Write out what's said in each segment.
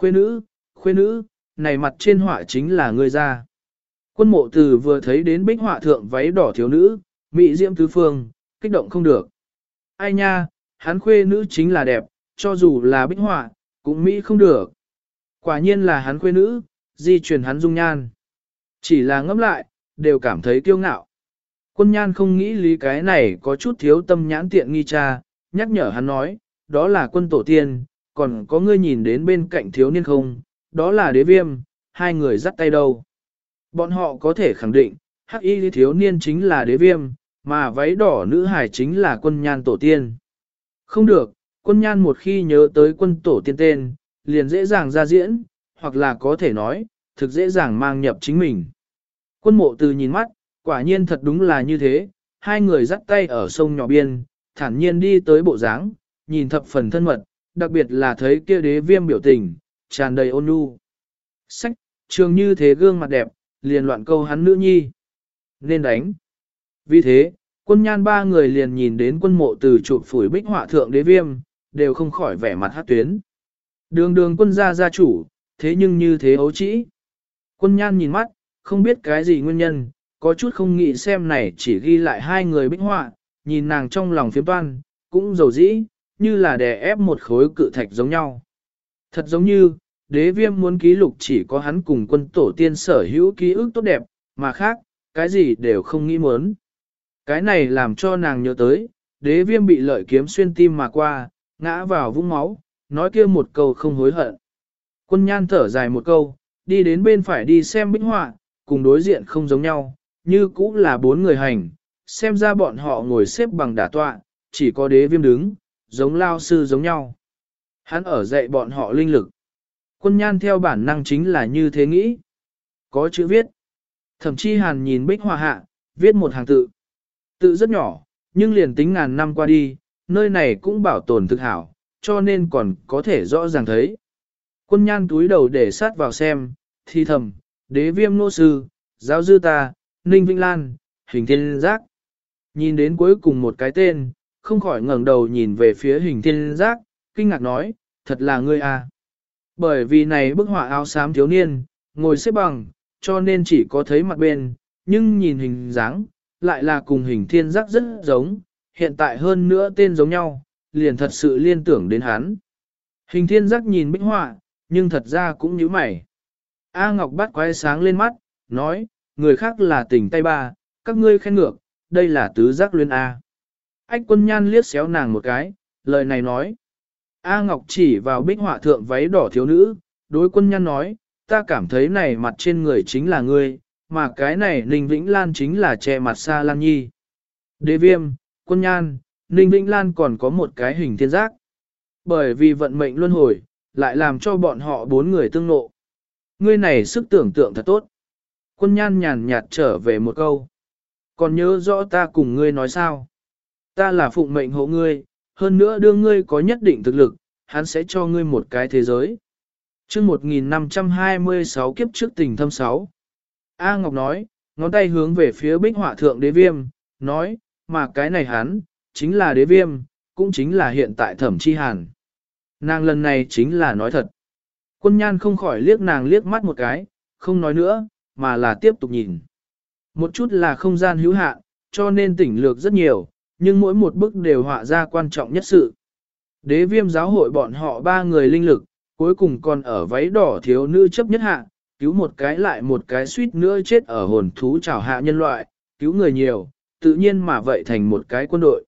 khuê nữ, khuê nữ, này mặt trên họa chính là ngươi ra. Quân mộ từ vừa thấy đến bích họa thượng váy đỏ thiếu nữ, mỹ diễm tứ phương, kích động không được. Ai nha, hắn khuê nữ chính là đẹp, cho dù là bích họa, cũng mỹ không được. Quả nhiên là hắn khuê nữ, di truyền hắn dung nhan. Chỉ là ngẫm lại, đều cảm thấy kiêu ngạo. Quân nhan không nghĩ lý cái này có chút thiếu tâm nhãn tiện nghi cha, nhắc nhở hắn nói, đó là quân tổ tiên, còn có ngươi nhìn đến bên cạnh thiếu niên không, đó là đế viêm, hai người dắt tay đâu. Bọn họ có thể khẳng định, hắc y thiếu niên chính là đế viêm, mà váy đỏ nữ hải chính là quân nhan tổ tiên. Không được, quân nhan một khi nhớ tới quân tổ tiên tên, liền dễ dàng ra diễn, hoặc là có thể nói, thực dễ dàng mang nhập chính mình. Quân mộ từ nhìn mắt, quả nhiên thật đúng là như thế, hai người dắt tay ở sông nhỏ biên, thản nhiên đi tới bộ dáng, nhìn thập phần thân mật, đặc biệt là thấy kia đế viêm biểu tình, tràn đầy ôn nhu. Sách, trường như thế gương mặt đẹp, liền loạn câu hắn nữ nhi. Nên đánh. Vì thế, quân nhan ba người liền nhìn đến quân mộ từ trụ phủi bích họa thượng đế viêm, đều không khỏi vẻ mặt hát tuyến. Đường đường quân gia gia chủ, thế nhưng như thế ấu trĩ. Quân nhan nhìn mắt, không biết cái gì nguyên nhân, có chút không nghĩ xem này chỉ ghi lại hai người bích họa, nhìn nàng trong lòng phiếm toan, cũng dầu dĩ, như là đè ép một khối cự thạch giống nhau. Thật giống như, đế viêm muốn ký lục chỉ có hắn cùng quân tổ tiên sở hữu ký ức tốt đẹp, mà khác, cái gì đều không nghĩ muốn. Cái này làm cho nàng nhớ tới, đế viêm bị lợi kiếm xuyên tim mà qua, ngã vào vũng máu, nói kia một câu không hối hận. Quân nhan thở dài một câu, đi đến bên phải đi xem bích họa, cùng đối diện không giống nhau, như cũng là bốn người hành, xem ra bọn họ ngồi xếp bằng đả tọa, chỉ có đế viêm đứng, giống lao sư giống nhau. Hắn ở dạy bọn họ linh lực. Quân nhan theo bản năng chính là như thế nghĩ. Có chữ viết. Thậm chí hàn nhìn bích hòa hạ, viết một hàng tự. Tự rất nhỏ, nhưng liền tính ngàn năm qua đi, nơi này cũng bảo tồn thực hảo, cho nên còn có thể rõ ràng thấy. Quân nhan túi đầu để sát vào xem, thi thầm, đế viêm nô sư, giáo dư ta, ninh vĩnh lan, hình thiên giác. Nhìn đến cuối cùng một cái tên, không khỏi ngẩng đầu nhìn về phía hình thiên giác, kinh ngạc nói, thật là ngươi à. Bởi vì này bức họa áo xám thiếu niên, ngồi xếp bằng, cho nên chỉ có thấy mặt bên, nhưng nhìn hình dáng, lại là cùng hình thiên giác rất giống, hiện tại hơn nữa tên giống nhau, liền thật sự liên tưởng đến hắn. Hình thiên giác nhìn bích họa, nhưng thật ra cũng như mày. A Ngọc bắt quay sáng lên mắt, nói, người khác là tình tay ba, các ngươi khen ngược, đây là tứ giác luyên A. Ách quân nhan liếc xéo nàng một cái, lời này nói. A Ngọc chỉ vào bích họa thượng váy đỏ thiếu nữ, đối quân nhan nói, ta cảm thấy này mặt trên người chính là ngươi, mà cái này Ninh Vĩnh Lan chính là che mặt xa Lan Nhi. Đế viêm, quân nhan, Ninh Vĩnh Lan còn có một cái hình thiên giác. Bởi vì vận mệnh luân hồi, lại làm cho bọn họ bốn người tương nộ. Ngươi này sức tưởng tượng thật tốt. Quân nhan nhàn nhạt trở về một câu. Còn nhớ rõ ta cùng ngươi nói sao? Ta là phụng mệnh hộ ngươi, hơn nữa đương ngươi có nhất định thực lực, hắn sẽ cho ngươi một cái thế giới. chương 1526 kiếp trước tình thâm sáu. A Ngọc nói, ngón tay hướng về phía bích họa thượng đế viêm, nói, mà cái này hắn, chính là đế viêm, cũng chính là hiện tại thẩm chi hàn. Nàng lần này chính là nói thật. Quân nhan không khỏi liếc nàng liếc mắt một cái, không nói nữa, mà là tiếp tục nhìn. Một chút là không gian hữu hạn, cho nên tỉnh lược rất nhiều, nhưng mỗi một bức đều họa ra quan trọng nhất sự. Đế viêm giáo hội bọn họ ba người linh lực, cuối cùng còn ở váy đỏ thiếu nữ chấp nhất hạ, cứu một cái lại một cái suýt nữa chết ở hồn thú trảo hạ nhân loại, cứu người nhiều, tự nhiên mà vậy thành một cái quân đội.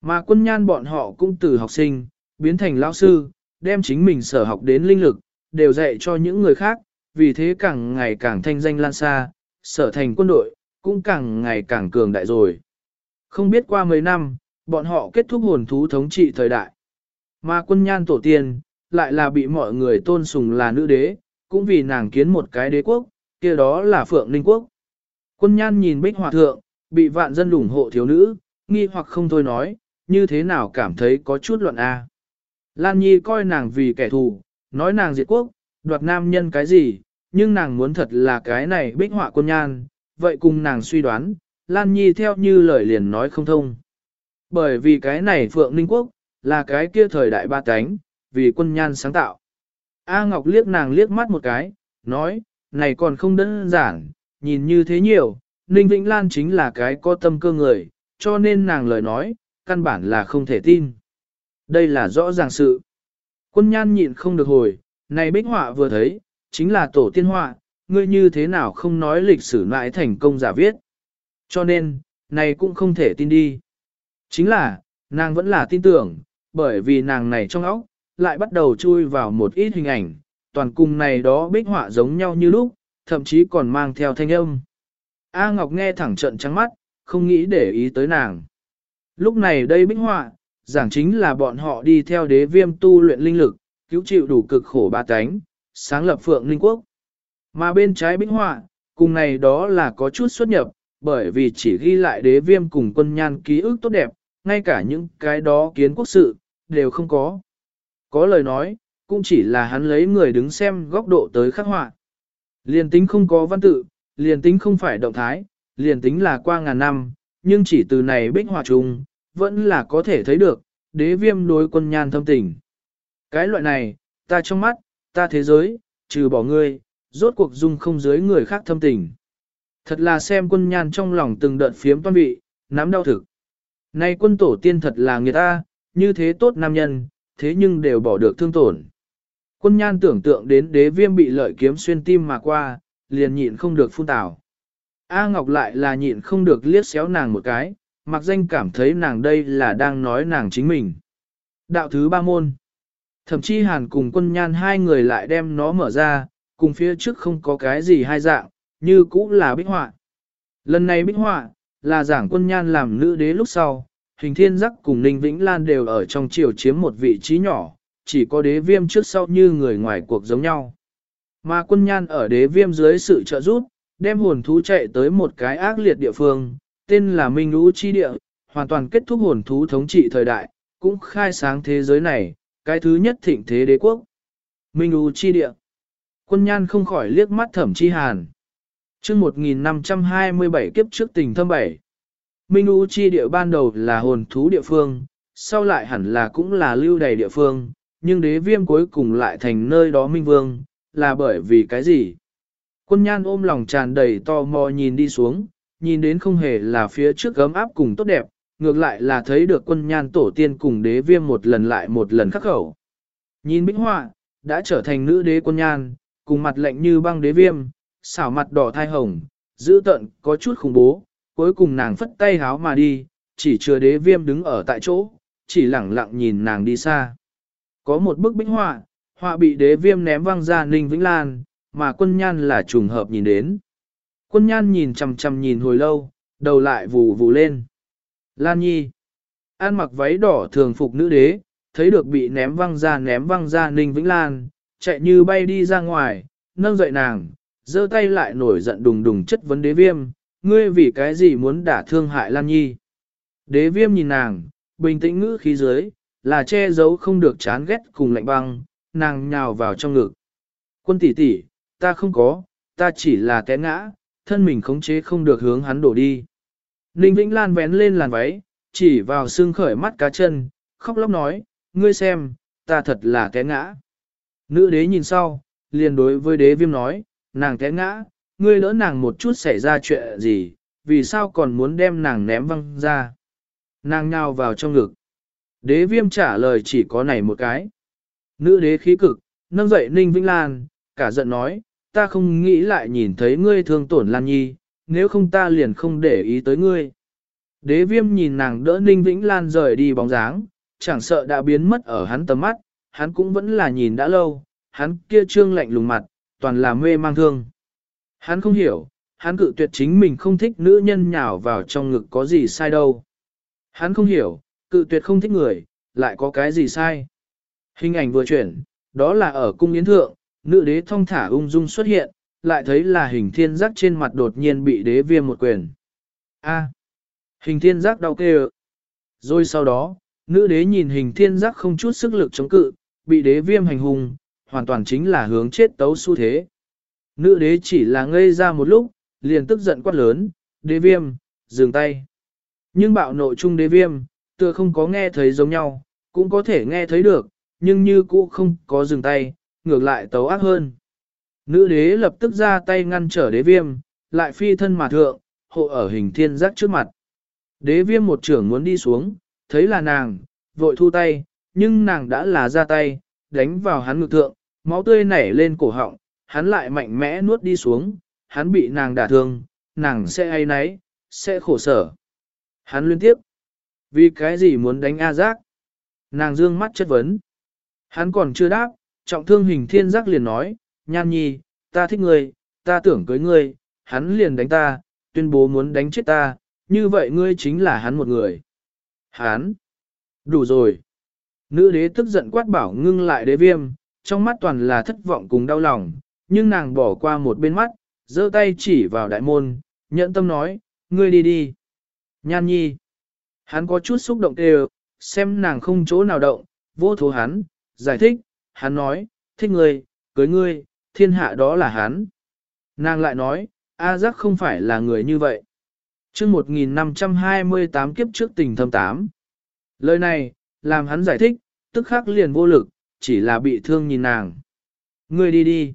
Mà quân nhan bọn họ cũng từ học sinh, biến thành lão sư, đem chính mình sở học đến linh lực, đều dạy cho những người khác, vì thế càng ngày càng thanh danh lan xa, sở thành quân đội, cũng càng ngày càng cường đại rồi. Không biết qua mấy năm, bọn họ kết thúc hồn thú thống trị thời đại. Mà quân nhan tổ tiên, lại là bị mọi người tôn sùng là nữ đế, cũng vì nàng kiến một cái đế quốc, kia đó là Phượng Ninh Quốc. Quân nhan nhìn bích hòa thượng, bị vạn dân ủng hộ thiếu nữ, nghi hoặc không thôi nói, như thế nào cảm thấy có chút loạn a. Lan Nhi coi nàng vì kẻ thù, nói nàng diệt quốc, đoạt nam nhân cái gì, nhưng nàng muốn thật là cái này bích họa quân nhan, vậy cùng nàng suy đoán, Lan Nhi theo như lời liền nói không thông. Bởi vì cái này Phượng Ninh Quốc, là cái kia thời đại ba cánh, vì quân nhan sáng tạo. A Ngọc liếc nàng liếc mắt một cái, nói, này còn không đơn giản, nhìn như thế nhiều, Ninh Vĩnh Lan chính là cái có tâm cơ người, cho nên nàng lời nói, căn bản là không thể tin. Đây là rõ ràng sự. Quân nhan nhịn không được hồi, này bích họa vừa thấy, chính là tổ tiên họa, ngươi như thế nào không nói lịch sử lại thành công giả viết. Cho nên, này cũng không thể tin đi. Chính là, nàng vẫn là tin tưởng, bởi vì nàng này trong óc, lại bắt đầu chui vào một ít hình ảnh, toàn cùng này đó bích họa giống nhau như lúc, thậm chí còn mang theo thanh âm. A Ngọc nghe thẳng trận trắng mắt, không nghĩ để ý tới nàng. Lúc này đây bích họa, giảng chính là bọn họ đi theo đế viêm tu luyện linh lực, cứu chịu đủ cực khổ ba cánh, sáng lập phượng linh quốc. Mà bên trái bích họa, cùng này đó là có chút xuất nhập, bởi vì chỉ ghi lại đế viêm cùng quân nhan ký ức tốt đẹp, ngay cả những cái đó kiến quốc sự, đều không có. Có lời nói, cũng chỉ là hắn lấy người đứng xem góc độ tới khắc họa. Liền tính không có văn tự, liền tính không phải động thái, liền tính là qua ngàn năm, nhưng chỉ từ này bích họa chung, vẫn là có thể thấy được, đế viêm đối quân nhan thâm tình. Cái loại này, ta trong mắt, ta thế giới, trừ bỏ ngươi, rốt cuộc dung không dưới người khác thâm tình. Thật là xem quân nhan trong lòng từng đợt phiếm toan vị, nắm đau thực. Nay quân tổ tiên thật là người ta, như thế tốt nam nhân, thế nhưng đều bỏ được thương tổn. Quân nhan tưởng tượng đến đế viêm bị lợi kiếm xuyên tim mà qua, liền nhịn không được phun tảo. A Ngọc lại là nhịn không được liếc xéo nàng một cái, mặc danh cảm thấy nàng đây là đang nói nàng chính mình. Đạo thứ ba môn. Thậm chí hàn cùng quân nhan hai người lại đem nó mở ra, cùng phía trước không có cái gì hai dạng, như cũ là bích họa. Lần này bích họa, là giảng quân nhan làm nữ đế lúc sau, hình thiên giác cùng Ninh Vĩnh Lan đều ở trong triều chiếm một vị trí nhỏ, chỉ có đế viêm trước sau như người ngoài cuộc giống nhau. Mà quân nhan ở đế viêm dưới sự trợ giúp, đem hồn thú chạy tới một cái ác liệt địa phương, tên là Minh Lũ Chi Địa, hoàn toàn kết thúc hồn thú thống trị thời đại, cũng khai sáng thế giới này, cái thứ nhất thịnh thế đế quốc. Minh Lũ Chi Địa. Quân nhan không khỏi liếc mắt thẩm chi hàn chương 1527 kiếp trước tình thâm bảy. Minh U chi địa ban đầu là hồn thú địa phương, sau lại hẳn là cũng là lưu đầy địa phương, nhưng đế viêm cuối cùng lại thành nơi đó minh vương, là bởi vì cái gì? Quân nhan ôm lòng tràn đầy to mò nhìn đi xuống, nhìn đến không hề là phía trước gấm áp cùng tốt đẹp, ngược lại là thấy được quân nhan tổ tiên cùng đế viêm một lần lại một lần khắc khẩu. Nhìn bích họa, đã trở thành nữ đế quân nhan, cùng mặt lạnh như băng đế viêm, xảo mặt đỏ thai hồng, giữ tận có chút khủng bố, cuối cùng nàng phất tay háo mà đi, chỉ chưa đế viêm đứng ở tại chỗ, chỉ lẳng lặng nhìn nàng đi xa. Có một bức bích họa, họa bị đế viêm ném văng ra Ninh Vĩnh Lan, mà quân nhan là trùng hợp nhìn đến. Quân nhan nhìn chằm chằm nhìn hồi lâu, đầu lại vù vù lên. Lan Nhi, an mặc váy đỏ thường phục nữ đế, thấy được bị ném văng ra ném văng ra Ninh Vĩnh Lan, chạy như bay đi ra ngoài, nâng dậy nàng, giơ tay lại nổi giận đùng đùng chất vấn đế viêm, ngươi vì cái gì muốn đả thương hại Lan Nhi. Đế viêm nhìn nàng, bình tĩnh ngữ khí dưới, là che giấu không được chán ghét cùng lạnh băng, nàng nhào vào trong ngực. Quân tỷ tỷ, ta không có, ta chỉ là té ngã, thân mình khống chế không được hướng hắn đổ đi. Ninh Vĩnh Lan vén lên làn váy, chỉ vào xương khởi mắt cá chân, khóc lóc nói, ngươi xem, ta thật là té ngã. Nữ đế nhìn sau, liền đối với đế viêm nói, nàng té ngã, ngươi đỡ nàng một chút xảy ra chuyện gì, vì sao còn muốn đem nàng ném văng ra. Nàng nhào vào trong ngực. Đế viêm trả lời chỉ có này một cái. Nữ đế khí cực, nâng dậy Ninh Vĩnh Lan, cả giận nói, ta không nghĩ lại nhìn thấy ngươi thương tổn Lan Nhi, nếu không ta liền không để ý tới ngươi. Đế viêm nhìn nàng đỡ Ninh Vĩnh Lan rời đi bóng dáng, chẳng sợ đã biến mất ở hắn tầm mắt, hắn cũng vẫn là nhìn đã lâu, hắn kia trương lạnh lùng mặt, toàn là mê mang thương. Hắn không hiểu, hắn cự tuyệt chính mình không thích nữ nhân nhào vào trong ngực có gì sai đâu. Hắn không hiểu, cự tuyệt không thích người, lại có cái gì sai. Hình ảnh vừa chuyển, đó là ở cung yến thượng, nữ đế thong thả ung dung xuất hiện, lại thấy là hình thiên giác trên mặt đột nhiên bị đế viêm một quyền. A. hình thiên giác đau kêu. Rồi sau đó, nữ đế nhìn hình thiên giác không chút sức lực chống cự, bị đế viêm hành hùng, hoàn toàn chính là hướng chết tấu xu thế. Nữ đế chỉ là ngây ra một lúc, liền tức giận quát lớn, đế viêm, dừng tay. Nhưng bạo nội trung đế viêm, tựa không có nghe thấy giống nhau, cũng có thể nghe thấy được, nhưng như cũ không có dừng tay, ngược lại tấu ác hơn. Nữ đế lập tức ra tay ngăn trở đế viêm, lại phi thân mà thượng, hộ ở hình thiên giác trước mặt. Đế viêm một trưởng muốn đi xuống, thấy là nàng, vội thu tay, nhưng nàng đã là ra tay, đánh vào hắn ngực thượng, máu tươi nảy lên cổ họng, hắn lại mạnh mẽ nuốt đi xuống, hắn bị nàng đả thương, nàng sẽ hay nấy, sẽ khổ sở. Hắn liên tiếp, vì cái gì muốn đánh A giác? Nàng dương mắt chất vấn. Hắn còn chưa đáp, trọng thương hình thiên giác liền nói, nhan nhi, ta thích ngươi, ta tưởng cưới ngươi, hắn liền đánh ta, tuyên bố muốn đánh chết ta, như vậy ngươi chính là hắn một người. Hắn, đủ rồi. Nữ đế tức giận quát bảo ngưng lại đế viêm, trong mắt toàn là thất vọng cùng đau lòng, nhưng nàng bỏ qua một bên mắt, giơ tay chỉ vào đại môn, nhẫn tâm nói, ngươi đi đi. Nhan nhi. Hắn có chút xúc động đều, xem nàng không chỗ nào động, vô thố hắn, giải thích, hắn nói, thích ngươi, cưới ngươi, thiên hạ đó là hắn. Nàng lại nói, A giác không phải là người như vậy. chương 1528 kiếp trước tình thâm tám. Lời này, làm hắn giải thích, tức khắc liền vô lực, chỉ là bị thương nhìn nàng. Ngươi đi đi.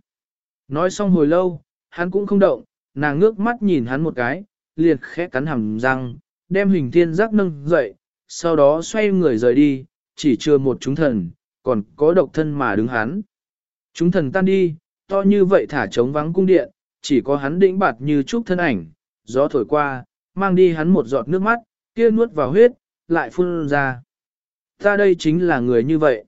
Nói xong hồi lâu, hắn cũng không động, nàng ngước mắt nhìn hắn một cái, liền khẽ cắn hàm răng, đem hình thiên giác nâng dậy, sau đó xoay người rời đi, chỉ chưa một chúng thần, còn có độc thân mà đứng hắn. Chúng thần tan đi, to như vậy thả trống vắng cung điện, chỉ có hắn đĩnh bạt như trúc thân ảnh, gió thổi qua, mang đi hắn một giọt nước mắt, kia nuốt vào huyết, lại phun ra. Ta đây chính là người như vậy.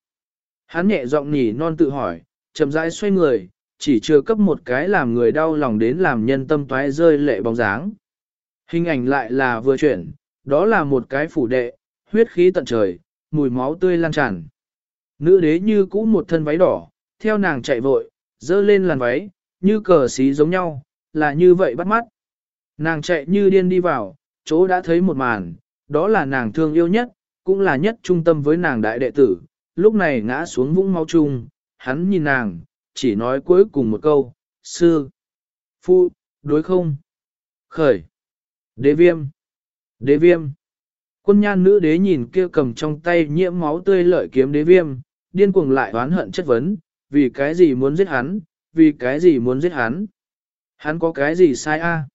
Hắn nhẹ giọng nhỉ non tự hỏi, chậm rãi xoay người, chỉ chưa cấp một cái làm người đau lòng đến làm nhân tâm toái rơi lệ bóng dáng. Hình ảnh lại là vừa chuyển, đó là một cái phủ đệ, huyết khí tận trời, mùi máu tươi lan tràn. Nữ đế như cũ một thân váy đỏ, theo nàng chạy vội, dơ lên làn váy, như cờ xí giống nhau, là như vậy bắt mắt. Nàng chạy như điên đi vào, chỗ đã thấy một màn, đó là nàng thương yêu nhất, cũng là nhất trung tâm với nàng đại đệ tử, lúc này ngã xuống vũng máu chung, hắn nhìn nàng, chỉ nói cuối cùng một câu, sư, phu, đối không, khởi, đế viêm, đế viêm. Quân nhan nữ đế nhìn kia cầm trong tay nhiễm máu tươi lợi kiếm đế viêm, điên cuồng lại oán hận chất vấn, vì cái gì muốn giết hắn, vì cái gì muốn giết hắn. Hắn có cái gì sai a?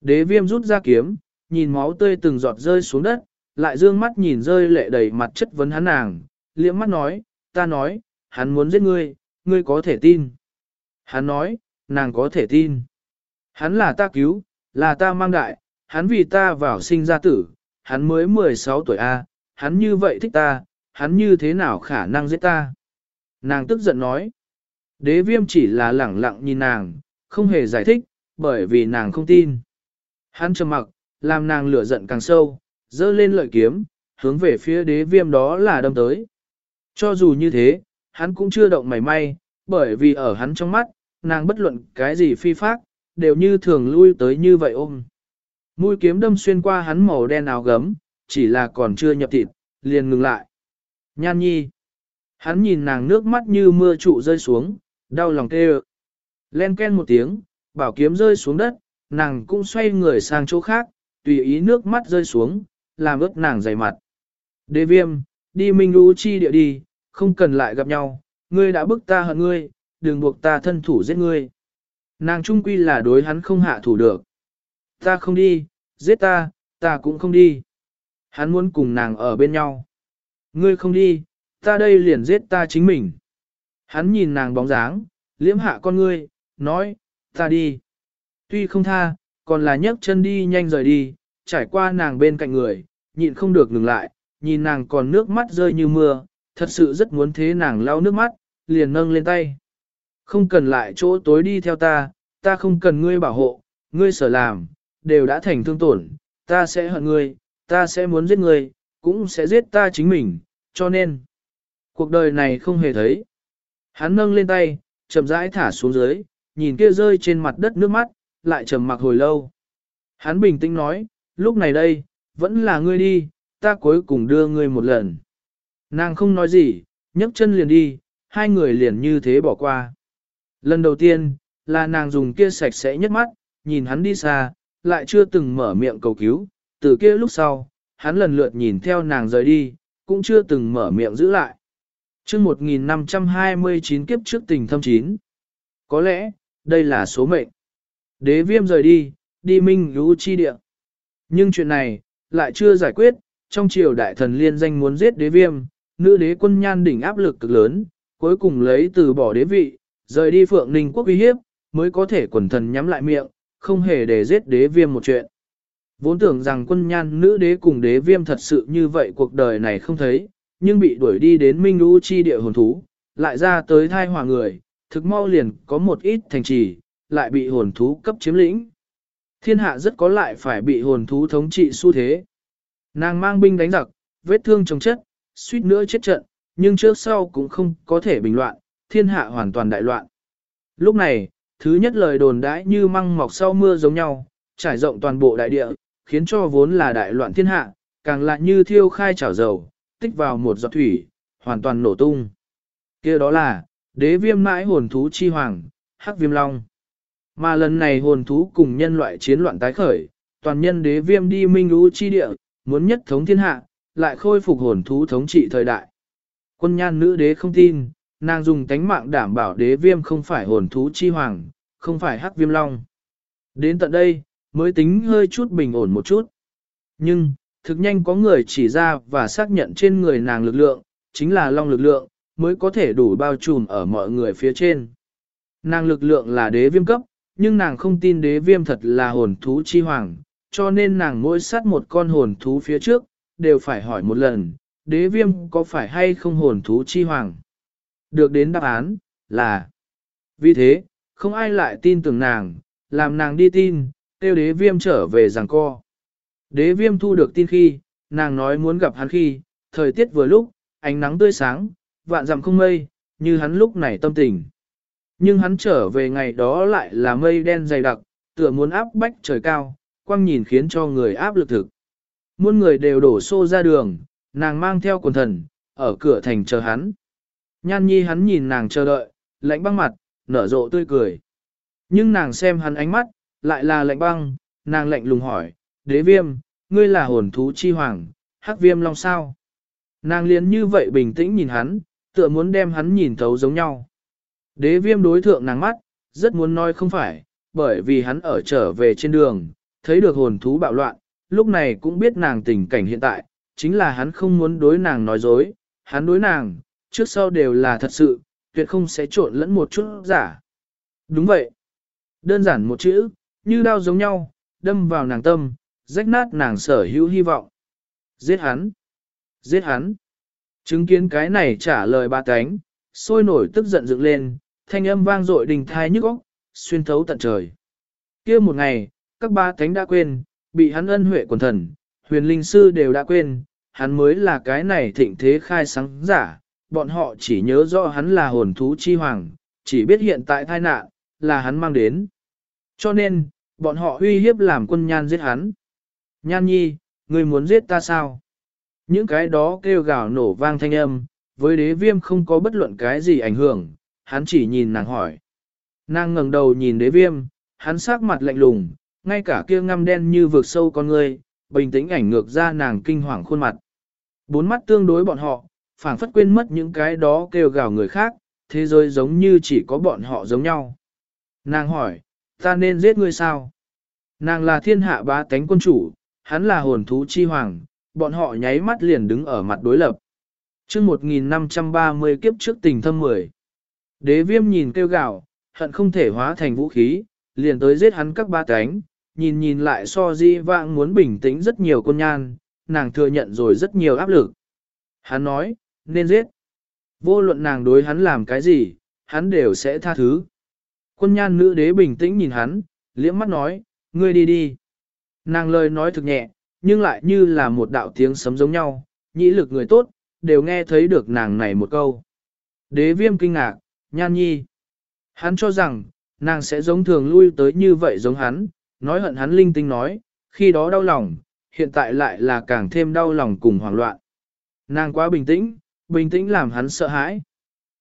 Đế viêm rút ra kiếm, nhìn máu tươi từng giọt rơi xuống đất, lại dương mắt nhìn rơi lệ đầy mặt chất vấn hắn nàng, liễm mắt nói, ta nói, hắn muốn giết ngươi, ngươi có thể tin. Hắn nói, nàng có thể tin. Hắn là ta cứu, là ta mang đại, hắn vì ta vào sinh ra tử, hắn mới 16 tuổi A, hắn như vậy thích ta, hắn như thế nào khả năng giết ta. Nàng tức giận nói, đế viêm chỉ là lẳng lặng nhìn nàng, không hề giải thích, bởi vì nàng không tin. Hắn trầm mặc, làm nàng lửa giận càng sâu, dơ lên lợi kiếm, hướng về phía đế viêm đó là đâm tới. Cho dù như thế, hắn cũng chưa động mảy may, bởi vì ở hắn trong mắt, nàng bất luận cái gì phi phác, đều như thường lui tới như vậy ôm. Mũi kiếm đâm xuyên qua hắn màu đen áo gấm, chỉ là còn chưa nhập thịt, liền ngừng lại. Nhan nhi. Hắn nhìn nàng nước mắt như mưa trụ rơi xuống, đau lòng tê Len ken một tiếng, bảo kiếm rơi xuống đất, nàng cũng xoay người sang chỗ khác, tùy ý nước mắt rơi xuống, làm ướt nàng dày mặt. Đế viêm, đi minh lũ chi địa đi, không cần lại gặp nhau, ngươi đã bức ta hận ngươi, đừng buộc ta thân thủ giết ngươi. Nàng trung quy là đối hắn không hạ thủ được. Ta không đi, giết ta, ta cũng không đi. Hắn muốn cùng nàng ở bên nhau. Ngươi không đi, ta đây liền giết ta chính mình. Hắn nhìn nàng bóng dáng, liễm hạ con ngươi, nói, ta đi. Tuy không tha, còn là nhấc chân đi nhanh rời đi, trải qua nàng bên cạnh người, nhịn không được ngừng lại, nhìn nàng còn nước mắt rơi như mưa, thật sự rất muốn thế nàng lau nước mắt, liền nâng lên tay. Không cần lại chỗ tối đi theo ta, ta không cần ngươi bảo hộ, ngươi sở làm, đều đã thành thương tổn, ta sẽ hận ngươi, ta sẽ muốn giết ngươi, cũng sẽ giết ta chính mình, cho nên, cuộc đời này không hề thấy. Hắn nâng lên tay, chậm rãi thả xuống dưới, nhìn kia rơi trên mặt đất nước mắt, lại trầm mặc hồi lâu. Hắn bình tĩnh nói, lúc này đây, vẫn là ngươi đi, ta cuối cùng đưa ngươi một lần. Nàng không nói gì, nhấc chân liền đi, hai người liền như thế bỏ qua. Lần đầu tiên, là nàng dùng kia sạch sẽ nhất mắt, nhìn hắn đi xa, lại chưa từng mở miệng cầu cứu, từ kia lúc sau, hắn lần lượt nhìn theo nàng rời đi, cũng chưa từng mở miệng giữ lại. chương 1529 kiếp trước tình thâm chín. Có lẽ, đây là số mệnh. Đế viêm rời đi, đi minh lũ chi địa. Nhưng chuyện này, lại chưa giải quyết, trong triều đại thần liên danh muốn giết đế viêm, nữ đế quân nhan đỉnh áp lực cực lớn, cuối cùng lấy từ bỏ đế vị, rời đi phượng ninh quốc uy hiếp, mới có thể quần thần nhắm lại miệng, không hề để giết đế viêm một chuyện. Vốn tưởng rằng quân nhan nữ đế cùng đế viêm thật sự như vậy cuộc đời này không thấy, nhưng bị đuổi đi đến minh lũ chi địa hồn thú, lại ra tới thai hòa người, thực mau liền có một ít thành trì, lại bị hồn thú cấp chiếm lĩnh. Thiên hạ rất có lại phải bị hồn thú thống trị xu thế. Nàng mang binh đánh giặc, vết thương trong chất, suýt nữa chết trận, nhưng trước sau cũng không có thể bình loạn, thiên hạ hoàn toàn đại loạn. Lúc này, thứ nhất lời đồn đãi như măng mọc sau mưa giống nhau, trải rộng toàn bộ đại địa, khiến cho vốn là đại loạn thiên hạ, càng lại như thiêu khai chảo dầu, tích vào một giọt thủy, hoàn toàn nổ tung. kia đó là, đế viêm mãi hồn thú chi hoàng, hắc viêm long. Mà lần này hồn thú cùng nhân loại chiến loạn tái khởi, toàn nhân đế viêm đi minh lũ chi địa, muốn nhất thống thiên hạ, lại khôi phục hồn thú thống trị thời đại. Quân nhan nữ đế không tin, nàng dùng tánh mạng đảm bảo đế viêm không phải hồn thú chi hoàng, không phải hắc viêm long. Đến tận đây, mới tính hơi chút bình ổn một chút. Nhưng, thực nhanh có người chỉ ra và xác nhận trên người nàng lực lượng, chính là long lực lượng, mới có thể đủ bao trùm ở mọi người phía trên. Nàng lực lượng là đế viêm cấp, nhưng nàng không tin đế viêm thật là hồn thú chi hoàng, cho nên nàng mỗi sát một con hồn thú phía trước, đều phải hỏi một lần, đế viêm có phải hay không hồn thú chi hoàng. Được đến đáp án, là Vì thế, không ai lại tin tưởng nàng, làm nàng đi tin, tiêu đế viêm trở về giảng co. Đế viêm thu được tin khi, nàng nói muốn gặp hắn khi, thời tiết vừa lúc, ánh nắng tươi sáng, vạn dặm không mây, như hắn lúc này tâm tình. Nhưng hắn trở về ngày đó lại là mây đen dày đặc, tựa muốn áp bách trời cao, quang nhìn khiến cho người áp lực thực. Muôn người đều đổ xô ra đường, nàng mang theo quần thần, ở cửa thành chờ hắn. Nhan nhi hắn nhìn nàng chờ đợi, lạnh băng mặt, nở rộ tươi cười. Nhưng nàng xem hắn ánh mắt, lại là lạnh băng, nàng lạnh lùng hỏi, đế viêm, ngươi là hồn thú chi hoàng, hắc viêm long sao. Nàng liền như vậy bình tĩnh nhìn hắn, tựa muốn đem hắn nhìn thấu giống nhau. Đế viêm đối thượng nàng mắt, rất muốn nói không phải, bởi vì hắn ở trở về trên đường, thấy được hồn thú bạo loạn, lúc này cũng biết nàng tình cảnh hiện tại, chính là hắn không muốn đối nàng nói dối, hắn đối nàng, trước sau đều là thật sự, tuyệt không sẽ trộn lẫn một chút giả. Đúng vậy. Đơn giản một chữ, như đao giống nhau, đâm vào nàng tâm, rách nát nàng sở hữu hy vọng. Giết hắn. Giết hắn. Chứng kiến cái này trả lời ba cánh, sôi nổi tức giận dựng lên, thanh âm vang dội đình thai nhức óc, xuyên thấu tận trời. kia một ngày, các ba cánh đã quên, bị hắn ân huệ quần thần, huyền linh sư đều đã quên, hắn mới là cái này thịnh thế khai sáng giả, bọn họ chỉ nhớ rõ hắn là hồn thú chi hoàng, chỉ biết hiện tại tai nạn, là hắn mang đến. Cho nên, bọn họ uy hiếp làm quân nhan giết hắn. Nhan nhi, người muốn giết ta sao? Những cái đó kêu gào nổ vang thanh âm, với đế viêm không có bất luận cái gì ảnh hưởng, hắn chỉ nhìn nàng hỏi. Nàng ngẩng đầu nhìn đế viêm, hắn sắc mặt lạnh lùng, ngay cả kia ngăm đen như vượt sâu con người, bình tĩnh ảnh ngược ra nàng kinh hoàng khuôn mặt. Bốn mắt tương đối bọn họ, phảng phất quên mất những cái đó kêu gào người khác, thế giới giống như chỉ có bọn họ giống nhau. Nàng hỏi, ta nên giết ngươi sao? Nàng là thiên hạ bá tánh quân chủ, hắn là hồn thú chi hoàng, bọn họ nháy mắt liền đứng ở mặt đối lập. chương 1530 kiếp trước tình thâm mười. Đế viêm nhìn kêu gào, hận không thể hóa thành vũ khí, liền tới giết hắn các ba cánh, nhìn nhìn lại so di vãng muốn bình tĩnh rất nhiều con nhan, nàng thừa nhận rồi rất nhiều áp lực. Hắn nói, nên giết. Vô luận nàng đối hắn làm cái gì, hắn đều sẽ tha thứ. Quân nhan nữ đế bình tĩnh nhìn hắn, liễm mắt nói, ngươi đi đi. Nàng lời nói thực nhẹ, nhưng lại như là một đạo tiếng sấm giống nhau, nhĩ lực người tốt, đều nghe thấy được nàng này một câu. Đế viêm kinh ngạc, nhan nhi. Hắn cho rằng, nàng sẽ giống thường lui tới như vậy giống hắn, nói hận hắn linh tinh nói, khi đó đau lòng, hiện tại lại là càng thêm đau lòng cùng hoảng loạn. Nàng quá bình tĩnh, bình tĩnh làm hắn sợ hãi.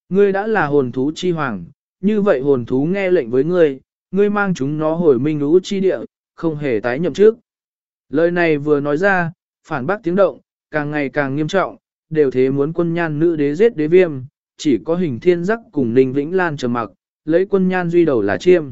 Ngươi đã là hồn thú chi hoàng, như vậy hồn thú nghe lệnh với ngươi, ngươi mang chúng nó hồi minh lũ chi địa, không hề tái nhậm trước. Lời này vừa nói ra, phản bác tiếng động, càng ngày càng nghiêm trọng, đều thế muốn quân nhan nữ đế giết đế viêm, chỉ có hình thiên giác cùng Ninh Vĩnh Lan trầm mặc, lấy quân nhan duy đầu là chiêm.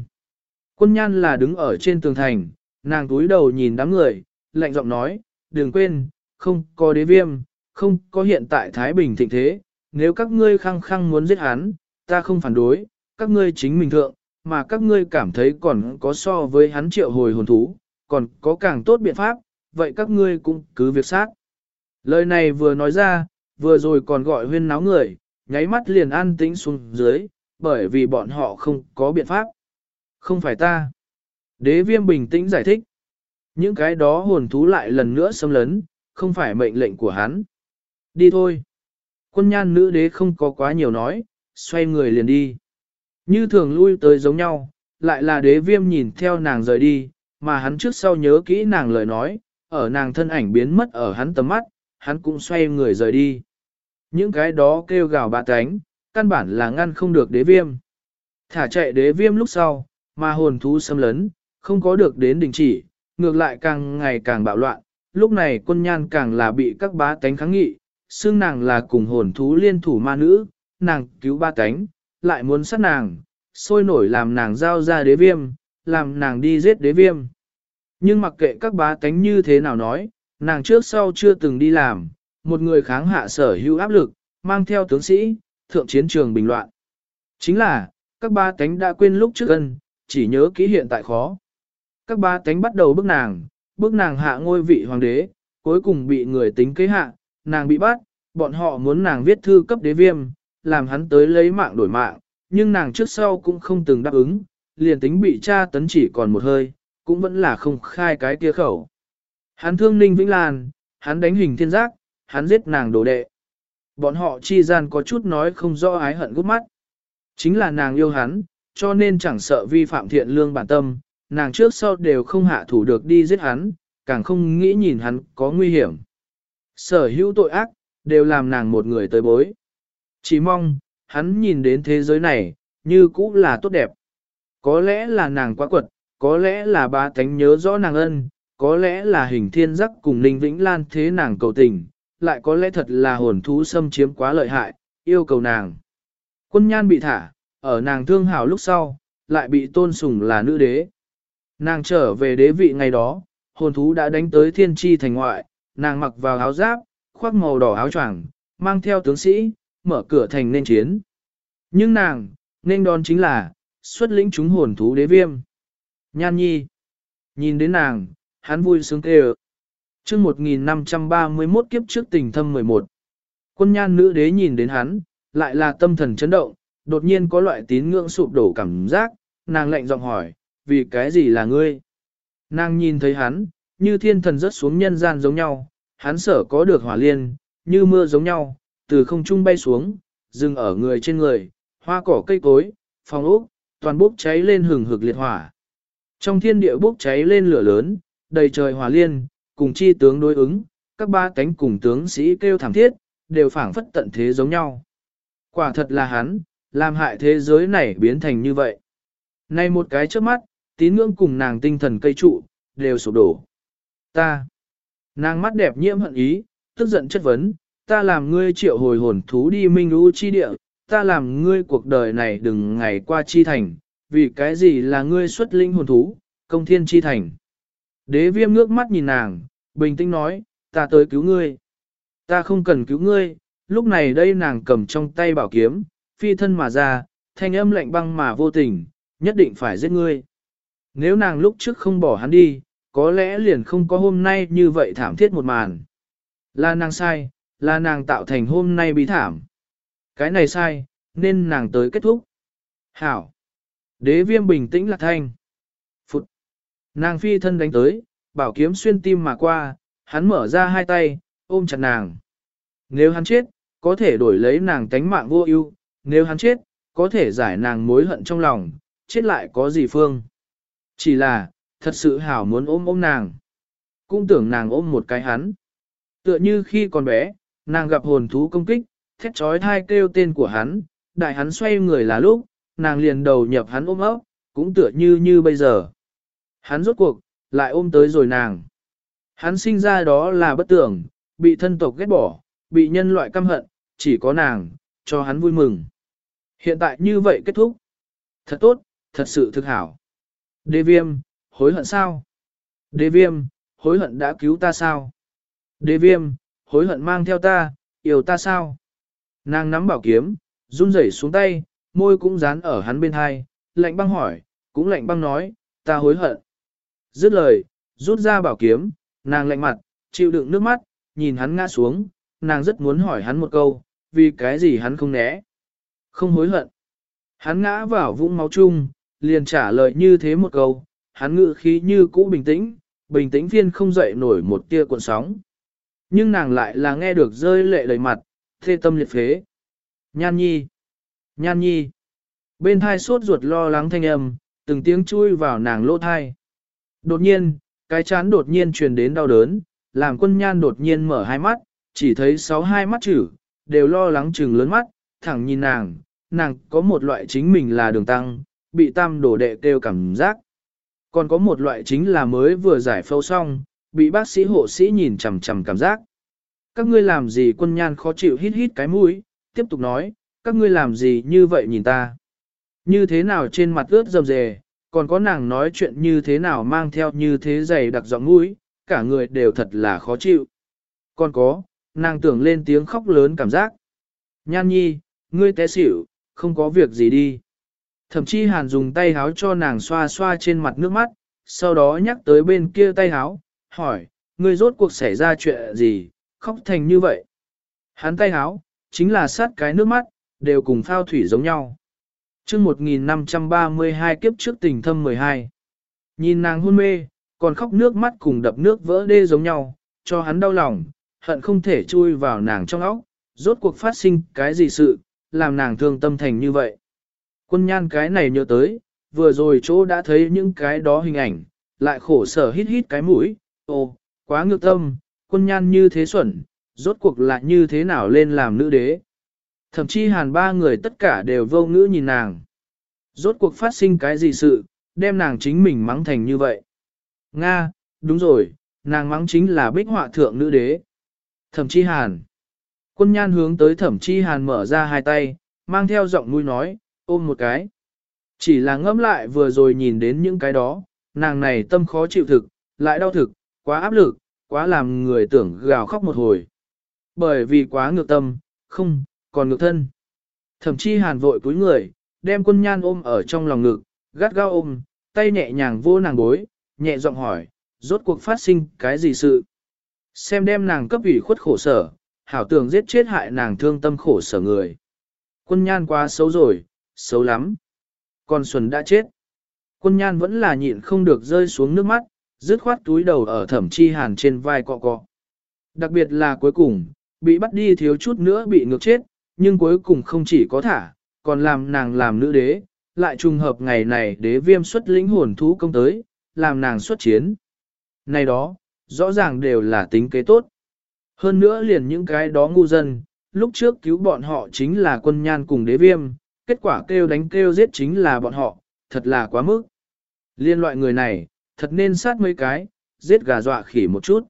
Quân nhan là đứng ở trên tường thành, nàng túi đầu nhìn đám người, lạnh giọng nói, đừng quên, không có đế viêm, không có hiện tại Thái Bình thịnh thế, nếu các ngươi khăng khăng muốn giết hắn, ta không phản đối, các ngươi chính mình thượng, mà các ngươi cảm thấy còn có so với hắn triệu hồi hồn thú, còn có càng tốt biện pháp, vậy các ngươi cũng cứ việc sát. Lời này vừa nói ra, vừa rồi còn gọi huyên náo người, nháy mắt liền an tĩnh xuống dưới, bởi vì bọn họ không có biện pháp. Không phải ta. Đế viêm bình tĩnh giải thích. Những cái đó hồn thú lại lần nữa xâm lấn, không phải mệnh lệnh của hắn. Đi thôi. Quân nhan nữ đế không có quá nhiều nói, xoay người liền đi. Như thường lui tới giống nhau, lại là đế viêm nhìn theo nàng rời đi, mà hắn trước sau nhớ kỹ nàng lời nói, ở nàng thân ảnh biến mất ở hắn tầm mắt, hắn cũng xoay người rời đi. Những cái đó kêu gào bạ cánh, căn bản là ngăn không được đế viêm. Thả chạy đế viêm lúc sau, mà hồn thú xâm lấn, không có được đến đình chỉ, ngược lại càng ngày càng bạo loạn, lúc này quân nhan càng là bị các bá tánh kháng nghị, xương nàng là cùng hồn thú liên thủ ma nữ, nàng cứu ba tánh, lại muốn sát nàng, sôi nổi làm nàng giao ra đế viêm, làm nàng đi giết đế viêm. Nhưng mặc kệ các bá tánh như thế nào nói, nàng trước sau chưa từng đi làm, một người kháng hạ sở hữu áp lực, mang theo tướng sĩ, thượng chiến trường bình loạn. Chính là, các ba tánh đã quên lúc trước ân, chỉ nhớ kỹ hiện tại khó. Các ba tánh bắt đầu bức nàng, bức nàng hạ ngôi vị hoàng đế, cuối cùng bị người tính kế hạ, nàng bị bắt, bọn họ muốn nàng viết thư cấp đế viêm, làm hắn tới lấy mạng đổi mạng, nhưng nàng trước sau cũng không từng đáp ứng, liền tính bị tra tấn chỉ còn một hơi, cũng vẫn là không khai cái kia khẩu. Hắn thương Ninh Vĩnh Lan, hắn đánh hình thiên giác, hắn giết nàng đồ đệ. Bọn họ chi gian có chút nói không rõ ái hận gút mắt. Chính là nàng yêu hắn, cho nên chẳng sợ vi phạm thiện lương bản tâm, nàng trước sau đều không hạ thủ được đi giết hắn, càng không nghĩ nhìn hắn có nguy hiểm. Sở hữu tội ác, đều làm nàng một người tới bối. Chỉ mong, hắn nhìn đến thế giới này, như cũ là tốt đẹp. Có lẽ là nàng quá quật, có lẽ là ba tánh nhớ rõ nàng ân, có lẽ là hình thiên giác cùng Ninh Vĩnh Lan thế nàng cầu tình, lại có lẽ thật là hồn thú xâm chiếm quá lợi hại, yêu cầu nàng. Quân nhan bị thả, ở nàng thương hảo lúc sau, lại bị tôn sùng là nữ đế. Nàng trở về đế vị ngày đó, hồn thú đã đánh tới thiên tri thành ngoại, nàng mặc vào áo giáp, khoác màu đỏ áo choàng, mang theo tướng sĩ, mở cửa thành nên chiến. Nhưng nàng, nên đón chính là, xuất lĩnh chúng hồn thú đế viêm. Nhan nhi. Nhìn đến nàng, hắn vui sướng kêu. chương 1531 kiếp trước tình thâm 11. Quân nhan nữ đế nhìn đến hắn, lại là tâm thần chấn động, đột nhiên có loại tín ngưỡng sụp đổ cảm giác, nàng lạnh giọng hỏi, vì cái gì là ngươi? Nàng nhìn thấy hắn, như thiên thần rớt xuống nhân gian giống nhau, hắn sở có được hỏa liên, như mưa giống nhau, từ không trung bay xuống, dừng ở người trên người, hoa cỏ cây cối, phòng ốc, toàn bốc cháy lên hừng hực liệt hỏa. Trong thiên địa bốc cháy lên lửa lớn, đầy trời hỏa liên, cùng chi tướng đối ứng, các ba cánh cùng tướng sĩ kêu thảm thiết, đều phảng phất tận thế giống nhau. Quả thật là hắn, làm hại thế giới này biến thành như vậy. Nay một cái trước mắt, tín ngưỡng cùng nàng tinh thần cây trụ, đều sụp đổ. Ta, nàng mắt đẹp nhiễm hận ý, tức giận chất vấn, ta làm ngươi triệu hồi hồn thú đi minh u chi địa, ta làm ngươi cuộc đời này đừng ngày qua chi thành, vì cái gì là ngươi xuất linh hồn thú, công thiên chi thành. Đế viêm ngước mắt nhìn nàng, bình tĩnh nói, ta tới cứu ngươi. Ta không cần cứu ngươi, lúc này đây nàng cầm trong tay bảo kiếm, phi thân mà ra, thanh âm lạnh băng mà vô tình, nhất định phải giết ngươi. Nếu nàng lúc trước không bỏ hắn đi, có lẽ liền không có hôm nay như vậy thảm thiết một màn. Là nàng sai, là nàng tạo thành hôm nay bí thảm. Cái này sai, nên nàng tới kết thúc. Hảo. Đế viêm bình tĩnh lạc thanh. Phụt. Nàng phi thân đánh tới, bảo kiếm xuyên tim mà qua, hắn mở ra hai tay, ôm chặt nàng. Nếu hắn chết, có thể đổi lấy nàng tánh mạng vô ưu, nếu hắn chết, có thể giải nàng mối hận trong lòng, chết lại có gì phương. Chỉ là, thật sự hảo muốn ôm ôm nàng. Cũng tưởng nàng ôm một cái hắn. Tựa như khi còn bé, nàng gặp hồn thú công kích, thét trói thai kêu tên của hắn, đại hắn xoay người là lúc, nàng liền đầu nhập hắn ôm ấp, cũng tựa như như bây giờ. Hắn rốt cuộc, lại ôm tới rồi nàng. Hắn sinh ra đó là bất tưởng, bị thân tộc ghét bỏ, bị nhân loại căm hận, chỉ có nàng, cho hắn vui mừng. Hiện tại như vậy kết thúc. Thật tốt, thật sự thực hảo. Đê viêm, hối hận sao? Đê viêm, hối hận đã cứu ta sao? Đê viêm, hối hận mang theo ta, yêu ta sao? Nàng nắm bảo kiếm, run rẩy xuống tay, môi cũng dán ở hắn bên hai, lạnh băng hỏi, cũng lạnh băng nói, ta hối hận. Dứt lời, rút ra bảo kiếm, nàng lạnh mặt, chịu đựng nước mắt, nhìn hắn ngã xuống, nàng rất muốn hỏi hắn một câu, vì cái gì hắn không né. Không hối hận. Hắn ngã vào vũng máu chung, liền trả lời như thế một câu, hắn ngự khí như cũ bình tĩnh, bình tĩnh phiên không dậy nổi một tia cuộn sóng. Nhưng nàng lại là nghe được rơi lệ đầy mặt, thê tâm liệt phế. Nhan nhi! Nhan nhi! Bên thai suốt ruột lo lắng thanh âm, từng tiếng chui vào nàng lỗ thai. Đột nhiên, cái chán đột nhiên truyền đến đau đớn, làm quân nhan đột nhiên mở hai mắt, chỉ thấy sáu hai mắt chữ, đều lo lắng trừng lớn mắt, thẳng nhìn nàng, nàng có một loại chính mình là đường tăng, bị tam đổ đệ kêu cảm giác. Còn có một loại chính là mới vừa giải phẫu xong, bị bác sĩ hộ sĩ nhìn chằm chằm cảm giác. Các ngươi làm gì quân nhan khó chịu hít hít cái mũi, tiếp tục nói, các ngươi làm gì như vậy nhìn ta. Như thế nào trên mặt ướt dầm dề, còn có nàng nói chuyện như thế nào mang theo như thế dày đặc giọng mũi, cả người đều thật là khó chịu. Còn có, nàng tưởng lên tiếng khóc lớn cảm giác. Nhan nhi, ngươi té xỉu, không có việc gì đi. Thậm chí hàn dùng tay háo cho nàng xoa xoa trên mặt nước mắt, sau đó nhắc tới bên kia tay háo, hỏi, ngươi rốt cuộc xảy ra chuyện gì, khóc thành như vậy. Hắn tay háo, chính là sát cái nước mắt, đều cùng phao thủy giống nhau. chương 1532 kiếp trước tình thâm 12. Nhìn nàng hôn mê, còn khóc nước mắt cùng đập nước vỡ đê giống nhau, cho hắn đau lòng, hận không thể chui vào nàng trong óc, rốt cuộc phát sinh cái gì sự, làm nàng thương tâm thành như vậy. Quân nhan cái này nhớ tới, vừa rồi chỗ đã thấy những cái đó hình ảnh, lại khổ sở hít hít cái mũi, ô, quá ngược tâm, quân nhan như thế xuẩn, rốt cuộc lại như thế nào lên làm nữ đế. Thậm chí hàn ba người tất cả đều vô ngữ nhìn nàng. Rốt cuộc phát sinh cái gì sự, đem nàng chính mình mắng thành như vậy. Nga, đúng rồi, nàng mắng chính là bích họa thượng nữ đế. Thẩm chi hàn. Quân nhan hướng tới thẩm chi hàn mở ra hai tay, mang theo giọng mũi nói, ôm một cái. Chỉ là ngẫm lại vừa rồi nhìn đến những cái đó, nàng này tâm khó chịu thực, lại đau thực, quá áp lực, quá làm người tưởng gào khóc một hồi. Bởi vì quá ngược tâm, không, còn ngược thân. Thẩm chi hàn vội cúi người, đem quân nhan ôm ở trong lòng ngực, gắt gao ôm, tay nhẹ nhàng vô nàng bối, nhẹ giọng hỏi, rốt cuộc phát sinh cái gì sự. Xem đem nàng cấp ủy khuất khổ sở, hảo tưởng giết chết hại nàng thương tâm khổ sở người. Quân nhan quá xấu rồi, xấu lắm. Còn Xuân đã chết. Quân nhan vẫn là nhịn không được rơi xuống nước mắt, dứt khoát túi đầu ở thẩm chi hàn trên vai cọ cọ. Đặc biệt là cuối cùng, bị bắt đi thiếu chút nữa bị ngược chết, nhưng cuối cùng không chỉ có thả, còn làm nàng làm nữ đế, lại trùng hợp ngày này đế viêm xuất lĩnh hồn thú công tới, làm nàng xuất chiến. Này đó, rõ ràng đều là tính kế tốt. Hơn nữa liền những cái đó ngu dân, lúc trước cứu bọn họ chính là quân nhan cùng đế viêm, kết quả kêu đánh kêu giết chính là bọn họ, thật là quá mức. Liên loại người này, thật nên sát mấy cái, giết gà dọa khỉ một chút.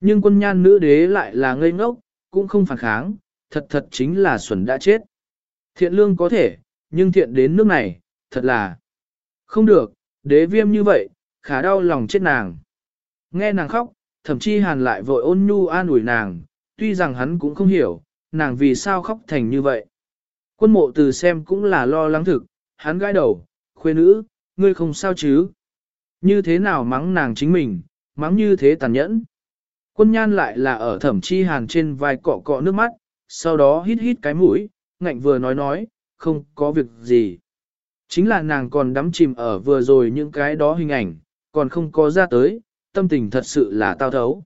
Nhưng quân nhan nữ đế lại là ngây ngốc, cũng không phản kháng, thật thật chính là xuẩn đã chết. Thiện lương có thể, nhưng thiện đến nước này, thật là không được, đế viêm như vậy, khá đau lòng chết nàng. Nghe nàng khóc, thậm chí hàn lại vội ôn nhu an ủi nàng, tuy rằng hắn cũng không hiểu, nàng vì sao khóc thành như vậy. Quân mộ từ xem cũng là lo lắng thực, hắn gãi đầu, khuê nữ, ngươi không sao chứ. Như thế nào mắng nàng chính mình, mắng như thế tàn nhẫn. Quân nhan lại là ở thẩm chi hàn trên vai cọ cọ nước mắt, sau đó hít hít cái mũi, ngạnh vừa nói nói, không có việc gì. Chính là nàng còn đắm chìm ở vừa rồi những cái đó hình ảnh, còn không có ra tới, tâm tình thật sự là tao thấu.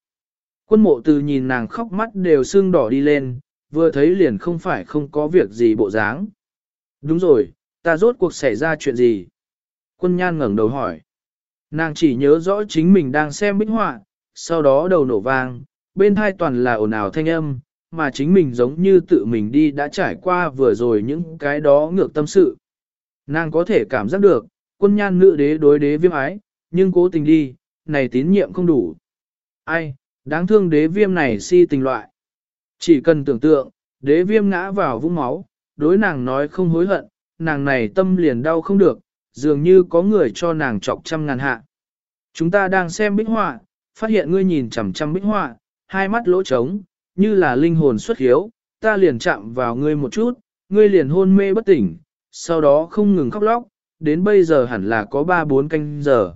Quân mộ từ nhìn nàng khóc mắt đều sưng đỏ đi lên, vừa thấy liền không phải không có việc gì bộ dáng. Đúng rồi, ta rốt cuộc xảy ra chuyện gì? Quân nhan ngẩng đầu hỏi. Nàng chỉ nhớ rõ chính mình đang xem bích họa, sau đó đầu nổ vang, bên thai toàn là ồn ào thanh âm, mà chính mình giống như tự mình đi đã trải qua vừa rồi những cái đó ngược tâm sự. Nàng có thể cảm giác được, quân nhan nữ đế đối đế viêm ái, nhưng cố tình đi, này tín nhiệm không đủ. Ai, đáng thương đế viêm này si tình loại. Chỉ cần tưởng tượng, đế viêm ngã vào vũng máu, đối nàng nói không hối hận, nàng này tâm liền đau không được, dường như có người cho nàng chọc trăm ngàn hạ. Chúng ta đang xem bích họa, phát hiện ngươi nhìn chằm chằm bích họa, hai mắt lỗ trống, như là linh hồn xuất hiếu, ta liền chạm vào ngươi một chút, ngươi liền hôn mê bất tỉnh, sau đó không ngừng khóc lóc, đến bây giờ hẳn là có 3-4 canh giờ.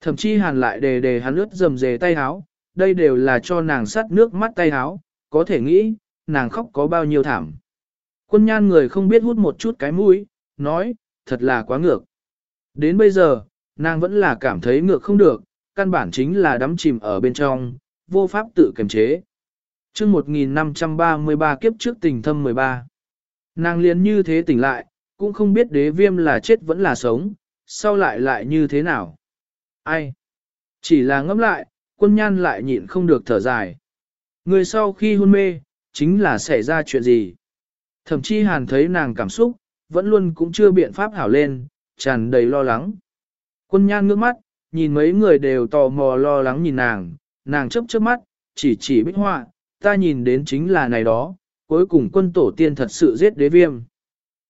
Thậm chí hàn lại đề đề hắn ướt dầm dề tay háo, đây đều là cho nàng sắt nước mắt tay háo, có thể nghĩ, nàng khóc có bao nhiêu thảm. Quân nhan người không biết hút một chút cái mũi, nói, thật là quá ngược. Đến bây giờ, nàng vẫn là cảm thấy ngược không được, căn bản chính là đắm chìm ở bên trong, vô pháp tự kiềm chế. chương 1533 kiếp trước tình thâm 13. Nàng liền như thế tỉnh lại, cũng không biết đế viêm là chết vẫn là sống, sau lại lại như thế nào. Ai? Chỉ là ngẫm lại, quân nhan lại nhịn không được thở dài. Người sau khi hôn mê, chính là xảy ra chuyện gì? Thậm chí hàn thấy nàng cảm xúc, vẫn luôn cũng chưa biện pháp hảo lên, tràn đầy lo lắng. Quân nhan ngước mắt, nhìn mấy người đều tò mò lo lắng nhìn nàng, nàng chấp chớp mắt, chỉ chỉ bích họa, ta nhìn đến chính là này đó, cuối cùng quân tổ tiên thật sự giết đế viêm.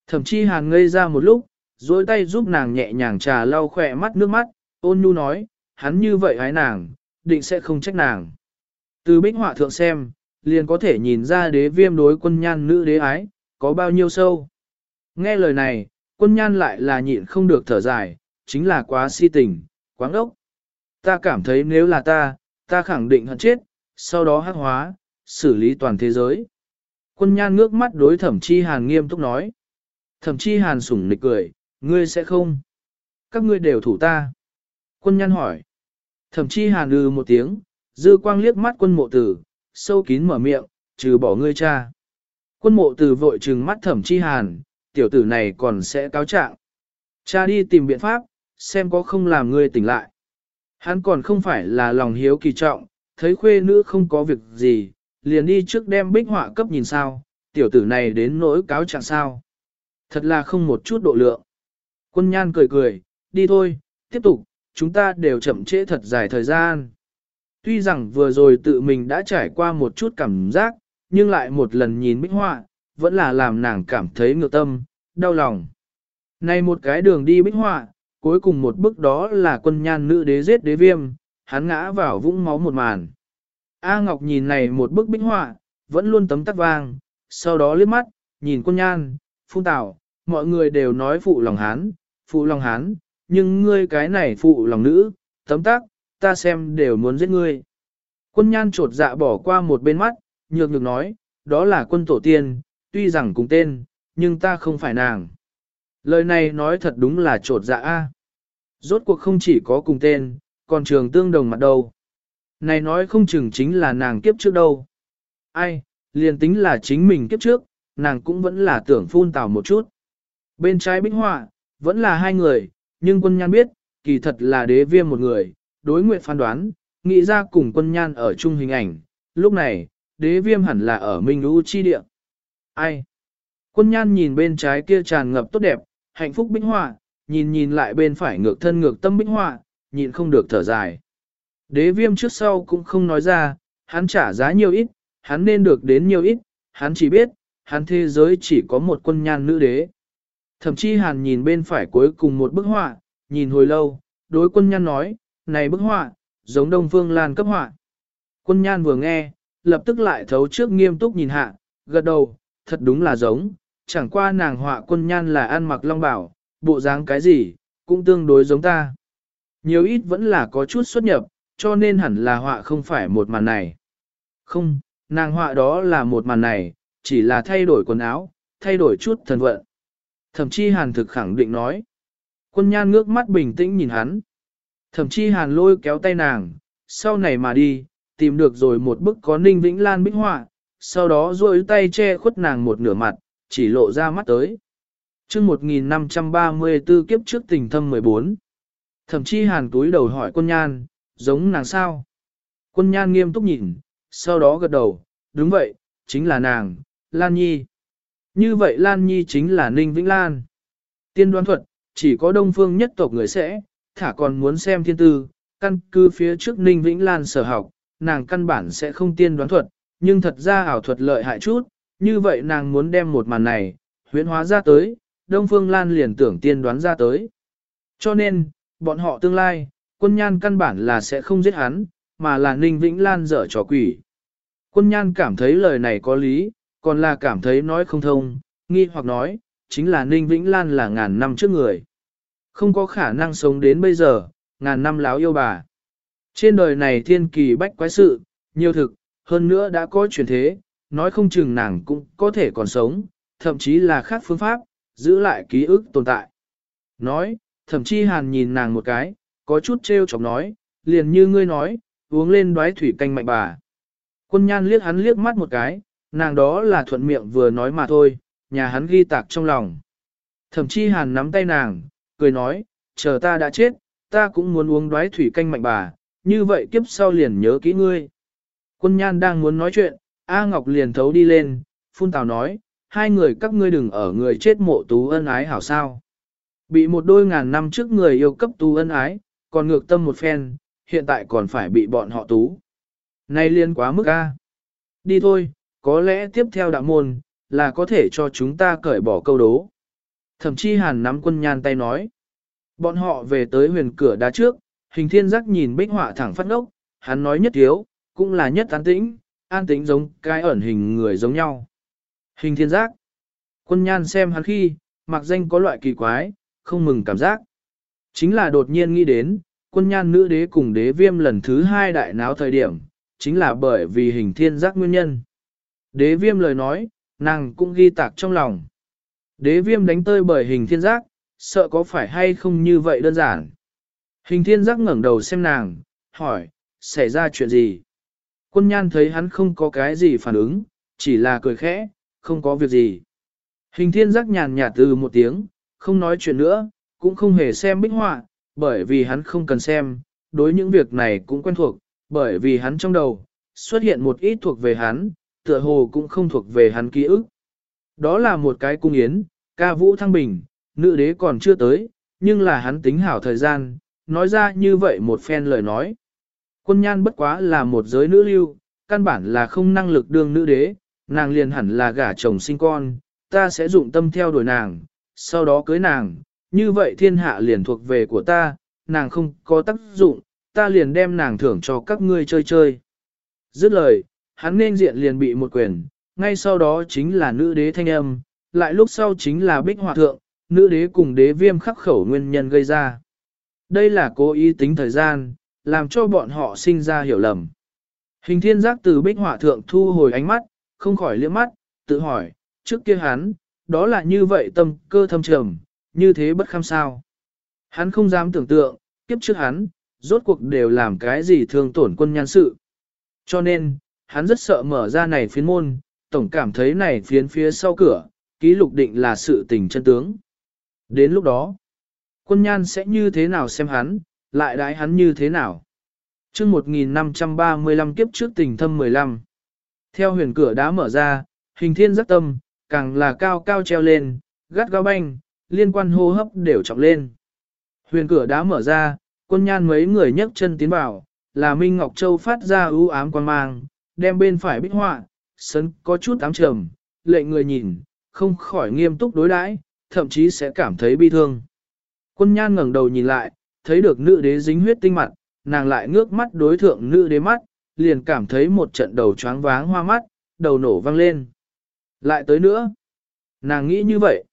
Thậm chí hàn ngây ra một lúc, dối tay giúp nàng nhẹ nhàng trà lau khỏe mắt nước mắt, ôn nhu nói, hắn như vậy hái nàng, định sẽ không trách nàng. Từ bích họa thượng xem, liền có thể nhìn ra đế viêm đối quân nhan nữ đế ái, có bao nhiêu sâu. Nghe lời này, quân nhan lại là nhịn không được thở dài, chính là quá si tình, quá ngốc. Ta cảm thấy nếu là ta, ta khẳng định hận chết, sau đó hắc hóa, xử lý toàn thế giới. Quân nhan ngước mắt đối thẩm chi hàn nghiêm túc nói. Thẩm chi hàn sủng nịch cười, ngươi sẽ không. Các ngươi đều thủ ta. Quân nhan hỏi. Thẩm chi hàn ư một tiếng, dư quang liếc mắt quân mộ tử, sâu kín mở miệng, trừ bỏ ngươi cha. Quân mộ tử vội trừng mắt thẩm chi hàn, tiểu tử này còn sẽ cáo trạng. Cha đi tìm biện pháp, xem có không làm ngươi tỉnh lại. Hắn còn không phải là lòng hiếu kỳ trọng, thấy khuê nữ không có việc gì, liền đi trước đem bích họa cấp nhìn sao, tiểu tử này đến nỗi cáo trạng sao. Thật là không một chút độ lượng. Quân nhan cười cười, đi thôi, tiếp tục, chúng ta đều chậm trễ thật dài thời gian. Tuy rằng vừa rồi tự mình đã trải qua một chút cảm giác, nhưng lại một lần nhìn bích họa, vẫn là làm nàng cảm thấy ngược tâm, đau lòng. Này một cái đường đi bích họa, cuối cùng một bước đó là quân nhan nữ đế giết đế viêm, hắn ngã vào vũng máu một màn. A Ngọc nhìn này một bức bích họa, vẫn luôn tấm tắc vang, sau đó liếc mắt, nhìn quân nhan, phun tảo, mọi người đều nói phụ lòng hán, phụ lòng hán, nhưng ngươi cái này phụ lòng nữ, tấm tắc, ta xem đều muốn giết ngươi. Quân nhan trột dạ bỏ qua một bên mắt, nhược nhược nói, đó là quân tổ tiên, tuy rằng cùng tên, nhưng ta không phải nàng. Lời này nói thật đúng là trột dạ a. Rốt cuộc không chỉ có cùng tên, còn trường tương đồng mặt đâu. Này nói không chừng chính là nàng kiếp trước đâu. Ai, liền tính là chính mình kiếp trước, nàng cũng vẫn là tưởng phun tào một chút. Bên trái bích họa, vẫn là hai người, nhưng quân nhan biết, kỳ thật là đế viêm một người, đối nguyện phán đoán, nghĩ ra cùng quân nhan ở chung hình ảnh, lúc này, đế viêm hẳn là ở Minh Lũ Chi Địa. Ai? Quân nhan nhìn bên trái kia tràn ngập tốt đẹp, hạnh phúc bích họa, nhìn nhìn lại bên phải ngược thân ngược tâm bích họa, nhìn không được thở dài. Đế viêm trước sau cũng không nói ra, hắn trả giá nhiều ít, hắn nên được đến nhiều ít, hắn chỉ biết, hắn thế giới chỉ có một quân nhan nữ đế. Thậm chí hàn nhìn bên phải cuối cùng một bức họa, nhìn hồi lâu, đối quân nhan nói, này bức họa, giống đông phương lan cấp họa. Quân nhan vừa nghe, lập tức lại thấu trước nghiêm túc nhìn hạ, gật đầu, thật đúng là giống, chẳng qua nàng họa quân nhan là ăn mặc long bảo, bộ dáng cái gì, cũng tương đối giống ta. Nhiều ít vẫn là có chút xuất nhập, cho nên hẳn là họa không phải một màn này. Không, nàng họa đó là một màn này, chỉ là thay đổi quần áo, thay đổi chút thần vận. Thẩm Chi hàn thực khẳng định nói. Quân nhan ngước mắt bình tĩnh nhìn hắn. Thẩm Chi hàn lôi kéo tay nàng, sau này mà đi, tìm được rồi một bức có ninh vĩnh lan bích họa, sau đó duỗi tay che khuất nàng một nửa mặt, chỉ lộ ra mắt tới. chương 1534 kiếp trước tình thâm 14. Thẩm Chi hàn túi đầu hỏi quân nhan, giống nàng sao? Quân nhan nghiêm túc nhìn, sau đó gật đầu, đúng vậy, chính là nàng, Lan Nhi. Như vậy Lan Nhi chính là Ninh Vĩnh Lan. Tiên đoán thuật, chỉ có đông phương nhất tộc người sẽ, thả còn muốn xem thiên tư, căn cứ phía trước Ninh Vĩnh Lan sở học, nàng căn bản sẽ không tiên đoán thuật, nhưng thật ra ảo thuật lợi hại chút, như vậy nàng muốn đem một màn này, huyễn hóa ra tới, Đông Phương Lan liền tưởng tiên đoán ra tới. Cho nên, bọn họ tương lai, quân nhan căn bản là sẽ không giết hắn, mà là Ninh Vĩnh Lan dở trò quỷ. Quân nhan cảm thấy lời này có lý, còn là cảm thấy nói không thông, nghi hoặc nói, chính là Ninh Vĩnh Lan là ngàn năm trước người. Không có khả năng sống đến bây giờ, ngàn năm láo yêu bà. Trên đời này thiên kỳ bách quái sự, nhiều thực, hơn nữa đã có chuyển thế, nói không chừng nàng cũng có thể còn sống, thậm chí là khác phương pháp, giữ lại ký ức tồn tại. Nói, thậm chí hàn nhìn nàng một cái, có chút trêu chọc nói, liền như ngươi nói, uống lên đoái thủy canh mạnh bà. Quân nhan liếc hắn liếc mắt một cái, nàng đó là thuận miệng vừa nói mà thôi, nhà hắn ghi tạc trong lòng. Thẩm Chi hàn nắm tay nàng, cười nói, chờ ta đã chết, ta cũng muốn uống đoái thủy canh mạnh bà, như vậy kiếp sau liền nhớ kỹ ngươi. Quân nhan đang muốn nói chuyện, A Ngọc liền thấu đi lên, phun tào nói, hai người các ngươi đừng ở người chết mộ tú ân ái hảo sao. Bị một đôi ngàn năm trước người yêu cấp tú ân ái, còn ngược tâm một phen, hiện tại còn phải bị bọn họ tú. nay liên quá mức A. Đi thôi, có lẽ tiếp theo đạo môn, là có thể cho chúng ta cởi bỏ câu đố. Thậm chí hàn nắm quân nhan tay nói. Bọn họ về tới huyền cửa đá trước, hình thiên giác nhìn bích họa thẳng phát ngốc, hắn nói nhất thiếu, cũng là nhất an tĩnh, an tĩnh giống cái ẩn hình người giống nhau. Hình thiên giác. Quân nhan xem hắn khi, mặc danh có loại kỳ quái, không mừng cảm giác. Chính là đột nhiên nghĩ đến, quân nhan nữ đế cùng đế viêm lần thứ hai đại náo thời điểm, chính là bởi vì hình thiên giác nguyên nhân. Đế viêm lời nói, nàng cũng ghi tạc trong lòng. Đế viêm đánh tơi bởi hình thiên giác, sợ có phải hay không như vậy đơn giản. Hình thiên giác ngẩng đầu xem nàng, hỏi, xảy ra chuyện gì? Quân nhan thấy hắn không có cái gì phản ứng, chỉ là cười khẽ, không có việc gì. Hình thiên giác nhàn nhạt từ một tiếng, không nói chuyện nữa, cũng không hề xem bích họa, bởi vì hắn không cần xem, đối những việc này cũng quen thuộc, bởi vì hắn trong đầu, xuất hiện một ít thuộc về hắn, tựa hồ cũng không thuộc về hắn ký ức. Đó là một cái cung yến, ca vũ thăng bình, nữ đế còn chưa tới, nhưng là hắn tính hảo thời gian, nói ra như vậy một phen lời nói. Quân nhan bất quá là một giới nữ lưu, căn bản là không năng lực đương nữ đế, nàng liền hẳn là gả chồng sinh con, ta sẽ dụng tâm theo đuổi nàng, sau đó cưới nàng, như vậy thiên hạ liền thuộc về của ta, nàng không có tác dụng, ta liền đem nàng thưởng cho các ngươi chơi chơi. Dứt lời, hắn nên diện liền bị một quyền, ngay sau đó chính là nữ đế thanh âm, lại lúc sau chính là bích hòa thượng, nữ đế cùng đế viêm khắc khẩu nguyên nhân gây ra. Đây là cố ý tính thời gian, làm cho bọn họ sinh ra hiểu lầm. Hình thiên giác từ bích hỏa thượng thu hồi ánh mắt, không khỏi liếc mắt, tự hỏi, trước kia hắn, đó là như vậy tâm cơ thâm trầm, như thế bất kham sao. Hắn không dám tưởng tượng, kiếp trước hắn, rốt cuộc đều làm cái gì thương tổn quân nhan sự. Cho nên, hắn rất sợ mở ra này phiến môn, tổng cảm thấy này phiến phía sau cửa, ký lục định là sự tình chân tướng. Đến lúc đó, quân nhan sẽ như thế nào xem hắn, lại đái hắn như thế nào. chương 1535 kiếp trước tình thâm 15. Theo huyền cửa đá mở ra, hình thiên rất tâm, càng là cao cao treo lên, gắt gao banh, liên quan hô hấp đều trọng lên. Huyền cửa đá mở ra, quân nhan mấy người nhấc chân tiến vào, là Minh Ngọc Châu phát ra ưu ám quan mang, đem bên phải bích họa, sấn có chút ám trầm, lệnh người nhìn, không khỏi nghiêm túc đối đãi, thậm chí sẽ cảm thấy bi thương. Quân nhan ngẩng đầu nhìn lại, thấy được nữ đế dính huyết tinh mặt, nàng lại ngước mắt đối thượng nữ đế mắt, liền cảm thấy một trận đầu choáng váng hoa mắt, đầu nổ vang lên. Lại tới nữa, nàng nghĩ như vậy.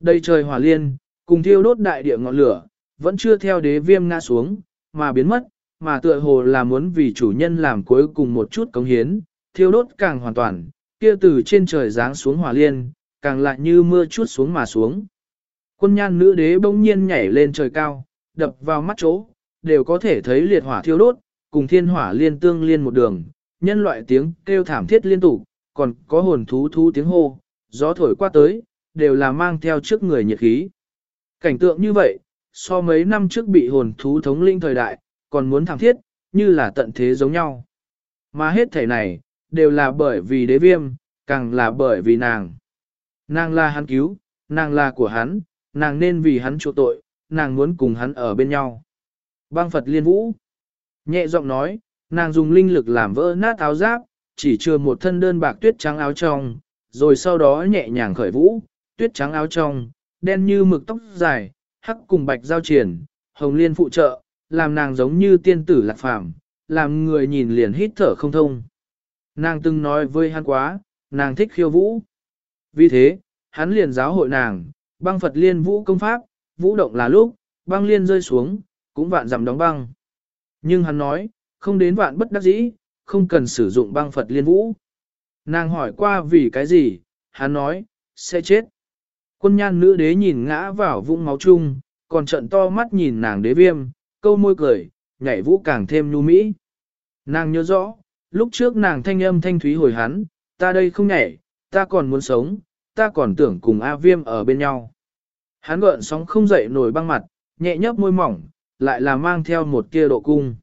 Đây trời hỏa liên, cùng thiêu đốt đại địa ngọn lửa, vẫn chưa theo đế viêm ngã xuống, mà biến mất, mà tựa hồ là muốn vì chủ nhân làm cuối cùng một chút cống hiến, thiêu đốt càng hoàn toàn, kia từ trên trời giáng xuống hỏa liên, càng lại như mưa chút xuống mà xuống. Quân nhan nữ đế bỗng nhiên nhảy lên trời cao, đập vào mắt chỗ, đều có thể thấy liệt hỏa thiêu đốt, cùng thiên hỏa liên tương liên một đường, nhân loại tiếng kêu thảm thiết liên tục, còn có hồn thú thú tiếng hô, gió thổi qua tới, đều là mang theo trước người nhiệt khí. Cảnh tượng như vậy, so mấy năm trước bị hồn thú thống linh thời đại, còn muốn thảm thiết, như là tận thế giống nhau. Mà hết thể này, đều là bởi vì đế viêm, càng là bởi vì nàng. Nàng là hắn cứu, nàng là của hắn, nàng nên vì hắn chỗ tội, nàng muốn cùng hắn ở bên nhau. Băng Phật liên vũ. Nhẹ giọng nói, nàng dùng linh lực làm vỡ nát áo giáp, chỉ chưa một thân đơn bạc tuyết trắng áo trong, rồi sau đó nhẹ nhàng khởi vũ, tuyết trắng áo trong, đen như mực tóc dài, hắc cùng bạch giao triển, hồng liên phụ trợ, làm nàng giống như tiên tử lạc phàm, làm người nhìn liền hít thở không thông. Nàng từng nói với hắn quá, nàng thích khiêu vũ. Vì thế, hắn liền giáo hội nàng, băng Phật liên vũ công pháp, vũ động là lúc, băng liên rơi xuống, cũng vạn dặm đóng băng. Nhưng hắn nói, không đến vạn bất đắc dĩ, không cần sử dụng băng Phật liên vũ. Nàng hỏi qua vì cái gì, hắn nói, sẽ chết. Quân nhan nữ đế nhìn ngã vào vũng máu chung, còn trận to mắt nhìn nàng đế viêm, câu môi cười, nhảy vũ càng thêm nhu mỹ. Nàng nhớ rõ, lúc trước nàng thanh âm thanh thúy hồi hắn, ta đây không nhảy, ta còn muốn sống, ta còn tưởng cùng A viêm ở bên nhau. Hắn gợn sóng không dậy nổi băng mặt, nhẹ nhấp môi mỏng, lại là mang theo một kia độ cung.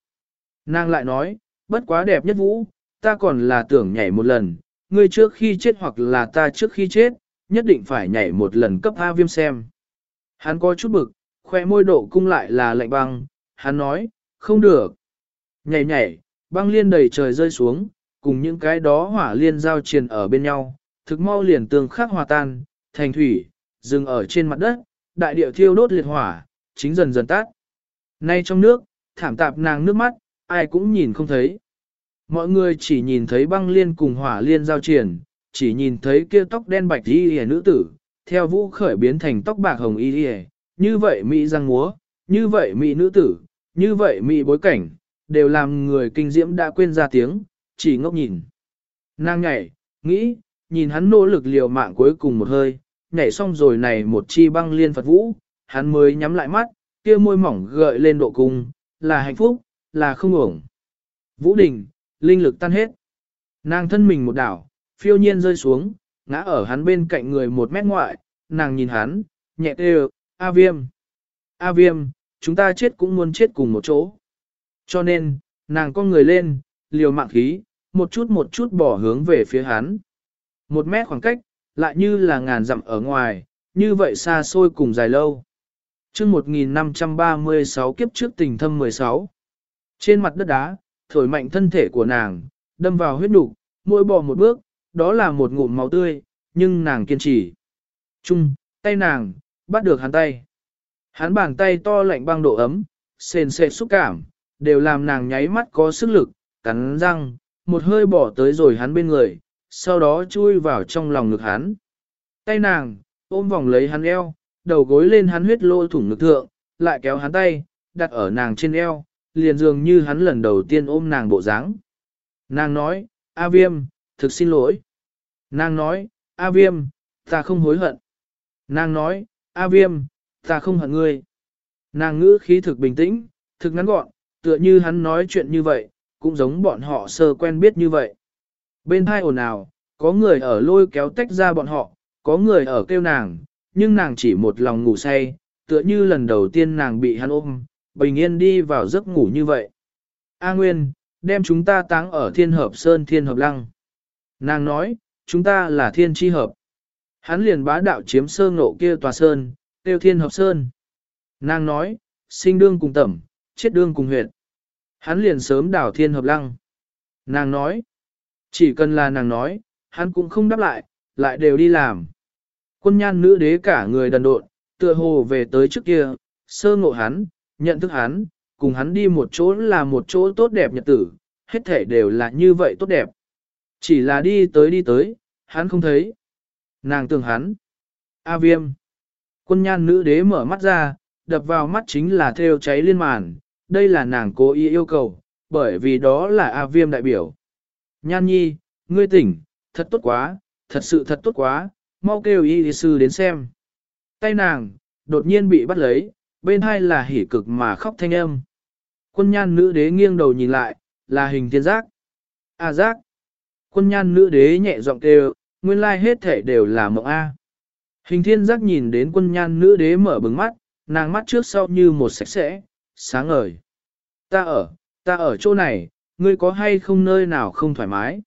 Nàng lại nói, bất quá đẹp nhất vũ, ta còn là tưởng nhảy một lần, ngươi trước khi chết hoặc là ta trước khi chết, nhất định phải nhảy một lần cấp A viêm xem. Hắn có chút bực, khoe môi độ cung lại là lạnh băng, hắn nói, không được. Nhảy nhảy, băng liên đầy trời rơi xuống, cùng những cái đó hỏa liên giao triền ở bên nhau, thực mau liền tương khắc hòa tan, thành thủy, dừng ở trên mặt đất, đại địa thiêu đốt liệt hỏa, chính dần dần tắt. Nay trong nước, thảm tạp nàng nước mắt, ai cũng nhìn không thấy. Mọi người chỉ nhìn thấy băng liên cùng hỏa liên giao triển, chỉ nhìn thấy kia tóc đen bạch y hề nữ tử, theo vũ khởi biến thành tóc bạc hồng y hề, như vậy mỹ răng múa, như vậy mỹ nữ tử, như vậy mỹ bối cảnh, đều làm người kinh diễm đã quên ra tiếng, chỉ ngốc nhìn. Nàng nhảy, nghĩ, nhìn hắn nỗ lực liều mạng cuối cùng một hơi, nhảy xong rồi này một chi băng liên Phật vũ, hắn mới nhắm lại mắt, kia môi mỏng gợi lên độ cung, là hạnh phúc, là không ổng. Vũ đình, linh lực tan hết. Nàng thân mình một đảo, phiêu nhiên rơi xuống, ngã ở hắn bên cạnh người một mét ngoại, nàng nhìn hắn, nhẹ tê A viêm. A viêm, chúng ta chết cũng muốn chết cùng một chỗ. Cho nên, nàng con người lên, liều mạng khí, một chút một chút bỏ hướng về phía hắn. Một mét khoảng cách, lại như là ngàn dặm ở ngoài, như vậy xa xôi cùng dài lâu. chương 1536 kiếp trước tình thâm 16. Trên mặt đất đá, thổi mạnh thân thể của nàng, đâm vào huyết đục, mỗi bò một bước, đó là một ngụm máu tươi, nhưng nàng kiên trì. Chung, tay nàng, bắt được hắn tay. Hắn bàn tay to lạnh băng độ ấm, sền sệt xúc cảm, đều làm nàng nháy mắt có sức lực, cắn răng, một hơi bỏ tới rồi hắn bên người, sau đó chui vào trong lòng ngực hắn. Tay nàng, ôm vòng lấy hắn eo, đầu gối lên hắn huyết lô thủng ngực thượng, lại kéo hắn tay, đặt ở nàng trên eo, liền dường như hắn lần đầu tiên ôm nàng bộ dáng. Nàng nói, A Viêm, thực xin lỗi. Nàng nói, A Viêm, ta không hối hận. Nàng nói, A Viêm, ta không hận ngươi. Nàng ngữ khí thực bình tĩnh, thực ngắn gọn, tựa như hắn nói chuyện như vậy, cũng giống bọn họ sơ quen biết như vậy. Bên hai ồn ào, có người ở lôi kéo tách ra bọn họ, có người ở kêu nàng, nhưng nàng chỉ một lòng ngủ say, tựa như lần đầu tiên nàng bị hắn ôm, bình yên đi vào giấc ngủ như vậy. A Nguyên, đem chúng ta táng ở thiên hợp sơn thiên hợp lăng. Nàng nói, chúng ta là thiên chi hợp. Hắn liền bá đạo chiếm sơ ngộ kia tòa sơn, tiêu thiên hợp sơn. Nàng nói, sinh đương cùng tẩm, chết đương cùng huyệt. Hắn liền sớm đảo thiên hợp lăng. Nàng nói, chỉ cần là nàng nói, hắn cũng không đáp lại, lại đều đi làm. Quân nhan nữ đế cả người đần độn, tựa hồ về tới trước kia, sơ ngộ hắn, nhận thức hắn, cùng hắn đi một chỗ là một chỗ tốt đẹp nhật tử, hết thể đều là như vậy tốt đẹp. Chỉ là đi tới đi tới, hắn không thấy. Nàng tưởng hắn. A viêm. Quân nhan nữ đế mở mắt ra, đập vào mắt chính là theo cháy liên màn, đây là nàng cố ý yêu cầu, bởi vì đó là A viêm đại biểu. Nhan nhi, ngươi tỉnh, thật tốt quá, thật sự thật tốt quá, mau kêu y sư đến xem. Tay nàng, đột nhiên bị bắt lấy, bên hai là hỉ cực mà khóc thanh âm. Quân nhan nữ đế nghiêng đầu nhìn lại, là hình thiên giác. A giác. Quân nhan nữ đế nhẹ giọng kêu, nguyên lai hết thể đều là mộng A. Hình thiên giác nhìn đến quân nhan nữ đế mở bừng mắt, nàng mắt trước sau như một sạch sẽ, sáng ngời. Ta ở, ta ở chỗ này, ngươi có hay không nơi nào không thoải mái?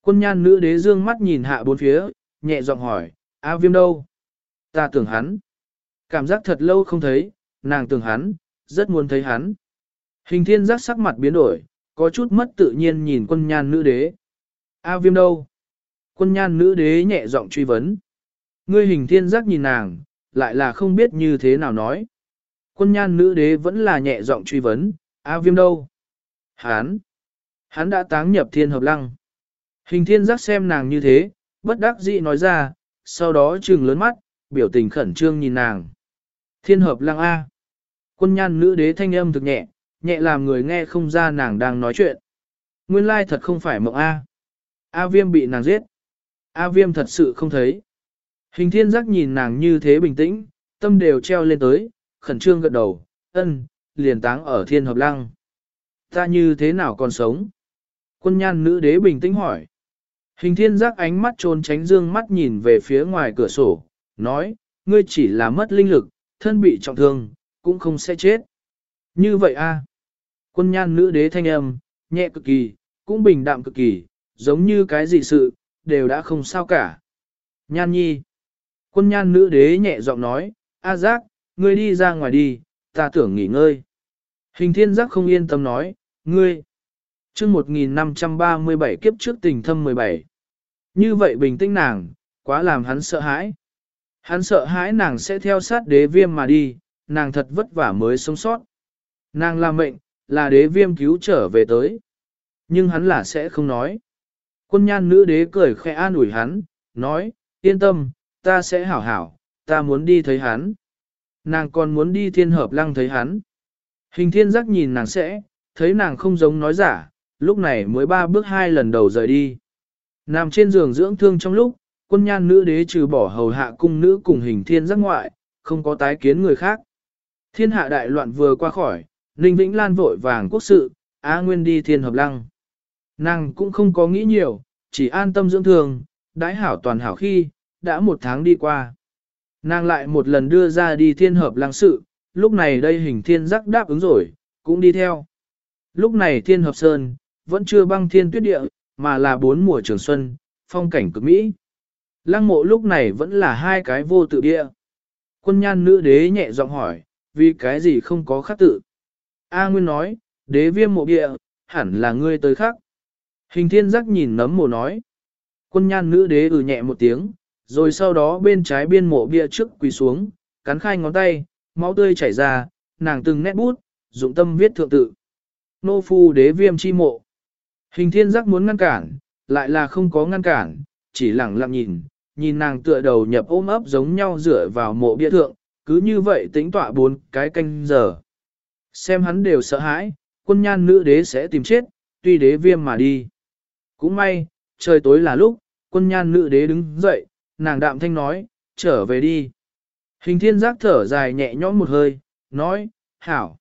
Quân nhan nữ đế dương mắt nhìn hạ bốn phía, nhẹ giọng hỏi, A viêm đâu? Ta tưởng hắn. Cảm giác thật lâu không thấy, nàng tưởng hắn, rất muốn thấy hắn. Hình thiên giác sắc mặt biến đổi, có chút mất tự nhiên nhìn quân nhan nữ đế. A viêm đâu? Quân nhan nữ đế nhẹ giọng truy vấn. Ngươi hình thiên giác nhìn nàng, lại là không biết như thế nào nói. Quân nhan nữ đế vẫn là nhẹ giọng truy vấn, A viêm đâu? Hán! Hắn đã táng nhập thiên hợp lăng. Hình thiên giác xem nàng như thế, bất đắc dĩ nói ra, sau đó trừng lớn mắt, biểu tình khẩn trương nhìn nàng. Thiên hợp lăng A. Quân nhan nữ đế thanh âm thực nhẹ, nhẹ làm người nghe không ra nàng đang nói chuyện. Nguyên lai thật không phải mộng A. A viêm bị nàng giết. A viêm thật sự không thấy. Hình thiên giác nhìn nàng như thế bình tĩnh, tâm đều treo lên tới, khẩn trương gật đầu, ân, liền táng ở thiên hợp lăng. Ta như thế nào còn sống? Quân nhan nữ đế bình tĩnh hỏi. Hình thiên giác ánh mắt trốn tránh dương mắt nhìn về phía ngoài cửa sổ, nói, ngươi chỉ là mất linh lực, thân bị trọng thương, cũng không sẽ chết. Như vậy a Quân nhan nữ đế thanh âm, nhẹ cực kỳ, cũng bình đạm cực kỳ, giống như cái gì sự, đều đã không sao cả. Nhan nhi. Quân nhan nữ đế nhẹ giọng nói, A giác, ngươi đi ra ngoài đi, ta tưởng nghỉ ngơi. Hình thiên giác không yên tâm nói, ngươi. chương 1537 kiếp trước tình thâm 17. Như vậy bình tĩnh nàng, quá làm hắn sợ hãi. Hắn sợ hãi nàng sẽ theo sát đế viêm mà đi, nàng thật vất vả mới sống sót. Nàng là mệnh, là đế viêm cứu trở về tới. Nhưng hắn là sẽ không nói. Quân nhan nữ đế cười khẽ an ủi hắn, nói, yên tâm, ta sẽ hảo hảo, ta muốn đi thấy hắn. Nàng còn muốn đi thiên hợp lăng thấy hắn. Hình thiên giác nhìn nàng sẽ, thấy nàng không giống nói giả, lúc này mới ba bước hai lần đầu rời đi. Nằm trên giường dưỡng thương trong lúc, quân nhan nữ đế trừ bỏ hầu hạ cung nữ cùng hình thiên giác ngoại, không có tái kiến người khác. Thiên hạ đại loạn vừa qua khỏi, Ninh Vĩnh Lan vội vàng quốc sự, Á Nguyên đi thiên hợp lăng. Nàng cũng không có nghĩ nhiều, chỉ an tâm dưỡng thương, đãi hảo toàn hảo khi, đã một tháng đi qua. Nàng lại một lần đưa ra đi thiên hợp lăng sự, lúc này đây hình thiên giác đáp ứng rồi, cũng đi theo. Lúc này thiên hợp sơn, vẫn chưa băng thiên tuyết địa, mà là bốn mùa trường xuân, phong cảnh cực mỹ. Lăng mộ lúc này vẫn là hai cái vô tự địa. Quân nhan nữ đế nhẹ giọng hỏi, vì cái gì không có khắc tự. A Nguyên nói, đế viêm mộ địa, hẳn là ngươi tới khắc. Hình thiên giác nhìn nấm mồ nói. Quân nhan nữ đế ừ nhẹ một tiếng, rồi sau đó bên trái biên mộ bia trước quỳ xuống, cắn khai ngón tay, máu tươi chảy ra, nàng từng nét bút, dụng tâm viết thượng tự. Nô phu đế viêm chi mộ. Hình thiên giác muốn ngăn cản, lại là không có ngăn cản, chỉ lặng lặng nhìn, nhìn nàng tựa đầu nhập ôm ấp giống nhau dựa vào mộ bia thượng, cứ như vậy tính tọa bốn cái canh giờ. Xem hắn đều sợ hãi, quân nhan nữ đế sẽ tìm chết, tuy đế viêm mà đi. Cũng may, trời tối là lúc, quân nhan nữ đế đứng dậy, nàng đạm thanh nói, trở về đi. Hình thiên giác thở dài nhẹ nhõm một hơi, nói, hảo.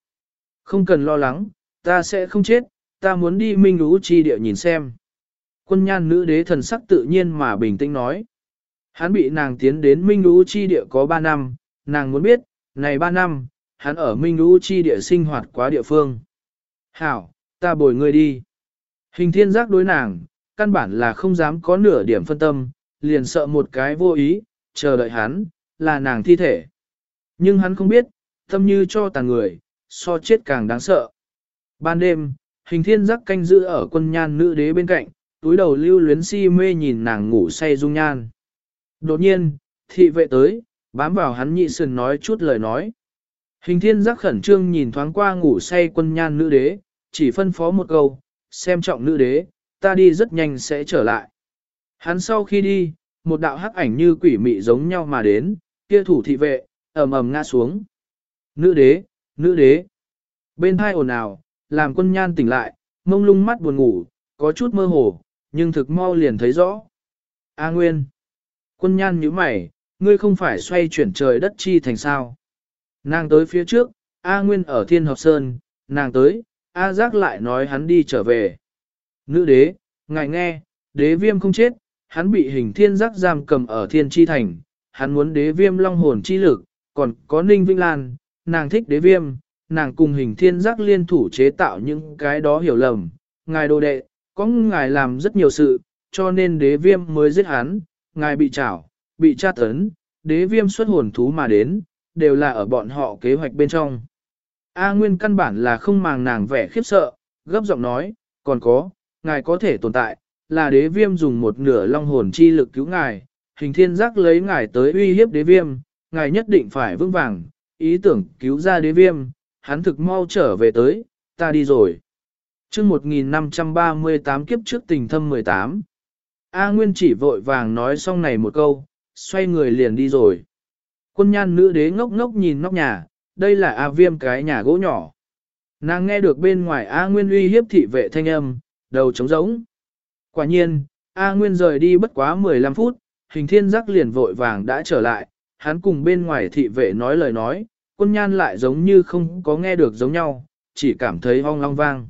Không cần lo lắng, ta sẽ không chết, ta muốn đi minh lũ chi địa nhìn xem. Quân nhan nữ đế thần sắc tự nhiên mà bình tĩnh nói. Hắn bị nàng tiến đến minh lũ chi địa có 3 năm, nàng muốn biết, này 3 năm, hắn ở minh lũ chi địa sinh hoạt quá địa phương. Hảo, ta bồi ngươi đi. Hình thiên giác đối nàng, căn bản là không dám có nửa điểm phân tâm, liền sợ một cái vô ý, chờ đợi hắn, là nàng thi thể. Nhưng hắn không biết, tâm như cho tàn người, so chết càng đáng sợ. Ban đêm, hình thiên giác canh giữ ở quân nhan nữ đế bên cạnh, túi đầu lưu luyến si mê nhìn nàng ngủ say dung nhan. Đột nhiên, thị vệ tới, bám vào hắn nhị sườn nói chút lời nói. Hình thiên giác khẩn trương nhìn thoáng qua ngủ say quân nhan nữ đế, chỉ phân phó một câu, xem trọng nữ đế, ta đi rất nhanh sẽ trở lại. Hắn sau khi đi, một đạo hắc ảnh như quỷ mị giống nhau mà đến, kia thủ thị vệ, ầm ầm ngã xuống. Nữ đế, nữ đế. Bên hai ồn ào, làm quân nhan tỉnh lại, mông lung mắt buồn ngủ, có chút mơ hồ, nhưng thực mau liền thấy rõ. A Nguyên. Quân nhan nhíu mày, ngươi không phải xoay chuyển trời đất chi thành sao. Nàng tới phía trước, A Nguyên ở Thiên Hợp Sơn, nàng tới, A Giác lại nói hắn đi trở về. Nữ đế, ngài nghe, đế viêm không chết, hắn bị hình thiên giác giam cầm ở thiên chi thành, hắn muốn đế viêm long hồn chi lực, còn có ninh vinh lan, nàng thích đế viêm, nàng cùng hình thiên giác liên thủ chế tạo những cái đó hiểu lầm. Ngài đồ đệ, có ngài làm rất nhiều sự, cho nên đế viêm mới giết hắn, ngài bị trảo, bị tra tấn, đế viêm xuất hồn thú mà đến, đều là ở bọn họ kế hoạch bên trong. A Nguyên căn bản là không màng nàng vẻ khiếp sợ, gấp giọng nói, còn có, ngài có thể tồn tại, là đế viêm dùng một nửa long hồn chi lực cứu ngài, hình thiên giác lấy ngài tới uy hiếp đế viêm, ngài nhất định phải vững vàng, ý tưởng cứu ra đế viêm, hắn thực mau trở về tới, ta đi rồi. chương 1538 kiếp trước tình thâm 18, A Nguyên chỉ vội vàng nói xong này một câu, xoay người liền đi rồi. Quân nhan nữ đế ngốc ngốc nhìn nóc nhà, đây là A Viêm cái nhà gỗ nhỏ. Nàng nghe được bên ngoài A Nguyên uy hiếp thị vệ thanh âm, đầu trống rỗng. Quả nhiên, A Nguyên rời đi bất quá 15 phút, hình thiên giác liền vội vàng đã trở lại, hắn cùng bên ngoài thị vệ nói lời nói, quân nhan lại giống như không có nghe được giống nhau, chỉ cảm thấy hong long vang.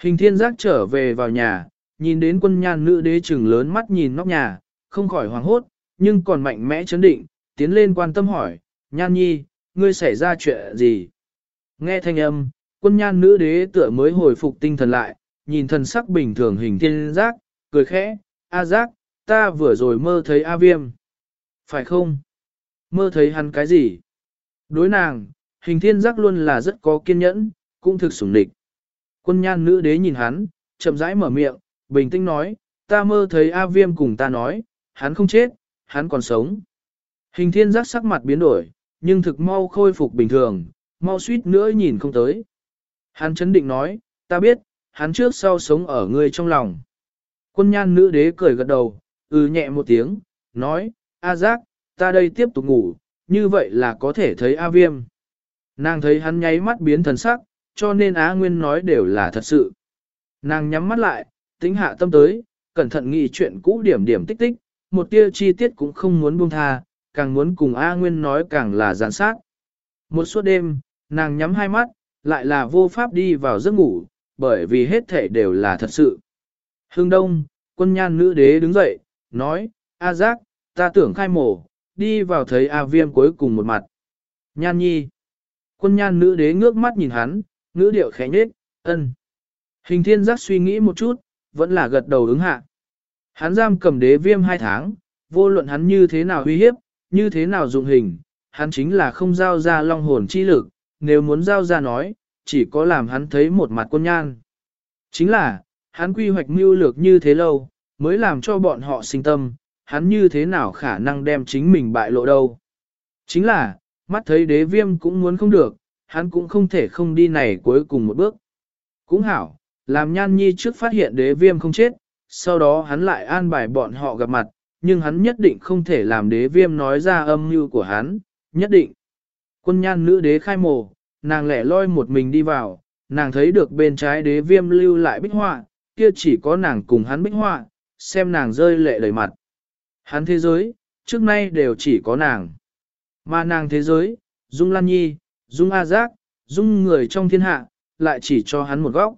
Hình thiên giác trở về vào nhà, nhìn đến quân nhan nữ đế trừng lớn mắt nhìn nóc nhà, không khỏi hoảng hốt, nhưng còn mạnh mẽ chấn định, tiến lên quan tâm hỏi, nhan nhi, ngươi xảy ra chuyện gì? Nghe thanh âm, quân nhan nữ đế tựa mới hồi phục tinh thần lại, nhìn thần sắc bình thường hình thiên giác, cười khẽ, A giác, ta vừa rồi mơ thấy A viêm. Phải không? Mơ thấy hắn cái gì? Đối nàng, hình thiên giác luôn là rất có kiên nhẫn, cũng thực sủng địch. Quân nhan nữ đế nhìn hắn, chậm rãi mở miệng, bình tĩnh nói, ta mơ thấy A viêm cùng ta nói, hắn không chết, hắn còn sống. Hình thiên giác sắc mặt biến đổi, nhưng thực mau khôi phục bình thường, mau suýt nữa nhìn không tới. Hắn chấn định nói, ta biết, hắn trước sau sống ở ngươi trong lòng. Quân nhan nữ đế cười gật đầu, ừ nhẹ một tiếng, nói, A giác, ta đây tiếp tục ngủ, như vậy là có thể thấy A viêm. Nàng thấy hắn nháy mắt biến thần sắc, cho nên Á Nguyên nói đều là thật sự. Nàng nhắm mắt lại, tính hạ tâm tới, cẩn thận nghĩ chuyện cũ điểm điểm tích tích, một tia chi tiết cũng không muốn buông tha, càng muốn cùng A Nguyên nói càng là giản sát. Một suốt đêm, nàng nhắm hai mắt, lại là vô pháp đi vào giấc ngủ, bởi vì hết thể đều là thật sự. Hương đông, quân nhan nữ đế đứng dậy, nói, A giác, ta tưởng khai mổ, đi vào thấy A viêm cuối cùng một mặt. Nhan nhi. Quân nhan nữ đế ngước mắt nhìn hắn, ngữ điệu khẽ nhết, ân. Hình thiên giác suy nghĩ một chút, vẫn là gật đầu ứng hạ. Hắn giam cầm đế viêm hai tháng, vô luận hắn như thế nào uy hiếp, như thế nào dụng hình, hắn chính là không giao ra long hồn chi lực, nếu muốn giao ra nói, chỉ có làm hắn thấy một mặt quân nhan. Chính là, hắn quy hoạch mưu lược như thế lâu, mới làm cho bọn họ sinh tâm, hắn như thế nào khả năng đem chính mình bại lộ đâu. Chính là, mắt thấy đế viêm cũng muốn không được, hắn cũng không thể không đi này cuối cùng một bước. Cũng hảo, làm nhan nhi trước phát hiện đế viêm không chết, sau đó hắn lại an bài bọn họ gặp mặt, nhưng hắn nhất định không thể làm đế viêm nói ra âm mưu của hắn, nhất định. Quân nhan nữ đế khai mồ, nàng lẻ loi một mình đi vào, nàng thấy được bên trái đế viêm lưu lại bích họa, kia chỉ có nàng cùng hắn bích họa, xem nàng rơi lệ đầy mặt. Hắn thế giới, trước nay đều chỉ có nàng. Mà nàng thế giới, Dung Lan Nhi, Dung A Giác, Dung người trong thiên hạ, lại chỉ cho hắn một góc.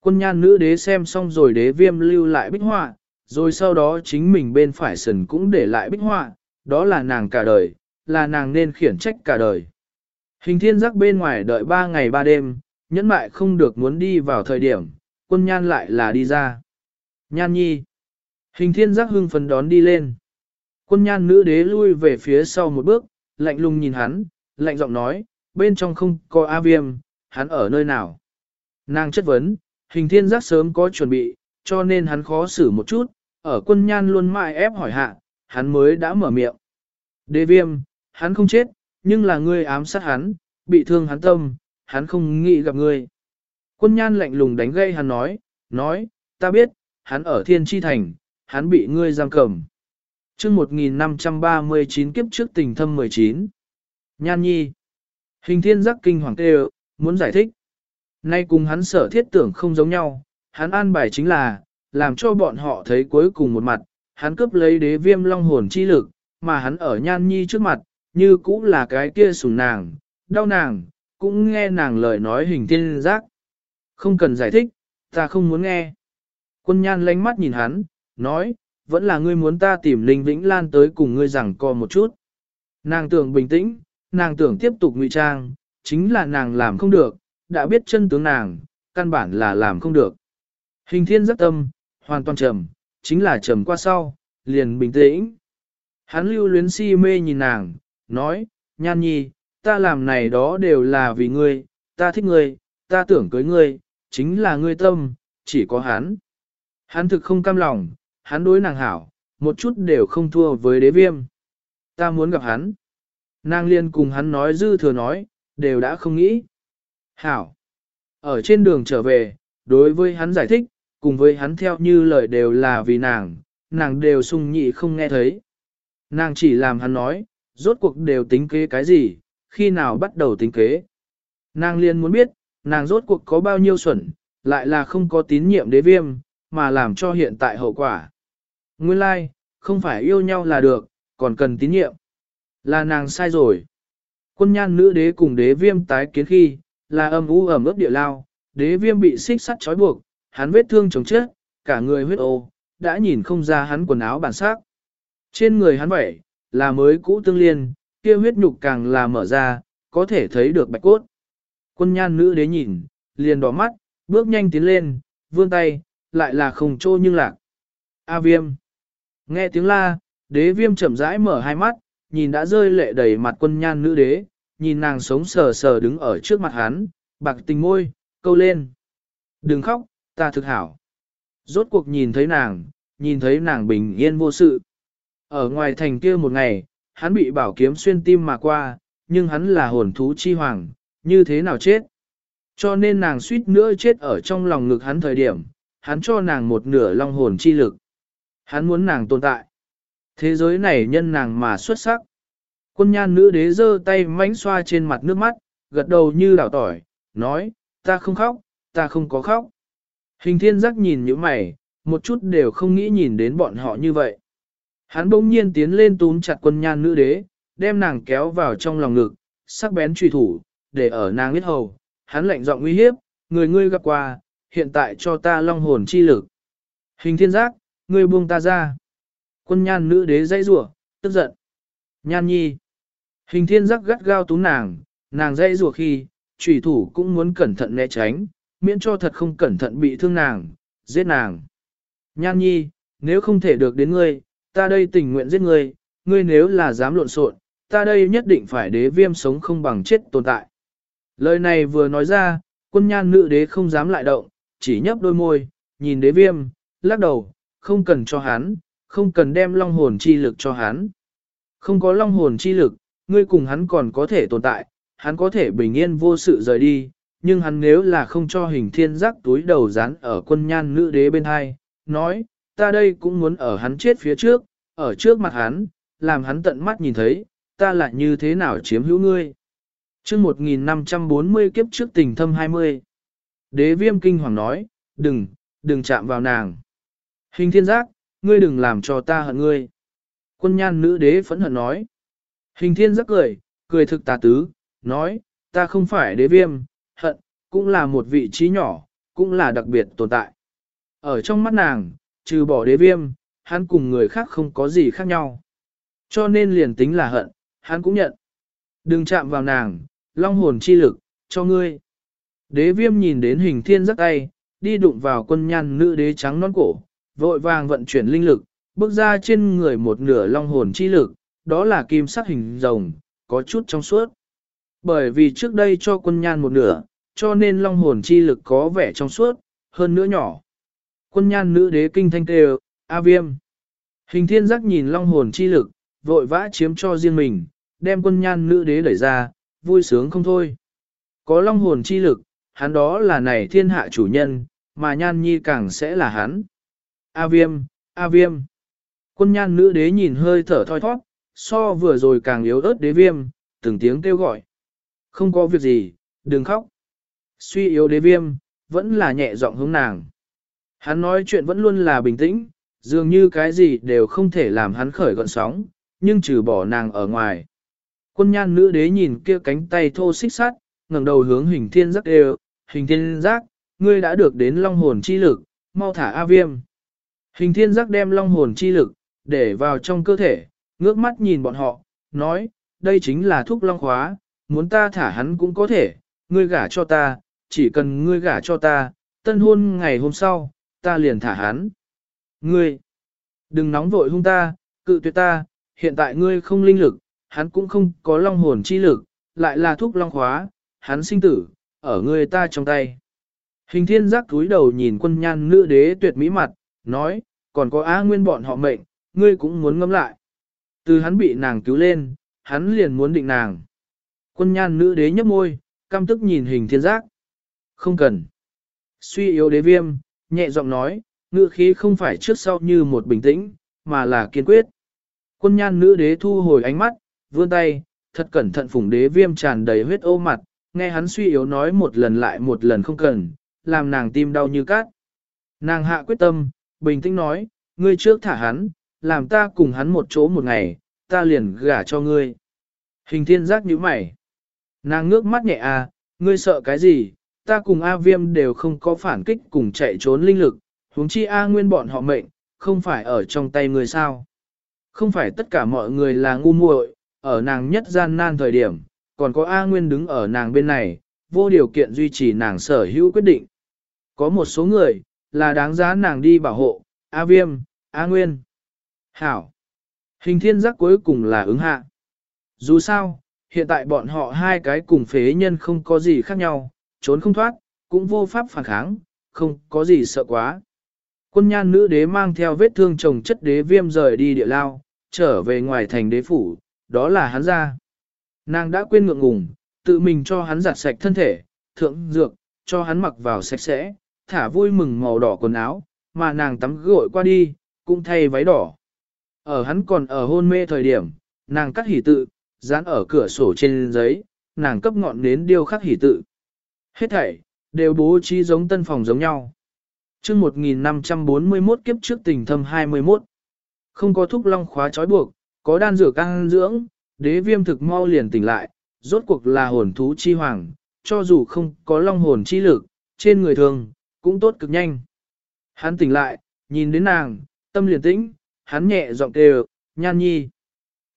Quân nhan nữ đế xem xong rồi đế viêm lưu lại bích họa, rồi sau đó chính mình bên phải sần cũng để lại bích họa, đó là nàng cả đời, là nàng nên khiển trách cả đời. Hình thiên giác bên ngoài đợi ba ngày ba đêm, nhẫn mại không được muốn đi vào thời điểm, quân nhan lại là đi ra. Nhan nhi. Hình thiên giác hưng phấn đón đi lên. Quân nhan nữ đế lui về phía sau một bước, lạnh lùng nhìn hắn, lạnh giọng nói, bên trong không có A viêm, hắn ở nơi nào. Nàng chất vấn, hình thiên giác sớm có chuẩn bị, cho nên hắn khó xử một chút, ở quân nhan luôn mãi ép hỏi hạ, hắn mới đã mở miệng. Đế viêm, hắn không chết, nhưng là ngươi ám sát hắn, bị thương hắn tâm, hắn không nghĩ gặp ngươi. Quân nhan lạnh lùng đánh gây hắn nói, nói, ta biết, hắn ở thiên tri thành, hắn bị ngươi giam cầm. chương 1539 kiếp trước tình thâm 19. Nhan nhi. Hình thiên giác kinh hoàng tê muốn giải thích. Nay cùng hắn sở thiết tưởng không giống nhau, hắn an bài chính là, làm cho bọn họ thấy cuối cùng một mặt, hắn cướp lấy đế viêm long hồn chi lực, mà hắn ở nhan nhi trước mặt, như cũng là cái kia sùng nàng, đau nàng, cũng nghe nàng lời nói hình thiên giác. Không cần giải thích, ta không muốn nghe. Quân nhan lánh mắt nhìn hắn, nói, vẫn là ngươi muốn ta tìm Linh Vĩnh Lan tới cùng ngươi rằng co một chút. Nàng tưởng bình tĩnh, nàng tưởng tiếp tục ngụy trang, chính là nàng làm không được, đã biết chân tướng nàng, căn bản là làm không được. Hình thiên giác tâm, hoàn toàn trầm, chính là trầm qua sau, liền bình tĩnh. Hắn lưu luyến si mê nhìn nàng, nói, nhan nhi, ta làm này đó đều là vì ngươi, ta thích ngươi, ta tưởng cưới ngươi, chính là ngươi tâm, chỉ có hắn. Hắn thực không cam lòng, hắn đối nàng hảo, một chút đều không thua với đế viêm. Ta muốn gặp hắn. Nàng liên cùng hắn nói dư thừa nói, đều đã không nghĩ. Hảo. Ở trên đường trở về, đối với hắn giải thích, cùng với hắn theo như lời đều là vì nàng, nàng đều sung nhị không nghe thấy. Nàng chỉ làm hắn nói, rốt cuộc đều tính kế cái gì, khi nào bắt đầu tính kế. Nàng liền muốn biết, nàng rốt cuộc có bao nhiêu xuẩn, lại là không có tín nhiệm đế viêm, mà làm cho hiện tại hậu quả. Nguyên lai, like, không phải yêu nhau là được, còn cần tín nhiệm. Là nàng sai rồi. Quân nhan nữ đế cùng đế viêm tái kiến khi, là âm u ẩm ướt địa lao, đế viêm bị xích sắt trói buộc, hắn vết thương chống chết, cả người huyết ô, đã nhìn không ra hắn quần áo bản sắc. Trên người hắn vậy, là mới cũ tương liên, kia huyết nhục càng là mở ra, có thể thấy được bạch cốt. Quân nhan nữ đế nhìn, liền đỏ mắt, bước nhanh tiến lên, vươn tay, lại là không trô nhưng lạc. A viêm. Nghe tiếng la, đế viêm chậm rãi mở hai mắt, nhìn đã rơi lệ đầy mặt quân nhan nữ đế, nhìn nàng sống sờ sờ đứng ở trước mặt hắn, bạc tình môi, câu lên. Đừng khóc, ta thực hảo. Rốt cuộc nhìn thấy nàng, nhìn thấy nàng bình yên vô sự. Ở ngoài thành kia một ngày, hắn bị bảo kiếm xuyên tim mà qua, nhưng hắn là hồn thú chi hoàng, như thế nào chết? Cho nên nàng suýt nữa chết ở trong lòng ngực hắn thời điểm, hắn cho nàng một nửa long hồn chi lực. Hắn muốn nàng tồn tại. Thế giới này nhân nàng mà xuất sắc. Quân nhan nữ đế giơ tay mánh xoa trên mặt nước mắt, gật đầu như đảo tỏi, nói, ta không khóc, ta không có khóc. Hình thiên giác nhìn những mày, một chút đều không nghĩ nhìn đến bọn họ như vậy. Hắn bỗng nhiên tiến lên túm chặt quân nhan nữ đế, đem nàng kéo vào trong lòng ngực, sắc bén truy thủ, để ở nàng biết hầu. Hắn lạnh giọng uy hiếp, người ngươi gặp qua, hiện tại cho ta long hồn chi lực. Hình thiên giác, ngươi buông ta ra. Quân nhan nữ đế dây rủa, tức giận. Nhan nhi. Hình thiên giác gắt gao túm nàng, nàng dây rủa khi, trùy thủ cũng muốn cẩn thận né tránh, miễn cho thật không cẩn thận bị thương nàng, giết nàng. Nhan nhi, nếu không thể được đến ngươi, ta đây tình nguyện giết ngươi, ngươi nếu là dám lộn xộn, ta đây nhất định phải đế viêm sống không bằng chết tồn tại. Lời này vừa nói ra, quân nhan nữ đế không dám lại động, chỉ nhấp đôi môi, nhìn đế viêm, lắc đầu, không cần cho hắn, không cần đem long hồn chi lực cho hắn. Không có long hồn chi lực, ngươi cùng hắn còn có thể tồn tại, hắn có thể bình yên vô sự rời đi, nhưng hắn nếu là không cho hình thiên giác túi đầu dán ở quân nhan nữ đế bên hai, nói, ta đây cũng muốn ở hắn chết phía trước, ở trước mặt hắn, làm hắn tận mắt nhìn thấy, ta lại như thế nào chiếm hữu ngươi. chương 1540 kiếp trước tình thâm 20. Đế viêm kinh hoàng nói, đừng, đừng chạm vào nàng. Hình thiên giác, ngươi đừng làm cho ta hận ngươi. Quân nhan nữ đế phẫn hận nói. Hình thiên giác cười, cười thực tà tứ, nói, ta không phải đế viêm, hận, cũng là một vị trí nhỏ, cũng là đặc biệt tồn tại. Ở trong mắt nàng, trừ bỏ đế viêm, hắn cùng người khác không có gì khác nhau. Cho nên liền tính là hận, hắn cũng nhận. Đừng chạm vào nàng, long hồn chi lực, cho ngươi. Đế viêm nhìn đến hình thiên giắt tay, đi đụng vào quân nhan nữ đế trắng non cổ, vội vàng vận chuyển linh lực, bước ra trên người một nửa long hồn chi lực, đó là kim sắc hình rồng, có chút trong suốt. Bởi vì trước đây cho quân nhan một nửa, cho nên long hồn chi lực có vẻ trong suốt, hơn nữa nhỏ. Quân nhan nữ đế kinh thanh kêu, A viêm. Hình thiên giác nhìn long hồn chi lực, vội vã chiếm cho riêng mình, đem quân nhan nữ đế đẩy ra, vui sướng không thôi. Có long hồn chi lực, hắn đó là này thiên hạ chủ nhân, mà nhan nhi càng sẽ là hắn. A viêm, A viêm. Quân nhan nữ đế nhìn hơi thở thoi thoát, so vừa rồi càng yếu ớt đế viêm, từng tiếng kêu gọi. Không có việc gì, đừng khóc. Suy yếu đế viêm, vẫn là nhẹ giọng hướng nàng. Hắn nói chuyện vẫn luôn là bình tĩnh, dường như cái gì đều không thể làm hắn khởi gọn sóng, nhưng trừ bỏ nàng ở ngoài. Quân nhan nữ đế nhìn kia cánh tay thô xích sắt, ngẩng đầu hướng hình thiên giác đều, hình thiên giác, ngươi đã được đến long hồn chi lực, mau thả A viêm. Hình thiên giác đem long hồn chi lực, để vào trong cơ thể, ngước mắt nhìn bọn họ, nói, đây chính là thuốc long khóa, muốn ta thả hắn cũng có thể, ngươi gả cho ta, chỉ cần ngươi gả cho ta, tân hôn ngày hôm sau, ta liền thả hắn. Ngươi, đừng nóng vội hung ta, cự tuyệt ta, hiện tại ngươi không linh lực, hắn cũng không có long hồn chi lực, lại là thuốc long khóa, hắn sinh tử, ở ngươi ta trong tay. Hình thiên giác túi đầu nhìn quân nhan nữ đế tuyệt mỹ mặt, nói, còn có á Nguyên bọn họ mệnh, ngươi cũng muốn ngâm lại. Từ hắn bị nàng cứu lên, hắn liền muốn định nàng. Quân nhan nữ đế nhấp môi, căm tức nhìn hình thiên giác. Không cần. Suy yếu đế viêm, nhẹ giọng nói, ngựa khí không phải trước sau như một bình tĩnh, mà là kiên quyết. Quân nhan nữ đế thu hồi ánh mắt, vươn tay, thật cẩn thận phủng đế viêm tràn đầy huyết ô mặt, nghe hắn suy yếu nói một lần lại một lần không cần, làm nàng tim đau như cát. Nàng hạ quyết tâm, bình tĩnh nói, ngươi trước thả hắn, làm ta cùng hắn một chỗ một ngày, ta liền gả cho ngươi. Hình thiên giác nhíu mày. Nàng ngước mắt nhẹ à, ngươi sợ cái gì, ta cùng A viêm đều không có phản kích cùng chạy trốn linh lực, huống chi A nguyên bọn họ mệnh, không phải ở trong tay người sao. Không phải tất cả mọi người là ngu muội, ở nàng nhất gian nan thời điểm, còn có A Nguyên đứng ở nàng bên này, vô điều kiện duy trì nàng sở hữu quyết định. Có một số người, là đáng giá nàng đi bảo hộ, A Viêm, A Nguyên. Hảo. Hình thiên giác cuối cùng là ứng hạ. Dù sao, hiện tại bọn họ hai cái cùng phế nhân không có gì khác nhau, trốn không thoát, cũng vô pháp phản kháng, không có gì sợ quá. Quân nhan nữ đế mang theo vết thương chồng chất đế viêm rời đi địa lao, trở về ngoài thành đế phủ, đó là hắn ra. Nàng đã quên ngượng ngùng, tự mình cho hắn giặt sạch thân thể, thượng dược, cho hắn mặc vào sạch sẽ, thả vui mừng màu đỏ quần áo, mà nàng tắm gội qua đi, cũng thay váy đỏ. Ở hắn còn ở hôn mê thời điểm, nàng cắt hỉ tự, dán ở cửa sổ trên giấy, nàng cấp ngọn nến điêu khắc hỉ tự. Hết thảy, đều bố trí giống tân phòng giống nhau. chương 1541 kiếp trước tình thâm 21. Không có thúc long khóa trói buộc, có đan dược căng dưỡng, đế viêm thực mau liền tỉnh lại, rốt cuộc là hồn thú chi hoàng, cho dù không có long hồn chi lực, trên người thường, cũng tốt cực nhanh. Hắn tỉnh lại, nhìn đến nàng, tâm liền tĩnh, hắn nhẹ giọng kêu, nhan nhi.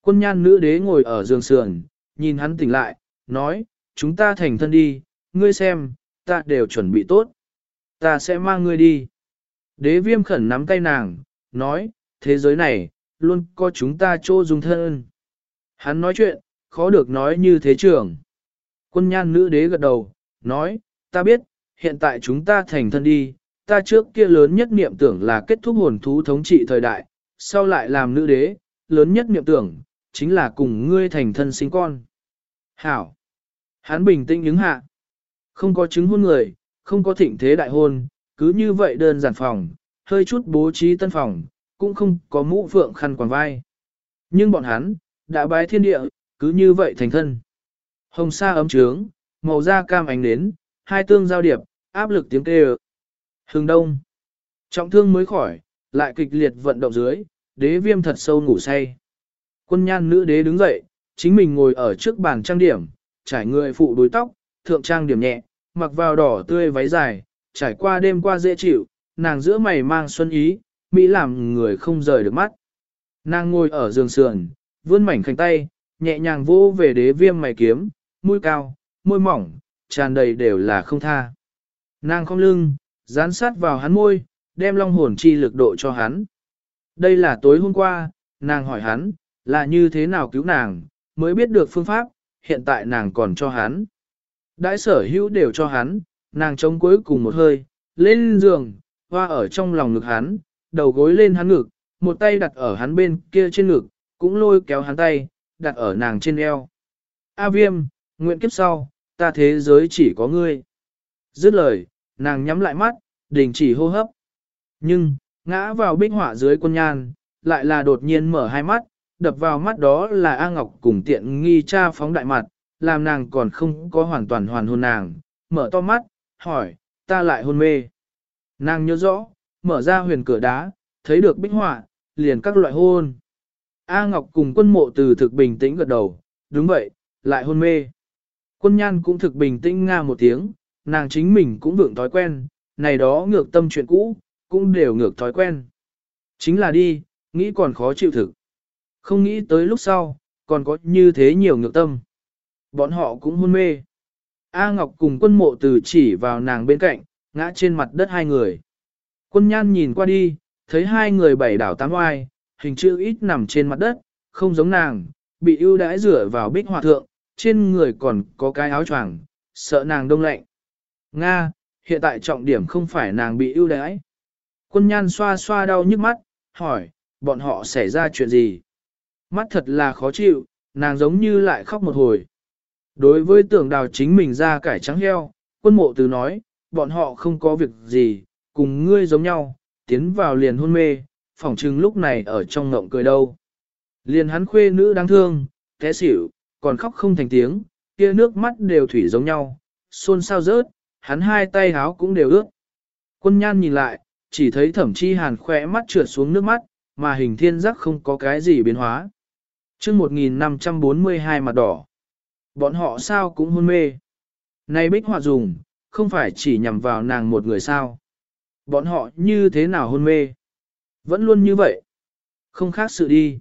Quân nhan nữ đế ngồi ở giường sườn, nhìn hắn tỉnh lại, nói, chúng ta thành thân đi, ngươi xem, ta đều chuẩn bị tốt. Ta sẽ mang ngươi đi. Đế viêm khẩn nắm tay nàng, nói, thế giới này, luôn có chúng ta chỗ dùng thân. Hắn nói chuyện, khó được nói như thế trưởng. Quân nhan nữ đế gật đầu, nói, ta biết, hiện tại chúng ta thành thân đi, ta trước kia lớn nhất niệm tưởng là kết thúc hồn thú thống trị thời đại, sau lại làm nữ đế, lớn nhất niệm tưởng, chính là cùng ngươi thành thân sinh con. Hảo! Hắn bình tĩnh ứng hạ. Không có chứng hôn người, không có thịnh thế đại hôn, cứ như vậy đơn giản phòng, hơi chút bố trí tân phòng, cũng không có mũ phượng khăn quàng vai. Nhưng bọn hắn, đã bái thiên địa, cứ như vậy thành thân. Hồng sa ấm trướng, màu da cam ánh nến, hai tương giao điệp, áp lực tiếng kêu. Hừng đông. Trọng thương mới khỏi, lại kịch liệt vận động dưới, đế viêm thật sâu ngủ say. Quân nhan nữ đế đứng dậy, chính mình ngồi ở trước bàn trang điểm, trải người phụ đối tóc, thượng trang điểm nhẹ, mặc vào đỏ tươi váy dài, trải qua đêm qua dễ chịu, nàng giữa mày mang xuân ý, Mỹ làm người không rời được mắt. Nàng ngồi ở giường sườn, vươn mảnh khảnh tay, nhẹ nhàng vô về đế viêm mày kiếm, mũi cao, môi mỏng, tràn đầy đều là không tha. Nàng không lưng, dán sát vào hắn môi, đem long hồn chi lực độ cho hắn. Đây là tối hôm qua, nàng hỏi hắn, là như thế nào cứu nàng, mới biết được phương pháp, hiện tại nàng còn cho hắn. Đãi sở hữu đều cho hắn, nàng chống cuối cùng một hơi, lên giường, hoa ở trong lòng ngực hắn, đầu gối lên hắn ngực, một tay đặt ở hắn bên kia trên ngực, cũng lôi kéo hắn tay, đặt ở nàng trên eo. A viêm, nguyện kiếp sau, ta thế giới chỉ có ngươi. Dứt lời, nàng nhắm lại mắt, đình chỉ hô hấp. Nhưng, ngã vào bích họa dưới quân nhan, lại là đột nhiên mở hai mắt, đập vào mắt đó là A Ngọc cùng tiện nghi cha phóng đại mặt, làm nàng còn không có hoàn toàn hoàn hồn nàng, mở to mắt, hỏi, ta lại hôn mê. Nàng nhớ rõ, mở ra huyền cửa đá, thấy được bích họa, liền các loại hôn. A Ngọc cùng quân mộ từ thực bình tĩnh gật đầu, đúng vậy, lại hôn mê. Quân nhan cũng thực bình tĩnh nga một tiếng, nàng chính mình cũng vượng thói quen, này đó ngược tâm chuyện cũ, cũng đều ngược thói quen. Chính là đi, nghĩ còn khó chịu thực. Không nghĩ tới lúc sau, còn có như thế nhiều ngược tâm. Bọn họ cũng hôn mê. A Ngọc cùng quân mộ từ chỉ vào nàng bên cạnh, ngã trên mặt đất hai người. Quân nhan nhìn qua đi, thấy hai người bảy đảo tám oai, hình chữ ít nằm trên mặt đất, không giống nàng, bị ưu đãi rửa vào bích hòa thượng, trên người còn có cái áo choàng, sợ nàng đông lạnh. Nga, hiện tại trọng điểm không phải nàng bị ưu đãi. Quân nhan xoa xoa đau nhức mắt, hỏi, bọn họ xảy ra chuyện gì? Mắt thật là khó chịu, nàng giống như lại khóc một hồi. Đối với tưởng đào chính mình ra cải trắng heo, quân mộ từ nói, bọn họ không có việc gì, cùng ngươi giống nhau, tiến vào liền hôn mê, phỏng chừng lúc này ở trong ngộng cười đâu. Liền hắn khuê nữ đáng thương, té xỉu, còn khóc không thành tiếng, kia nước mắt đều thủy giống nhau, xôn xao rớt, hắn hai tay háo cũng đều ướt. Quân nhan nhìn lại, chỉ thấy thẩm chi hàn khỏe mắt trượt xuống nước mắt, mà hình thiên giác không có cái gì biến hóa. chương 1542 mặt đỏ. Bọn họ sao cũng hôn mê. Này bích họa dùng, không phải chỉ nhằm vào nàng một người sao. Bọn họ như thế nào hôn mê? Vẫn luôn như vậy. Không khác sự đi.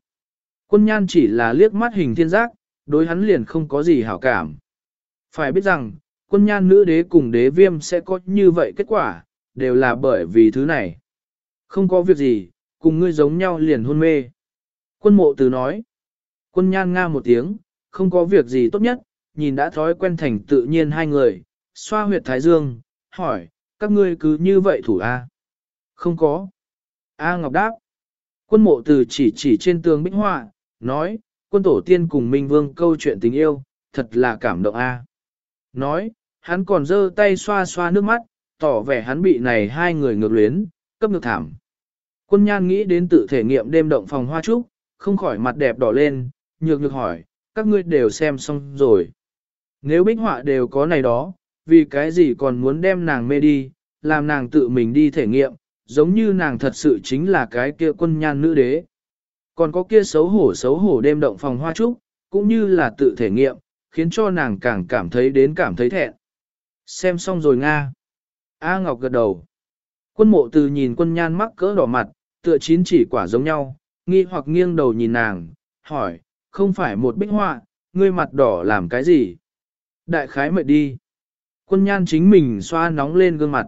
Quân nhan chỉ là liếc mắt hình thiên giác, đối hắn liền không có gì hảo cảm. Phải biết rằng, quân nhan nữ đế cùng đế viêm sẽ có như vậy kết quả, đều là bởi vì thứ này. Không có việc gì, cùng ngươi giống nhau liền hôn mê. Quân mộ từ nói. Quân nhan nga một tiếng, không có việc gì tốt nhất, nhìn đã thói quen thành tự nhiên hai người, xoa huyệt thái dương, hỏi, các ngươi cứ như vậy thủ A. Không có. A Ngọc đáp. Quân mộ từ chỉ chỉ trên tường bích họa, nói, quân tổ tiên cùng Minh Vương câu chuyện tình yêu, thật là cảm động A. Nói, hắn còn giơ tay xoa xoa nước mắt, tỏ vẻ hắn bị này hai người ngược luyến, cấp ngược thảm. Quân nhan nghĩ đến tự thể nghiệm đêm động phòng hoa trúc, không khỏi mặt đẹp đỏ lên, nhược nhược hỏi, các ngươi đều xem xong rồi. Nếu bích họa đều có này đó, vì cái gì còn muốn đem nàng mê đi, làm nàng tự mình đi thể nghiệm, giống như nàng thật sự chính là cái kia quân nhan nữ đế. Còn có kia xấu hổ xấu hổ đêm động phòng hoa trúc, cũng như là tự thể nghiệm, khiến cho nàng càng cảm thấy đến cảm thấy thẹn. Xem xong rồi Nga. A Ngọc gật đầu. Quân mộ từ nhìn quân nhan mắc cỡ đỏ mặt, tựa chín chỉ quả giống nhau, nghi hoặc nghiêng đầu nhìn nàng, hỏi, không phải một bích họa, ngươi mặt đỏ làm cái gì? Đại khái mệt đi. Quân nhan chính mình xoa nóng lên gương mặt.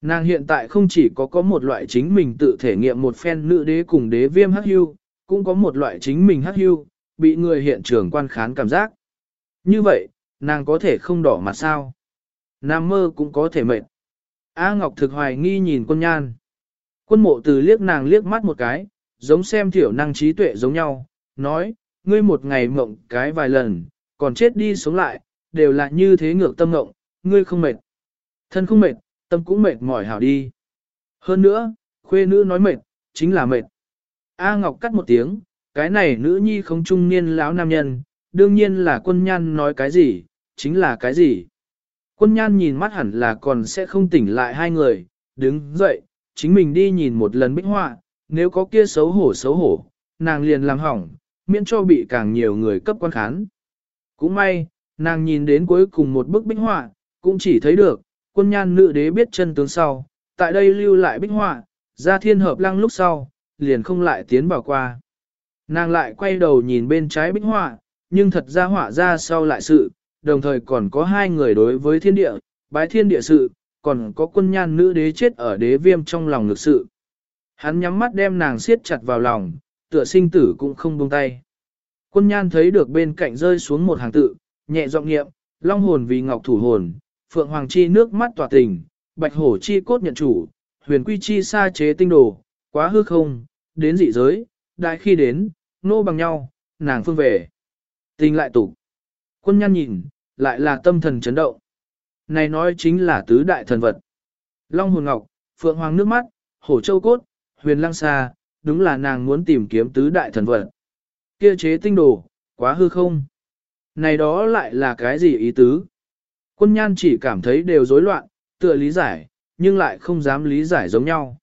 Nàng hiện tại không chỉ có có một loại chính mình tự thể nghiệm một phen nữ đế cùng đế viêm hắc hưu, cũng có một loại chính mình hắc hưu, bị người hiện trường quan khán cảm giác. Như vậy, nàng có thể không đỏ mặt sao? Nam mơ cũng có thể mệt. A Ngọc thực hoài nghi nhìn quân nhan. Quân mộ từ liếc nàng liếc mắt một cái, giống xem thiểu năng trí tuệ giống nhau, nói, ngươi một ngày mộng cái vài lần, còn chết đi sống lại, đều là như thế ngược tâm mộng, ngươi không mệt. Thân không mệt, tâm cũng mệt mỏi hảo đi. Hơn nữa, khuê nữ nói mệt, chính là mệt. A Ngọc cắt một tiếng, cái này nữ nhi không trung niên lão nam nhân, đương nhiên là quân nhan nói cái gì, chính là cái gì. Quân nhan nhìn mắt hẳn là còn sẽ không tỉnh lại hai người, đứng dậy, chính mình đi nhìn một lần bích họa, nếu có kia xấu hổ xấu hổ, nàng liền làm hỏng, miễn cho bị càng nhiều người cấp quan khán. Cũng may, nàng nhìn đến cuối cùng một bức bích họa, cũng chỉ thấy được, quân nhan nữ đế biết chân tướng sau, tại đây lưu lại bích họa, ra thiên hợp lăng lúc sau, liền không lại tiến vào qua. Nàng lại quay đầu nhìn bên trái bích họa, nhưng thật ra họa ra sau lại sự, đồng thời còn có hai người đối với thiên địa, bái thiên địa sự, còn có quân nhan nữ đế chết ở đế viêm trong lòng lực sự. Hắn nhắm mắt đem nàng siết chặt vào lòng, tựa sinh tử cũng không buông tay. Quân nhan thấy được bên cạnh rơi xuống một hàng tự, nhẹ giọng nghiệm, long hồn vì ngọc thủ hồn, phượng hoàng chi nước mắt tỏa tình, bạch hổ chi cốt nhận chủ, huyền quy chi sa chế tinh đồ, quá hư không, đến dị giới, đại khi đến, nô bằng nhau, nàng phương về. Tình lại tục. Quân nhan nhìn, lại là tâm thần chấn động. Này nói chính là tứ đại thần vật. Long hồn ngọc, phượng hoàng nước mắt, hổ châu cốt, huyền lăng xa, đúng là nàng muốn tìm kiếm tứ đại thần vật. Kia chế tinh đồ, quá hư không? Này đó lại là cái gì ý tứ? Quân nhan chỉ cảm thấy đều rối loạn, tựa lý giải, nhưng lại không dám lý giải giống nhau.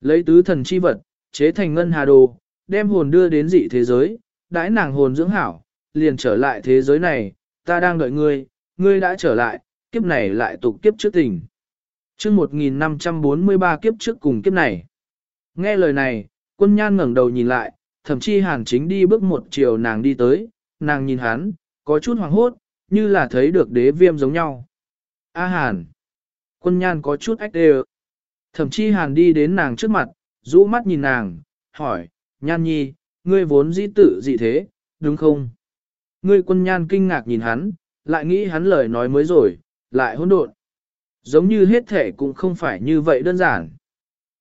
Lấy tứ thần chi vật, chế thành ngân hà đồ, đem hồn đưa đến dị thế giới, đãi nàng hồn dưỡng hảo, liền trở lại thế giới này, ta đang đợi ngươi, ngươi đã trở lại, kiếp này lại tục kiếp trước tình. Trước 1543 kiếp trước cùng kiếp này. Nghe lời này, quân nhan ngẩng đầu nhìn lại, thậm chí hàn chính đi bước một chiều nàng đi tới, nàng nhìn hắn, có chút hoàng hốt, như là thấy được đế viêm giống nhau. A hàn. Quân nhan có chút ách đê Thậm chí hàn đi đến nàng trước mặt, rũ mắt nhìn nàng, hỏi, nhan nhi, ngươi vốn dĩ tự gì thế, đúng không? Ngươi quân nhan kinh ngạc nhìn hắn, lại nghĩ hắn lời nói mới rồi, lại hỗn độn. Giống như hết thể cũng không phải như vậy đơn giản.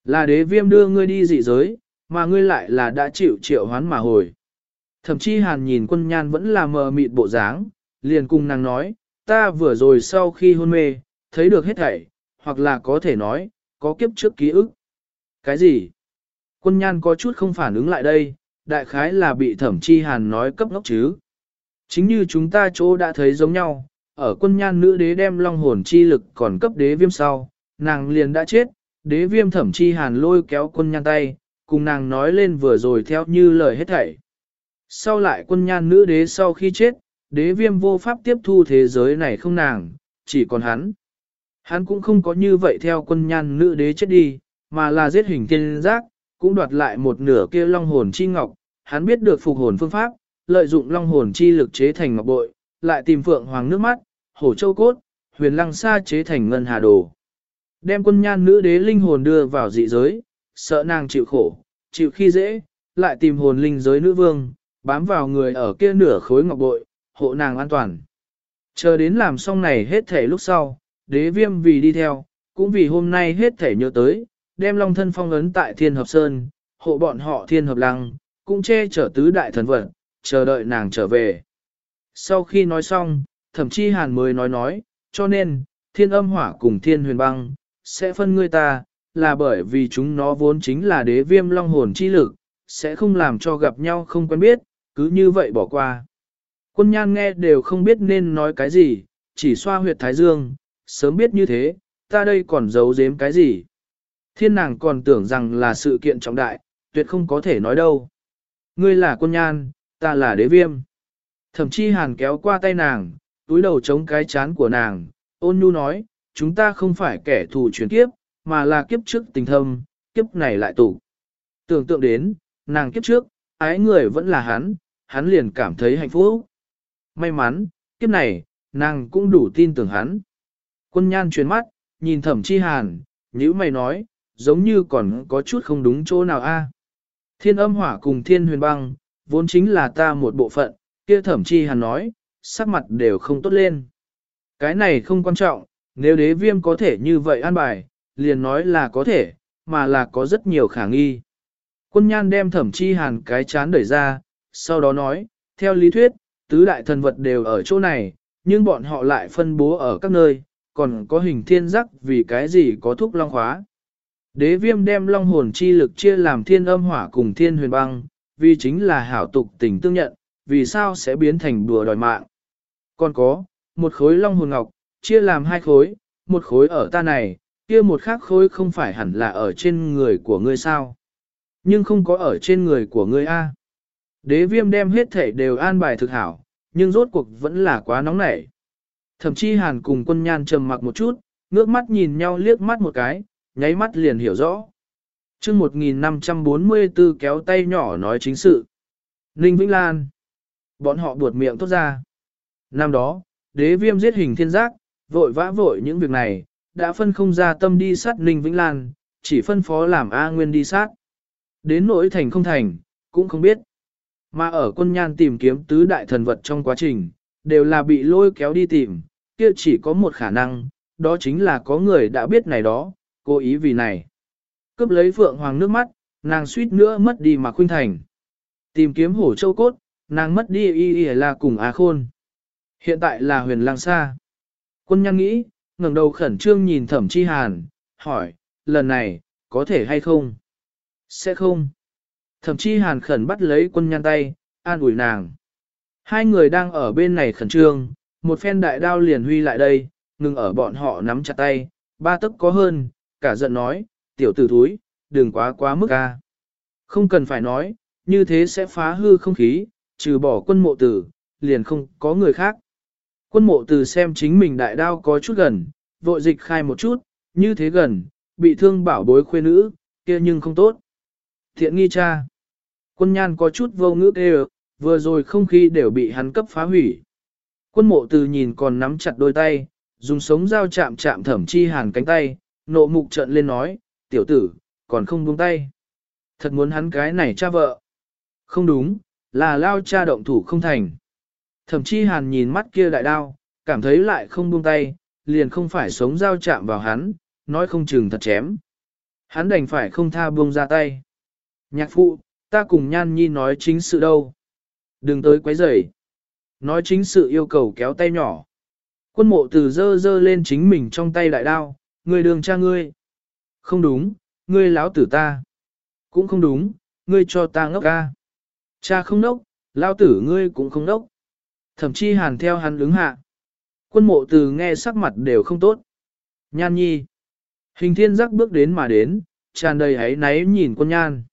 Là đế viêm đưa ngươi đi dị giới, mà ngươi lại là đã chịu triệu hoán mà hồi. Thậm chí hàn nhìn quân nhan vẫn là mờ mịt bộ dáng, liền cùng nàng nói, ta vừa rồi sau khi hôn mê, thấy được hết thảy, hoặc là có thể nói, có kiếp trước ký ức. Cái gì? Quân nhan có chút không phản ứng lại đây, đại khái là bị thẩm chi hàn nói cấp ngốc chứ. Chính như chúng ta chỗ đã thấy giống nhau, ở quân nhan nữ đế đem long hồn chi lực còn cấp đế viêm sau, nàng liền đã chết, đế viêm thẩm chi hàn lôi kéo quân nhan tay, cùng nàng nói lên vừa rồi theo như lời hết thảy. Sau lại quân nhan nữ đế sau khi chết, đế viêm vô pháp tiếp thu thế giới này không nàng, chỉ còn hắn. Hắn cũng không có như vậy theo quân nhan nữ đế chết đi, mà là giết hình tiên giác, cũng đoạt lại một nửa kia long hồn chi ngọc, hắn biết được phục hồn phương pháp, lợi dụng long hồn chi lực chế thành ngọc bội, lại tìm phượng hoàng nước mắt, hổ châu cốt, huyền lăng sa chế thành ngân hà đồ. Đem quân nhan nữ đế linh hồn đưa vào dị giới, sợ nàng chịu khổ, chịu khi dễ, lại tìm hồn linh giới nữ vương, bám vào người ở kia nửa khối ngọc bội, hộ nàng an toàn. Chờ đến làm xong này hết thể lúc sau, đế viêm vì đi theo, cũng vì hôm nay hết thể nhớ tới, đem long thân phong ấn tại thiên hợp sơn, hộ bọn họ thiên hợp lăng, cũng che chở tứ đại thần vật, chờ đợi nàng trở về. Sau khi nói xong, thậm chí hàn mới nói nói, cho nên, thiên âm hỏa cùng thiên huyền băng, sẽ phân ngươi ta, là bởi vì chúng nó vốn chính là đế viêm long hồn chi lực, sẽ không làm cho gặp nhau không quen biết, cứ như vậy bỏ qua. Quân nhan nghe đều không biết nên nói cái gì, chỉ xoa huyệt thái dương, sớm biết như thế, ta đây còn giấu giếm cái gì. Thiên nàng còn tưởng rằng là sự kiện trọng đại, tuyệt không có thể nói đâu. Ngươi là quân nhan, ta là đế viêm. Thậm chí hàn kéo qua tay nàng, túi đầu chống cái chán của nàng, ôn nhu nói, chúng ta không phải kẻ thù chuyển kiếp, mà là kiếp trước tình thâm, kiếp này lại tủ. Tưởng tượng đến, nàng kiếp trước, ái người vẫn là hắn, hắn liền cảm thấy hạnh phúc. May mắn, kiếp này, nàng cũng đủ tin tưởng hắn. Quân nhan chuyển mắt, nhìn thẩm chi hàn, nhữ mày nói, giống như còn có chút không đúng chỗ nào a. Thiên âm hỏa cùng thiên huyền băng, vốn chính là ta một bộ phận, kia thẩm chi hàn nói, sắc mặt đều không tốt lên. Cái này không quan trọng, nếu đế viêm có thể như vậy an bài, liền nói là có thể, mà là có rất nhiều khả nghi. Quân nhan đem thẩm chi hàn cái chán đẩy ra, sau đó nói, theo lý thuyết, tứ đại thần vật đều ở chỗ này, nhưng bọn họ lại phân bố ở các nơi, còn có hình thiên giác vì cái gì có thúc long khóa. Đế viêm đem long hồn chi lực chia làm thiên âm hỏa cùng thiên huyền băng, vì chính là hảo tục tình tương nhận, vì sao sẽ biến thành đùa đòi mạng. Còn có, một khối long hồn ngọc, chia làm hai khối, một khối ở ta này, kia một khắc khối không phải hẳn là ở trên người của ngươi sao. Nhưng không có ở trên người của ngươi a. Đế viêm đem hết thể đều an bài thực hảo, nhưng rốt cuộc vẫn là quá nóng nảy. Thậm chí hàn cùng quân nhan trầm mặc một chút, ngước mắt nhìn nhau liếc mắt một cái, nháy mắt liền hiểu rõ. chương 1544 kéo tay nhỏ nói chính sự. Ninh Vĩnh Lan. Bọn họ buột miệng tốt ra. Năm đó, đế viêm giết hình thiên giác, vội vã vội những việc này, đã phân không ra tâm đi sát Ninh Vĩnh Lan, chỉ phân phó làm A Nguyên đi sát. Đến nỗi thành không thành, cũng không biết. Mà ở quân nhan tìm kiếm tứ đại thần vật trong quá trình, đều là bị lôi kéo đi tìm, kia chỉ có một khả năng, đó chính là có người đã biết này đó, cố ý vì này. Cướp lấy Phượng Hoàng nước mắt, nàng suýt nữa mất đi mà khuynh thành. Tìm kiếm hổ châu cốt, nàng mất đi y y là cùng á khôn. Hiện tại là huyền lang xa. Quân nhan nghĩ, ngẩng đầu khẩn trương nhìn thẩm chi hàn, hỏi, lần này, có thể hay không? Sẽ không. Thẩm chi hàn khẩn bắt lấy quân nhân tay, an ủi nàng. Hai người đang ở bên này khẩn trương, một phen đại đao liền huy lại đây, ngừng ở bọn họ nắm chặt tay, ba tấc có hơn, cả giận nói, tiểu tử thúi, đừng quá quá mức ca. Không cần phải nói, như thế sẽ phá hư không khí, trừ bỏ quân mộ tử, liền không có người khác. Quân mộ Từ xem chính mình đại đao có chút gần, vội dịch khai một chút, như thế gần, bị thương bảo bối khuê nữ, kia nhưng không tốt. Thiện nghi cha. Quân nhan có chút vô ngữ kêu, vừa rồi không khí đều bị hắn cấp phá hủy. Quân mộ từ nhìn còn nắm chặt đôi tay, dùng sống dao chạm chạm thẩm chi hàn cánh tay, nộ mục trợn lên nói, tiểu tử, còn không buông tay. Thật muốn hắn cái này cha vợ. Không đúng, là lao cha động thủ không thành thậm chí hàn nhìn mắt kia đại đao, cảm thấy lại không buông tay, liền không phải sống dao chạm vào hắn, nói không chừng thật chém. Hắn đành phải không tha buông ra tay. Nhạc phụ, ta cùng nhan nhi nói chính sự đâu. Đừng tới quấy rầy. Nói chính sự yêu cầu kéo tay nhỏ. Quân mộ từ dơ dơ lên chính mình trong tay đại đao, người đường cha ngươi. Không đúng, ngươi lão tử ta. Cũng không đúng, ngươi cho ta ngốc ca. Cha không nốc, lão tử ngươi cũng không nốc. Thậm chí hàn theo hắn ứng hạ. Quân mộ từ nghe sắc mặt đều không tốt. Nhan nhi. Hình thiên giác bước đến mà đến, tràn đầy hãy náy nhìn quân nhan.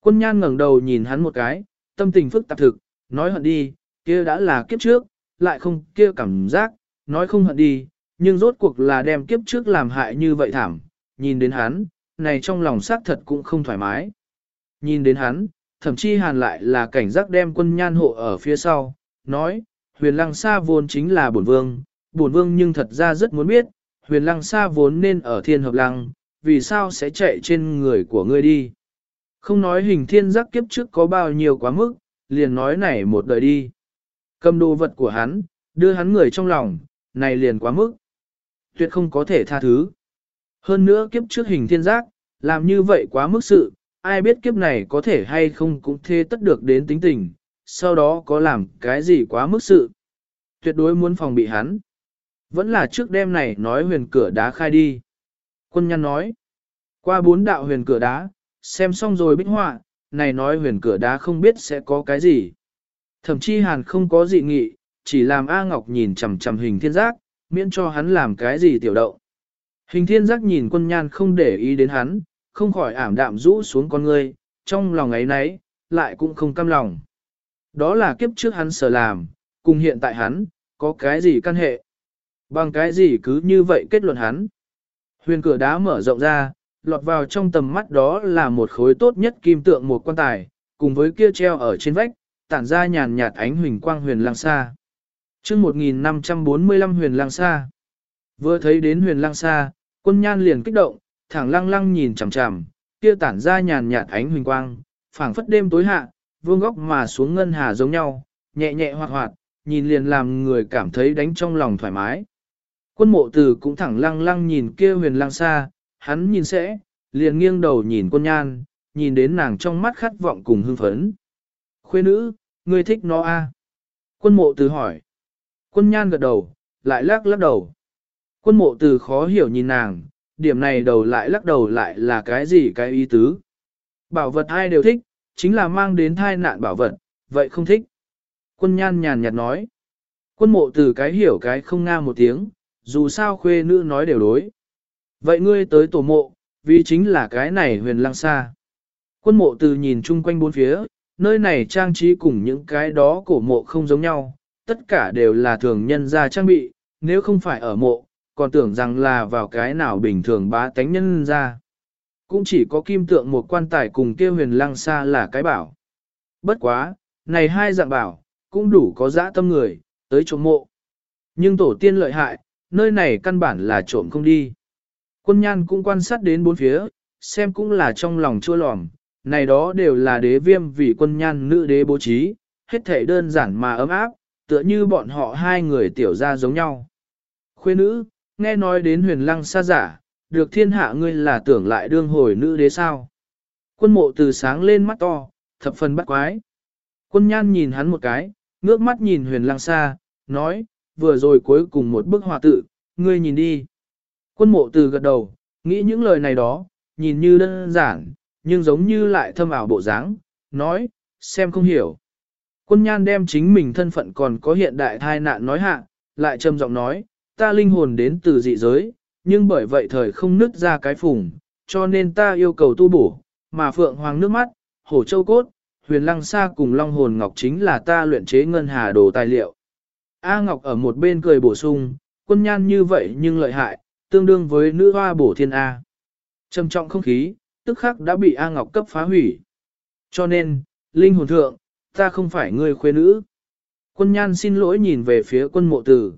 Quân nhan ngẩng đầu nhìn hắn một cái, tâm tình phức tạp thực, nói hận đi, kia đã là kiếp trước, lại không kia cảm giác, nói không hận đi, nhưng rốt cuộc là đem kiếp trước làm hại như vậy thảm, nhìn đến hắn, này trong lòng xác thật cũng không thoải mái. Nhìn đến hắn, thậm chí hàn lại là cảnh giác đem quân nhan hộ ở phía sau, nói, huyền lăng xa vốn chính là bổn vương, bổn vương nhưng thật ra rất muốn biết, huyền lăng xa vốn nên ở thiên hợp lăng, vì sao sẽ chạy trên người của ngươi đi. Không nói hình thiên giác kiếp trước có bao nhiêu quá mức, liền nói này một đời đi. Cầm đồ vật của hắn, đưa hắn người trong lòng, này liền quá mức. Tuyệt không có thể tha thứ. Hơn nữa kiếp trước hình thiên giác, làm như vậy quá mức sự, ai biết kiếp này có thể hay không cũng thê tất được đến tính tình, sau đó có làm cái gì quá mức sự. Tuyệt đối muốn phòng bị hắn. Vẫn là trước đêm này nói huyền cửa đá khai đi. Quân nhân nói, qua bốn đạo huyền cửa đá, xem xong rồi bích họa, này nói huyền cửa đá không biết sẽ có cái gì. Thậm chí hàn không có dị nghị, chỉ làm A Ngọc nhìn chằm chằm hình thiên giác, miễn cho hắn làm cái gì tiểu động. Hình thiên giác nhìn quân nhan không để ý đến hắn, không khỏi ảm đạm rũ xuống con ngươi, trong lòng ấy nấy, lại cũng không cam lòng. Đó là kiếp trước hắn sở làm, cùng hiện tại hắn, có cái gì căn hệ. Bằng cái gì cứ như vậy kết luận hắn. Huyền cửa đá mở rộng ra, lọt vào trong tầm mắt đó là một khối tốt nhất kim tượng một quan tài, cùng với kia treo ở trên vách, tản ra nhàn nhạt ánh huỳnh quang huyền lang xa. Trước 1545 huyền lang xa. Vừa thấy đến huyền lang xa, quân nhan liền kích động, thẳng lăng lăng nhìn chằm chằm, kia tản ra nhàn nhạt ánh huỳnh quang, phảng phất đêm tối hạ, vương góc mà xuống ngân hà giống nhau, nhẹ nhẹ hoạt hoạt, nhìn liền làm người cảm thấy đánh trong lòng thoải mái. Quân mộ tử cũng thẳng lăng lăng nhìn kia huyền lăng xa, hắn nhìn sẽ, liền nghiêng đầu nhìn quân nhan, nhìn đến nàng trong mắt khát vọng cùng hưng phấn. Khuê nữ, ngươi thích nó a? À? Quân mộ tử hỏi. Quân nhan gật đầu, lại lắc lắc đầu. Quân mộ tử khó hiểu nhìn nàng, điểm này đầu lại lắc đầu lại là cái gì cái ý tứ. Bảo vật ai đều thích, chính là mang đến thai nạn bảo vật, vậy không thích. Quân nhan nhàn nhạt nói. Quân mộ từ cái hiểu cái không nga một tiếng, dù sao khuê nữ nói đều đối. Vậy ngươi tới tổ mộ, vì chính là cái này huyền lăng xa. Quân mộ từ nhìn chung quanh bốn phía, nơi này trang trí cùng những cái đó cổ mộ không giống nhau, tất cả đều là thường nhân ra trang bị, nếu không phải ở mộ, còn tưởng rằng là vào cái nào bình thường bá tánh nhân ra. Cũng chỉ có kim tượng một quan tài cùng kia huyền lăng xa là cái bảo. Bất quá, này hai dạng bảo, cũng đủ có dã tâm người, tới trộm mộ. Nhưng tổ tiên lợi hại, nơi này căn bản là trộm không đi. Quân nhan cũng quan sát đến bốn phía, xem cũng là trong lòng chua lòm, này đó đều là đế viêm vì quân nhan nữ đế bố trí, hết thể đơn giản mà ấm áp, tựa như bọn họ hai người tiểu ra giống nhau. Khuê nữ, nghe nói đến huyền lăng xa giả, được thiên hạ ngươi là tưởng lại đương hồi nữ đế sao. Quân mộ từ sáng lên mắt to, thập phần bắt quái. Quân nhan nhìn hắn một cái, ngước mắt nhìn huyền lăng xa, nói, vừa rồi cuối cùng một bức hòa tự, ngươi nhìn đi. Quân mộ từ gật đầu, nghĩ những lời này đó, nhìn như đơn giản, nhưng giống như lại thâm ảo bộ dáng, nói, xem không hiểu. Quân nhan đem chính mình thân phận còn có hiện đại thai nạn nói hạ, lại trầm giọng nói, ta linh hồn đến từ dị giới, nhưng bởi vậy thời không nứt ra cái phùng, cho nên ta yêu cầu tu bổ, mà phượng hoàng nước mắt, hổ châu cốt, huyền lăng sa cùng long hồn ngọc chính là ta luyện chế ngân hà đồ tài liệu. A Ngọc ở một bên cười bổ sung, quân nhan như vậy nhưng lợi hại, tương đương với nữ hoa bổ thiên A. Trầm trọng không khí, tức khắc đã bị A Ngọc cấp phá hủy. Cho nên, linh hồn thượng, ta không phải người khuê nữ. Quân nhan xin lỗi nhìn về phía quân mộ tử.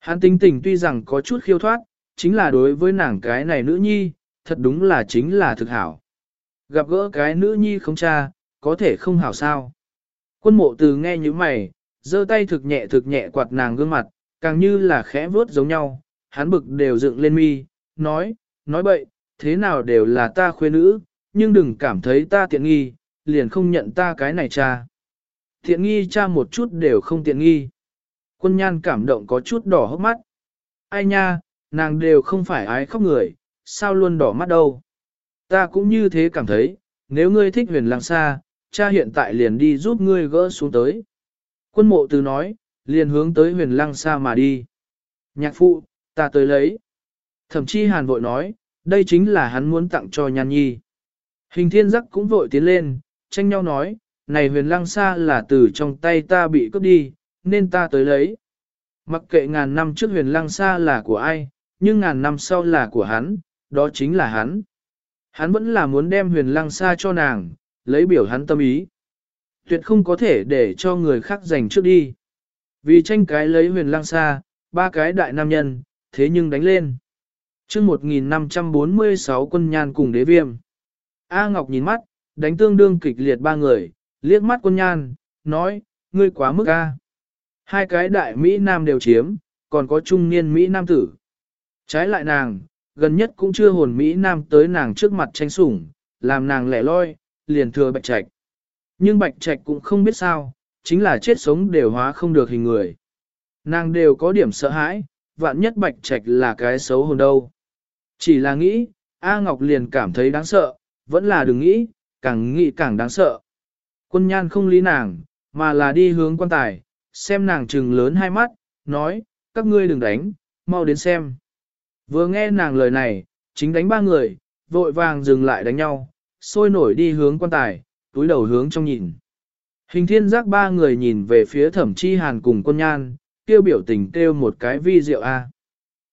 Hắn tính tình tuy rằng có chút khiêu thoát, chính là đối với nàng cái này nữ nhi, thật đúng là chính là thực hảo. Gặp gỡ cái nữ nhi không cha, có thể không hảo sao. Quân mộ từ nghe như mày, giơ tay thực nhẹ thực nhẹ quạt nàng gương mặt, càng như là khẽ vuốt giống nhau, hắn bực đều dựng lên mi, nói, nói bậy, thế nào đều là ta khuê nữ, nhưng đừng cảm thấy ta tiện nghi, liền không nhận ta cái này cha. Tiện nghi cha một chút đều không tiện nghi. Quân nhan cảm động có chút đỏ hốc mắt. Ai nha, nàng đều không phải ái khóc người, sao luôn đỏ mắt đâu. Ta cũng như thế cảm thấy, nếu ngươi thích huyền Lang xa, cha hiện tại liền đi giúp ngươi gỡ xuống tới. Quân mộ từ nói, liền hướng tới huyền Lang xa mà đi. Nhạc phụ, ta tới lấy. Thậm chí hàn vội nói, đây chính là hắn muốn tặng cho nhan nhi. Hình thiên giắc cũng vội tiến lên, tranh nhau nói, này huyền Lang xa là từ trong tay ta bị cướp đi, nên ta tới lấy. Mặc kệ ngàn năm trước huyền Lang xa là của ai, nhưng ngàn năm sau là của hắn, đó chính là hắn. Hắn vẫn là muốn đem huyền lăng xa cho nàng, lấy biểu hắn tâm ý. Tuyệt không có thể để cho người khác giành trước đi. Vì tranh cái lấy huyền lăng xa, ba cái đại nam nhân, thế nhưng đánh lên. chương 1546 quân nhan cùng đế viêm. A Ngọc nhìn mắt, đánh tương đương kịch liệt ba người, liếc mắt quân nhan, nói, ngươi quá mức A. Hai cái đại Mỹ Nam đều chiếm, còn có trung niên Mỹ Nam tử. Trái lại nàng, gần nhất cũng chưa hồn Mỹ Nam tới nàng trước mặt tranh sủng, làm nàng lẻ loi, liền thừa bạch trạch. Nhưng bạch trạch cũng không biết sao, chính là chết sống đều hóa không được hình người. Nàng đều có điểm sợ hãi, vạn nhất bạch trạch là cái xấu hồn đâu. Chỉ là nghĩ, A Ngọc liền cảm thấy đáng sợ, vẫn là đừng nghĩ, càng nghĩ càng đáng sợ. Quân nhan không lý nàng, mà là đi hướng quan tài, xem nàng trừng lớn hai mắt, nói, các ngươi đừng đánh, mau đến xem. Vừa nghe nàng lời này, chính đánh ba người, vội vàng dừng lại đánh nhau, sôi nổi đi hướng quan tài, túi đầu hướng trong nhìn. Hình thiên giác ba người nhìn về phía thẩm chi hàn cùng quân nhan, kêu biểu tình kêu một cái vi diệu a.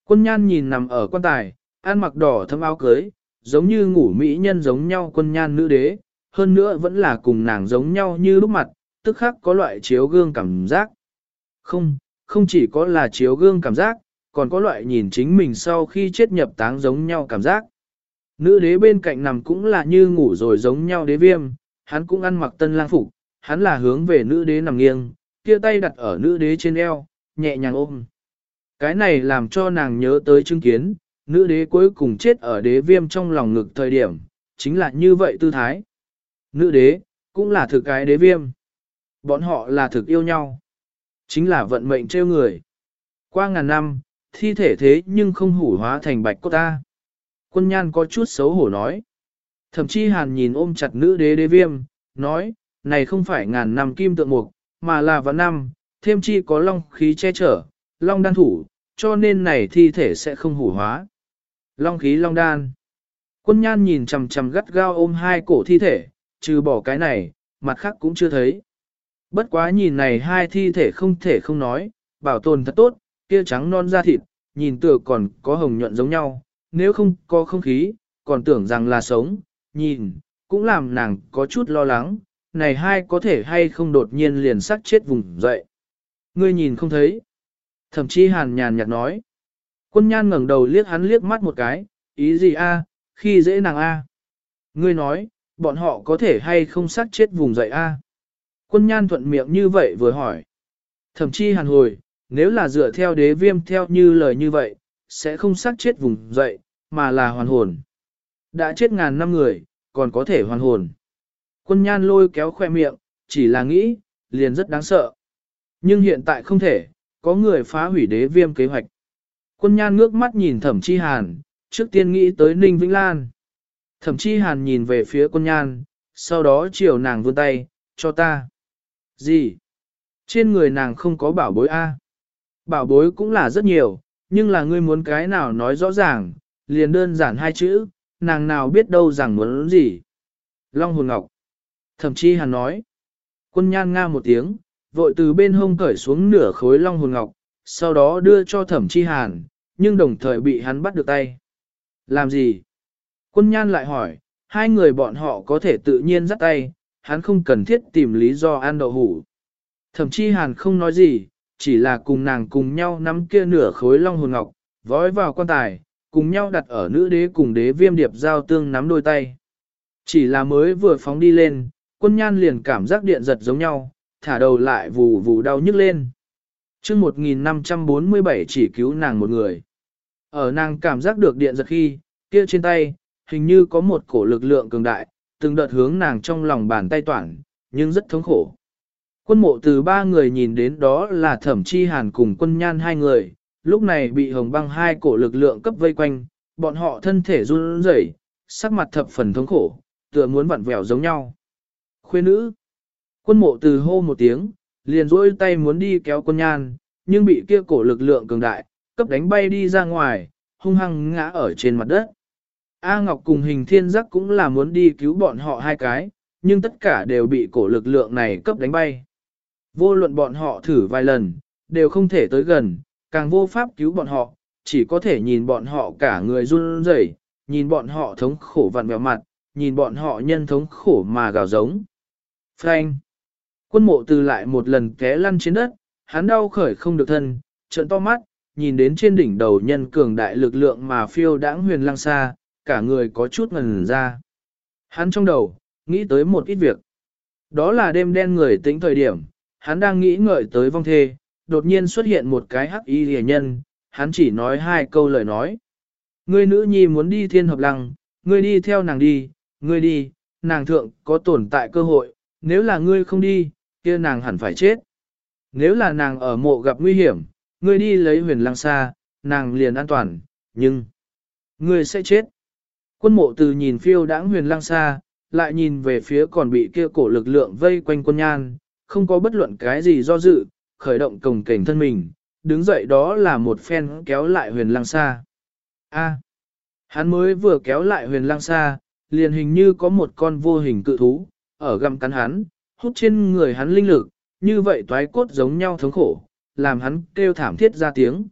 Quân nhan nhìn nằm ở quan tài, ăn mặc đỏ thâm áo cưới, giống như ngủ mỹ nhân giống nhau quân nhan nữ đế, hơn nữa vẫn là cùng nàng giống nhau như lúc mặt, tức khắc có loại chiếu gương cảm giác. Không, không chỉ có là chiếu gương cảm giác, còn có loại nhìn chính mình sau khi chết nhập táng giống nhau cảm giác. Nữ đế bên cạnh nằm cũng là như ngủ rồi giống nhau đế viêm, hắn cũng ăn mặc tân lang phục, hắn là hướng về nữ đế nằm nghiêng, kia tay đặt ở nữ đế trên eo, nhẹ nhàng ôm. Cái này làm cho nàng nhớ tới chứng kiến, nữ đế cuối cùng chết ở đế viêm trong lòng ngực thời điểm, chính là như vậy tư thái. Nữ đế, cũng là thực cái đế viêm. Bọn họ là thực yêu nhau. Chính là vận mệnh trêu người. Qua ngàn năm, thi thể thế nhưng không hủ hóa thành bạch cốt ta. Quân nhan có chút xấu hổ nói. Thậm chí hàn nhìn ôm chặt nữ đế đế viêm, nói, này không phải ngàn năm kim tượng mục, mà là vạn năm, thêm chi có long khí che chở, long đan thủ, cho nên này thi thể sẽ không hủ hóa. Long khí long đan. Quân nhan nhìn chằm chằm gắt gao ôm hai cổ thi thể, trừ bỏ cái này, mặt khác cũng chưa thấy. Bất quá nhìn này hai thi thể không thể không nói, bảo tồn thật tốt, kia trắng non da thịt, nhìn tựa còn có hồng nhuận giống nhau, nếu không có không khí, còn tưởng rằng là sống, nhìn, cũng làm nàng có chút lo lắng, này hai có thể hay không đột nhiên liền sắc chết vùng dậy. Ngươi nhìn không thấy. Thậm chí hàn nhàn nhạt nói. Quân nhan ngẩng đầu liếc hắn liếc mắt một cái, ý gì a? khi dễ nàng a. Ngươi nói, bọn họ có thể hay không sát chết vùng dậy a? Quân nhan thuận miệng như vậy vừa hỏi. Thậm chí hàn hồi, nếu là dựa theo đế viêm theo như lời như vậy, sẽ không sát chết vùng dậy, mà là hoàn hồn. Đã chết ngàn năm người, còn có thể hoàn hồn. Quân nhan lôi kéo khoe miệng, chỉ là nghĩ, liền rất đáng sợ. Nhưng hiện tại không thể, có người phá hủy đế viêm kế hoạch. Quân nhan ngước mắt nhìn thẩm chi hàn, trước tiên nghĩ tới Ninh Vĩnh Lan. Thẩm chi hàn nhìn về phía quân nhan, sau đó chiều nàng vươn tay, cho ta. Gì? Trên người nàng không có bảo bối A. Bảo bối cũng là rất nhiều, nhưng là ngươi muốn cái nào nói rõ ràng, liền đơn giản hai chữ, nàng nào biết đâu rằng muốn gì. Long hồn ngọc. Thẩm chi hàn nói. Quân nhan nga một tiếng, vội từ bên hông cởi xuống nửa khối long hồn ngọc, sau đó đưa cho thẩm chi hàn, nhưng đồng thời bị hắn bắt được tay. Làm gì? Quân nhan lại hỏi, hai người bọn họ có thể tự nhiên dắt tay, hắn không cần thiết tìm lý do ăn đậu hủ. Thẩm chi hàn không nói gì, chỉ là cùng nàng cùng nhau nắm kia nửa khối long hồn ngọc, vói vào quan tài, cùng nhau đặt ở nữ đế cùng đế viêm điệp giao tương nắm đôi tay. Chỉ là mới vừa phóng đi lên, quân nhan liền cảm giác điện giật giống nhau, thả đầu lại vù vù đau nhức lên. chương 1547 chỉ cứu nàng một người. Ở nàng cảm giác được điện giật khi, kia trên tay, hình như có một cổ lực lượng cường đại, từng đợt hướng nàng trong lòng bàn tay toàn, nhưng rất thống khổ. Quân mộ từ ba người nhìn đến đó là thẩm chi hàn cùng quân nhan hai người, lúc này bị hồng băng hai cổ lực lượng cấp vây quanh, bọn họ thân thể run rẩy, sắc mặt thập phần thống khổ, tựa muốn vặn vẹo giống nhau. Khuê nữ, quân mộ từ hô một tiếng, liền rỗi tay muốn đi kéo quân nhan, nhưng bị kia cổ lực lượng cường đại, cấp đánh bay đi ra ngoài, hung hăng ngã ở trên mặt đất. A Ngọc cùng hình thiên giác cũng là muốn đi cứu bọn họ hai cái, nhưng tất cả đều bị cổ lực lượng này cấp đánh bay. Vô luận bọn họ thử vài lần, đều không thể tới gần, càng vô pháp cứu bọn họ, chỉ có thể nhìn bọn họ cả người run rẩy, nhìn bọn họ thống khổ vặn vẹo mặt, nhìn bọn họ nhân thống khổ mà gào giống. Frank! Quân mộ từ lại một lần té lăn trên đất, hắn đau khởi không được thân, trợn to mắt, nhìn đến trên đỉnh đầu nhân cường đại lực lượng mà phiêu đãng huyền lang xa, cả người có chút ngần ra. Hắn trong đầu, nghĩ tới một ít việc. Đó là đêm đen người tính thời điểm, hắn đang nghĩ ngợi tới vong thê, đột nhiên xuất hiện một cái hắc y rìa nhân, hắn chỉ nói hai câu lời nói. Ngươi nữ nhi muốn đi thiên hợp lăng, ngươi đi theo nàng đi, ngươi đi, nàng thượng có tồn tại cơ hội, nếu là ngươi không đi, kia nàng hẳn phải chết. Nếu là nàng ở mộ gặp nguy hiểm, ngươi đi lấy huyền lăng xa, nàng liền an toàn, nhưng ngươi sẽ chết. Quân mộ từ nhìn phiêu đãng huyền lăng xa, lại nhìn về phía còn bị kia cổ lực lượng vây quanh quân nhan, không có bất luận cái gì do dự, khởi động cồng kềnh thân mình, đứng dậy đó là một phen kéo lại huyền lăng xa. A, hắn mới vừa kéo lại huyền lăng xa, liền hình như có một con vô hình cự thú, ở găm cắn hắn, hút trên người hắn linh lực, như vậy toái cốt giống nhau thống khổ, làm hắn kêu thảm thiết ra tiếng.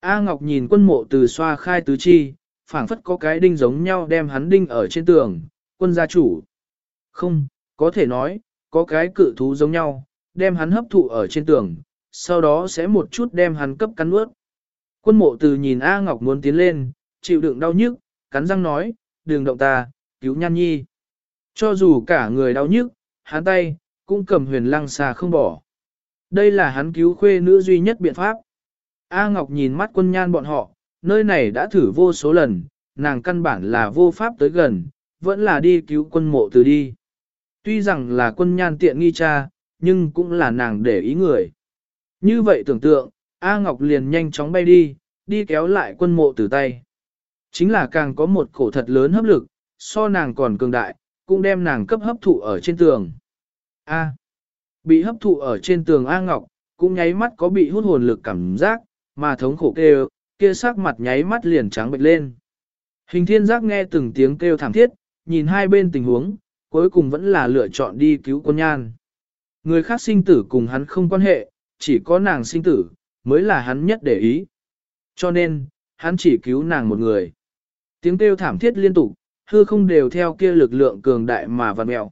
A Ngọc nhìn quân mộ từ xoa khai tứ chi, phảng phất có cái đinh giống nhau đem hắn đinh ở trên tường, quân gia chủ. Không, có thể nói, có cái cự thú giống nhau, đem hắn hấp thụ ở trên tường, sau đó sẽ một chút đem hắn cấp cắn nuốt. Quân mộ từ nhìn A Ngọc muốn tiến lên, chịu đựng đau nhức, cắn răng nói, đừng động ta, cứu nhan nhi. Cho dù cả người đau nhức, hắn tay, cũng cầm huyền lăng xà không bỏ. Đây là hắn cứu khuê nữ duy nhất biện pháp. A Ngọc nhìn mắt quân nhan bọn họ, nơi này đã thử vô số lần, nàng căn bản là vô pháp tới gần, vẫn là đi cứu quân mộ từ đi. Tuy rằng là quân nhan tiện nghi cha, nhưng cũng là nàng để ý người. Như vậy tưởng tượng, A Ngọc liền nhanh chóng bay đi, đi kéo lại quân mộ từ tay. Chính là càng có một cổ thật lớn hấp lực, so nàng còn cường đại, cũng đem nàng cấp hấp thụ ở trên tường. A. Bị hấp thụ ở trên tường A Ngọc, cũng nháy mắt có bị hút hồn lực cảm giác, mà thống khổ kêu, kia sắc mặt nháy mắt liền trắng bệch lên. Hình thiên giác nghe từng tiếng kêu thảm thiết, nhìn hai bên tình huống, cuối cùng vẫn là lựa chọn đi cứu quân nhan. Người khác sinh tử cùng hắn không quan hệ, chỉ có nàng sinh tử, mới là hắn nhất để ý. Cho nên, hắn chỉ cứu nàng một người. Tiếng kêu thảm thiết liên tục, hư không đều theo kia lực lượng cường đại mà vặn mẹo.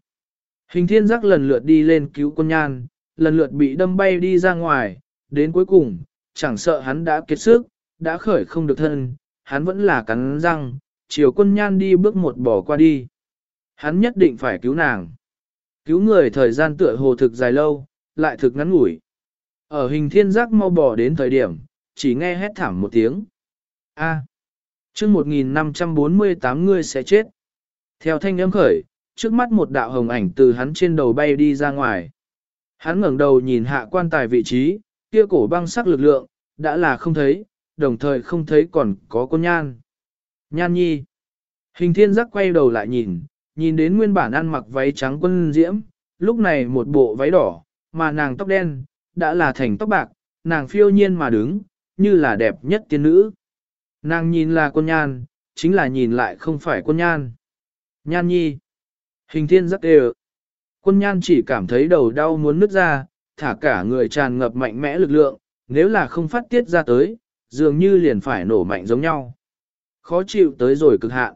Hình thiên giác lần lượt đi lên cứu quân nhan, lần lượt bị đâm bay đi ra ngoài, đến cuối cùng, chẳng sợ hắn đã kiệt sức, đã khởi không được thân, hắn vẫn là cắn răng, chiều quân nhan đi bước một bỏ qua đi. Hắn nhất định phải cứu nàng. Cứu người thời gian tựa hồ thực dài lâu, lại thực ngắn ngủi. Ở hình thiên giác mau bỏ đến thời điểm, chỉ nghe hét thảm một tiếng. A. À, chương 1548 người sẽ chết. Theo thanh âm khởi, trước mắt một đạo hồng ảnh từ hắn trên đầu bay đi ra ngoài. Hắn ngẩng đầu nhìn hạ quan tài vị trí, kia cổ băng sắc lực lượng, đã là không thấy, đồng thời không thấy còn có con nhan. Nhan nhi. Hình thiên giác quay đầu lại nhìn, nhìn đến nguyên bản ăn mặc váy trắng quân diễm, lúc này một bộ váy đỏ, mà nàng tóc đen, đã là thành tóc bạc, nàng phiêu nhiên mà đứng, như là đẹp nhất tiên nữ. Nàng nhìn là quân nhan, chính là nhìn lại không phải quân nhan. Nhan nhi. Hình thiên rất đều. Quân nhan chỉ cảm thấy đầu đau muốn nứt ra, thả cả người tràn ngập mạnh mẽ lực lượng, nếu là không phát tiết ra tới, dường như liền phải nổ mạnh giống nhau. Khó chịu tới rồi cực hạn.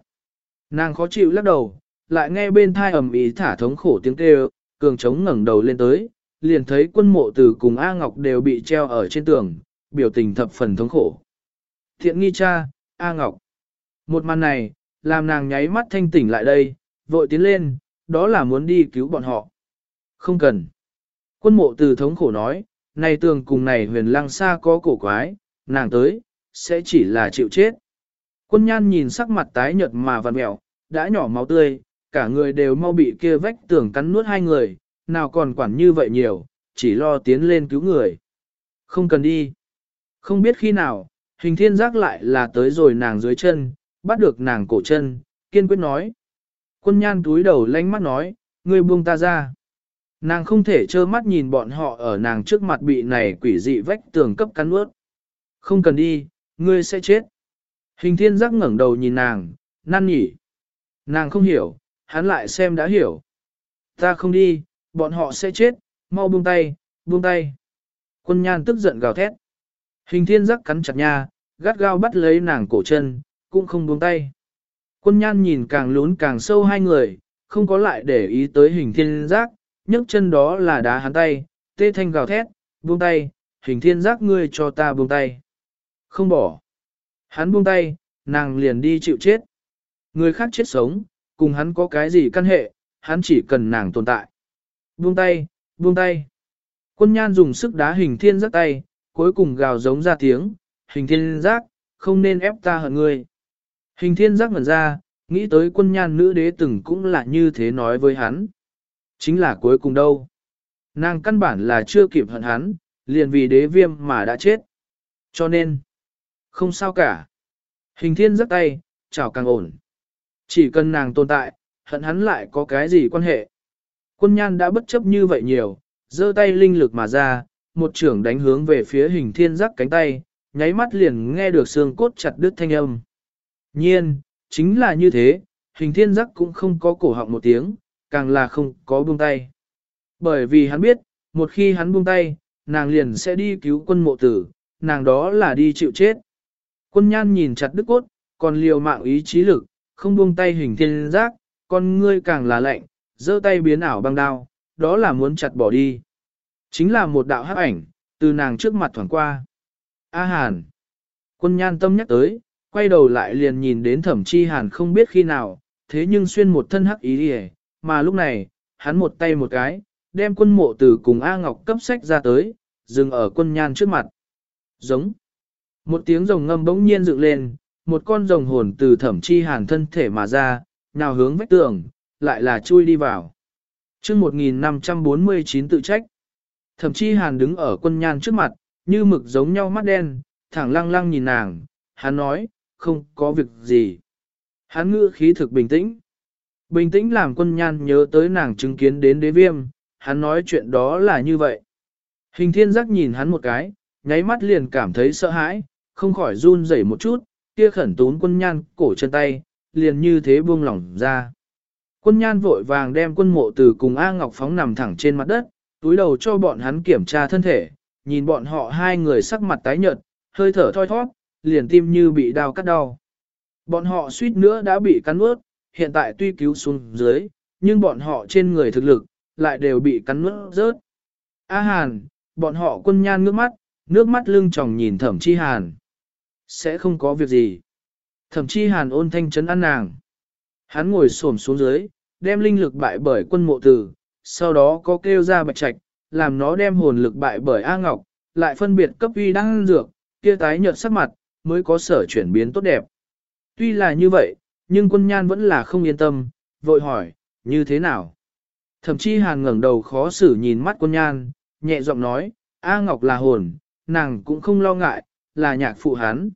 Nàng khó chịu lắc đầu, lại nghe bên thai ầm ý thả thống khổ tiếng kêu, cường trống ngẩng đầu lên tới, liền thấy quân mộ từ cùng A Ngọc đều bị treo ở trên tường, biểu tình thập phần thống khổ. Thiện nghi cha, A Ngọc. Một màn này, làm nàng nháy mắt thanh tỉnh lại đây, vội tiến lên, đó là muốn đi cứu bọn họ. Không cần. Quân mộ từ thống khổ nói, này tường cùng này huyền lăng xa có cổ quái, nàng tới, sẽ chỉ là chịu chết. Quân nhan nhìn sắc mặt tái nhợt mà vằn mẹo, đã nhỏ máu tươi, cả người đều mau bị kia vách tường cắn nuốt hai người, nào còn quản như vậy nhiều, chỉ lo tiến lên cứu người. Không cần đi. Không biết khi nào, hình thiên giác lại là tới rồi nàng dưới chân, bắt được nàng cổ chân, kiên quyết nói. Quân nhan túi đầu lánh mắt nói, ngươi buông ta ra. Nàng không thể trơ mắt nhìn bọn họ ở nàng trước mặt bị này quỷ dị vách tường cấp cắn ướt. Không cần đi, ngươi sẽ chết. Hình thiên giác ngẩng đầu nhìn nàng, năn nhỉ. Nàng không hiểu, hắn lại xem đã hiểu. Ta không đi, bọn họ sẽ chết, mau buông tay, buông tay. Quân nhan tức giận gào thét. Hình thiên giác cắn chặt nha, gắt gao bắt lấy nàng cổ chân, cũng không buông tay. Quân nhan nhìn càng lún càng sâu hai người, không có lại để ý tới hình thiên giác, nhấc chân đó là đá hắn tay, tê thanh gào thét, buông tay, hình thiên giác ngươi cho ta buông tay. Không bỏ. Hắn buông tay, nàng liền đi chịu chết. Người khác chết sống, cùng hắn có cái gì căn hệ, hắn chỉ cần nàng tồn tại. Buông tay, buông tay. Quân nhan dùng sức đá hình thiên giác tay, cuối cùng gào giống ra tiếng, hình thiên giác, không nên ép ta hận ngươi. Hình thiên giác ngẩn ra, nghĩ tới quân nhan nữ đế từng cũng là như thế nói với hắn. Chính là cuối cùng đâu. Nàng căn bản là chưa kịp hận hắn, liền vì đế viêm mà đã chết. Cho nên, không sao cả. Hình thiên giấc tay, chào càng ổn. Chỉ cần nàng tồn tại, hận hắn lại có cái gì quan hệ. Quân nhan đã bất chấp như vậy nhiều, giơ tay linh lực mà ra, một trưởng đánh hướng về phía hình thiên giác cánh tay, nháy mắt liền nghe được xương cốt chặt đứt thanh âm. Nhiên, chính là như thế, hình thiên giác cũng không có cổ họng một tiếng, càng là không có buông tay. Bởi vì hắn biết, một khi hắn buông tay, nàng liền sẽ đi cứu quân mộ tử, nàng đó là đi chịu chết. Quân nhan nhìn chặt đức cốt, còn liều mạng ý chí lực, không buông tay hình thiên giác, con ngươi càng là lạnh, giơ tay biến ảo băng đao, đó là muốn chặt bỏ đi. Chính là một đạo hắc ảnh, từ nàng trước mặt thoảng qua. A Hàn. Quân nhan tâm nhắc tới, quay đầu lại liền nhìn đến thẩm chi Hàn không biết khi nào, thế nhưng xuyên một thân hắc ý đi mà lúc này, hắn một tay một cái, đem quân mộ từ cùng A Ngọc cấp sách ra tới, dừng ở quân nhan trước mặt. Giống. Một tiếng rồng ngâm bỗng nhiên dựng lên, một con rồng hồn từ thẩm chi hàn thân thể mà ra, nào hướng vách tường, lại là chui đi vào. chương 1549 tự trách. Thẩm chi hàn đứng ở quân nhan trước mặt, như mực giống nhau mắt đen, thẳng lăng lăng nhìn nàng, hắn nói, không có việc gì. Hắn ngữ khí thực bình tĩnh. Bình tĩnh làm quân nhan nhớ tới nàng chứng kiến đến đế viêm, hắn nói chuyện đó là như vậy. Hình thiên giác nhìn hắn một cái, nháy mắt liền cảm thấy sợ hãi, không khỏi run rẩy một chút, kia khẩn tún quân nhan cổ chân tay, liền như thế buông lỏng ra. Quân nhan vội vàng đem quân mộ từ cùng A Ngọc Phóng nằm thẳng trên mặt đất, túi đầu cho bọn hắn kiểm tra thân thể, nhìn bọn họ hai người sắc mặt tái nhợt, hơi thở thoi thoát, liền tim như bị đau cắt đau. Bọn họ suýt nữa đã bị cắn ướt, hiện tại tuy cứu xuống dưới, nhưng bọn họ trên người thực lực, lại đều bị cắn nuốt rớt. A Hàn, bọn họ quân nhan nước mắt, nước mắt lưng tròng nhìn thẩm chi Hàn. Sẽ không có việc gì. Thẩm chi Hàn ôn thanh chấn ăn nàng. Hắn ngồi xổm xuống dưới, đem linh lực bại bởi quân mộ tử, sau đó có kêu ra bạch trạch, làm nó đem hồn lực bại bởi A Ngọc, lại phân biệt cấp uy đang dược, kia tái nhợt sắc mặt, mới có sở chuyển biến tốt đẹp. Tuy là như vậy, nhưng quân nhan vẫn là không yên tâm, vội hỏi, như thế nào? Thậm chí hàn ngẩng đầu khó xử nhìn mắt quân nhan, nhẹ giọng nói, A Ngọc là hồn, nàng cũng không lo ngại, là nhạc phụ hắn.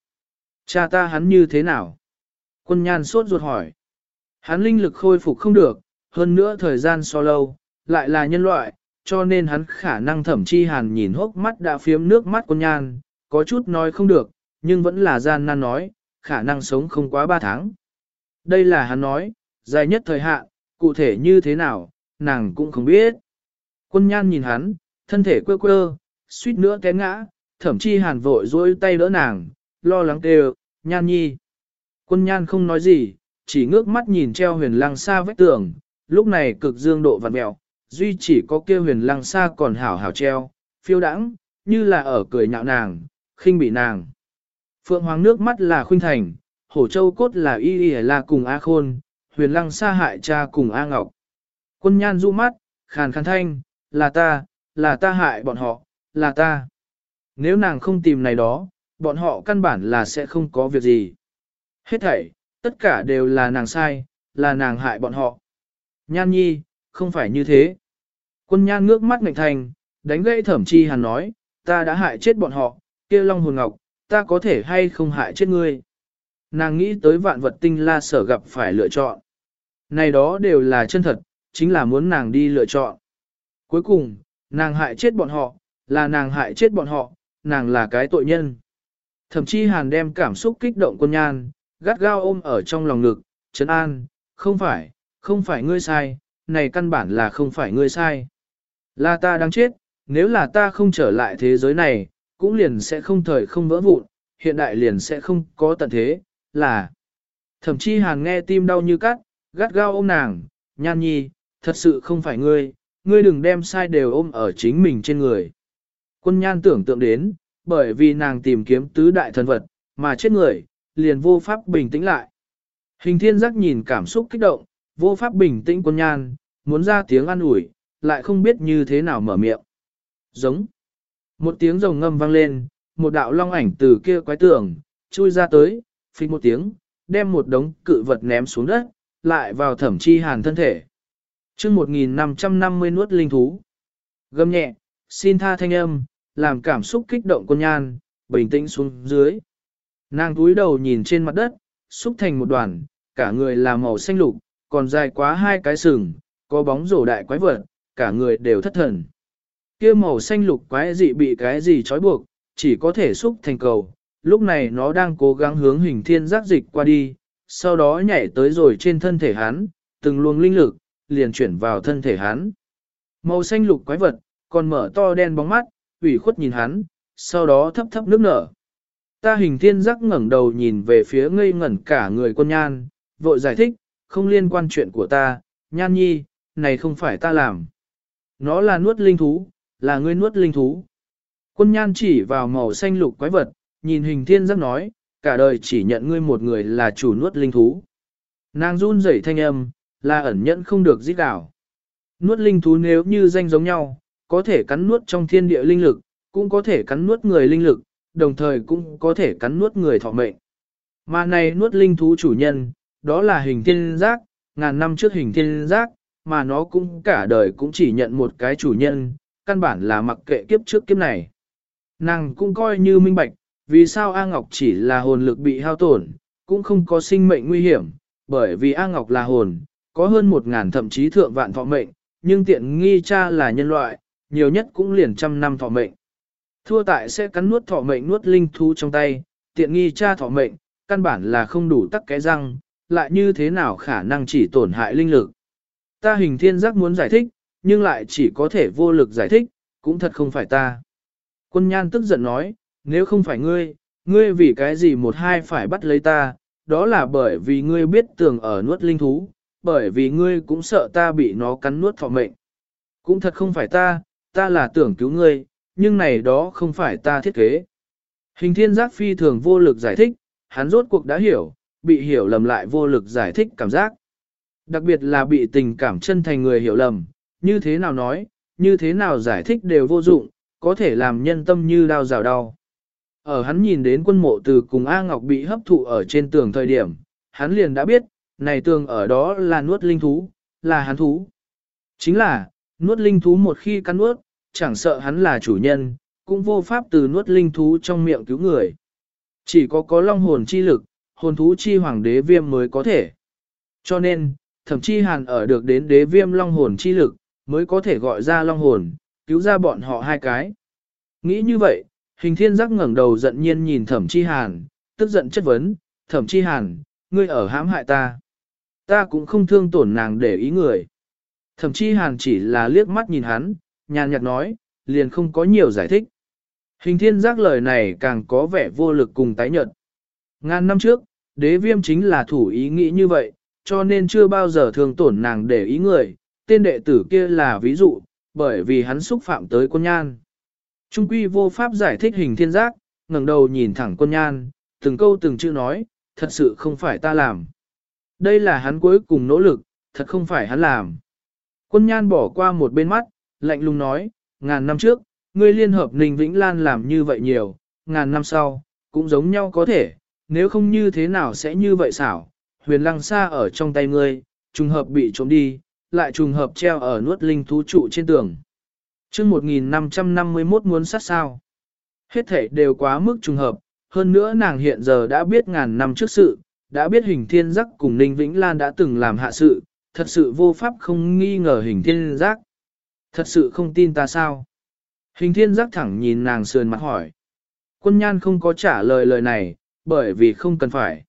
Cha ta hắn như thế nào? Quân nhan sốt ruột hỏi. Hắn linh lực khôi phục không được, hơn nữa thời gian so lâu, lại là nhân loại, cho nên hắn khả năng thẩm chi hàn nhìn hốc mắt đã phiếm nước mắt quân nhan, có chút nói không được, nhưng vẫn là gian nan nói, khả năng sống không quá 3 tháng. Đây là hắn nói, dài nhất thời hạn, cụ thể như thế nào, nàng cũng không biết. Quân nhan nhìn hắn, thân thể quơ quơ, suýt nữa té ngã, thậm chi hàn vội dối tay đỡ nàng, lo lắng kêu, nhan nhi. Quân nhan không nói gì, chỉ ngước mắt nhìn treo huyền lăng xa vách tường, lúc này cực dương độ vặn mẹo, duy chỉ có kia huyền lăng xa còn hảo hảo treo, phiêu đãng, như là ở cười nhạo nàng, khinh bị nàng. Phượng Hoàng nước mắt là khuynh thành, hổ châu cốt là y y là cùng A Khôn, huyền lăng xa hại cha cùng A Ngọc. Quân nhan du mắt, khàn khàn thanh, là ta, là ta hại bọn họ, là ta. Nếu nàng không tìm này đó, bọn họ căn bản là sẽ không có việc gì. Hết thảy, tất cả đều là nàng sai, là nàng hại bọn họ. Nhan nhi, không phải như thế. Quân nhan ngước mắt ngạnh thành, đánh gãy thẩm chi hàn nói, ta đã hại chết bọn họ, kia long hồn ngọc, ta có thể hay không hại chết ngươi. Nàng nghĩ tới vạn vật tinh la sở gặp phải lựa chọn. Này đó đều là chân thật, chính là muốn nàng đi lựa chọn. Cuối cùng, nàng hại chết bọn họ, là nàng hại chết bọn họ, nàng là cái tội nhân. Thậm chí hàn đem cảm xúc kích động quân nhan, gắt gao ôm ở trong lòng ngực, trấn an, không phải, không phải ngươi sai, này căn bản là không phải ngươi sai. Là ta đang chết, nếu là ta không trở lại thế giới này, cũng liền sẽ không thời không vỡ vụn, hiện đại liền sẽ không có tận thế, là. Thậm chí hàn nghe tim đau như cắt, gắt gao ôm nàng, nhan nhi, thật sự không phải ngươi, ngươi đừng đem sai đều ôm ở chính mình trên người. Quân nhan tưởng tượng đến, bởi vì nàng tìm kiếm tứ đại thần vật, mà chết người, liền vô pháp bình tĩnh lại. Hình thiên giác nhìn cảm xúc kích động, vô pháp bình tĩnh quân nhan, muốn ra tiếng an ủi, lại không biết như thế nào mở miệng. Giống. Một tiếng rồng ngâm vang lên, một đạo long ảnh từ kia quái tường, chui ra tới, phích một tiếng, đem một đống cự vật ném xuống đất, lại vào thẩm chi hàn thân thể. chương 1550 nuốt linh thú. Gầm nhẹ, xin tha thanh âm, làm cảm xúc kích động con nhan, bình tĩnh xuống dưới. Nàng túi đầu nhìn trên mặt đất, xúc thành một đoàn, cả người là màu xanh lục, còn dài quá hai cái sừng, có bóng rổ đại quái vật, cả người đều thất thần. kia màu xanh lục quái dị bị cái gì trói buộc, chỉ có thể xúc thành cầu. Lúc này nó đang cố gắng hướng hình thiên giác dịch qua đi, sau đó nhảy tới rồi trên thân thể hắn, từng luồng linh lực, liền chuyển vào thân thể hắn. Màu xanh lục quái vật, còn mở to đen bóng mắt, ủy khuất nhìn hắn, sau đó thấp thấp nước nở. Ta hình thiên giác ngẩng đầu nhìn về phía ngây ngẩn cả người quân nhan, vội giải thích, không liên quan chuyện của ta, nhan nhi, này không phải ta làm. Nó là nuốt linh thú, là ngươi nuốt linh thú. Quân nhan chỉ vào màu xanh lục quái vật, nhìn hình thiên giác nói, cả đời chỉ nhận ngươi một người là chủ nuốt linh thú. Nàng run rẩy thanh âm, là ẩn nhẫn không được giết đảo. Nuốt linh thú nếu như danh giống nhau, có thể cắn nuốt trong thiên địa linh lực, cũng có thể cắn nuốt người linh lực, đồng thời cũng có thể cắn nuốt người thọ mệnh. Mà này nuốt linh thú chủ nhân, đó là hình thiên giác, ngàn năm trước hình thiên giác, mà nó cũng cả đời cũng chỉ nhận một cái chủ nhân, căn bản là mặc kệ kiếp trước kiếp này. Nàng cũng coi như minh bạch, vì sao A Ngọc chỉ là hồn lực bị hao tổn, cũng không có sinh mệnh nguy hiểm, bởi vì A Ngọc là hồn, có hơn một ngàn thậm chí thượng vạn thọ mệnh, nhưng tiện nghi cha là nhân loại, nhiều nhất cũng liền trăm năm thọ mệnh. Thua tại sẽ cắn nuốt thọ mệnh nuốt linh thú trong tay, tiện nghi cha thọ mệnh, căn bản là không đủ tắc cái răng, lại như thế nào khả năng chỉ tổn hại linh lực. Ta hình thiên giác muốn giải thích, nhưng lại chỉ có thể vô lực giải thích, cũng thật không phải ta. Quân nhan tức giận nói, nếu không phải ngươi, ngươi vì cái gì một hai phải bắt lấy ta, đó là bởi vì ngươi biết tường ở nuốt linh thú, bởi vì ngươi cũng sợ ta bị nó cắn nuốt thọ mệnh. Cũng thật không phải ta, ta là tưởng cứu ngươi, nhưng này đó không phải ta thiết kế. Hình thiên giác phi thường vô lực giải thích, hắn rốt cuộc đã hiểu, bị hiểu lầm lại vô lực giải thích cảm giác. Đặc biệt là bị tình cảm chân thành người hiểu lầm, như thế nào nói, như thế nào giải thích đều vô dụng, có thể làm nhân tâm như đau rào đau. Ở hắn nhìn đến quân mộ từ cùng A Ngọc bị hấp thụ ở trên tường thời điểm, hắn liền đã biết, này tường ở đó là nuốt linh thú, là hắn thú. Chính là, nuốt linh thú một khi cắn nuốt, chẳng sợ hắn là chủ nhân, cũng vô pháp từ nuốt linh thú trong miệng cứu người. Chỉ có có long hồn chi lực, hồn thú chi hoàng đế viêm mới có thể. Cho nên, thậm chí hàn ở được đến đế viêm long hồn chi lực, mới có thể gọi ra long hồn, cứu ra bọn họ hai cái. Nghĩ như vậy, hình thiên giác ngẩng đầu giận nhiên nhìn thẩm chi hàn, tức giận chất vấn, thẩm chi hàn, ngươi ở hãm hại ta. Ta cũng không thương tổn nàng để ý người. Thẩm chi hàn chỉ là liếc mắt nhìn hắn, nhàn nhạt nói, liền không có nhiều giải thích. Hình thiên giác lời này càng có vẻ vô lực cùng tái nhợt. Ngàn năm trước, đế viêm chính là thủ ý nghĩ như vậy, cho nên chưa bao giờ thường tổn nàng để ý người, tên đệ tử kia là ví dụ, bởi vì hắn xúc phạm tới quân nhan. Trung quy vô pháp giải thích hình thiên giác, ngẩng đầu nhìn thẳng quân nhan, từng câu từng chữ nói, thật sự không phải ta làm. Đây là hắn cuối cùng nỗ lực, thật không phải hắn làm. Quân nhan bỏ qua một bên mắt, lạnh lùng nói, ngàn năm trước, ngươi liên hợp Ninh Vĩnh Lan làm như vậy nhiều, ngàn năm sau, cũng giống nhau có thể, nếu không như thế nào sẽ như vậy xảo, huyền lăng xa ở trong tay ngươi, trùng hợp bị trộm đi, lại trùng hợp treo ở nuốt linh thú trụ trên tường. chương 1551 muốn sát sao. Hết thể đều quá mức trùng hợp, hơn nữa nàng hiện giờ đã biết ngàn năm trước sự, đã biết hình thiên giác cùng Ninh Vĩnh Lan đã từng làm hạ sự, thật sự vô pháp không nghi ngờ hình thiên giác. Thật sự không tin ta sao? Hình thiên giác thẳng nhìn nàng sườn mặt hỏi. Quân nhan không có trả lời lời này, bởi vì không cần phải.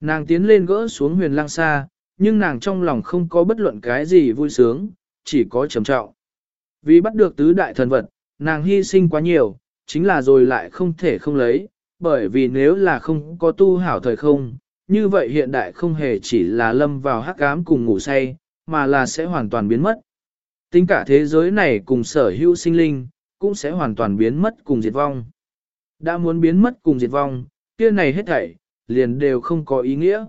Nàng tiến lên gỡ xuống huyền lang xa, nhưng nàng trong lòng không có bất luận cái gì vui sướng, chỉ có trầm trọng. Vì bắt được tứ đại thần vật, nàng hy sinh quá nhiều, chính là rồi lại không thể không lấy, bởi vì nếu là không có tu hảo thời không, như vậy hiện đại không hề chỉ là lâm vào hắc ám cùng ngủ say, mà là sẽ hoàn toàn biến mất. Tính cả thế giới này cùng sở hữu sinh linh, cũng sẽ hoàn toàn biến mất cùng diệt vong. Đã muốn biến mất cùng diệt vong, kia này hết thảy, liền đều không có ý nghĩa.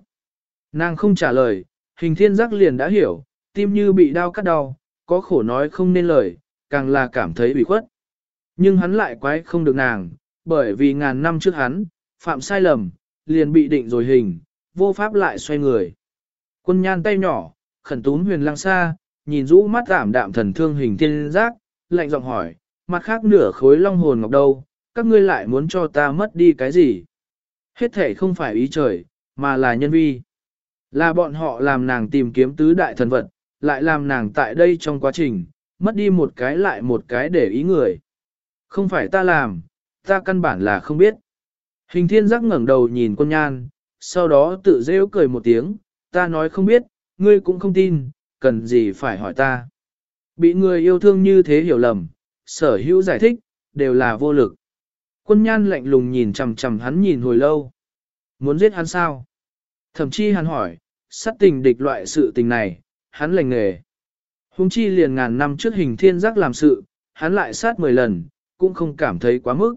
Nàng không trả lời, hình thiên giác liền đã hiểu, tim như bị đau cắt đau, có khổ nói không nên lời, càng là cảm thấy bị khuất. Nhưng hắn lại quái không được nàng, bởi vì ngàn năm trước hắn, phạm sai lầm, liền bị định rồi hình, vô pháp lại xoay người. Quân nhan tay nhỏ, khẩn túm huyền lăng xa, nhìn rũ mắt tạm đạm thần thương hình thiên giác, lạnh giọng hỏi, mặt khác nửa khối long hồn ngọc đâu, các ngươi lại muốn cho ta mất đi cái gì? Hết thể không phải ý trời, mà là nhân vi. Là bọn họ làm nàng tìm kiếm tứ đại thần vật, lại làm nàng tại đây trong quá trình, mất đi một cái lại một cái để ý người. Không phải ta làm, ta căn bản là không biết. Hình thiên giác ngẩng đầu nhìn quân nhan, sau đó tự rêu cười một tiếng, ta nói không biết, ngươi cũng không tin, cần gì phải hỏi ta. Bị người yêu thương như thế hiểu lầm, sở hữu giải thích, đều là vô lực. Quân nhan lạnh lùng nhìn chằm chằm hắn nhìn hồi lâu. Muốn giết hắn sao? Thậm chí hắn hỏi, sát tình địch loại sự tình này, hắn lành nghề. Hùng chi liền ngàn năm trước hình thiên giác làm sự, hắn lại sát mười lần, cũng không cảm thấy quá mức.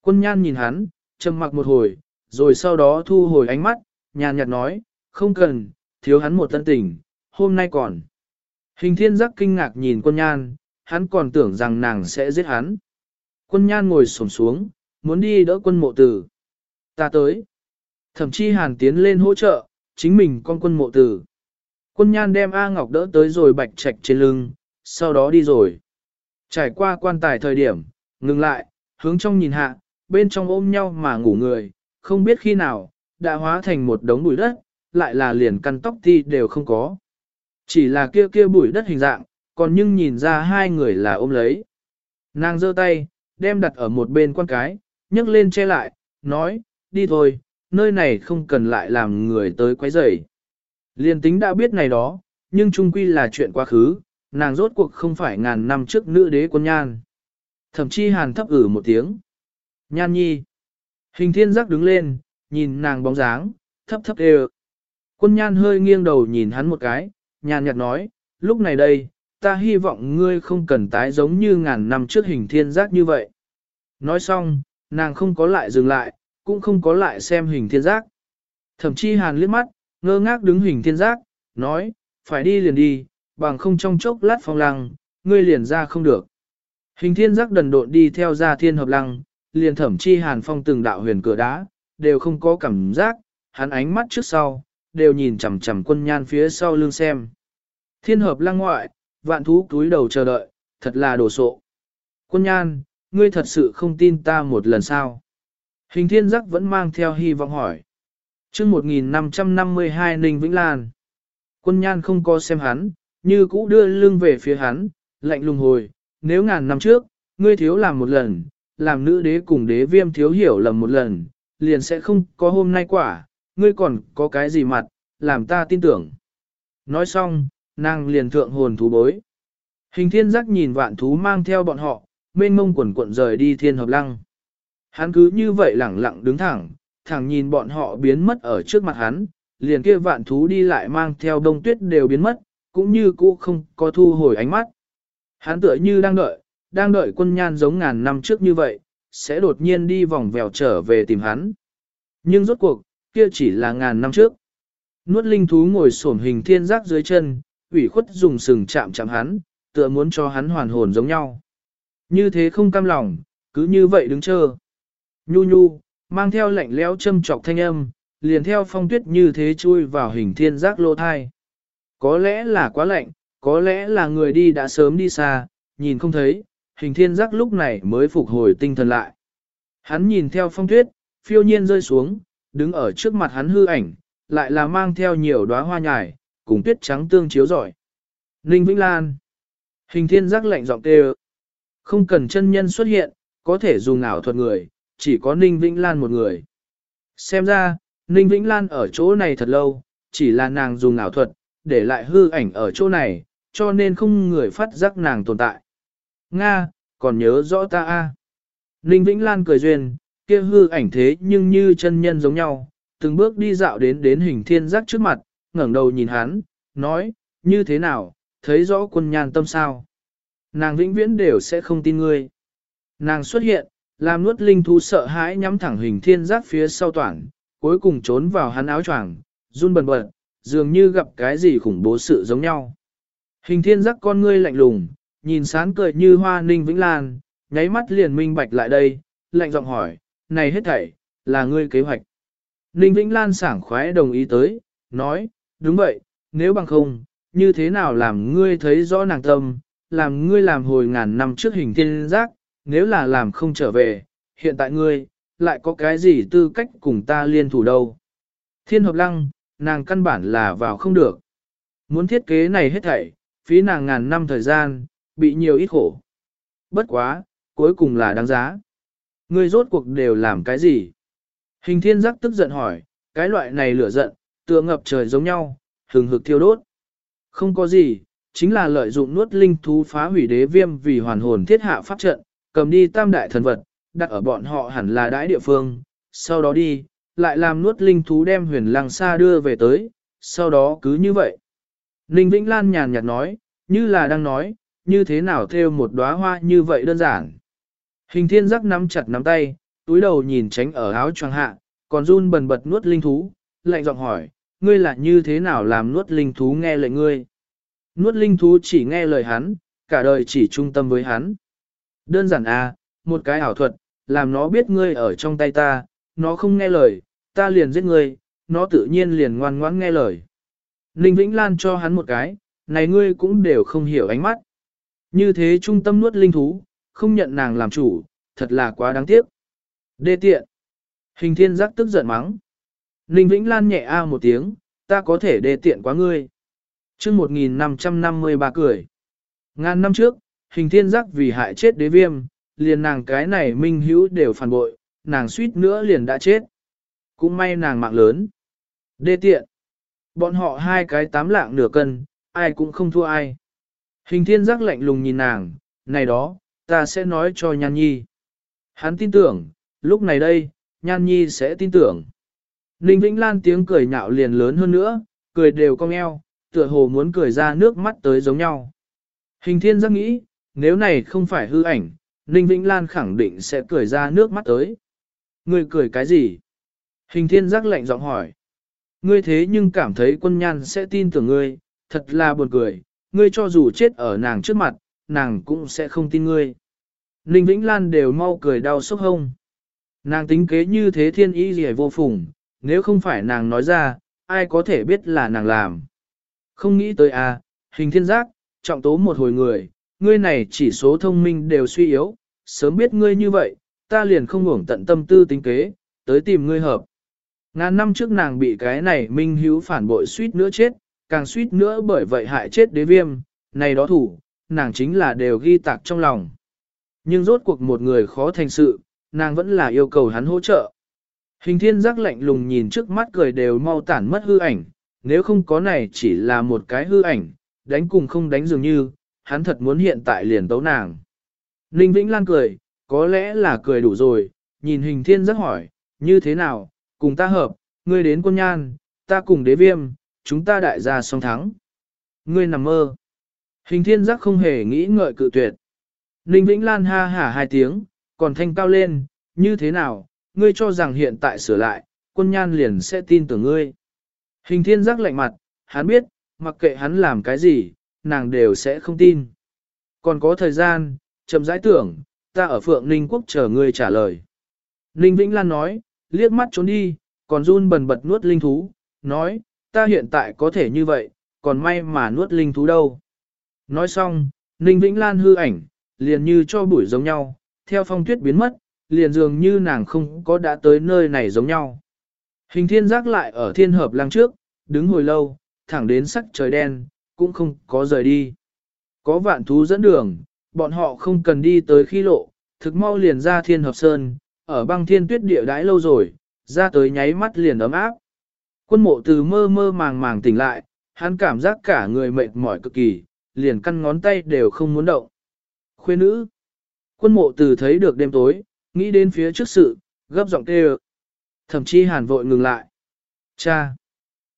Quân nhan nhìn hắn, trầm mặc một hồi, rồi sau đó thu hồi ánh mắt, nhàn nhạt nói, không cần, thiếu hắn một tân tình, hôm nay còn. Hình thiên giác kinh ngạc nhìn quân nhan, hắn còn tưởng rằng nàng sẽ giết hắn. Quân nhan ngồi sổm xuống, muốn đi đỡ quân mộ tử. Ta tới. Thậm chí hàn tiến lên hỗ trợ, chính mình con quân mộ tử. Quân nhan đem A Ngọc đỡ tới rồi bạch trạch trên lưng, sau đó đi rồi. Trải qua quan tài thời điểm, ngừng lại, hướng trong nhìn hạ, bên trong ôm nhau mà ngủ người, không biết khi nào, đã hóa thành một đống bụi đất, lại là liền căn tóc ti đều không có. Chỉ là kia kia bụi đất hình dạng, còn nhưng nhìn ra hai người là ôm lấy. Nàng giơ tay, đem đặt ở một bên quan cái, nhấc lên che lại, nói, đi thôi, nơi này không cần lại làm người tới quấy rầy. Liên tính đã biết này đó, nhưng trung quy là chuyện quá khứ, nàng rốt cuộc không phải ngàn năm trước nữ đế quân nhan. Thậm chí hàn thấp ử một tiếng. Nhan nhi. Hình thiên giác đứng lên, nhìn nàng bóng dáng, thấp thấp đều. Quân nhan hơi nghiêng đầu nhìn hắn một cái, nhàn nhạt nói, lúc này đây, ta hy vọng ngươi không cần tái giống như ngàn năm trước hình thiên giác như vậy. Nói xong, nàng không có lại dừng lại, cũng không có lại xem hình thiên giác. Thậm chí hàn liếc mắt, ngơ ngác đứng hình thiên giác, nói, phải đi liền đi, bằng không trong chốc lát phong lăng, ngươi liền ra không được. Hình thiên giác đần độn đi theo ra thiên hợp lăng, liền thẩm chi hàn phong từng đạo huyền cửa đá, đều không có cảm giác, hắn ánh mắt trước sau, đều nhìn chằm chằm quân nhan phía sau lưng xem. Thiên hợp lăng ngoại, vạn thú túi đầu chờ đợi, thật là đồ sộ. Quân nhan, ngươi thật sự không tin ta một lần sao? Hình thiên giác vẫn mang theo hy vọng hỏi. chương 1552 Ninh Vĩnh Lan. Quân nhan không có xem hắn, như cũ đưa lưng về phía hắn, lạnh lùng hồi, nếu ngàn năm trước, ngươi thiếu làm một lần, làm nữ đế cùng đế viêm thiếu hiểu lầm một lần, liền sẽ không có hôm nay quả, ngươi còn có cái gì mặt, làm ta tin tưởng. Nói xong, nàng liền thượng hồn thú bối. Hình thiên giác nhìn vạn thú mang theo bọn họ, mênh mông quần cuộn rời đi thiên hợp lăng. Hắn cứ như vậy lẳng lặng đứng thẳng, thẳng nhìn bọn họ biến mất ở trước mặt hắn, liền kia vạn thú đi lại mang theo đông tuyết đều biến mất, cũng như cũ không có thu hồi ánh mắt. Hắn tựa như đang đợi, đang đợi quân nhan giống ngàn năm trước như vậy, sẽ đột nhiên đi vòng vèo trở về tìm hắn. Nhưng rốt cuộc, kia chỉ là ngàn năm trước. Nuốt linh thú ngồi xổm hình thiên giác dưới chân, ủy khuất dùng sừng chạm chạm hắn, tựa muốn cho hắn hoàn hồn giống nhau. Như thế không cam lòng, cứ như vậy đứng chờ. Nhu nhu, mang theo lạnh lẽo châm trọc thanh âm, liền theo phong tuyết như thế chui vào hình thiên giác lô thai. Có lẽ là quá lạnh, có lẽ là người đi đã sớm đi xa, nhìn không thấy, hình thiên giác lúc này mới phục hồi tinh thần lại. Hắn nhìn theo phong tuyết, phiêu nhiên rơi xuống, đứng ở trước mặt hắn hư ảnh, lại là mang theo nhiều đóa hoa nhài, cùng tuyết trắng tương chiếu rọi. Ninh Vĩnh Lan Hình thiên giác lạnh giọng kêu. Không cần chân nhân xuất hiện, có thể dùng ảo thuật người, chỉ có Ninh Vĩnh Lan một người. Xem ra, Ninh Vĩnh Lan ở chỗ này thật lâu, chỉ là nàng dùng ảo thuật, để lại hư ảnh ở chỗ này, cho nên không người phát giác nàng tồn tại. Nga, còn nhớ rõ ta a? Ninh Vĩnh Lan cười duyên, kia hư ảnh thế nhưng như chân nhân giống nhau, từng bước đi dạo đến đến hình thiên giác trước mặt, ngẩng đầu nhìn hắn, nói, như thế nào, thấy rõ quân nhan tâm sao. Nàng vĩnh viễn đều sẽ không tin ngươi. Nàng xuất hiện, làm nuốt linh thú sợ hãi nhắm thẳng hình thiên giác phía sau toàn, cuối cùng trốn vào hắn áo choàng, run bần bật, dường như gặp cái gì khủng bố sự giống nhau. Hình thiên giác con ngươi lạnh lùng, nhìn sán cười như hoa ninh vĩnh lan, nháy mắt liền minh bạch lại đây, lạnh giọng hỏi, này hết thảy, là ngươi kế hoạch. Ninh Vĩnh Lan sảng khoái đồng ý tới, nói, đúng vậy, nếu bằng không, như thế nào làm ngươi thấy rõ nàng tâm, làm ngươi làm hồi ngàn năm trước hình thiên giác, nếu là làm không trở về, hiện tại ngươi, lại có cái gì tư cách cùng ta liên thủ đâu. Thiên hợp lăng, nàng căn bản là vào không được. Muốn thiết kế này hết thảy, phí nàng ngàn năm thời gian, bị nhiều ít khổ. Bất quá, cuối cùng là đáng giá. Ngươi rốt cuộc đều làm cái gì? Hình thiên giác tức giận hỏi, cái loại này lửa giận, tựa ngập trời giống nhau, hừng hực thiêu đốt. Không có gì, chính là lợi dụng nuốt linh thú phá hủy đế viêm vì hoàn hồn thiết hạ pháp trận, cầm đi tam đại thần vật, đặt ở bọn họ hẳn là đãi địa phương, sau đó đi, lại làm nuốt linh thú đem huyền lăng xa đưa về tới, sau đó cứ như vậy. Ninh Vĩnh Lan nhàn nhạt nói, như là đang nói, như thế nào theo một đóa hoa như vậy đơn giản. Hình thiên giác nắm chặt nắm tay, túi đầu nhìn tránh ở áo choàng hạ, còn run bần bật nuốt linh thú, lạnh giọng hỏi, ngươi là như thế nào làm nuốt linh thú nghe lời ngươi. Nuốt linh thú chỉ nghe lời hắn, cả đời chỉ trung tâm với hắn. Đơn giản à, một cái ảo thuật, làm nó biết ngươi ở trong tay ta, nó không nghe lời, ta liền giết ngươi, nó tự nhiên liền ngoan ngoãn nghe lời. Ninh Vĩnh Lan cho hắn một cái, này ngươi cũng đều không hiểu ánh mắt. Như thế trung tâm nuốt linh thú, không nhận nàng làm chủ, thật là quá đáng tiếc. Đê tiện. Hình thiên giác tức giận mắng. Ninh Vĩnh Lan nhẹ a một tiếng, ta có thể đê tiện quá ngươi. chương 1553 cười. Ngàn năm trước, hình thiên giác vì hại chết đế viêm, liền nàng cái này minh hữu đều phản bội, nàng suýt nữa liền đã chết. Cũng may nàng mạng lớn. Đê tiện. Bọn họ hai cái tám lạng nửa cân, ai cũng không thua ai. Hình thiên giác lạnh lùng nhìn nàng, này đó, ta sẽ nói cho Nhan Nhi. Hắn tin tưởng, lúc này đây, Nhan Nhi sẽ tin tưởng. Ninh Vĩnh Lan tiếng cười nhạo liền lớn hơn nữa, cười đều cong eo, tựa hồ muốn cười ra nước mắt tới giống nhau. Hình thiên giác nghĩ, nếu này không phải hư ảnh, Ninh Vĩnh Lan khẳng định sẽ cười ra nước mắt tới. Ngươi cười cái gì? Hình thiên giác lạnh giọng hỏi. Ngươi thế nhưng cảm thấy quân nhan sẽ tin tưởng ngươi, thật là buồn cười, ngươi cho dù chết ở nàng trước mặt, nàng cũng sẽ không tin ngươi. Ninh Vĩnh Lan đều mau cười đau sốc hông. Nàng tính kế như thế thiên ý gì vô phùng, nếu không phải nàng nói ra, ai có thể biết là nàng làm. Không nghĩ tới à, hình thiên giác, trọng tố một hồi người, ngươi này chỉ số thông minh đều suy yếu, sớm biết ngươi như vậy, ta liền không ngủng tận tâm tư tính kế, tới tìm ngươi hợp. Ngàn năm trước nàng bị cái này minh hữu phản bội suýt nữa chết, càng suýt nữa bởi vậy hại chết đế viêm, này đó thủ, nàng chính là đều ghi tạc trong lòng. Nhưng rốt cuộc một người khó thành sự, nàng vẫn là yêu cầu hắn hỗ trợ. Hình thiên giác lạnh lùng nhìn trước mắt cười đều mau tản mất hư ảnh, nếu không có này chỉ là một cái hư ảnh, đánh cùng không đánh dường như, hắn thật muốn hiện tại liền tấu nàng. Ninh Vĩnh Lan cười, có lẽ là cười đủ rồi, nhìn hình thiên giác hỏi, như thế nào, cùng ta hợp, ngươi đến quân nhan, ta cùng đế viêm, chúng ta đại gia song thắng. Ngươi nằm mơ. Hình thiên giác không hề nghĩ ngợi cự tuyệt. Ninh Vĩnh Lan ha hả hai tiếng, còn thanh cao lên, như thế nào, ngươi cho rằng hiện tại sửa lại, quân nhan liền sẽ tin tưởng ngươi. Hình thiên giác lạnh mặt, hắn biết, mặc kệ hắn làm cái gì, nàng đều sẽ không tin. Còn có thời gian, chậm rãi tưởng, ta ở Phượng Ninh Quốc chờ ngươi trả lời. Ninh Vĩnh Lan nói, liếc mắt trốn đi, còn run bần bật nuốt linh thú, nói, ta hiện tại có thể như vậy, còn may mà nuốt linh thú đâu. Nói xong, Ninh Vĩnh Lan hư ảnh, liền như cho bụi giống nhau, theo phong tuyết biến mất, liền dường như nàng không có đã tới nơi này giống nhau. Hình thiên giác lại ở thiên hợp lăng trước, đứng hồi lâu, thẳng đến sắc trời đen, cũng không có rời đi. Có vạn thú dẫn đường, bọn họ không cần đi tới khi lộ, thực mau liền ra thiên hợp sơn, ở băng thiên tuyết địa đãi lâu rồi, ra tới nháy mắt liền ấm áp. Quân mộ từ mơ mơ màng màng tỉnh lại, hắn cảm giác cả người mệt mỏi cực kỳ, liền căn ngón tay đều không muốn động. Khuê nữ. Quân mộ từ thấy được đêm tối, nghĩ đến phía trước sự, gấp giọng kêu. Thậm chí hàn vội ngừng lại. Cha.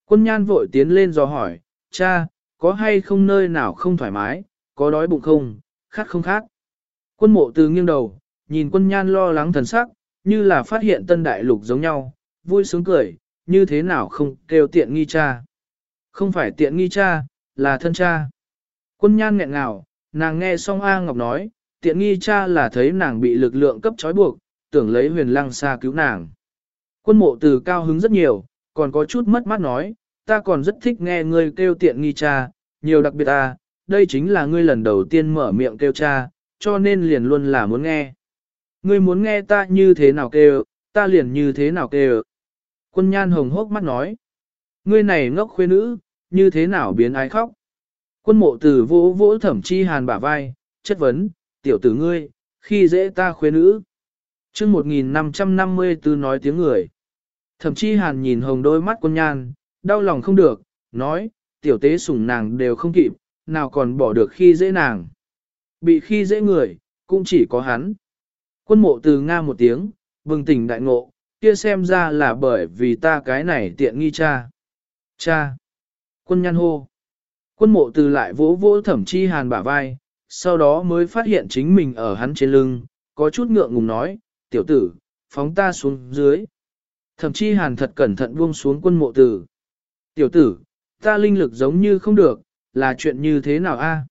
Quân nhan vội tiến lên dò hỏi, cha, có hay không nơi nào không thoải mái, có đói bụng không, khát không khát. Quân mộ từ nghiêng đầu, nhìn quân nhan lo lắng thần sắc, như là phát hiện tân đại lục giống nhau, vui sướng cười, như thế nào không kêu tiện nghi cha. Không phải tiện nghi cha, là thân cha. Quân nhan nghẹn ngào, nàng nghe xong A Ngọc nói, tiện nghi cha là thấy nàng bị lực lượng cấp trói buộc, tưởng lấy huyền lăng xa cứu nàng. Quân mộ từ cao hứng rất nhiều, còn có chút mất mát nói, ta còn rất thích nghe ngươi kêu tiện nghi cha, nhiều đặc biệt ta, đây chính là ngươi lần đầu tiên mở miệng kêu cha, cho nên liền luôn là muốn nghe. Ngươi muốn nghe ta như thế nào kêu, ta liền như thế nào kêu. Quân nhan hồng hốc mắt nói, ngươi này ngốc khuê nữ, như thế nào biến ái khóc. Quân mộ tử vỗ vỗ thẩm chi hàn bả vai, chất vấn, tiểu tử ngươi, khi dễ ta khuê nữ. chương 1554 nói tiếng người. Thẩm chi hàn nhìn hồng đôi mắt quân nhan, đau lòng không được, nói, tiểu tế sủng nàng đều không kịp, nào còn bỏ được khi dễ nàng. Bị khi dễ người, cũng chỉ có hắn. Quân mộ từ Nga một tiếng, bừng tỉnh đại ngộ, kia xem ra là bởi vì ta cái này tiện nghi cha. Cha. Quân nhăn hô. Quân mộ từ lại vỗ vỗ thẩm chi hàn bả vai, sau đó mới phát hiện chính mình ở hắn trên lưng, có chút ngượng ngùng nói, tiểu tử, phóng ta xuống dưới. Thẩm chi hàn thật cẩn thận buông xuống quân mộ từ. Tiểu tử, ta linh lực giống như không được, là chuyện như thế nào a?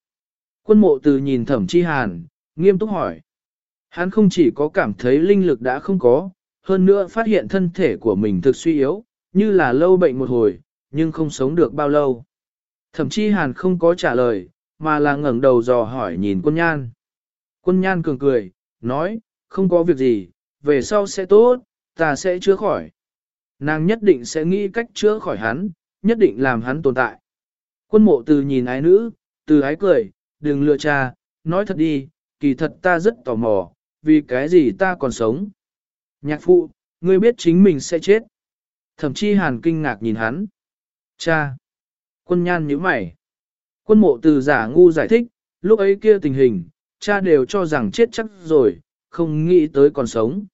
Quân mộ từ nhìn thẩm chi hàn, nghiêm túc hỏi. Hắn không chỉ có cảm thấy linh lực đã không có, hơn nữa phát hiện thân thể của mình thực suy yếu, như là lâu bệnh một hồi, nhưng không sống được bao lâu. thậm chí hàn không có trả lời, mà là ngẩng đầu dò hỏi nhìn quân nhan. Quân nhan cường cười, nói, không có việc gì, về sau sẽ tốt, ta sẽ chữa khỏi. Nàng nhất định sẽ nghĩ cách chữa khỏi hắn, nhất định làm hắn tồn tại. Quân mộ từ nhìn ái nữ, từ ái cười, đừng lừa cha, nói thật đi, kỳ thật ta rất tò mò, vì cái gì ta còn sống. Nhạc phụ, ngươi biết chính mình sẽ chết. Thậm chí hàn kinh ngạc nhìn hắn. Cha! Quân nhan nhíu mày. Quân mộ từ giả ngu giải thích, lúc ấy kia tình hình, cha đều cho rằng chết chắc rồi, không nghĩ tới còn sống.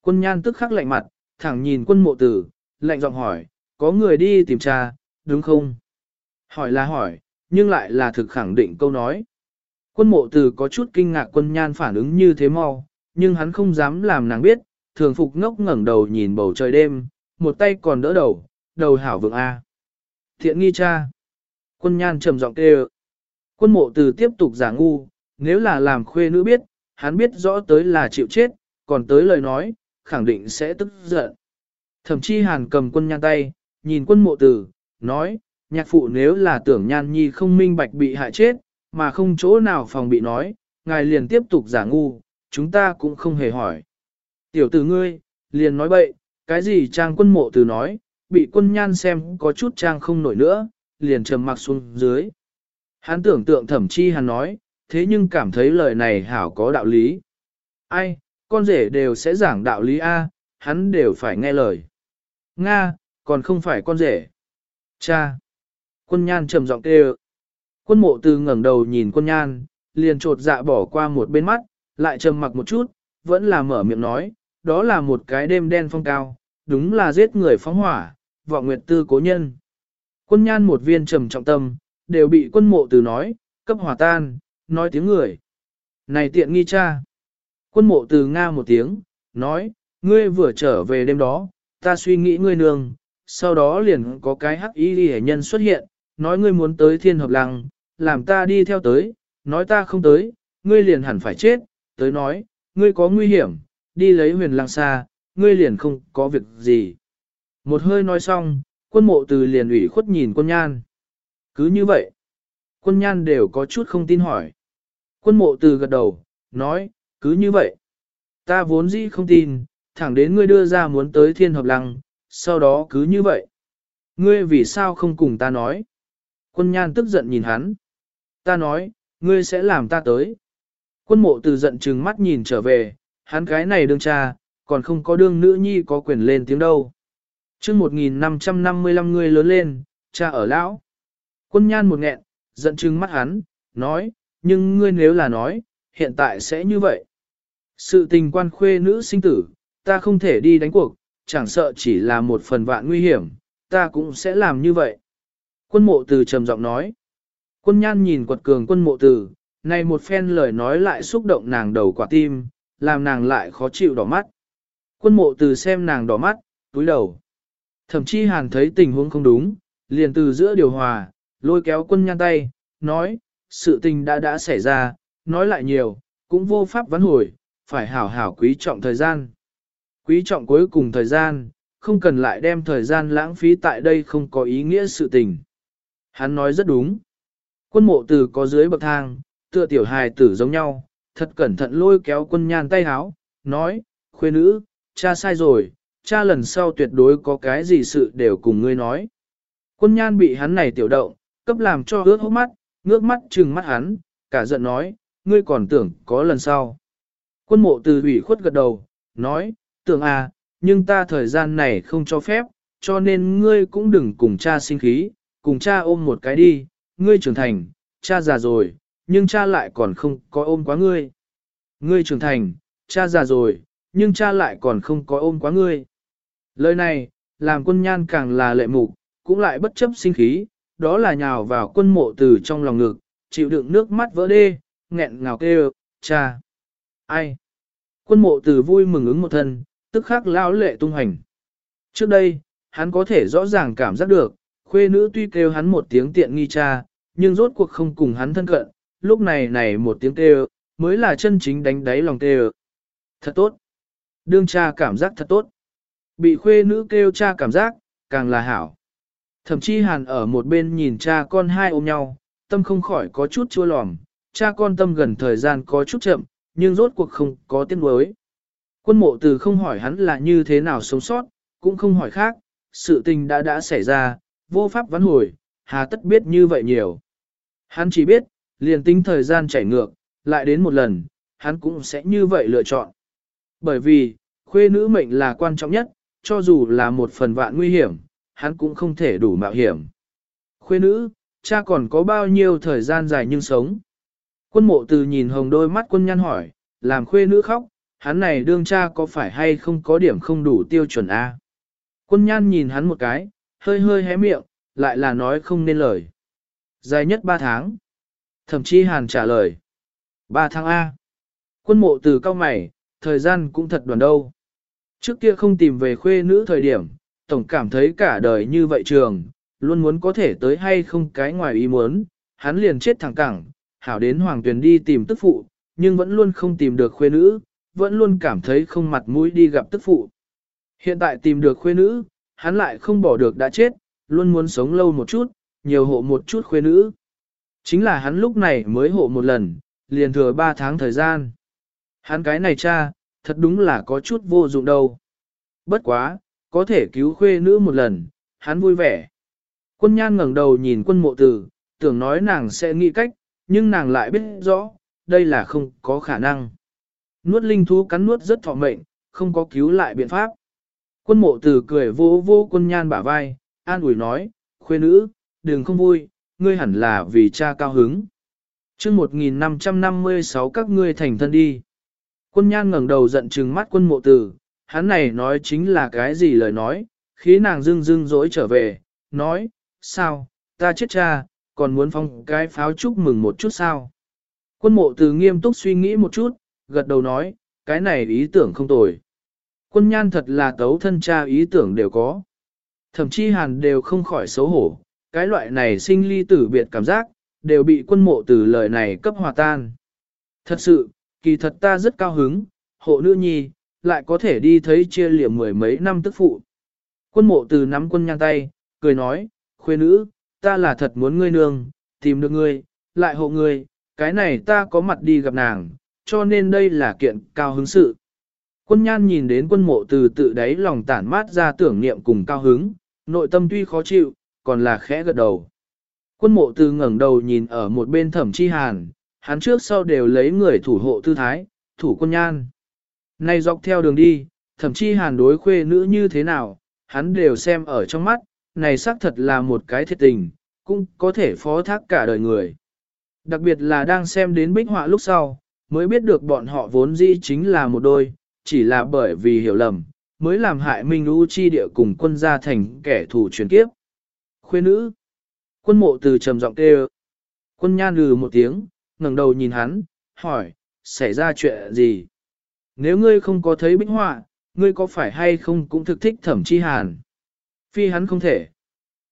Quân nhan tức khắc lạnh mặt, thẳng nhìn quân mộ tử, lạnh giọng hỏi, có người đi tìm cha, đúng không? Hỏi là hỏi, nhưng lại là thực khẳng định câu nói. Quân mộ tử có chút kinh ngạc quân nhan phản ứng như thế mau, nhưng hắn không dám làm nàng biết, thường phục ngốc ngẩng đầu nhìn bầu trời đêm, một tay còn đỡ đầu, đầu hảo vượng A. Thiện nghi cha. Quân nhan trầm giọng kêu. Quân mộ từ tiếp tục giả ngu, nếu là làm khuê nữ biết, hắn biết rõ tới là chịu chết, còn tới lời nói, khẳng định sẽ tức giận. Thậm chí hàn cầm quân nhan tay, nhìn quân mộ tử, nói, nhạc phụ nếu là tưởng nhan nhi không minh bạch bị hại chết, mà không chỗ nào phòng bị nói, ngài liền tiếp tục giả ngu, chúng ta cũng không hề hỏi. Tiểu tử ngươi, liền nói bậy, cái gì trang quân mộ từ nói, bị quân nhan xem có chút trang không nổi nữa, liền trầm mặc xuống dưới. Hắn tưởng tượng thẩm chi hắn nói, thế nhưng cảm thấy lời này hảo có đạo lý. Ai, con rể đều sẽ giảng đạo lý A, hắn đều phải nghe lời. Nga, còn không phải con rể. Cha. Quân nhan trầm giọng kêu. Quân mộ từ ngẩng đầu nhìn quân nhan, liền trột dạ bỏ qua một bên mắt, lại trầm mặc một chút, vẫn là mở miệng nói, đó là một cái đêm đen phong cao, đúng là giết người phóng hỏa, vọng nguyệt tư cố nhân. Quân nhan một viên trầm trọng tâm, đều bị quân mộ từ nói, cấp hỏa tan, nói tiếng người. Này tiện nghi cha. Quân mộ từ Nga một tiếng, nói, ngươi vừa trở về đêm đó, ta suy nghĩ ngươi nương, sau đó liền có cái hắc y hệ nhân xuất hiện, nói ngươi muốn tới thiên hợp lăng, làm ta đi theo tới, nói ta không tới, ngươi liền hẳn phải chết, tới nói, ngươi có nguy hiểm, đi lấy huyền lang xa, ngươi liền không có việc gì. Một hơi nói xong, quân mộ từ liền ủy khuất nhìn quân nhan. Cứ như vậy, quân nhan đều có chút không tin hỏi. Quân mộ từ gật đầu, nói, cứ như vậy. Ta vốn dĩ không tin, thẳng đến ngươi đưa ra muốn tới thiên hợp lăng, sau đó cứ như vậy. Ngươi vì sao không cùng ta nói? Quân nhan tức giận nhìn hắn. Ta nói, ngươi sẽ làm ta tới. Quân mộ từ giận trừng mắt nhìn trở về, hắn cái này đương cha, còn không có đương nữ nhi có quyền lên tiếng đâu. chương 1555 người lớn lên, cha ở lão. Quân nhan một nghẹn, giận trừng mắt hắn, nói, nhưng ngươi nếu là nói, hiện tại sẽ như vậy. Sự tình quan khuê nữ sinh tử, ta không thể đi đánh cuộc, chẳng sợ chỉ là một phần vạn nguy hiểm, ta cũng sẽ làm như vậy. Quân mộ từ trầm giọng nói. Quân nhan nhìn quật cường quân mộ từ, này một phen lời nói lại xúc động nàng đầu quả tim, làm nàng lại khó chịu đỏ mắt. Quân mộ từ xem nàng đỏ mắt, túi đầu. Thậm chí hàn thấy tình huống không đúng, liền từ giữa điều hòa, lôi kéo quân nhan tay, nói, sự tình đã đã xảy ra, nói lại nhiều, cũng vô pháp vãn hồi, phải hảo hảo quý trọng thời gian. Quý trọng cuối cùng thời gian, không cần lại đem thời gian lãng phí tại đây không có ý nghĩa sự tình. Hắn nói rất đúng. Quân mộ từ có dưới bậc thang, tựa tiểu hài tử giống nhau, thật cẩn thận lôi kéo quân nhan tay háo, nói, khuê nữ, cha sai rồi, cha lần sau tuyệt đối có cái gì sự đều cùng ngươi nói. Quân nhan bị hắn này tiểu động, cấp làm cho ướt hốc mắt, ngước mắt trừng mắt hắn, cả giận nói, ngươi còn tưởng có lần sau. Quân mộ từ ủy khuất gật đầu, nói, tưởng à, nhưng ta thời gian này không cho phép, cho nên ngươi cũng đừng cùng cha sinh khí, cùng cha ôm một cái đi, ngươi trưởng thành, cha già rồi, nhưng cha lại còn không có ôm quá ngươi. Ngươi trưởng thành, cha già rồi, nhưng cha lại còn không có ôm quá ngươi. Lời này, làm quân nhan càng là lệ mục, cũng lại bất chấp sinh khí, đó là nhào vào quân mộ từ trong lòng ngực, chịu đựng nước mắt vỡ đê, nghẹn ngào kêu, cha. Ai? Quân mộ từ vui mừng ứng một thân, tức khắc lao lệ tung hành. Trước đây, hắn có thể rõ ràng cảm giác được, khuê nữ tuy kêu hắn một tiếng tiện nghi cha, nhưng rốt cuộc không cùng hắn thân cận, lúc này này một tiếng kêu, mới là chân chính đánh đáy lòng kêu. Thật tốt. Đương cha cảm giác thật tốt. Bị khuê nữ kêu cha cảm giác, càng là hảo. Thậm chí hàn ở một bên nhìn cha con hai ôm nhau, tâm không khỏi có chút chua lòm, cha con tâm gần thời gian có chút chậm, nhưng rốt cuộc không có tiếng đối. Quân mộ từ không hỏi hắn là như thế nào sống sót, cũng không hỏi khác, sự tình đã đã xảy ra, vô pháp vãn hồi, hà tất biết như vậy nhiều. Hắn chỉ biết, liền tính thời gian chảy ngược, lại đến một lần, hắn cũng sẽ như vậy lựa chọn. Bởi vì, khuê nữ mệnh là quan trọng nhất, cho dù là một phần vạn nguy hiểm, hắn cũng không thể đủ mạo hiểm. Khuê nữ, cha còn có bao nhiêu thời gian dài nhưng sống. Quân mộ từ nhìn hồng đôi mắt quân nhăn hỏi, làm khuê nữ khóc, hắn này đương cha có phải hay không có điểm không đủ tiêu chuẩn A. Quân nhan nhìn hắn một cái, hơi hơi hé miệng, lại là nói không nên lời. Dài nhất ba tháng. Thậm chí hàn trả lời. 3 tháng A. Quân mộ từ cao mày, thời gian cũng thật đoàn đâu. Trước kia không tìm về khuê nữ thời điểm, tổng cảm thấy cả đời như vậy trường, luôn muốn có thể tới hay không cái ngoài ý muốn, hắn liền chết thẳng cẳng, hảo đến hoàng tuyền đi tìm tức phụ, nhưng vẫn luôn không tìm được khuê nữ, vẫn luôn cảm thấy không mặt mũi đi gặp tức phụ. Hiện tại tìm được khuê nữ, hắn lại không bỏ được đã chết, luôn muốn sống lâu một chút, nhiều hộ một chút khuê nữ. Chính là hắn lúc này mới hộ một lần, liền thừa ba tháng thời gian. Hắn cái này cha, thật đúng là có chút vô dụng đâu. Bất quá, có thể cứu khuê nữ một lần, hắn vui vẻ. Quân nhan ngẩng đầu nhìn quân mộ tử, tưởng nói nàng sẽ nghĩ cách, nhưng nàng lại biết rõ, đây là không có khả năng. Nuốt linh thú cắn nuốt rất thọ mệnh, không có cứu lại biện pháp. Quân mộ tử cười vô vô quân nhan bả vai, an ủi nói, khuê nữ, đừng không vui, ngươi hẳn là vì cha cao hứng. chương 1556 các ngươi thành thân đi. Quân nhan ngẩng đầu giận trừng mắt quân mộ tử, hắn này nói chính là cái gì lời nói, khí nàng dưng dưng dỗi trở về, nói, sao, ta chết cha, còn muốn phong cái pháo chúc mừng một chút sao. Quân mộ Tử nghiêm túc suy nghĩ một chút, gật đầu nói, cái này ý tưởng không tồi. Quân nhan thật là tấu thân cha ý tưởng đều có. Thậm chí hàn đều không khỏi xấu hổ, cái loại này sinh ly tử biệt cảm giác, đều bị quân mộ từ lời này cấp hòa tan. Thật sự, kỳ thật ta rất cao hứng, hộ nữ nhi, lại có thể đi thấy chia liệm mười mấy năm tức phụ. Quân mộ từ nắm quân nhang tay, cười nói, khuê nữ, ta là thật muốn ngươi nương, tìm được ngươi, lại hộ ngươi, cái này ta có mặt đi gặp nàng, cho nên đây là kiện cao hứng sự. Quân nhan nhìn đến quân mộ từ tự đáy lòng tản mát ra tưởng niệm cùng cao hứng, nội tâm tuy khó chịu, còn là khẽ gật đầu. Quân mộ từ ngẩng đầu nhìn ở một bên thẩm chi hàn, hắn trước sau đều lấy người thủ hộ tư thái, thủ quân nhan. Nay dọc theo đường đi, thẩm chi hàn đối khuê nữ như thế nào, hắn đều xem ở trong mắt, này xác thật là một cái thiệt tình, cũng có thể phó thác cả đời người. Đặc biệt là đang xem đến bích họa lúc sau, mới biết được bọn họ vốn dĩ chính là một đôi, chỉ là bởi vì hiểu lầm, mới làm hại Minh u Chi địa cùng quân gia thành kẻ thù truyền kiếp. Khuê nữ. Quân mộ từ trầm giọng kêu. Quân nhan lừ một tiếng, ngẩng đầu nhìn hắn, hỏi, xảy ra chuyện gì? Nếu ngươi không có thấy bích họa, ngươi có phải hay không cũng thực thích thẩm chi hàn? Phi hắn không thể.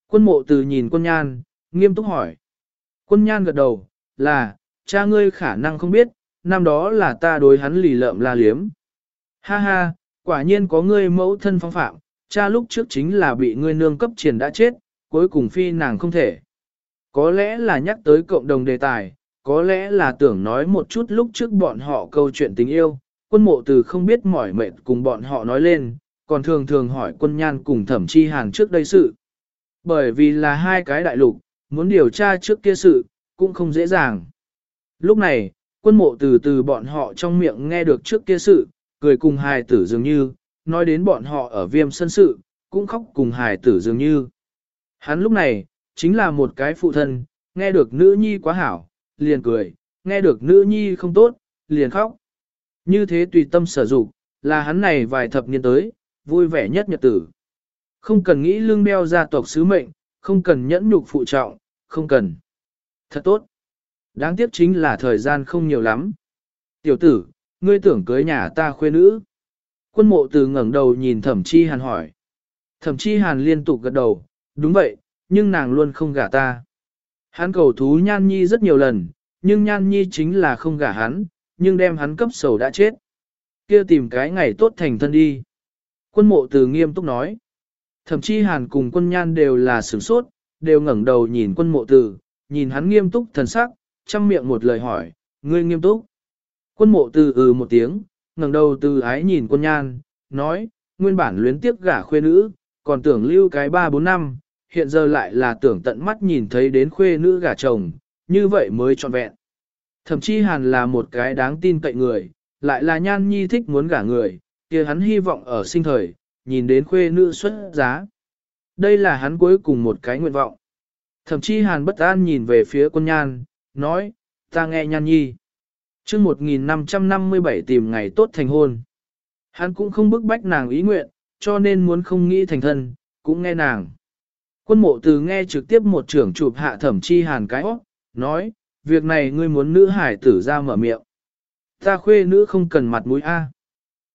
Quân mộ từ nhìn quân nhan, nghiêm túc hỏi. Quân nhan gật đầu, là, cha ngươi khả năng không biết, năm đó là ta đối hắn lì lợm la liếm. Ha ha, quả nhiên có ngươi mẫu thân phong phạm, cha lúc trước chính là bị ngươi nương cấp triển đã chết, cuối cùng phi nàng không thể. Có lẽ là nhắc tới cộng đồng đề tài, có lẽ là tưởng nói một chút lúc trước bọn họ câu chuyện tình yêu, quân mộ từ không biết mỏi mệt cùng bọn họ nói lên, còn thường thường hỏi quân nhan cùng thẩm chi hàn trước đây sự. Bởi vì là hai cái đại lục, muốn điều tra trước kia sự, cũng không dễ dàng. Lúc này, quân mộ từ từ bọn họ trong miệng nghe được trước kia sự, cười cùng hài tử dường như, nói đến bọn họ ở viêm sân sự, cũng khóc cùng hài tử dường như. Hắn lúc này, chính là một cái phụ thân, nghe được nữ nhi quá hảo, liền cười, nghe được nữ nhi không tốt, liền khóc. Như thế tùy tâm sở dụng, là hắn này vài thập niên tới, vui vẻ nhất nhật tử. Không cần nghĩ lương đeo gia tộc sứ mệnh, không cần nhẫn nhục phụ trọng, không cần. Thật tốt. Đáng tiếc chính là thời gian không nhiều lắm. Tiểu tử, ngươi tưởng cưới nhà ta khuê nữ. Quân mộ từ ngẩng đầu nhìn thẩm chi hàn hỏi. Thẩm chi hàn liên tục gật đầu, đúng vậy, nhưng nàng luôn không gả ta. Hắn cầu thú nhan nhi rất nhiều lần, nhưng nhan nhi chính là không gả hắn, nhưng đem hắn cấp sầu đã chết. kia tìm cái ngày tốt thành thân đi. Quân mộ từ nghiêm túc nói. Thậm chí hàn cùng quân nhan đều là sửng sốt, đều ngẩng đầu nhìn quân mộ từ, nhìn hắn nghiêm túc thần sắc, chăm miệng một lời hỏi, ngươi nghiêm túc. Quân mộ từ ừ một tiếng, ngẩng đầu từ ái nhìn quân nhan, nói, nguyên bản luyến tiếc gả khuê nữ, còn tưởng lưu cái ba bốn năm, hiện giờ lại là tưởng tận mắt nhìn thấy đến khuê nữ gả chồng, như vậy mới trọn vẹn. Thậm chí hàn là một cái đáng tin cậy người, lại là nhan nhi thích muốn gả người, kia hắn hy vọng ở sinh thời, nhìn đến khuê nữ xuất giá. Đây là hắn cuối cùng một cái nguyện vọng. Thậm chí hàn bất an nhìn về phía quân nhan, nói, ta nghe nhan nhi. chương 1557 tìm ngày tốt thành hôn. Hắn cũng không bức bách nàng ý nguyện, cho nên muốn không nghĩ thành thân, cũng nghe nàng. Quân mộ từ nghe trực tiếp một trưởng chụp hạ thẩm chi hàn cái óc, nói, việc này ngươi muốn nữ hải tử ra mở miệng. Ta khuê nữ không cần mặt mũi A.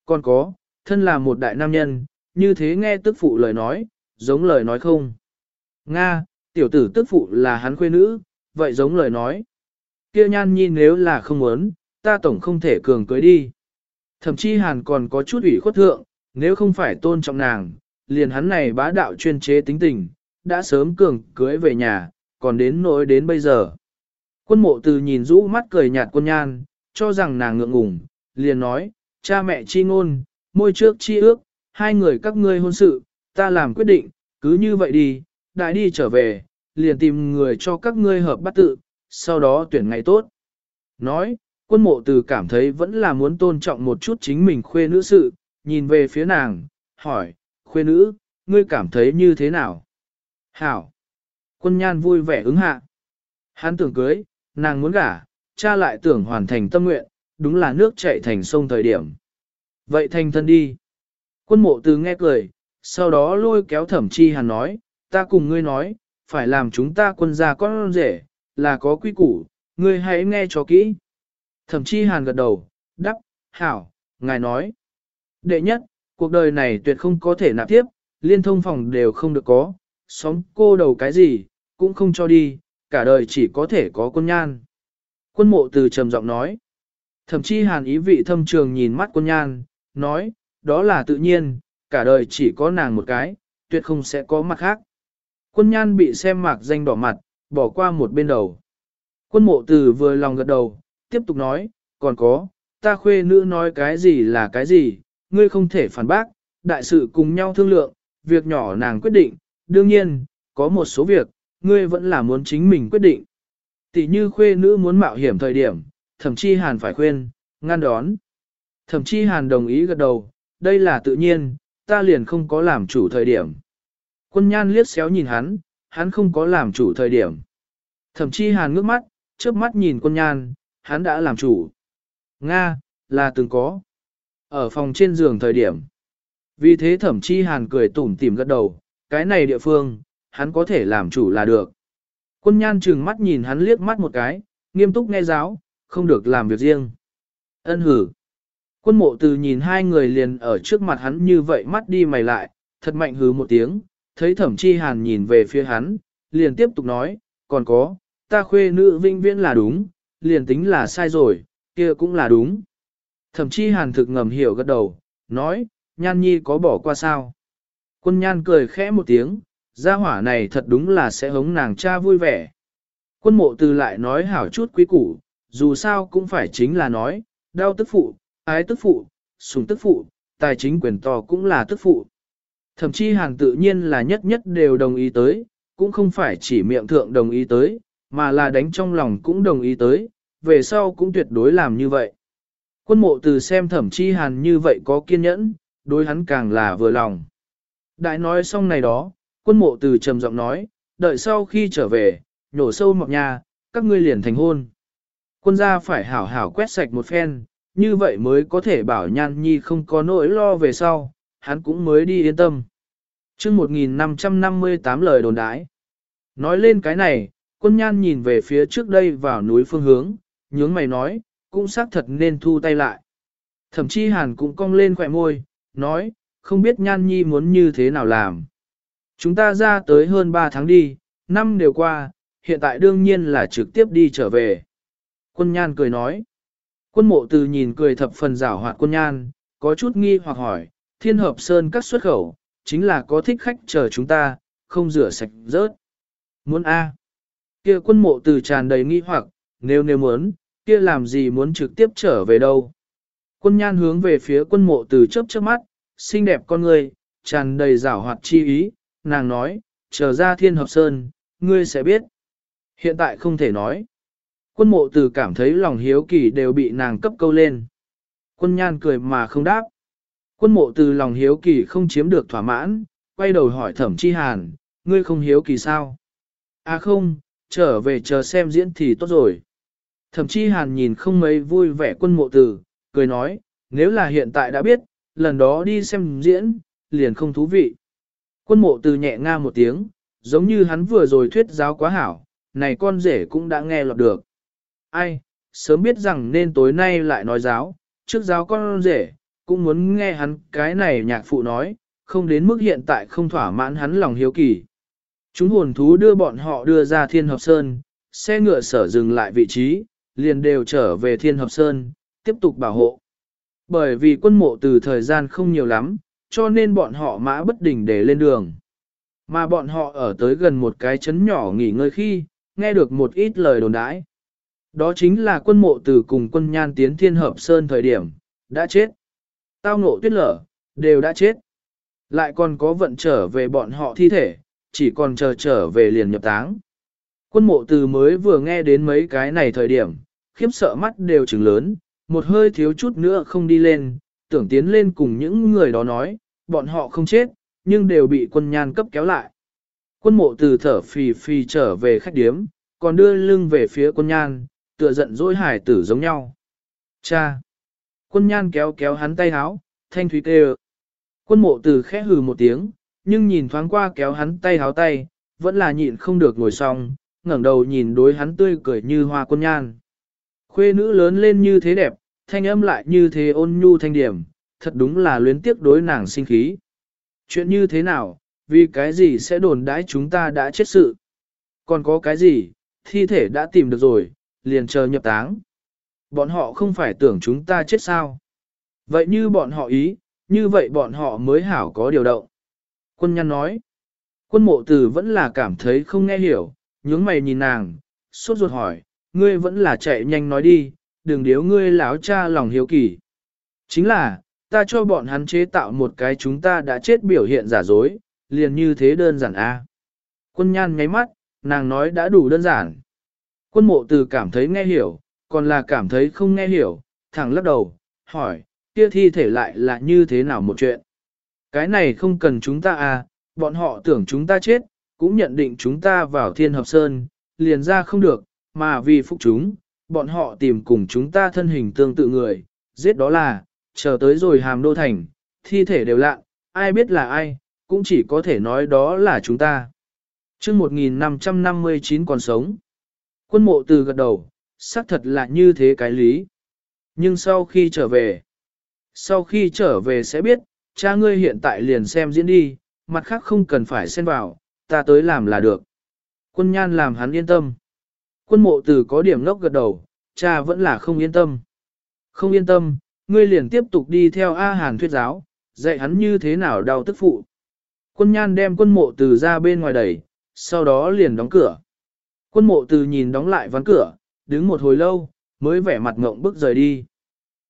Còn có, thân là một đại nam nhân, như thế nghe tức phụ lời nói, giống lời nói không. Nga, tiểu tử tức phụ là hắn khuê nữ, vậy giống lời nói. Kia nhan nhi nếu là không muốn, ta tổng không thể cường cưới đi. Thậm chí hàn còn có chút ủy khuất thượng, nếu không phải tôn trọng nàng, liền hắn này bá đạo chuyên chế tính tình, đã sớm cường cưới về nhà, còn đến nỗi đến bây giờ. Quân mộ từ nhìn rũ mắt cười nhạt quân nhan, cho rằng nàng ngượng ngùng, liền nói, cha mẹ chi ngôn, môi trước chi ước, hai người các ngươi hôn sự, ta làm quyết định, cứ như vậy đi, đại đi trở về, liền tìm người cho các ngươi hợp bắt tự, sau đó tuyển ngày tốt. Nói, quân mộ từ cảm thấy vẫn là muốn tôn trọng một chút chính mình khuê nữ sự, nhìn về phía nàng, hỏi, khuê nữ, ngươi cảm thấy như thế nào? Hảo! Quân nhan vui vẻ ứng hạ. Hắn tưởng cưới, nàng muốn gả, cha lại tưởng hoàn thành tâm nguyện, đúng là nước chảy thành sông thời điểm. Vậy thành thân đi. Quân mộ từ nghe cười, sau đó lôi kéo thẩm chi hàn nói, ta cùng ngươi nói, phải làm chúng ta quân gia con rể, là có quy củ, ngươi hãy nghe cho kỹ. Thẩm chi hàn gật đầu, đắp, hảo, ngài nói. Đệ nhất, cuộc đời này tuyệt không có thể nạp tiếp, liên thông phòng đều không được có, xóm cô đầu cái gì, cũng không cho đi, cả đời chỉ có thể có quân nhan. Quân mộ từ trầm giọng nói. Thậm chí hàn ý vị thâm trường nhìn mắt quân nhan, nói, đó là tự nhiên, cả đời chỉ có nàng một cái, tuyệt không sẽ có mặt khác. Quân nhan bị xem mạc danh đỏ mặt, bỏ qua một bên đầu. Quân mộ từ vừa lòng gật đầu, tiếp tục nói, còn có, ta khuê nữ nói cái gì là cái gì, ngươi không thể phản bác, đại sự cùng nhau thương lượng, việc nhỏ nàng quyết định, đương nhiên, có một số việc, ngươi vẫn là muốn chính mình quyết định. Tỷ như khuê nữ muốn mạo hiểm thời điểm, thậm chí hàn phải khuyên, ngăn đón. Thậm chí hàn đồng ý gật đầu, đây là tự nhiên, ta liền không có làm chủ thời điểm. Quân nhan liếc xéo nhìn hắn, hắn không có làm chủ thời điểm. Thậm chí hàn ngước mắt, trước mắt nhìn quân nhan, hắn đã làm chủ. Nga, là từng có. Ở phòng trên giường thời điểm. Vì thế thẩm chi hàn cười tủm tỉm gật đầu, cái này địa phương, hắn có thể làm chủ là được. Quân nhan trừng mắt nhìn hắn liếc mắt một cái, nghiêm túc nghe giáo, không được làm việc riêng. Ân hử. Quân mộ từ nhìn hai người liền ở trước mặt hắn như vậy mắt đi mày lại, thật mạnh hứ một tiếng, thấy thẩm chi hàn nhìn về phía hắn, liền tiếp tục nói, còn có, ta khuê nữ vinh viễn là đúng, liền tính là sai rồi, kia cũng là đúng thậm chí hàn thực ngầm hiểu gật đầu, nói, nhan nhi có bỏ qua sao? Quân nhan cười khẽ một tiếng, gia hỏa này thật đúng là sẽ hống nàng cha vui vẻ. Quân mộ từ lại nói hảo chút quý củ, dù sao cũng phải chính là nói, đau tức phụ, ái tức phụ, sùng tức phụ, tài chính quyền to cũng là tức phụ. Thậm chí hàng tự nhiên là nhất nhất đều đồng ý tới, cũng không phải chỉ miệng thượng đồng ý tới, mà là đánh trong lòng cũng đồng ý tới, về sau cũng tuyệt đối làm như vậy. Quân mộ từ xem thẩm chi hàn như vậy có kiên nhẫn, đối hắn càng là vừa lòng. Đại nói xong này đó, quân mộ từ trầm giọng nói, đợi sau khi trở về, nhổ sâu mọc nhà, các ngươi liền thành hôn. Quân gia phải hảo hảo quét sạch một phen, như vậy mới có thể bảo nhan nhi không có nỗi lo về sau, hắn cũng mới đi yên tâm. chương 1558 lời đồn đái. Nói lên cái này, quân nhan nhìn về phía trước đây vào núi phương hướng, nhướng mày nói, cũng xác thật nên thu tay lại. Thậm chí hàn cũng cong lên khỏe môi, nói, không biết nhan nhi muốn như thế nào làm. Chúng ta ra tới hơn 3 tháng đi, năm đều qua, hiện tại đương nhiên là trực tiếp đi trở về. Quân nhan cười nói. Quân mộ từ nhìn cười thập phần rảo hoạt quân nhan, có chút nghi hoặc hỏi, thiên hợp sơn các xuất khẩu, chính là có thích khách chờ chúng ta, không rửa sạch rớt. Muốn A. kia quân mộ từ tràn đầy nghi hoặc, nếu nếu muốn, kia làm gì muốn trực tiếp trở về đâu. Quân nhan hướng về phía quân mộ từ chớp chớp mắt, xinh đẹp con người, tràn đầy rảo hoạt chi ý, nàng nói, trở ra thiên hợp sơn, ngươi sẽ biết. Hiện tại không thể nói. Quân mộ từ cảm thấy lòng hiếu kỳ đều bị nàng cấp câu lên. Quân nhan cười mà không đáp. Quân mộ từ lòng hiếu kỳ không chiếm được thỏa mãn, quay đầu hỏi thẩm chi hàn, ngươi không hiếu kỳ sao? À không, trở về chờ xem diễn thì tốt rồi thậm chí hàn nhìn không mấy vui vẻ quân mộ tử cười nói, nếu là hiện tại đã biết, lần đó đi xem diễn, liền không thú vị. Quân mộ từ nhẹ nga một tiếng, giống như hắn vừa rồi thuyết giáo quá hảo, này con rể cũng đã nghe lọt được. Ai, sớm biết rằng nên tối nay lại nói giáo, trước giáo con rể, cũng muốn nghe hắn cái này nhạc phụ nói, không đến mức hiện tại không thỏa mãn hắn lòng hiếu kỳ. Chúng hồn thú đưa bọn họ đưa ra thiên hợp sơn, xe ngựa sở dừng lại vị trí, liền đều trở về thiên hợp sơn, tiếp tục bảo hộ. Bởi vì quân mộ từ thời gian không nhiều lắm, cho nên bọn họ mã bất đình để lên đường. Mà bọn họ ở tới gần một cái chấn nhỏ nghỉ ngơi khi, nghe được một ít lời đồn đãi. Đó chính là quân mộ từ cùng quân nhan tiến thiên hợp sơn thời điểm, đã chết. Tao ngộ tuyết lở, đều đã chết. Lại còn có vận trở về bọn họ thi thể, chỉ còn chờ trở về liền nhập táng. Quân mộ từ mới vừa nghe đến mấy cái này thời điểm, khiếp sợ mắt đều trừng lớn, một hơi thiếu chút nữa không đi lên, tưởng tiến lên cùng những người đó nói, bọn họ không chết, nhưng đều bị quân nhan cấp kéo lại. Quân mộ từ thở phì phì trở về khách điếm, còn đưa lưng về phía quân nhan, tựa giận dỗi hải tử giống nhau. Cha! Quân nhan kéo kéo hắn tay háo, thanh thúy tê. Quân mộ từ khẽ hừ một tiếng, nhưng nhìn thoáng qua kéo hắn tay háo tay, vẫn là nhịn không được ngồi xong, ngẩng đầu nhìn đối hắn tươi cười như hoa quân nhan. Khuê nữ lớn lên như thế đẹp, thanh âm lại như thế ôn nhu thanh điểm, thật đúng là luyến tiếc đối nàng sinh khí. Chuyện như thế nào, vì cái gì sẽ đồn đãi chúng ta đã chết sự? Còn có cái gì, thi thể đã tìm được rồi, liền chờ nhập táng. Bọn họ không phải tưởng chúng ta chết sao? Vậy như bọn họ ý, như vậy bọn họ mới hảo có điều động. Quân nhân nói. Quân mộ tử vẫn là cảm thấy không nghe hiểu, nhướng mày nhìn nàng, sốt ruột hỏi, ngươi vẫn là chạy nhanh nói đi, đừng điếu ngươi láo cha lòng hiếu kỳ. Chính là, ta cho bọn hắn chế tạo một cái chúng ta đã chết biểu hiện giả dối, liền như thế đơn giản a. Quân nhan nháy mắt, nàng nói đã đủ đơn giản. Quân mộ từ cảm thấy nghe hiểu, còn là cảm thấy không nghe hiểu, thẳng lắc đầu, hỏi, kia thi thể lại là như thế nào một chuyện. Cái này không cần chúng ta à, bọn họ tưởng chúng ta chết, cũng nhận định chúng ta vào thiên hợp sơn, liền ra không được, mà vì phúc chúng, bọn họ tìm cùng chúng ta thân hình tương tự người, giết đó là, chờ tới rồi hàm đô thành, thi thể đều lạ, ai biết là ai, cũng chỉ có thể nói đó là chúng ta. chương 1559 còn sống. Quân mộ từ gật đầu, xác thật là như thế cái lý. Nhưng sau khi trở về, sau khi trở về sẽ biết, cha ngươi hiện tại liền xem diễn đi, mặt khác không cần phải xen vào, ta tới làm là được. Quân nhan làm hắn yên tâm. Quân mộ từ có điểm ngốc gật đầu, cha vẫn là không yên tâm. Không yên tâm, ngươi liền tiếp tục đi theo A Hàn thuyết giáo, dạy hắn như thế nào đau tức phụ. Quân nhan đem quân mộ từ ra bên ngoài đẩy, sau đó liền đóng cửa. Quân mộ từ nhìn đóng lại ván cửa, đứng một hồi lâu, mới vẻ mặt ngộng bức rời đi.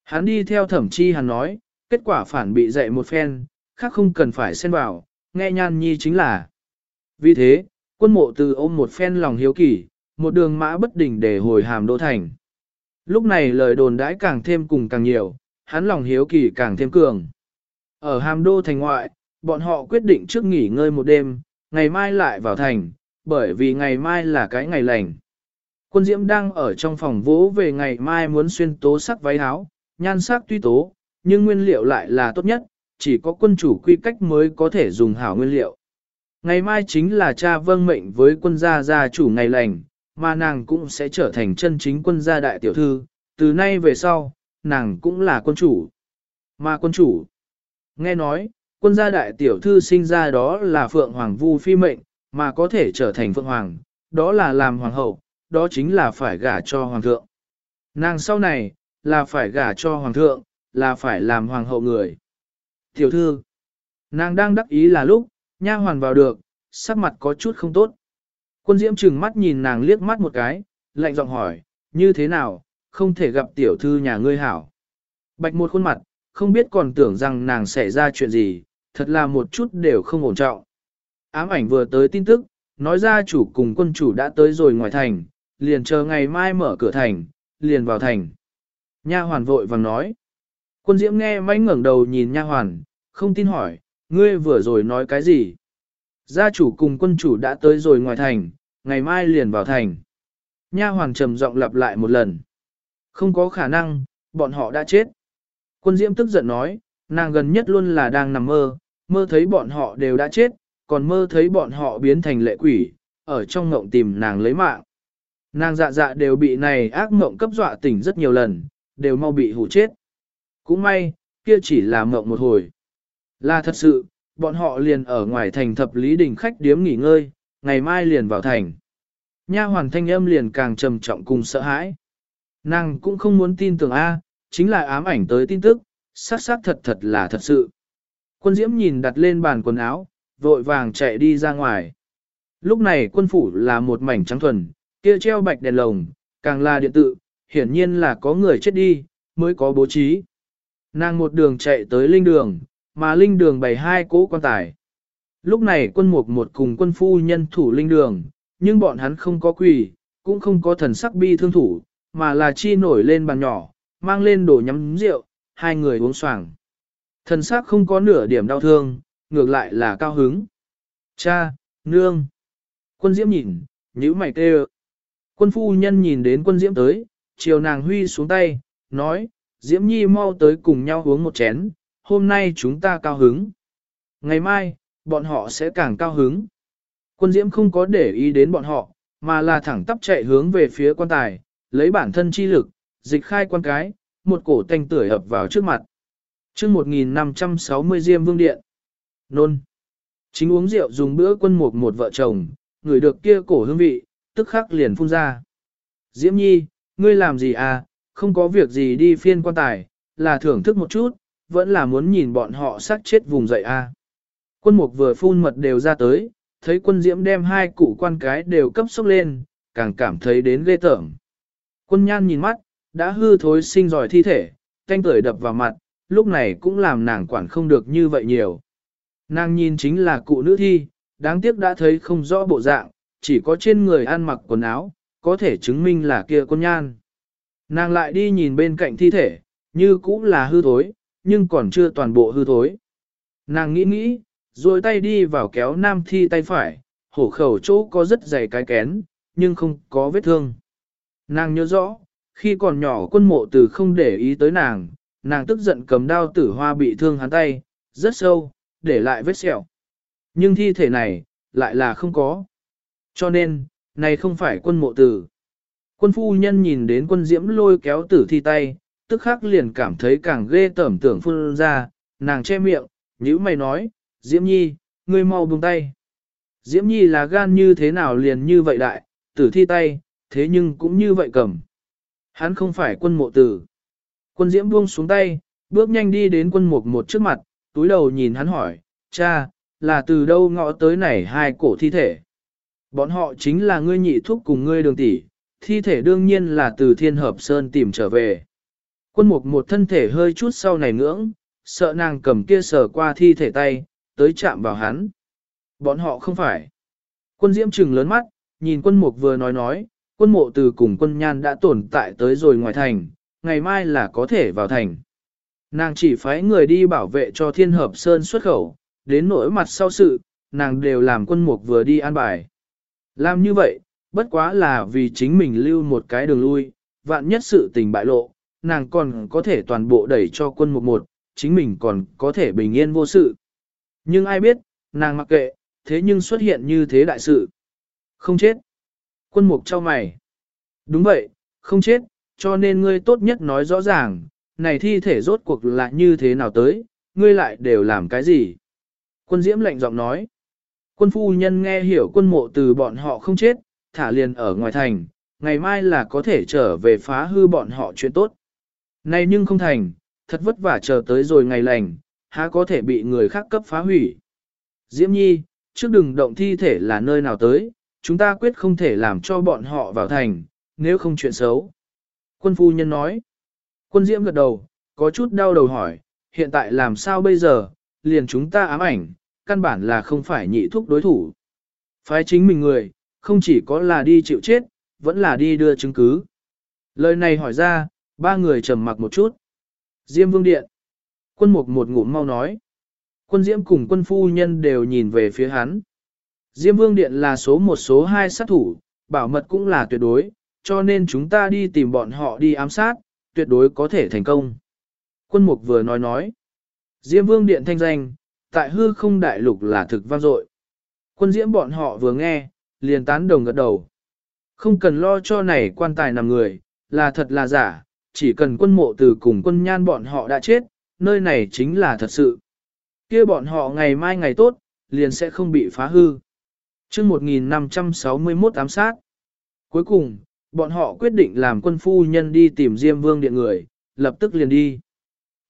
Hắn đi theo thẩm chi hắn nói, kết quả phản bị dạy một phen, khác không cần phải xen vào, nghe nhan nhi chính là. Vì thế, quân mộ từ ôm một phen lòng hiếu kỳ, một đường mã bất đỉnh để hồi hàm đô thành. Lúc này lời đồn đãi càng thêm cùng càng nhiều, hắn lòng hiếu kỳ càng thêm cường. Ở hàm đô thành ngoại, bọn họ quyết định trước nghỉ ngơi một đêm, ngày mai lại vào thành, bởi vì ngày mai là cái ngày lành. Quân Diễm đang ở trong phòng vỗ về ngày mai muốn xuyên tố sắc váy áo, nhan sắc tuy tố, nhưng nguyên liệu lại là tốt nhất, chỉ có quân chủ quy cách mới có thể dùng hảo nguyên liệu. Ngày mai chính là cha vâng mệnh với quân gia gia chủ ngày lành, mà nàng cũng sẽ trở thành chân chính quân gia đại tiểu thư, từ nay về sau, nàng cũng là quân chủ. Mà quân chủ, nghe nói, quân gia đại tiểu thư sinh ra đó là Phượng Hoàng Vu phi mệnh, mà có thể trở thành Phượng Hoàng, đó là làm hoàng hậu, đó chính là phải gả cho hoàng thượng. Nàng sau này, là phải gả cho hoàng thượng, là phải làm hoàng hậu người. Tiểu thư, nàng đang đắc ý là lúc, nha hoàn vào được, sắc mặt có chút không tốt. Quân diễm trừng mắt nhìn nàng liếc mắt một cái, lạnh giọng hỏi, như thế nào, không thể gặp tiểu thư nhà ngươi hảo. Bạch một khuôn mặt, không biết còn tưởng rằng nàng sẽ ra chuyện gì, thật là một chút đều không ổn trọng. Ám ảnh vừa tới tin tức, nói ra chủ cùng quân chủ đã tới rồi ngoài thành, liền chờ ngày mai mở cửa thành, liền vào thành. Nha hoàn vội vàng nói. Quân diễm nghe máy ngẩng đầu nhìn nha hoàn, không tin hỏi, ngươi vừa rồi nói cái gì? Gia chủ cùng quân chủ đã tới rồi ngoài thành, ngày mai liền vào thành. Nha hoàng trầm giọng lặp lại một lần. Không có khả năng, bọn họ đã chết. Quân diễm tức giận nói, nàng gần nhất luôn là đang nằm mơ, mơ thấy bọn họ đều đã chết, còn mơ thấy bọn họ biến thành lệ quỷ, ở trong ngộng tìm nàng lấy mạng. Nàng dạ dạ đều bị này ác mộng cấp dọa tỉnh rất nhiều lần, đều mau bị hủ chết. Cũng may, kia chỉ là mộng một hồi. Là thật sự, bọn họ liền ở ngoài thành thập lý đình khách điếm nghỉ ngơi, ngày mai liền vào thành. Nha hoàn thanh âm liền càng trầm trọng cùng sợ hãi. Nàng cũng không muốn tin tưởng A, chính là ám ảnh tới tin tức, sát sát thật thật là thật sự. Quân diễm nhìn đặt lên bàn quần áo, vội vàng chạy đi ra ngoài. Lúc này quân phủ là một mảnh trắng thuần, kia treo bạch đèn lồng, càng là điện tự, hiển nhiên là có người chết đi, mới có bố trí. Nàng một đường chạy tới linh đường, mà linh đường bày hai cỗ quan tài. Lúc này quân mục một cùng quân phu nhân thủ linh đường, nhưng bọn hắn không có quỷ, cũng không có thần sắc bi thương thủ, mà là chi nổi lên bàn nhỏ, mang lên đồ nhắm rượu, hai người uống xoàng. Thần sắc không có nửa điểm đau thương, ngược lại là cao hứng. Cha, nương. Quân diễm nhìn, nhíu mày kêu. Quân phu nhân nhìn đến quân diễm tới, chiều nàng huy xuống tay, nói, diễm nhi mau tới cùng nhau uống một chén, hôm nay chúng ta cao hứng. Ngày mai, bọn họ sẽ càng cao hứng. Quân diễm không có để ý đến bọn họ, mà là thẳng tắp chạy hướng về phía quan tài, lấy bản thân chi lực, dịch khai quan cái, một cổ tanh tưởi hợp vào trước mặt. chương 1560 Diêm Vương Điện. Nôn. Chính uống rượu dùng bữa quân mục một vợ chồng, người được kia cổ hương vị, tức khắc liền phun ra. Diễm Nhi, ngươi làm gì à, không có việc gì đi phiên quan tài, là thưởng thức một chút, vẫn là muốn nhìn bọn họ sát chết vùng dậy à. Quân mục vừa phun mật đều ra tới, thấy quân diễm đem hai cụ quan cái đều cấp sốc lên, càng cảm thấy đến ghê tởm. Quân nhan nhìn mắt, đã hư thối sinh giỏi thi thể, canh tưởi đập vào mặt, lúc này cũng làm nàng quản không được như vậy nhiều. Nàng nhìn chính là cụ nữ thi, đáng tiếc đã thấy không rõ bộ dạng, chỉ có trên người ăn mặc quần áo, có thể chứng minh là kia quân nhan. Nàng lại đi nhìn bên cạnh thi thể, như cũng là hư thối, nhưng còn chưa toàn bộ hư thối. Nàng nghĩ nghĩ, rồi tay đi vào kéo nam thi tay phải, hổ khẩu chỗ có rất dày cái kén, nhưng không có vết thương. Nàng nhớ rõ, khi còn nhỏ quân mộ từ không để ý tới nàng, nàng tức giận cầm đao tử hoa bị thương hắn tay, rất sâu, để lại vết sẹo. Nhưng thi thể này, lại là không có. Cho nên, này không phải quân mộ tử. Quân phu nhân nhìn đến quân diễm lôi kéo tử thi tay, tức khắc liền cảm thấy càng ghê tởm tưởng phun ra, nàng che miệng, nhữ mày nói, Diễm Nhi, ngươi mau buông tay. Diễm Nhi là gan như thế nào liền như vậy đại, tử thi tay, thế nhưng cũng như vậy cầm. Hắn không phải quân mộ tử. Quân Diễm buông xuống tay, bước nhanh đi đến quân mục một trước mặt, túi đầu nhìn hắn hỏi, cha, là từ đâu ngõ tới này hai cổ thi thể? Bọn họ chính là ngươi nhị thúc cùng ngươi đường tỷ, thi thể đương nhiên là từ thiên hợp sơn tìm trở về. Quân mục một thân thể hơi chút sau này ngưỡng, sợ nàng cầm kia sờ qua thi thể tay, tới chạm vào hắn. Bọn họ không phải. Quân diễm trừng lớn mắt, nhìn quân mục vừa nói nói, quân mộ từ cùng quân nhan đã tồn tại tới rồi ngoài thành, ngày mai là có thể vào thành. Nàng chỉ phái người đi bảo vệ cho thiên hợp sơn xuất khẩu, đến nỗi mặt sau sự, nàng đều làm quân mục vừa đi an bài. Làm như vậy, bất quá là vì chính mình lưu một cái đường lui, vạn nhất sự tình bại lộ, nàng còn có thể toàn bộ đẩy cho quân một một, chính mình còn có thể bình yên vô sự. Nhưng ai biết, nàng mặc kệ, thế nhưng xuất hiện như thế đại sự. Không chết. Quân mục cho mày. Đúng vậy, không chết, cho nên ngươi tốt nhất nói rõ ràng, này thi thể rốt cuộc là như thế nào tới, ngươi lại đều làm cái gì. Quân diễm lạnh giọng nói. Quân phu nhân nghe hiểu quân mộ từ bọn họ không chết, thả liền ở ngoài thành, ngày mai là có thể trở về phá hư bọn họ chuyện tốt. Này nhưng không thành, thật vất vả chờ tới rồi ngày lành, há có thể bị người khác cấp phá hủy. Diễm Nhi, trước đừng động thi thể là nơi nào tới, chúng ta quyết không thể làm cho bọn họ vào thành, nếu không chuyện xấu. Quân phu nhân nói. Quân Diễm gật đầu, có chút đau đầu hỏi, hiện tại làm sao bây giờ, liền chúng ta ám ảnh, căn bản là không phải nhị thúc đối thủ. Phái chính mình người, không chỉ có là đi chịu chết, vẫn là đi đưa chứng cứ. Lời này hỏi ra, ba người trầm mặc một chút. Diêm vương điện. Quân mục một ngụm mau nói. Quân diễm cùng quân phu nhân đều nhìn về phía hắn. Diêm vương điện là số một số hai sát thủ, bảo mật cũng là tuyệt đối, cho nên chúng ta đi tìm bọn họ đi ám sát, tuyệt đối có thể thành công. Quân mục vừa nói nói. Diêm vương điện thanh danh, tại hư không đại lục là thực vang dội. Quân diễm bọn họ vừa nghe, liền tán đồng gật đầu. Không cần lo cho này quan tài nằm người, là thật là giả, chỉ cần quân mộ từ cùng quân nhan bọn họ đã chết, nơi này chính là thật sự. kia bọn họ ngày mai ngày tốt, liền sẽ không bị phá hư. chương 1561 ám sát. Cuối cùng, bọn họ quyết định làm quân phu nhân đi tìm Diêm Vương điện người, lập tức liền đi.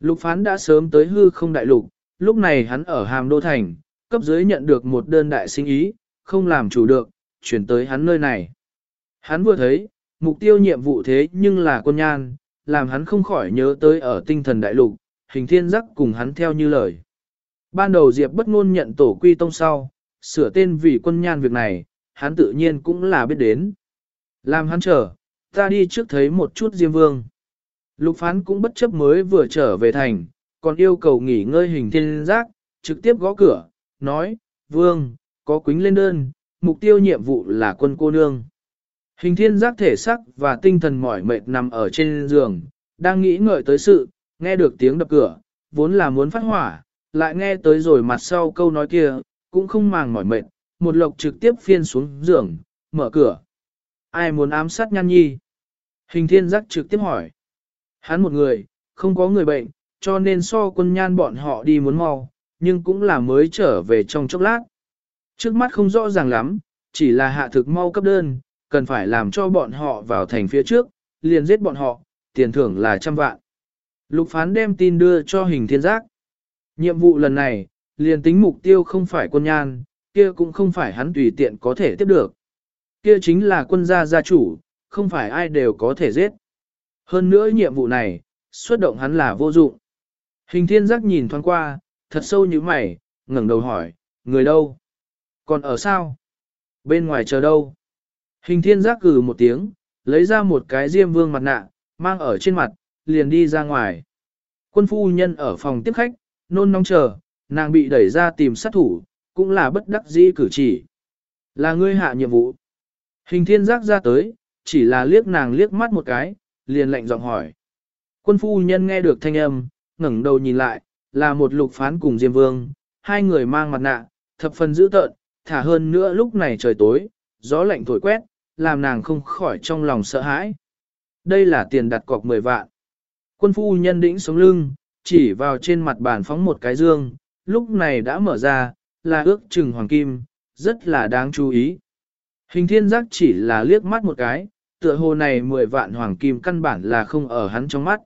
Lục phán đã sớm tới hư không đại lục, lúc này hắn ở Hàm Đô Thành, cấp dưới nhận được một đơn đại sinh ý, không làm chủ được, chuyển tới hắn nơi này. Hắn vừa thấy, mục tiêu nhiệm vụ thế nhưng là quân nhan, làm hắn không khỏi nhớ tới ở tinh thần đại lục, hình thiên giác cùng hắn theo như lời. Ban đầu Diệp bất ngôn nhận tổ quy tông sau, sửa tên vì quân nhan việc này, hắn tự nhiên cũng là biết đến. Làm hắn chờ, ta đi trước thấy một chút Diêm Vương. Lục phán cũng bất chấp mới vừa trở về thành, còn yêu cầu nghỉ ngơi hình thiên giác, trực tiếp gõ cửa, nói, Vương, có quính lên đơn, mục tiêu nhiệm vụ là quân cô nương. Hình thiên giác thể sắc và tinh thần mỏi mệt nằm ở trên giường, đang nghĩ ngợi tới sự, nghe được tiếng đập cửa, vốn là muốn phát hỏa, lại nghe tới rồi mặt sau câu nói kia, cũng không màng mỏi mệt, một lộc trực tiếp phiên xuống giường, mở cửa. Ai muốn ám sát nhan nhi? Hình thiên giác trực tiếp hỏi. Hắn một người, không có người bệnh, cho nên so quân nhan bọn họ đi muốn mau, nhưng cũng là mới trở về trong chốc lát. Trước mắt không rõ ràng lắm, chỉ là hạ thực mau cấp đơn, cần phải làm cho bọn họ vào thành phía trước, liền giết bọn họ, tiền thưởng là trăm vạn. Lục phán đem tin đưa cho hình thiên giác. Nhiệm vụ lần này, liền tính mục tiêu không phải quân nhan, kia cũng không phải hắn tùy tiện có thể tiếp được. Kia chính là quân gia gia chủ, không phải ai đều có thể giết. Hơn nữa nhiệm vụ này, xuất động hắn là vô dụng. Hình thiên giác nhìn thoáng qua, thật sâu như mày, ngẩng đầu hỏi, người đâu? Còn ở sao? Bên ngoài chờ đâu? Hình thiên giác cử một tiếng, lấy ra một cái diêm vương mặt nạ, mang ở trên mặt, liền đi ra ngoài. Quân phu nhân ở phòng tiếp khách, nôn nóng chờ, nàng bị đẩy ra tìm sát thủ, cũng là bất đắc dĩ cử chỉ. Là ngươi hạ nhiệm vụ. Hình thiên giác ra tới, chỉ là liếc nàng liếc mắt một cái, liền lạnh giọng hỏi. Quân phu nhân nghe được thanh âm, ngẩng đầu nhìn lại, là một lục phán cùng Diêm Vương, hai người mang mặt nạ, thập phần dữ tợn, thả hơn nữa lúc này trời tối, gió lạnh thổi quét, làm nàng không khỏi trong lòng sợ hãi. Đây là tiền đặt cọc 10 vạn. Quân phu nhân đĩnh sống lưng, chỉ vào trên mặt bàn phóng một cái dương, lúc này đã mở ra, là ước chừng hoàng kim, rất là đáng chú ý. Hình thiên giác chỉ là liếc mắt một cái, tựa hồ này 10 vạn hoàng kim căn bản là không ở hắn trong mắt.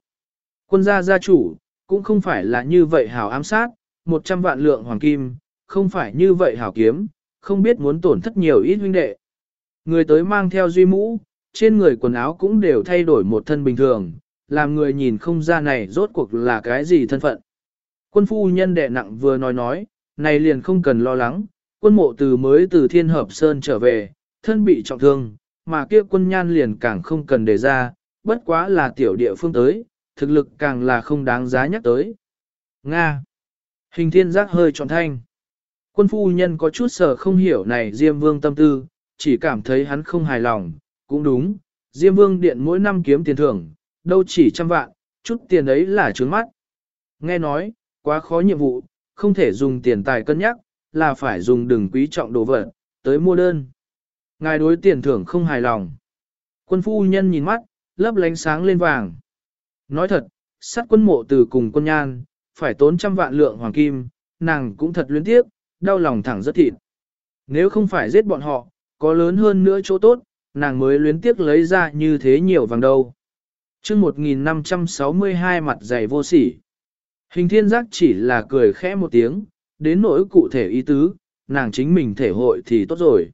Quân gia gia chủ, cũng không phải là như vậy hảo ám sát, 100 vạn lượng hoàng kim, không phải như vậy hảo kiếm, không biết muốn tổn thất nhiều ít huynh đệ. Người tới mang theo duy mũ, trên người quần áo cũng đều thay đổi một thân bình thường, làm người nhìn không ra này rốt cuộc là cái gì thân phận. Quân phu nhân đệ nặng vừa nói nói, này liền không cần lo lắng, quân mộ từ mới từ thiên hợp sơn trở về, thân bị trọng thương, mà kia quân nhan liền càng không cần đề ra, bất quá là tiểu địa phương tới, thực lực càng là không đáng giá nhắc tới. Nga Hình thiên giác hơi tròn thanh. Quân phu nhân có chút sở không hiểu này Diêm Vương tâm tư, chỉ cảm thấy hắn không hài lòng, cũng đúng, Diêm Vương điện mỗi năm kiếm tiền thưởng, đâu chỉ trăm vạn, chút tiền ấy là trướng mắt. Nghe nói, quá khó nhiệm vụ, không thể dùng tiền tài cân nhắc, là phải dùng đừng quý trọng đồ vật, tới mua đơn. Ngài đối tiền thưởng không hài lòng. Quân phu nhân nhìn mắt, lấp lánh sáng lên vàng. Nói thật, sát quân mộ từ cùng quân nhan, phải tốn trăm vạn lượng hoàng kim, nàng cũng thật luyến tiếc, đau lòng thẳng rất thịt. Nếu không phải giết bọn họ, có lớn hơn nữa chỗ tốt, nàng mới luyến tiếc lấy ra như thế nhiều vàng đâu. chương 1562 mặt dày vô sỉ. Hình thiên giác chỉ là cười khẽ một tiếng, đến nỗi cụ thể ý tứ, nàng chính mình thể hội thì tốt rồi.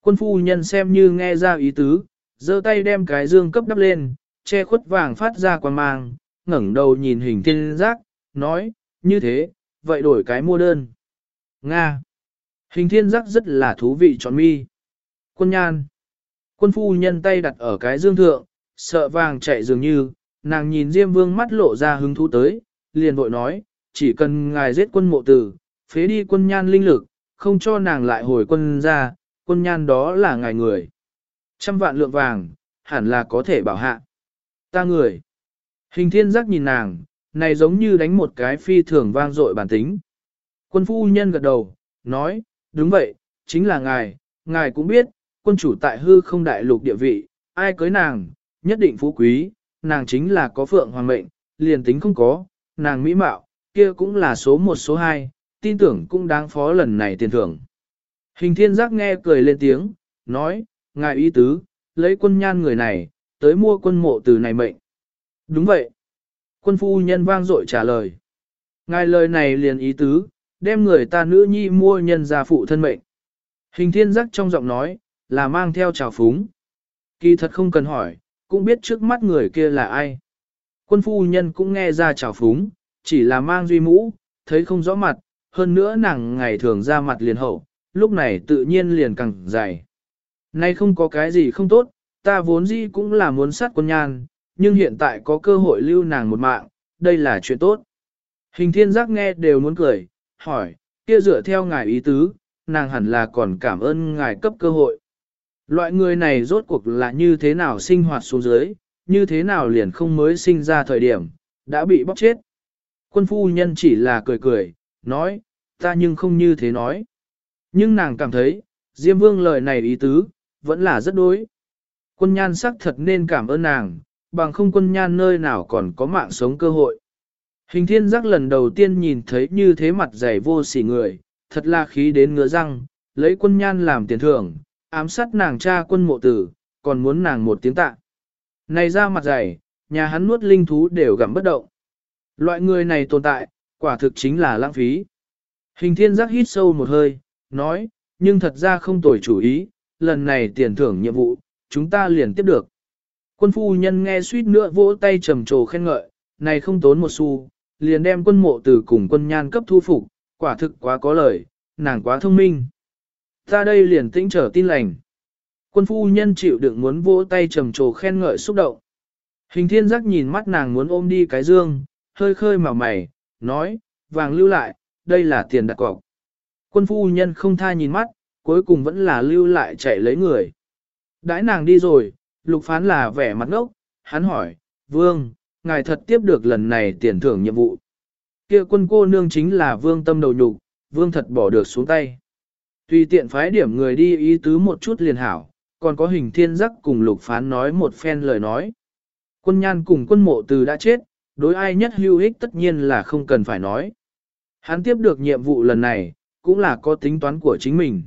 Quân phu nhân xem như nghe ra ý tứ, giơ tay đem cái dương cấp đắp lên, che khuất vàng phát ra quan mang, ngẩng đầu nhìn hình thiên giác, nói, như thế, vậy đổi cái mua đơn. Nga. Hình thiên giác rất là thú vị chọn mi. Quân nhan. Quân phu nhân tay đặt ở cái dương thượng, sợ vàng chạy dường như, nàng nhìn Diêm Vương mắt lộ ra hứng thú tới, liền vội nói, chỉ cần ngài giết quân mộ tử, phế đi quân nhan linh lực, không cho nàng lại hồi quân ra, quân nhan đó là ngài người. Trăm vạn lượng vàng, hẳn là có thể bảo hạ. Ta người. Hình thiên giác nhìn nàng, này giống như đánh một cái phi thường vang dội bản tính. Quân phu nhân gật đầu, nói, đúng vậy, chính là ngài, ngài cũng biết, quân chủ tại hư không đại lục địa vị, ai cưới nàng, nhất định phú quý, nàng chính là có phượng hoàng mệnh, liền tính không có, nàng mỹ mạo, kia cũng là số một số hai, tin tưởng cũng đáng phó lần này tiền thưởng. Hình thiên giác nghe cười lên tiếng, nói, ngài ý tứ, lấy quân nhan người này, tới mua quân mộ từ này mệnh. Đúng vậy. Quân phu nhân vang dội trả lời. Ngài lời này liền ý tứ, đem người ta nữ nhi mua nhân gia phụ thân mệnh. Hình thiên giác trong giọng nói, là mang theo trào phúng. Kỳ thật không cần hỏi, cũng biết trước mắt người kia là ai. Quân phu nhân cũng nghe ra trào phúng, chỉ là mang duy mũ, thấy không rõ mặt, hơn nữa nàng ngày thường ra mặt liền hậu, lúc này tự nhiên liền càng dày. Nay không có cái gì không tốt, ta vốn dĩ cũng là muốn sát quân nhan, nhưng hiện tại có cơ hội lưu nàng một mạng, đây là chuyện tốt. Hình thiên giác nghe đều muốn cười, hỏi, kia dựa theo ngài ý tứ, nàng hẳn là còn cảm ơn ngài cấp cơ hội. Loại người này rốt cuộc là như thế nào sinh hoạt xuống dưới, như thế nào liền không mới sinh ra thời điểm, đã bị bóc chết. Quân phu nhân chỉ là cười cười, nói, ta nhưng không như thế nói. Nhưng nàng cảm thấy, Diêm Vương lời này ý tứ, vẫn là rất đối. Quân nhan sắc thật nên cảm ơn nàng, bằng không quân nhan nơi nào còn có mạng sống cơ hội. Hình thiên giác lần đầu tiên nhìn thấy như thế mặt dày vô sỉ người, thật là khí đến ngứa răng, lấy quân nhan làm tiền thưởng, ám sát nàng cha quân mộ tử, còn muốn nàng một tiếng tạ. Này ra mặt dày, nhà hắn nuốt linh thú đều gặm bất động. Loại người này tồn tại, quả thực chính là lãng phí. Hình thiên giác hít sâu một hơi, nói, nhưng thật ra không tồi chủ ý, lần này tiền thưởng nhiệm vụ, chúng ta liền tiếp được. Quân phu nhân nghe suýt nữa vỗ tay trầm trồ khen ngợi, này không tốn một xu, liền đem quân mộ từ cùng quân nhan cấp thu phục, quả thực quá có lời, nàng quá thông minh. Ta đây liền tĩnh trở tin lành. Quân phu nhân chịu đựng muốn vỗ tay trầm trồ khen ngợi xúc động. Hình thiên giác nhìn mắt nàng muốn ôm đi cái dương, hơi khơi mà mày, nói, vàng lưu lại, đây là tiền đặt cọc. Quân phu nhân không tha nhìn mắt, cuối cùng vẫn là lưu lại chạy lấy người. Đãi nàng đi rồi, lục phán là vẻ mặt ngốc, hắn hỏi, vương, ngài thật tiếp được lần này tiền thưởng nhiệm vụ. kia quân cô nương chính là vương tâm đầu nhục, vương thật bỏ được xuống tay. Tùy tiện phái điểm người đi ý tứ một chút liền hảo, còn có hình thiên giác cùng lục phán nói một phen lời nói. Quân nhan cùng quân mộ từ đã chết, đối ai nhất hữu ích tất nhiên là không cần phải nói. Hắn tiếp được nhiệm vụ lần này, cũng là có tính toán của chính mình.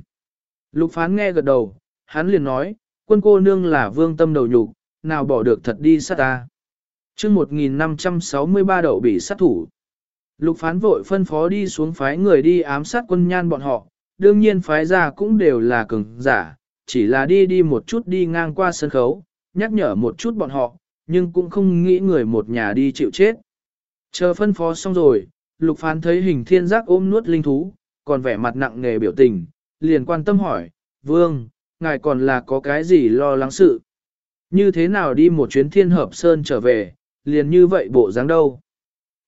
Lục phán nghe gật đầu, hắn liền nói, quân cô nương là vương tâm đầu nhục, nào bỏ được thật đi sát ta. chương 1563 đậu bị sát thủ. Lục phán vội phân phó đi xuống phái người đi ám sát quân nhan bọn họ, đương nhiên phái ra cũng đều là cường giả, chỉ là đi đi một chút đi ngang qua sân khấu, nhắc nhở một chút bọn họ, nhưng cũng không nghĩ người một nhà đi chịu chết. Chờ phân phó xong rồi, lục phán thấy hình thiên giác ôm nuốt linh thú, còn vẻ mặt nặng nề biểu tình, liền quan tâm hỏi, vương, ngài còn là có cái gì lo lắng sự? Như thế nào đi một chuyến thiên hợp sơn trở về, liền như vậy bộ dáng đâu?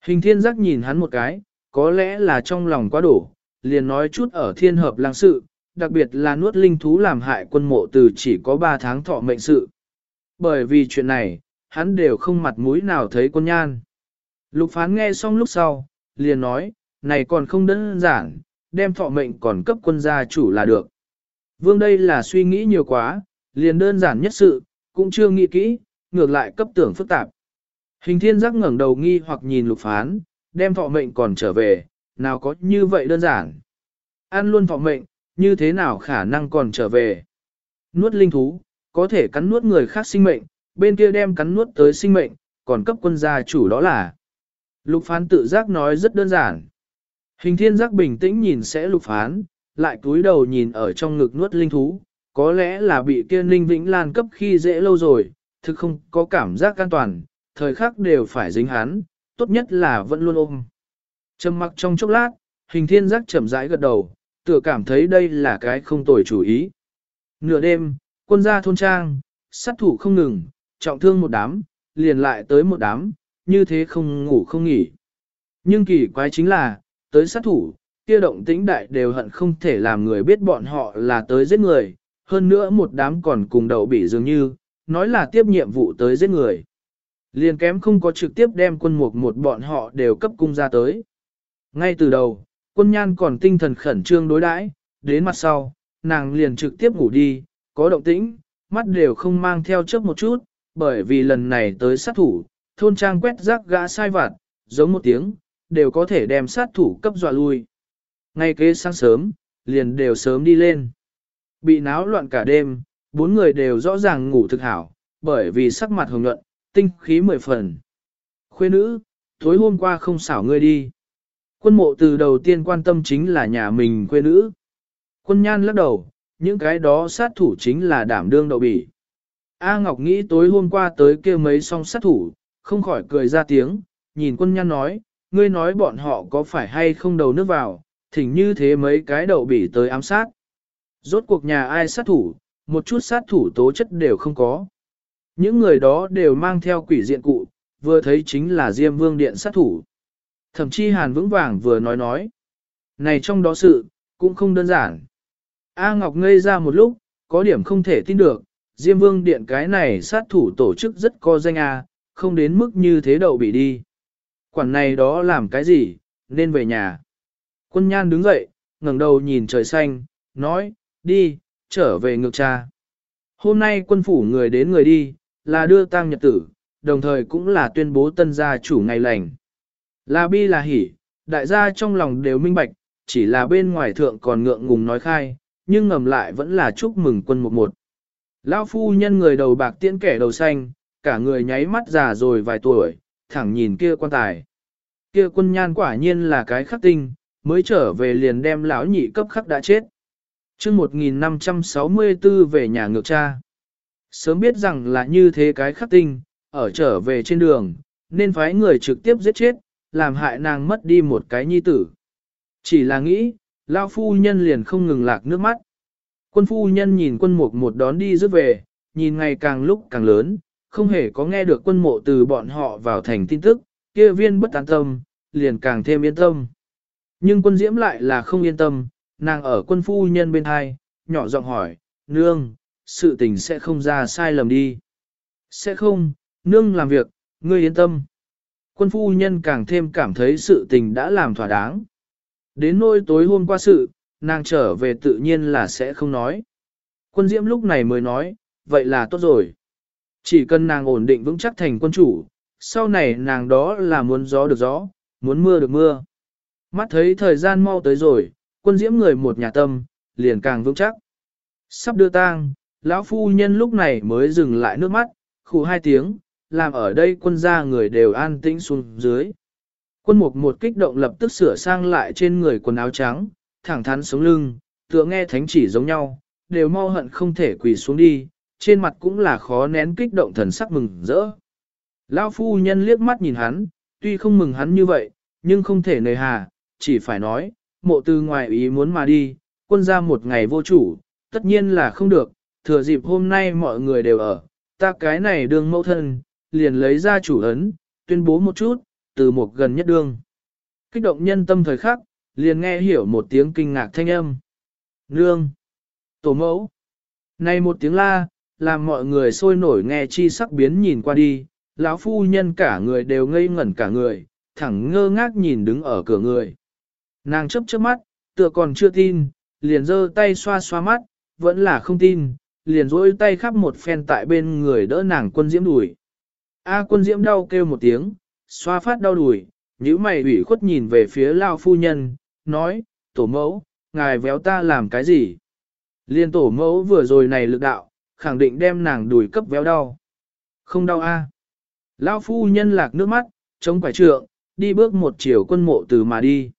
Hình thiên giác nhìn hắn một cái, có lẽ là trong lòng quá đổ, liền nói chút ở thiên hợp lang sự, đặc biệt là nuốt linh thú làm hại quân mộ từ chỉ có 3 tháng thọ mệnh sự. Bởi vì chuyện này, hắn đều không mặt mũi nào thấy quân nhan. Lục phán nghe xong lúc sau, liền nói, này còn không đơn giản, đem thọ mệnh còn cấp quân gia chủ là được. Vương đây là suy nghĩ nhiều quá, liền đơn giản nhất sự, cũng chưa nghĩ kỹ, ngược lại cấp tưởng phức tạp. Hình thiên giác ngẩng đầu nghi hoặc nhìn lục phán, đem thọ mệnh còn trở về, nào có như vậy đơn giản. Ăn luôn thọ mệnh, như thế nào khả năng còn trở về. Nuốt linh thú, có thể cắn nuốt người khác sinh mệnh, bên kia đem cắn nuốt tới sinh mệnh, còn cấp quân gia chủ đó là. Lục phán tự giác nói rất đơn giản. Hình thiên giác bình tĩnh nhìn sẽ lục phán, lại cúi đầu nhìn ở trong ngực nuốt linh thú, có lẽ là bị kia ninh vĩnh lan cấp khi dễ lâu rồi, thực không có cảm giác an toàn, thời khắc đều phải dính hắn, tốt nhất là vẫn luôn ôm. Trầm mặc trong chốc lát, hình thiên giác chậm rãi gật đầu, tựa cảm thấy đây là cái không tồi chủ ý. Nửa đêm, quân gia thôn trang, sát thủ không ngừng, trọng thương một đám, liền lại tới một đám, như thế không ngủ không nghỉ. Nhưng kỳ quái chính là, tới sát thủ, kia động tĩnh đại đều hận không thể làm người biết bọn họ là tới giết người, hơn nữa một đám còn cùng đầu bị dường như, nói là tiếp nhiệm vụ tới giết người. Liền kém không có trực tiếp đem quân mục một bọn họ đều cấp cung ra tới. Ngay từ đầu, quân nhan còn tinh thần khẩn trương đối đãi, đến mặt sau, nàng liền trực tiếp ngủ đi, có động tĩnh, mắt đều không mang theo chớp một chút, bởi vì lần này tới sát thủ, thôn trang quét rác gã sai vặt, giống một tiếng, đều có thể đem sát thủ cấp dọa lui. Ngay kế sáng sớm, liền đều sớm đi lên. Bị náo loạn cả đêm, bốn người đều rõ ràng ngủ thực hảo, bởi vì sắc mặt hồng nhuận, tinh khí mười phần. Khuê nữ, tối hôm qua không xảo ngươi đi. Quân mộ từ đầu tiên quan tâm chính là nhà mình quê nữ. Quân nhan lắc đầu, những cái đó sát thủ chính là đảm đương đậu bỉ. A Ngọc nghĩ tối hôm qua tới kia mấy song sát thủ, không khỏi cười ra tiếng, nhìn quân nhan nói, ngươi nói bọn họ có phải hay không đầu nước vào, thỉnh như thế mấy cái đậu bỉ tới ám sát. Rốt cuộc nhà ai sát thủ, một chút sát thủ tố chất đều không có. Những người đó đều mang theo quỷ diện cụ, vừa thấy chính là Diêm Vương Điện sát thủ. Thậm chí Hàn vững vàng vừa nói nói. Này trong đó sự, cũng không đơn giản. A Ngọc ngây ra một lúc, có điểm không thể tin được, Diêm Vương Điện cái này sát thủ tổ chức rất có danh A, không đến mức như thế đậu bị đi. Quản này đó làm cái gì, nên về nhà. Quân nhan đứng dậy, ngẩng đầu nhìn trời xanh, nói, đi, trở về ngược cha. Hôm nay quân phủ người đến người đi, là đưa tang nhật tử, đồng thời cũng là tuyên bố tân gia chủ ngày lành. Là bi là hỉ, đại gia trong lòng đều minh bạch, chỉ là bên ngoài thượng còn ngượng ngùng nói khai, nhưng ngầm lại vẫn là chúc mừng quân một một. Lão phu nhân người đầu bạc tiễn kẻ đầu xanh, cả người nháy mắt già rồi vài tuổi, thẳng nhìn kia quan tài. Kia quân nhan quả nhiên là cái khắc tinh, mới trở về liền đem lão nhị cấp khắc đã chết. chương 1564 về nhà ngược cha. Sớm biết rằng là như thế cái khắc tinh, ở trở về trên đường, nên phái người trực tiếp giết chết, làm hại nàng mất đi một cái nhi tử. Chỉ là nghĩ, lao phu nhân liền không ngừng lạc nước mắt. Quân phu nhân nhìn quân mục một đón đi rước về, nhìn ngày càng lúc càng lớn, không hề có nghe được quân mộ từ bọn họ vào thành tin tức, kia viên bất an tâm, liền càng thêm yên tâm. Nhưng quân diễm lại là không yên tâm, nàng ở quân phu nhân bên hai, nhỏ giọng hỏi, nương, sự tình sẽ không ra sai lầm đi. Sẽ không, nương làm việc, ngươi yên tâm. Quân phu nhân càng thêm cảm thấy sự tình đã làm thỏa đáng. Đến nỗi tối hôm qua sự, nàng trở về tự nhiên là sẽ không nói. Quân diễm lúc này mới nói, vậy là tốt rồi. Chỉ cần nàng ổn định vững chắc thành quân chủ, sau này nàng đó là muốn gió được gió, muốn mưa được mưa. Mắt thấy thời gian mau tới rồi, quân diễm người một nhà tâm, liền càng vững chắc. Sắp đưa tang, lão phu nhân lúc này mới dừng lại nước mắt, khủ hai tiếng, làm ở đây quân gia người đều an tĩnh xuống dưới. Quân mục một kích động lập tức sửa sang lại trên người quần áo trắng, thẳng thắn sống lưng, tựa nghe thánh chỉ giống nhau, đều mau hận không thể quỳ xuống đi, trên mặt cũng là khó nén kích động thần sắc mừng rỡ. Lão phu nhân liếc mắt nhìn hắn, tuy không mừng hắn như vậy, nhưng không thể nề hà, chỉ phải nói, mộ từ ngoài ý muốn mà đi, quân ra một ngày vô chủ, tất nhiên là không được, thừa dịp hôm nay mọi người đều ở, ta cái này đường mẫu thân, liền lấy ra chủ ấn, tuyên bố một chút, từ một gần nhất đương. Kích động nhân tâm thời khắc, liền nghe hiểu một tiếng kinh ngạc thanh âm. Nương! Tổ mẫu! Này một tiếng la, làm mọi người sôi nổi nghe chi sắc biến nhìn qua đi, lão phu nhân cả người đều ngây ngẩn cả người, thẳng ngơ ngác nhìn đứng ở cửa người. Nàng chấp chớp mắt, tựa còn chưa tin, liền giơ tay xoa xoa mắt, vẫn là không tin, liền rỗi tay khắp một phen tại bên người đỡ nàng quân diễm đùi. A quân diễm đau kêu một tiếng, xoa phát đau đùi, nhíu mày ủy khuất nhìn về phía lao phu nhân, nói, tổ mẫu, ngài véo ta làm cái gì? Liên tổ mẫu vừa rồi này lực đạo, khẳng định đem nàng đùi cấp véo đau. Không đau a. À. Lão phu nhân lạc nước mắt, chống quải trượng, đi bước một chiều quân mộ từ mà đi.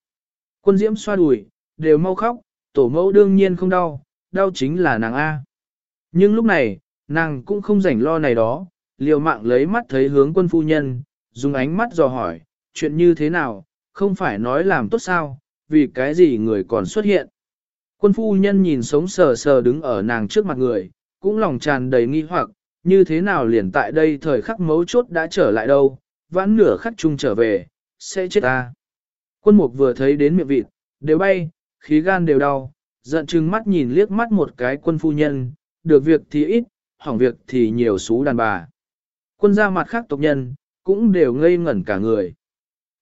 Quân diễm xoa đùi, đều mau khóc, tổ mẫu đương nhiên không đau, đau chính là nàng A. Nhưng lúc này, nàng cũng không rảnh lo này đó, liều mạng lấy mắt thấy hướng quân phu nhân, dùng ánh mắt dò hỏi, chuyện như thế nào, không phải nói làm tốt sao, vì cái gì người còn xuất hiện. Quân phu nhân nhìn sống sờ sờ đứng ở nàng trước mặt người, cũng lòng tràn đầy nghi hoặc, như thế nào liền tại đây thời khắc mấu chốt đã trở lại đâu, vãn nửa khắc chung trở về, sẽ chết ta. Quân mục vừa thấy đến miệng vịt, đều bay, khí gan đều đau, giận chừng mắt nhìn liếc mắt một cái quân phu nhân, được việc thì ít, hỏng việc thì nhiều xú đàn bà. Quân ra mặt khác tộc nhân, cũng đều ngây ngẩn cả người.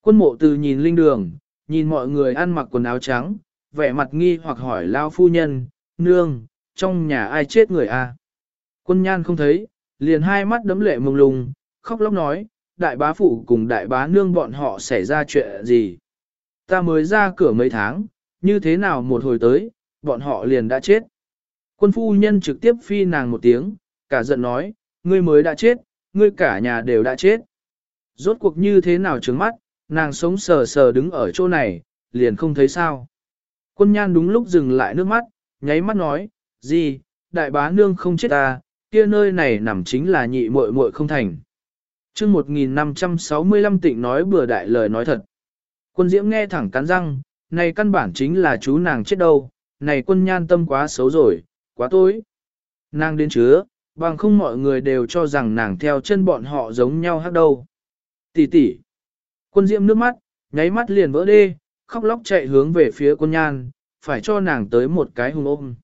Quân mộ từ nhìn linh đường, nhìn mọi người ăn mặc quần áo trắng, vẻ mặt nghi hoặc hỏi lao phu nhân, nương, trong nhà ai chết người a? À? Quân nhan không thấy, liền hai mắt đấm lệ mông lung, khóc lóc nói, đại bá phụ cùng đại bá nương bọn họ xảy ra chuyện gì. Ta mới ra cửa mấy tháng, như thế nào một hồi tới, bọn họ liền đã chết. Quân phu nhân trực tiếp phi nàng một tiếng, cả giận nói, ngươi mới đã chết, ngươi cả nhà đều đã chết. Rốt cuộc như thế nào trứng mắt, nàng sống sờ sờ đứng ở chỗ này, liền không thấy sao. Quân nhan đúng lúc dừng lại nước mắt, nháy mắt nói, gì, đại bá nương không chết ta, kia nơi này nằm chính là nhị muội muội không thành. chương 1565 tịnh nói bừa đại lời nói thật. Quân diễm nghe thẳng cắn răng, này căn bản chính là chú nàng chết đâu, này quân nhan tâm quá xấu rồi, quá tối. Nàng đến chứa, bằng không mọi người đều cho rằng nàng theo chân bọn họ giống nhau hát đâu. Tỷ tỷ. Quân diễm nước mắt, nháy mắt liền vỡ đê, khóc lóc chạy hướng về phía quân nhan, phải cho nàng tới một cái hùng ôm.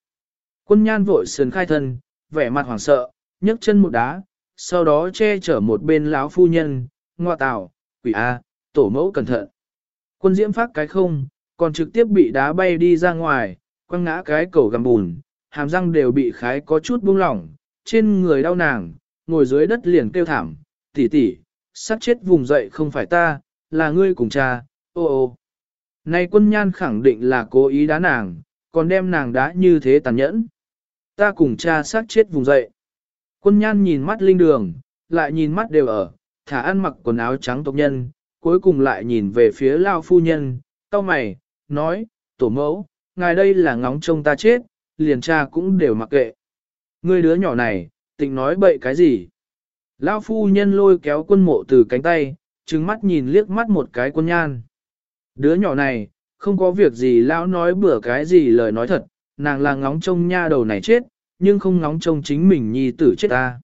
Quân nhan vội sườn khai thân, vẻ mặt hoảng sợ, nhấc chân một đá, sau đó che chở một bên lão phu nhân, ngoa tào, quỷ A, tổ mẫu cẩn thận. Quân diễm phát cái không, còn trực tiếp bị đá bay đi ra ngoài, quăng ngã cái cổ gầm bùn, hàm răng đều bị khái có chút buông lỏng, trên người đau nàng, ngồi dưới đất liền kêu thảm, tỷ tỷ, sát chết vùng dậy không phải ta, là ngươi cùng cha, ô ô. Này quân nhan khẳng định là cố ý đá nàng, còn đem nàng đá như thế tàn nhẫn. Ta cùng cha sát chết vùng dậy. Quân nhan nhìn mắt linh đường, lại nhìn mắt đều ở, thả ăn mặc quần áo trắng tộc nhân, cuối cùng lại nhìn về phía lao phu nhân, tao mày, nói, tổ mẫu, ngài đây là ngóng trông ta chết, liền cha cũng đều mặc kệ. Ngươi đứa nhỏ này, tịnh nói bậy cái gì? Lão phu nhân lôi kéo quân mộ từ cánh tay, trừng mắt nhìn liếc mắt một cái quân nhan. Đứa nhỏ này, không có việc gì lão nói bừa cái gì lời nói thật, nàng là ngóng trông nha đầu này chết, nhưng không ngóng trông chính mình nhi tử chết ta.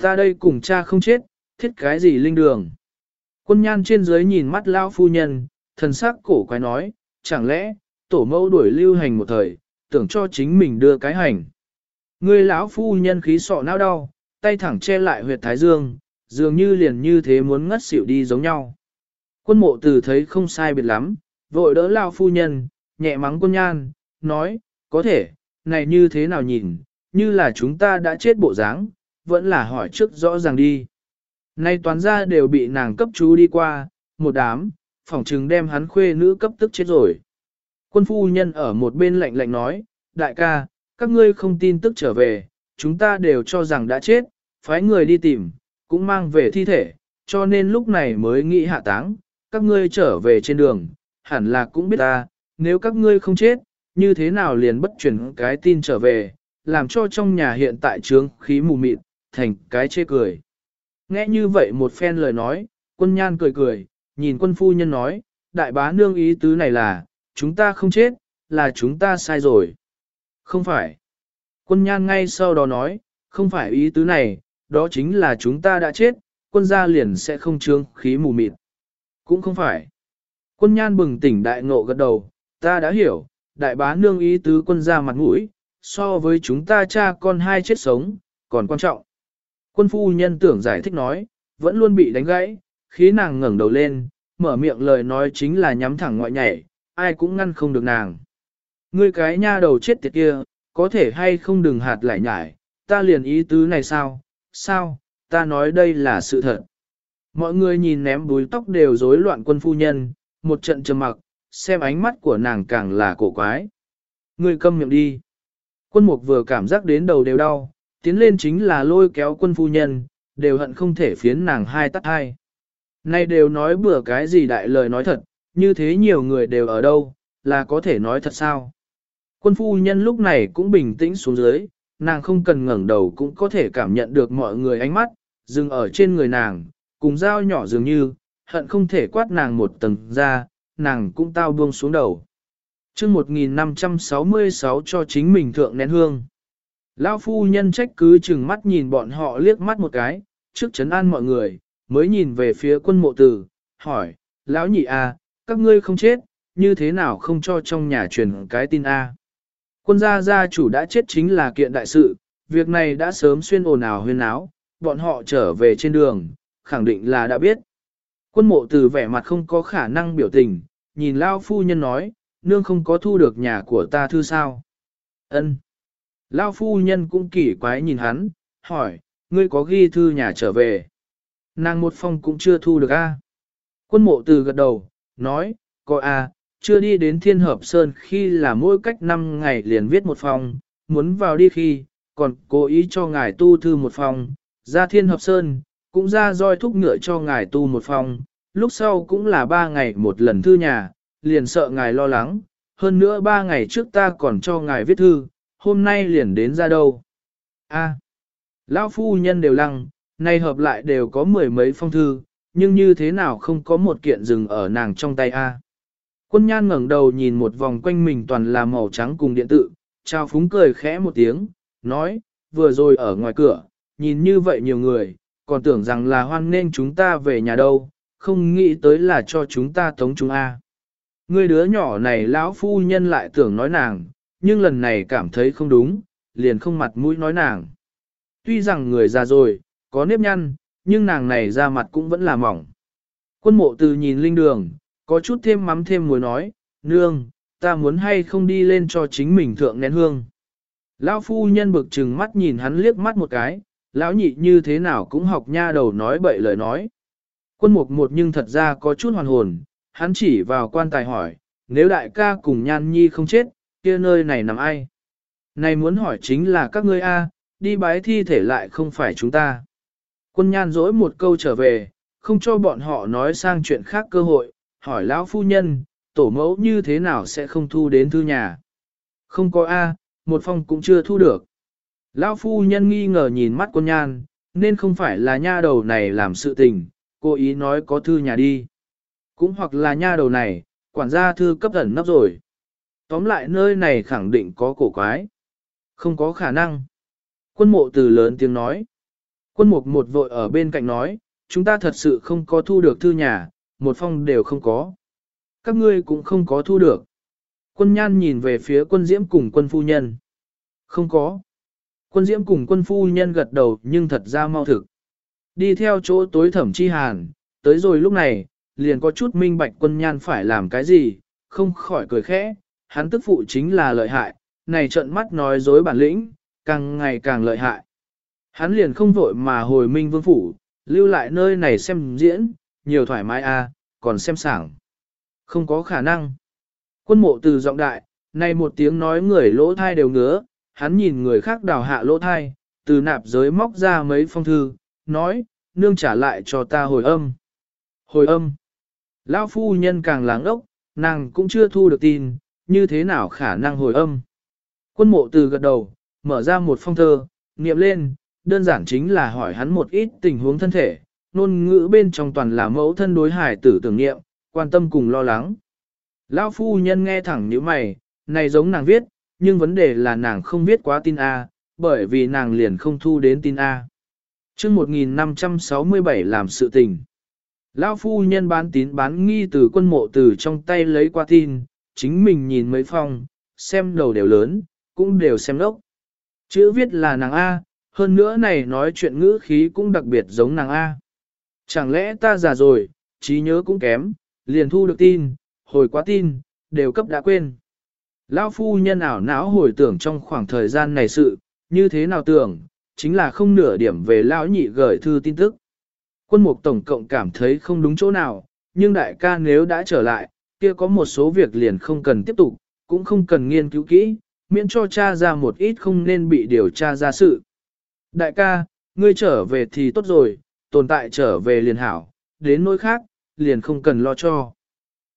Ta đây cùng cha không chết, thiết cái gì linh đường. Quân nhan trên dưới nhìn mắt lão phu nhân, thần sắc cổ quái nói, chẳng lẽ, tổ mẫu đuổi lưu hành một thời, tưởng cho chính mình đưa cái hành. Người lão phu nhân khí sọ não đau, tay thẳng che lại huyệt thái dương, dường như liền như thế muốn ngất xỉu đi giống nhau. Quân mộ tử thấy không sai biệt lắm, vội đỡ lao phu nhân, nhẹ mắng quân nhan, nói, có thể, này như thế nào nhìn, như là chúng ta đã chết bộ dáng, vẫn là hỏi trước rõ ràng đi. Nay toán ra đều bị nàng cấp chú đi qua, một đám, phỏng chừng đem hắn khuê nữ cấp tức chết rồi. Quân phu nhân ở một bên lạnh lạnh nói, đại ca, các ngươi không tin tức trở về, chúng ta đều cho rằng đã chết, phái người đi tìm, cũng mang về thi thể, cho nên lúc này mới nghĩ hạ táng, các ngươi trở về trên đường, hẳn là cũng biết ta, nếu các ngươi không chết, như thế nào liền bất chuyển cái tin trở về, làm cho trong nhà hiện tại trướng khí mù mịt, thành cái chê cười. Nghe như vậy một phen lời nói, quân nhan cười cười, nhìn quân phu nhân nói, đại bá nương ý tứ này là, chúng ta không chết, là chúng ta sai rồi. Không phải. Quân nhan ngay sau đó nói, không phải ý tứ này, đó chính là chúng ta đã chết, quân gia liền sẽ không trương khí mù mịt. Cũng không phải. Quân nhan bừng tỉnh đại ngộ gật đầu, ta đã hiểu, đại bá nương ý tứ quân gia mặt mũi, so với chúng ta cha con hai chết sống, còn quan trọng. Quân phu nhân tưởng giải thích nói, vẫn luôn bị đánh gãy, khí nàng ngẩng đầu lên, mở miệng lời nói chính là nhắm thẳng ngoại nhảy, ai cũng ngăn không được nàng. Ngươi cái nha đầu chết tiệt kia, có thể hay không đừng hạt lại nhải, ta liền ý tứ này sao, sao, ta nói đây là sự thật. Mọi người nhìn ném búi tóc đều rối loạn quân phu nhân, một trận trầm mặc, xem ánh mắt của nàng càng là cổ quái. Ngươi câm miệng đi. Quân mục vừa cảm giác đến đầu đều đau, tiến lên chính là lôi kéo quân phu nhân, đều hận không thể phiến nàng hai tắt hai. Nay đều nói bừa cái gì đại lời nói thật, như thế nhiều người đều ở đâu, là có thể nói thật sao. Quân phu nhân lúc này cũng bình tĩnh xuống dưới, nàng không cần ngẩng đầu cũng có thể cảm nhận được mọi người ánh mắt, dừng ở trên người nàng, cùng dao nhỏ dường như, hận không thể quát nàng một tầng ra, nàng cũng tao buông xuống đầu. chương 1566 cho chính mình thượng nén hương. Lão phu nhân trách cứ chừng mắt nhìn bọn họ liếc mắt một cái, trước chấn an mọi người, mới nhìn về phía quân mộ tử, hỏi, lão nhị à, các ngươi không chết, như thế nào không cho trong nhà truyền cái tin a? Quân gia gia chủ đã chết chính là kiện đại sự, việc này đã sớm xuyên ồn ào huyên áo, bọn họ trở về trên đường, khẳng định là đã biết. Quân mộ từ vẻ mặt không có khả năng biểu tình, nhìn Lao phu nhân nói, nương không có thu được nhà của ta thư sao. ân Lao phu nhân cũng kỳ quái nhìn hắn, hỏi, ngươi có ghi thư nhà trở về. Nàng một phong cũng chưa thu được a. Quân mộ từ gật đầu, nói, có a, chưa đi đến thiên hợp sơn khi là mỗi cách 5 ngày liền viết một phòng, muốn vào đi khi, còn cố ý cho ngài tu thư một phòng, ra thiên hợp sơn, cũng ra roi thúc ngựa cho ngài tu một phòng, lúc sau cũng là 3 ngày một lần thư nhà, liền sợ ngài lo lắng, hơn nữa 3 ngày trước ta còn cho ngài viết thư, hôm nay liền đến ra đâu. A. Lão phu nhân đều lăng, nay hợp lại đều có mười mấy phong thư, nhưng như thế nào không có một kiện dừng ở nàng trong tay A. Quân nhan ngẩng đầu nhìn một vòng quanh mình toàn là màu trắng cùng điện tự, trao phúng cười khẽ một tiếng, nói, vừa rồi ở ngoài cửa, nhìn như vậy nhiều người, còn tưởng rằng là hoan nên chúng ta về nhà đâu, không nghĩ tới là cho chúng ta tống chúng A. Người đứa nhỏ này lão phu nhân lại tưởng nói nàng, nhưng lần này cảm thấy không đúng, liền không mặt mũi nói nàng. Tuy rằng người già rồi, có nếp nhăn, nhưng nàng này ra mặt cũng vẫn là mỏng. Quân mộ từ nhìn linh đường, có chút thêm mắm thêm muối nói, nương, ta muốn hay không đi lên cho chính mình thượng nén hương. Lão phu nhân bực chừng mắt nhìn hắn liếc mắt một cái, lão nhị như thế nào cũng học nha đầu nói bậy lời nói. Quân mục một nhưng thật ra có chút hoàn hồn, hắn chỉ vào quan tài hỏi, nếu đại ca cùng nhan nhi không chết, kia nơi này nằm ai? Này muốn hỏi chính là các ngươi A, đi bái thi thể lại không phải chúng ta. Quân nhan dỗi một câu trở về, không cho bọn họ nói sang chuyện khác cơ hội, hỏi lão phu nhân, tổ mẫu như thế nào sẽ không thu đến thư nhà. Không có A, một phong cũng chưa thu được. Lão phu nhân nghi ngờ nhìn mắt con nhan, nên không phải là nha đầu này làm sự tình, cô ý nói có thư nhà đi. Cũng hoặc là nha đầu này, quản gia thư cấp ẩn nấp rồi. Tóm lại nơi này khẳng định có cổ quái. Không có khả năng. Quân mộ từ lớn tiếng nói. Quân mục một vội ở bên cạnh nói, chúng ta thật sự không có thu được thư nhà, một phong đều không có. Các ngươi cũng không có thu được. Quân nhan nhìn về phía quân diễm cùng quân phu nhân. Không có. Quân diễm cùng quân phu nhân gật đầu nhưng thật ra mau thực. Đi theo chỗ tối thẩm chi hàn, tới rồi lúc này, liền có chút minh bạch quân nhan phải làm cái gì, không khỏi cười khẽ, hắn tức phụ chính là lợi hại, này trận mắt nói dối bản lĩnh, càng ngày càng lợi hại. Hắn liền không vội mà hồi minh vương phủ, lưu lại nơi này xem diễn, nhiều thoải mái a, à, còn xem sảng. Không có khả năng. Quân mộ từ giọng đại, này một tiếng nói người lỗ thai đều ngứa, hắn nhìn người khác đào hạ lỗ thai, từ nạp giới móc ra mấy phong thư, nói, nương trả lại cho ta hồi âm. Hồi âm. Lão phu nhân càng láng ốc, nàng cũng chưa thu được tin, như thế nào khả năng hồi âm. Quân mộ từ gật đầu, mở ra một phong thơ, niệm lên, đơn giản chính là hỏi hắn một ít tình huống thân thể, ngôn ngữ bên trong toàn là mẫu thân đối hải tử tưởng niệm, quan tâm cùng lo lắng. Lão phu nhân nghe thẳng như mày, này giống nàng viết, nhưng vấn đề là nàng không viết quá tin A, bởi vì nàng liền không thu đến tin A. chương 1567 làm sự tình. Lão phu nhân bán tín bán nghi từ quân mộ từ trong tay lấy qua tin, chính mình nhìn mấy phong, xem đầu đều lớn, cũng đều xem đốc. Chữ viết là nàng A, hơn nữa này nói chuyện ngữ khí cũng đặc biệt giống nàng A. Chẳng lẽ ta già rồi, trí nhớ cũng kém, liền thu được tin, hồi quá tin, đều cấp đã quên. Lão phu nhân ảo não hồi tưởng trong khoảng thời gian này sự, như thế nào tưởng, chính là không nửa điểm về lão nhị gửi thư tin tức. Quân mục tổng cộng cảm thấy không đúng chỗ nào, nhưng đại ca nếu đã trở lại, kia có một số việc liền không cần tiếp tục, cũng không cần nghiên cứu kỹ, miễn cho cha ra một ít không nên bị điều tra ra sự. Đại ca, ngươi trở về thì tốt rồi, tồn tại trở về liền hảo, đến nỗi khác, liền không cần lo cho.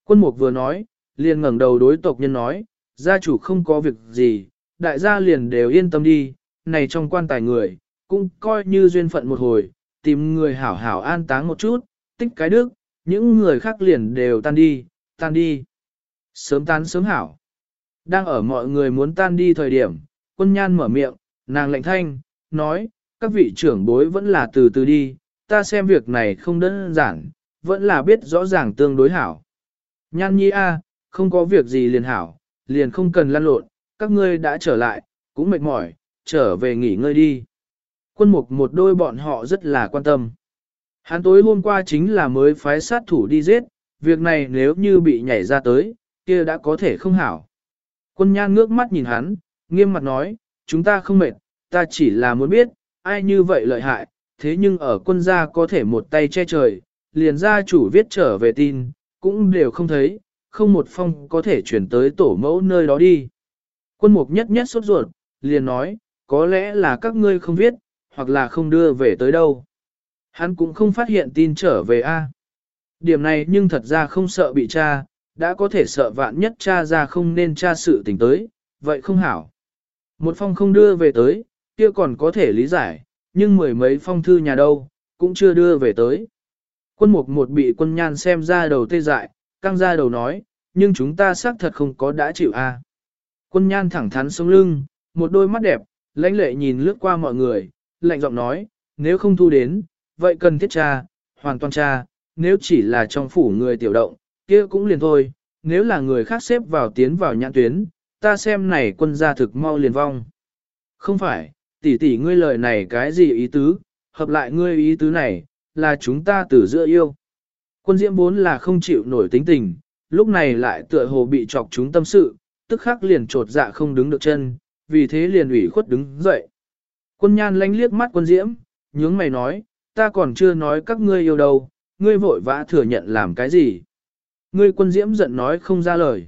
Quân mục vừa nói, liền ngẩng đầu đối tộc nhân nói, gia chủ không có việc gì, đại gia liền đều yên tâm đi, này trong quan tài người, cũng coi như duyên phận một hồi, tìm người hảo hảo an táng một chút, tích cái đức, những người khác liền đều tan đi, tan đi. Sớm tan sớm hảo. Đang ở mọi người muốn tan đi thời điểm, quân nhan mở miệng, nàng lạnh thanh, nói, các vị trưởng bối vẫn là từ từ đi, ta xem việc này không đơn giản, vẫn là biết rõ ràng tương đối hảo. Nhan nhi a, không có việc gì liền hảo, liền không cần lăn lộn, các ngươi đã trở lại, cũng mệt mỏi, trở về nghỉ ngơi đi. Quân mục một đôi bọn họ rất là quan tâm. Hắn tối hôm qua chính là mới phái sát thủ đi giết, việc này nếu như bị nhảy ra tới, kia đã có thể không hảo. Quân nhan ngước mắt nhìn hắn, nghiêm mặt nói, chúng ta không mệt, ta chỉ là muốn biết, ai như vậy lợi hại, thế nhưng ở quân gia có thể một tay che trời, liền gia chủ viết trở về tin, cũng đều không thấy, không một phong có thể chuyển tới tổ mẫu nơi đó đi. Quân mục nhất nhất sốt ruột, liền nói, có lẽ là các ngươi không viết, hoặc là không đưa về tới đâu. Hắn cũng không phát hiện tin trở về A. Điểm này nhưng thật ra không sợ bị tra, đã có thể sợ vạn nhất cha ra không nên tra sự tình tới, vậy không hảo. Một phong không đưa về tới, kia còn có thể lý giải, nhưng mười mấy phong thư nhà đâu, cũng chưa đưa về tới. Quân mục một bị quân nhan xem ra đầu tê dại, căng ra đầu nói, nhưng chúng ta xác thật không có đã chịu a. À. Quân nhan thẳng thắn sống lưng, một đôi mắt đẹp, lãnh lệ nhìn lướt qua mọi người, lạnh giọng nói, nếu không thu đến, vậy cần thiết tra, hoàn toàn tra, nếu chỉ là trong phủ người tiểu động, kia cũng liền thôi, nếu là người khác xếp vào tiến vào nhãn tuyến, ta xem này quân gia thực mau liền vong. Không phải, tỷ tỷ ngươi lời này cái gì ý tứ, hợp lại ngươi ý tứ này, là chúng ta từ giữa yêu. Quân diễm vốn là không chịu nổi tính tình, lúc này lại tựa hồ bị chọc chúng tâm sự, tức khắc liền trột dạ không đứng được chân, vì thế liền ủy khuất đứng dậy. Quân nhan lánh liếc mắt quân diễm, nhướng mày nói, ta còn chưa nói các ngươi yêu đâu, ngươi vội vã thừa nhận làm cái gì. Ngươi quân diễm giận nói không ra lời.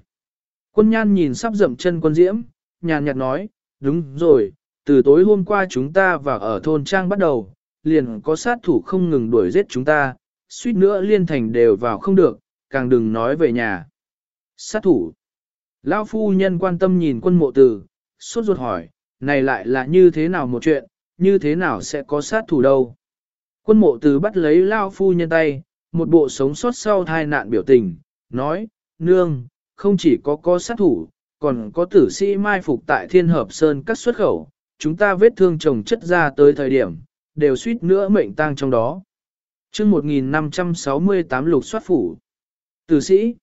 Quân nhan nhìn sắp dậm chân quân diễm, nhàn nhạt nói, đúng rồi, từ tối hôm qua chúng ta vào ở thôn trang bắt đầu, liền có sát thủ không ngừng đuổi giết chúng ta, suýt nữa liên thành đều vào không được, càng đừng nói về nhà. Sát thủ. Lão phu nhân quan tâm nhìn quân mộ tử, suốt ruột hỏi, này lại là như thế nào một chuyện, như thế nào sẽ có sát thủ đâu. Quân mộ tử bắt lấy Lão phu nhân tay, một bộ sống sót sau tai nạn biểu tình, nói, nương, không chỉ có có sát thủ, còn có tử sĩ mai phục tại thiên hợp sơn các xuất khẩu, chúng ta vết thương chồng chất ra tới thời điểm, đều suýt nữa mệnh tang trong đó. chương 1568 lục soát phủ. Tử sĩ.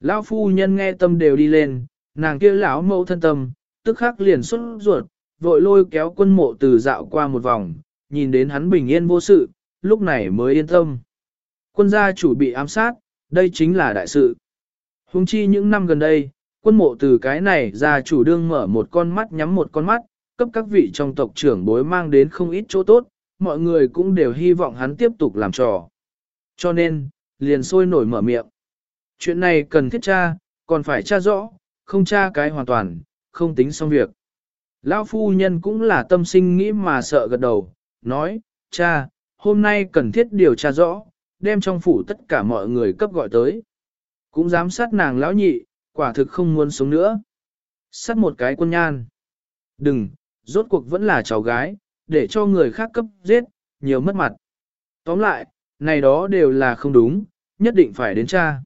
Lão phu nhân nghe tâm đều đi lên, nàng kia lão mẫu thân tâm, tức khắc liền xuất ruột, vội lôi kéo quân mộ từ dạo qua một vòng, nhìn đến hắn bình yên vô sự, lúc này mới yên tâm. Quân gia chủ bị ám sát, đây chính là đại sự. Hùng chi những năm gần đây, quân mộ từ cái này gia chủ đương mở một con mắt nhắm một con mắt, cấp các vị trong tộc trưởng bối mang đến không ít chỗ tốt, mọi người cũng đều hy vọng hắn tiếp tục làm trò. Cho nên, liền sôi nổi mở miệng. Chuyện này cần thiết tra, còn phải tra rõ, không tra cái hoàn toàn, không tính xong việc. Lão phu nhân cũng là tâm sinh nghĩ mà sợ gật đầu, nói, cha, hôm nay cần thiết điều tra rõ, đem trong phủ tất cả mọi người cấp gọi tới. Cũng dám sát nàng lão nhị, quả thực không muốn sống nữa. Sát một cái quân nhan. Đừng, rốt cuộc vẫn là cháu gái, để cho người khác cấp giết, nhiều mất mặt. Tóm lại, này đó đều là không đúng, nhất định phải đến cha.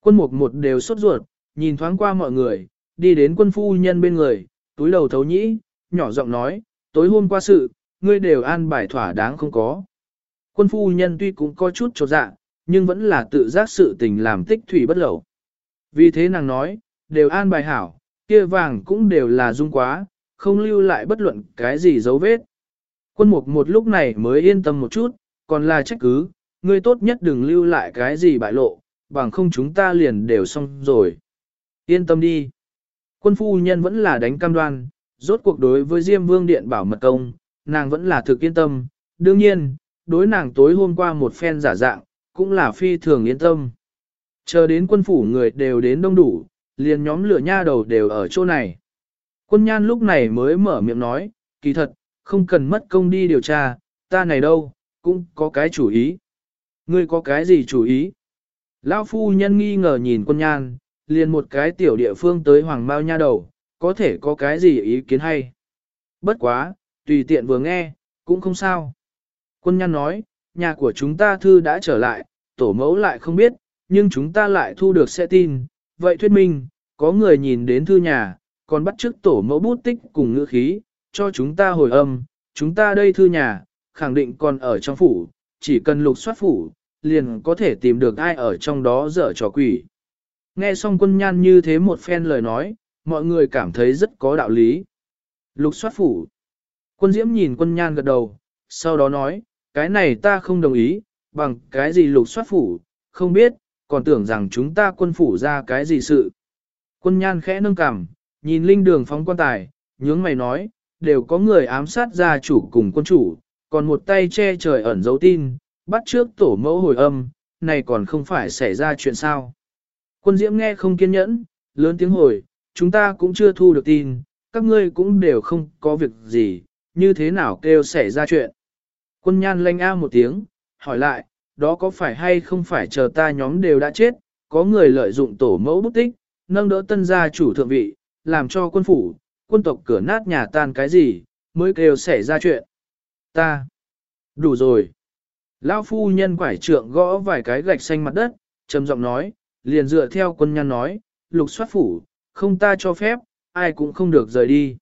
Quân mục một đều sốt ruột, nhìn thoáng qua mọi người, đi đến quân phu nhân bên người, túi đầu thấu nhĩ, nhỏ giọng nói, tối hôm qua sự, ngươi đều an bài thỏa đáng không có. Quân phu nhân tuy cũng có chút trột dạ, nhưng vẫn là tự giác sự tình làm tích thủy bất lẩu. Vì thế nàng nói, đều an bài hảo, kia vàng cũng đều là dung quá, không lưu lại bất luận cái gì dấu vết. Quân mục một lúc này mới yên tâm một chút, còn là trách cứ, ngươi tốt nhất đừng lưu lại cái gì bại lộ, bằng không chúng ta liền đều xong rồi. Yên tâm đi. Quân phu nhân vẫn là đánh cam đoan, rốt cuộc đối với Diêm Vương Điện bảo mật công, nàng vẫn là thực yên tâm. Đương nhiên, đối nàng tối hôm qua một phen giả dạng, cũng là phi thường yên tâm. Chờ đến quân phủ người đều đến đông đủ, liền nhóm lửa nha đầu đều ở chỗ này. Quân nhan lúc này mới mở miệng nói, kỳ thật, không cần mất công đi điều tra, ta này đâu, cũng có cái chủ ý. Ngươi có cái gì chủ ý? Lão phu nhân nghi ngờ nhìn quân nhan, liền một cái tiểu địa phương tới hoàng bao nha đầu, có thể có cái gì ý kiến hay. Bất quá, tùy tiện vừa nghe, cũng không sao. Quân nhan nói, nhà của chúng ta thư đã trở lại, tổ mẫu lại không biết, nhưng chúng ta lại thu được sẽ tin. Vậy thuyết minh, có người nhìn đến thư nhà, còn bắt chước tổ mẫu bút tích cùng ngữ khí, cho chúng ta hồi âm, chúng ta đây thư nhà, khẳng định còn ở trong phủ, chỉ cần lục soát phủ, liền có thể tìm được ai ở trong đó dở trò quỷ. Nghe xong quân nhan như thế một phen lời nói, mọi người cảm thấy rất có đạo lý. Lục soát phủ. Quân diễm nhìn quân nhan gật đầu, sau đó nói, cái này ta không đồng ý, bằng cái gì lục soát phủ, không biết, còn tưởng rằng chúng ta quân phủ ra cái gì sự. Quân nhan khẽ nâng cằm, nhìn linh đường phóng quan tài, nhướng mày nói, đều có người ám sát gia chủ cùng quân chủ, còn một tay che trời ẩn dấu tin, bắt trước tổ mẫu hồi âm, này còn không phải xảy ra chuyện sao. Quân diễm nghe không kiên nhẫn, lớn tiếng hồi, chúng ta cũng chưa thu được tin, các ngươi cũng đều không có việc gì, như thế nào kêu xảy ra chuyện. Quân nhan lanh a một tiếng, hỏi lại, đó có phải hay không phải chờ ta nhóm đều đã chết, có người lợi dụng tổ mẫu bút tích, nâng đỡ tân gia chủ thượng vị, làm cho quân phủ, quân tộc cửa nát nhà tan cái gì, mới kêu xảy ra chuyện. Ta. Đủ rồi. Lão phu nhân quải trượng gõ vài cái gạch xanh mặt đất, trầm giọng nói, liền dựa theo quân nhân nói, lục soát phủ, không ta cho phép, ai cũng không được rời đi.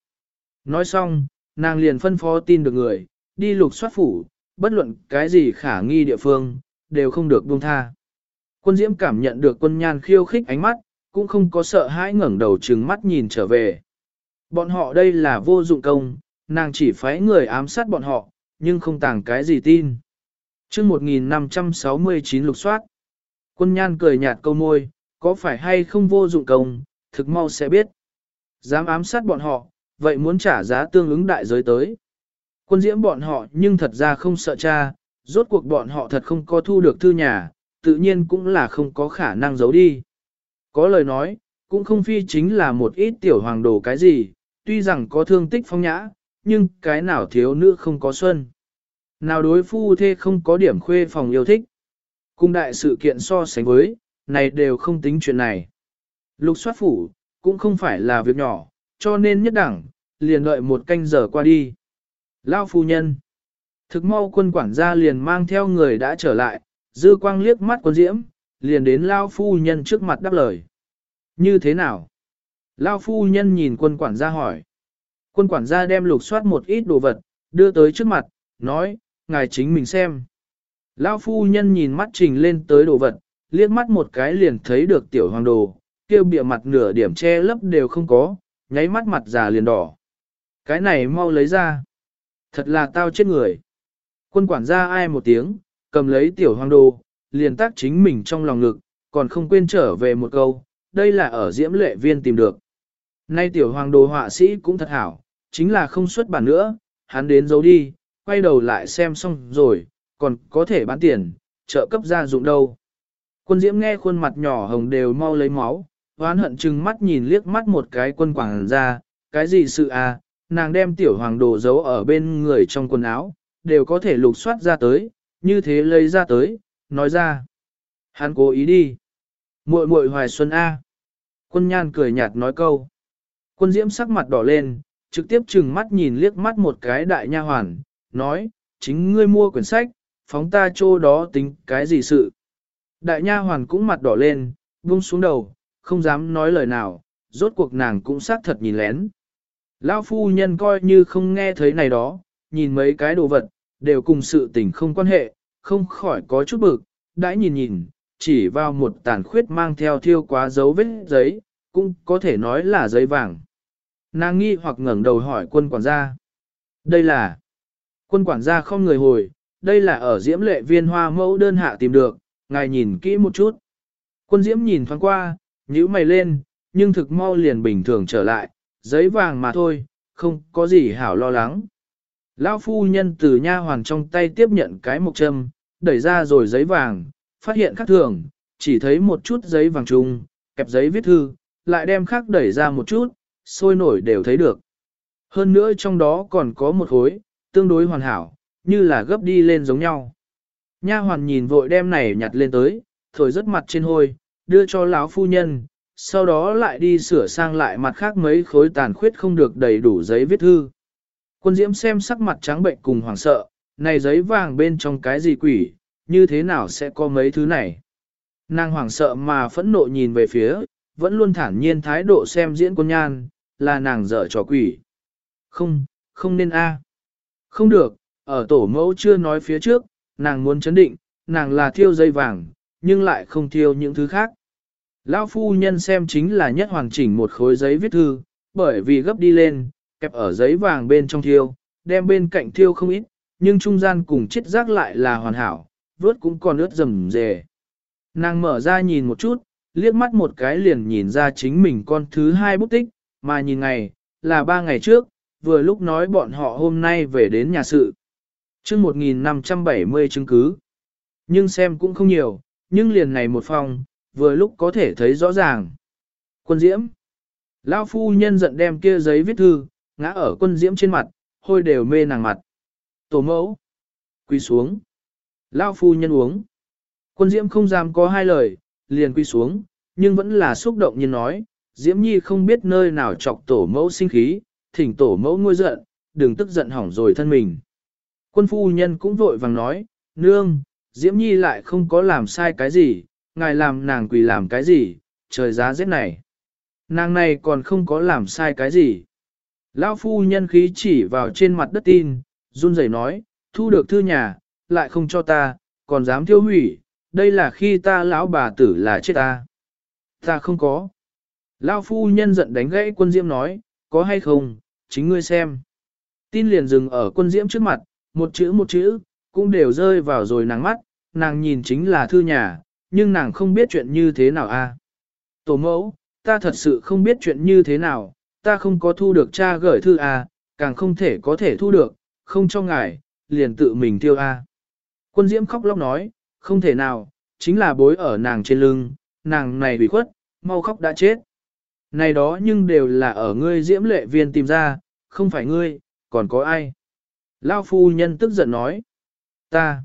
Nói xong, nàng liền phân phó tin được người, đi lục soát phủ, bất luận cái gì khả nghi địa phương, đều không được buông tha. Quân diễm cảm nhận được quân nhan khiêu khích ánh mắt, cũng không có sợ hãi ngẩng đầu trừng mắt nhìn trở về. Bọn họ đây là vô dụng công, nàng chỉ phái người ám sát bọn họ, nhưng không tàng cái gì tin. chương 1569 lục soát. Quân nhan cười nhạt câu môi, có phải hay không vô dụng công, thực mau sẽ biết. Dám ám sát bọn họ, vậy muốn trả giá tương ứng đại giới tới. Quân diễm bọn họ nhưng thật ra không sợ cha, rốt cuộc bọn họ thật không có thu được thư nhà, tự nhiên cũng là không có khả năng giấu đi. Có lời nói, cũng không phi chính là một ít tiểu hoàng đồ cái gì, tuy rằng có thương tích phong nhã, nhưng cái nào thiếu nữ không có xuân. Nào đối phu thê không có điểm khuê phòng yêu thích. Cung đại sự kiện so sánh với, này đều không tính chuyện này. Lục soát phủ, cũng không phải là việc nhỏ, cho nên nhất đẳng, liền đợi một canh giờ qua đi. Lao phu nhân. Thực mau quân quản gia liền mang theo người đã trở lại, dư quang liếc mắt quân diễm, liền đến Lao phu nhân trước mặt đáp lời. Như thế nào? Lao phu nhân nhìn quân quản gia hỏi. Quân quản gia đem lục soát một ít đồ vật, đưa tới trước mặt, nói, ngài chính mình xem. Lao phu nhân nhìn mắt trình lên tới đồ vật, liếc mắt một cái liền thấy được tiểu hoàng đồ, kêu bịa mặt nửa điểm che lấp đều không có, nháy mắt mặt già liền đỏ. Cái này mau lấy ra. Thật là tao chết người. Quân quản gia ai một tiếng, cầm lấy tiểu hoàng đồ, liền tác chính mình trong lòng ngực, còn không quên trở về một câu, đây là ở diễm lệ viên tìm được. Nay tiểu hoàng đồ họa sĩ cũng thật hảo, chính là không xuất bản nữa, hắn đến giấu đi, quay đầu lại xem xong rồi, còn có thể bán tiền, trợ cấp gia dụng đâu. Quân diễm nghe khuôn mặt nhỏ hồng đều mau lấy máu, oán hận chừng mắt nhìn liếc mắt một cái quân quảng ra, cái gì sự à, nàng đem tiểu hoàng đồ giấu ở bên người trong quần áo, đều có thể lục soát ra tới, như thế lấy ra tới, nói ra. Hắn cố ý đi. muội muội hoài xuân A. Quân nhan cười nhạt nói câu. Quân diễm sắc mặt đỏ lên, trực tiếp chừng mắt nhìn liếc mắt một cái đại nha hoàn, nói, chính ngươi mua quyển sách, phóng ta chỗ đó tính cái gì sự. Đại nha hoàn cũng mặt đỏ lên, buông xuống đầu, không dám nói lời nào, rốt cuộc nàng cũng xác thật nhìn lén. Lão phu nhân coi như không nghe thấy này đó, nhìn mấy cái đồ vật, đều cùng sự tình không quan hệ, không khỏi có chút bực, đãi nhìn nhìn, chỉ vào một tàn khuyết mang theo thiêu quá dấu vết giấy, cũng có thể nói là giấy vàng. Nàng nghi hoặc ngẩng đầu hỏi quân quản gia. Đây là... Quân quản gia không người hồi, đây là ở diễm lệ viên hoa mẫu đơn hạ tìm được, ngài nhìn kỹ một chút. Quân diễm nhìn thoáng qua, nhíu mày lên, nhưng thực mau liền bình thường trở lại, giấy vàng mà thôi, không có gì hảo lo lắng. Lão phu nhân từ nha hoàn trong tay tiếp nhận cái mộc châm, đẩy ra rồi giấy vàng, phát hiện khác thường, chỉ thấy một chút giấy vàng trùng, kẹp giấy viết thư, lại đem khác đẩy ra một chút, sôi nổi đều thấy được. Hơn nữa trong đó còn có một khối, tương đối hoàn hảo, như là gấp đi lên giống nhau. Nha hoàn nhìn vội đem này nhặt lên tới, thổi rất mặt trên hôi, đưa cho lão phu nhân, sau đó lại đi sửa sang lại mặt khác mấy khối tàn khuyết không được đầy đủ giấy viết thư. Quân diễm xem sắc mặt trắng bệnh cùng hoảng sợ, này giấy vàng bên trong cái gì quỷ, như thế nào sẽ có mấy thứ này. Nàng hoảng sợ mà phẫn nộ nhìn về phía, vẫn luôn thản nhiên thái độ xem diễn quân nhan, là nàng dở trò quỷ. Không, không nên a. Không được, ở tổ mẫu chưa nói phía trước, nàng muốn chấn định, nàng là thiêu dây vàng, nhưng lại không thiêu những thứ khác. Lão phu nhân xem chính là nhất hoàn chỉnh một khối giấy viết thư, bởi vì gấp đi lên, kẹp ở giấy vàng bên trong thiêu, đem bên cạnh thiêu không ít, nhưng trung gian cùng chết rác lại là hoàn hảo, vớt cũng còn ướt rầm rề. Nàng mở ra nhìn một chút, liếc mắt một cái liền nhìn ra chính mình con thứ hai bút tích, mà nhìn ngày, là ba ngày trước, vừa lúc nói bọn họ hôm nay về đến nhà sự. chương 1570 chứng cứ. Nhưng xem cũng không nhiều, nhưng liền này một phòng, vừa lúc có thể thấy rõ ràng. Quân diễm. Lao phu nhân giận đem kia giấy viết thư, ngã ở quân diễm trên mặt, hôi đều mê nàng mặt. Tổ mẫu. Quy xuống. Lao phu nhân uống. Quân diễm không dám có hai lời, liền quy xuống, nhưng vẫn là xúc động như nói, diễm nhi không biết nơi nào chọc tổ mẫu sinh khí, thỉnh tổ mẫu ngôi giận, đừng tức giận hỏng rồi thân mình. Quân phu nhân cũng vội vàng nói, nương, diễm nhi lại không có làm sai cái gì, ngài làm nàng quỳ làm cái gì, trời giá rét này. Nàng này còn không có làm sai cái gì. Lão phu nhân khí chỉ vào trên mặt đất tin, run rẩy nói, thu được thư nhà, lại không cho ta, còn dám thiêu hủy, đây là khi ta lão bà tử là chết ta. Ta không có. Lão phu nhân giận đánh gãy quân diễm nói, có hay không, chính ngươi xem. Tin liền dừng ở quân diễm trước mặt, một chữ một chữ, cũng đều rơi vào rồi nàng mắt, nàng nhìn chính là thư nhà, nhưng nàng không biết chuyện như thế nào a. Tổ mẫu, ta thật sự không biết chuyện như thế nào, ta không có thu được cha gửi thư a, càng không thể có thể thu được, không cho ngài, liền tự mình tiêu a. Quân diễm khóc lóc nói, không thể nào, chính là bối ở nàng trên lưng, nàng này bị khuất, mau khóc đã chết. Này đó nhưng đều là ở ngươi diễm lệ viên tìm ra, không phải ngươi, còn có ai. Lao phu nhân tức giận nói, ta.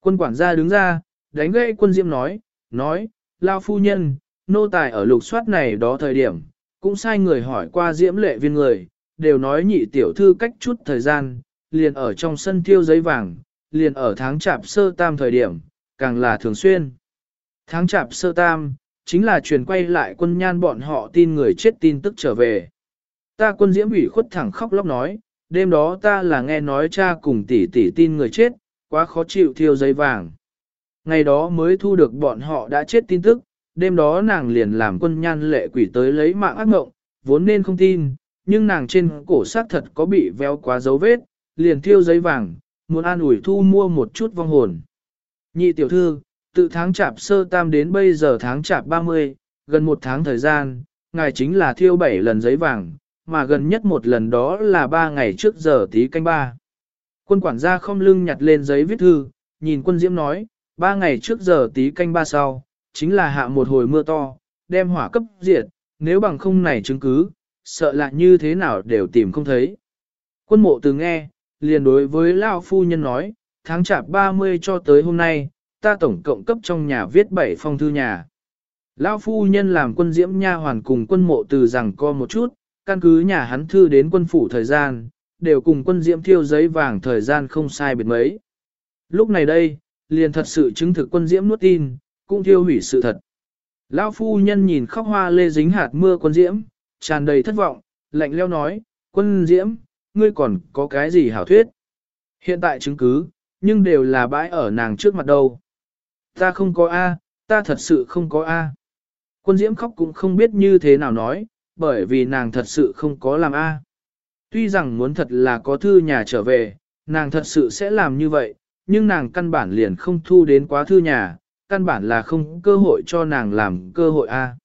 Quân quản gia đứng ra, đánh gãy quân diễm nói, nói, Lao phu nhân, nô tài ở lục soát này đó thời điểm, cũng sai người hỏi qua diễm lệ viên người, đều nói nhị tiểu thư cách chút thời gian, liền ở trong sân thiêu giấy vàng, liền ở tháng chạp sơ tam thời điểm, càng là thường xuyên. Tháng chạp sơ tam, chính là truyền quay lại quân nhan bọn họ tin người chết tin tức trở về. Ta quân diễm ủy khuất thẳng khóc lóc nói, đêm đó ta là nghe nói cha cùng tỷ tỷ tin người chết, quá khó chịu thiêu giấy vàng. Ngày đó mới thu được bọn họ đã chết tin tức, đêm đó nàng liền làm quân nhan lệ quỷ tới lấy mạng ác mộng, vốn nên không tin, nhưng nàng trên cổ xác thật có bị véo quá dấu vết, liền thiêu giấy vàng, muốn an ủi thu mua một chút vong hồn. Nhị tiểu thư, từ tháng chạp sơ tam đến bây giờ tháng chạp 30, gần một tháng thời gian, ngài chính là thiêu 7 lần giấy vàng, mà gần nhất một lần đó là 3 ngày trước giờ tí canh ba. Quân quản gia không lưng nhặt lên giấy viết thư, nhìn quân diễm nói, 3 ngày trước giờ tí canh ba sau, chính là hạ một hồi mưa to, đem hỏa cấp diệt, nếu bằng không này chứng cứ, sợ là như thế nào đều tìm không thấy. Quân mộ từ nghe, liền đối với Lao Phu Nhân nói, tháng chạp 30 cho tới hôm nay, ta tổng cộng cấp trong nhà viết 7 phong thư nhà. Lão Phu Nhân làm quân diễm nha hoàn cùng quân mộ từ rằng co một chút, căn cứ nhà hắn thư đến quân phủ thời gian, đều cùng quân diễm thiêu giấy vàng thời gian không sai biệt mấy. Lúc này đây, liền thật sự chứng thực quân diễm nuốt tin, cũng thiêu hủy sự thật. Lão phu nhân nhìn khóc hoa lê dính hạt mưa quân diễm, tràn đầy thất vọng, lạnh leo nói, quân diễm, ngươi còn có cái gì hảo thuyết? Hiện tại chứng cứ, nhưng đều là bãi ở nàng trước mặt đâu. Ta không có A, ta thật sự không có A. Quân diễm khóc cũng không biết như thế nào nói, bởi vì nàng thật sự không có làm A. Tuy rằng muốn thật là có thư nhà trở về, nàng thật sự sẽ làm như vậy, nhưng nàng căn bản liền không thu đến quá thư nhà, căn bản là không cơ hội cho nàng làm cơ hội A.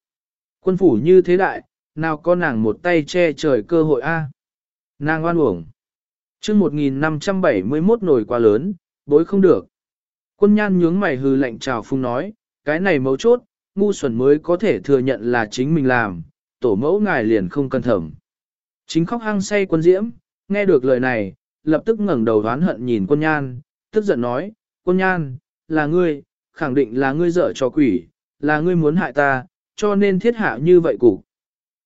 Quân phủ như thế đại, nào có nàng một tay che trời cơ hội A. Nàng oan uổng. chương 1571 nổi quá lớn, bối không được. Quân nhan nhướng mày hư lạnh trào phung nói, cái này mấu chốt, ngu xuẩn mới có thể thừa nhận là chính mình làm, tổ mẫu ngài liền không cân thẩm. Chính khóc hăng say quân diễm, nghe được lời này, lập tức ngẩng đầu đoán hận nhìn quân nhan, tức giận nói, quân nhan, là ngươi, khẳng định là ngươi dở cho quỷ, là ngươi muốn hại ta, cho nên thiết hạ như vậy cục.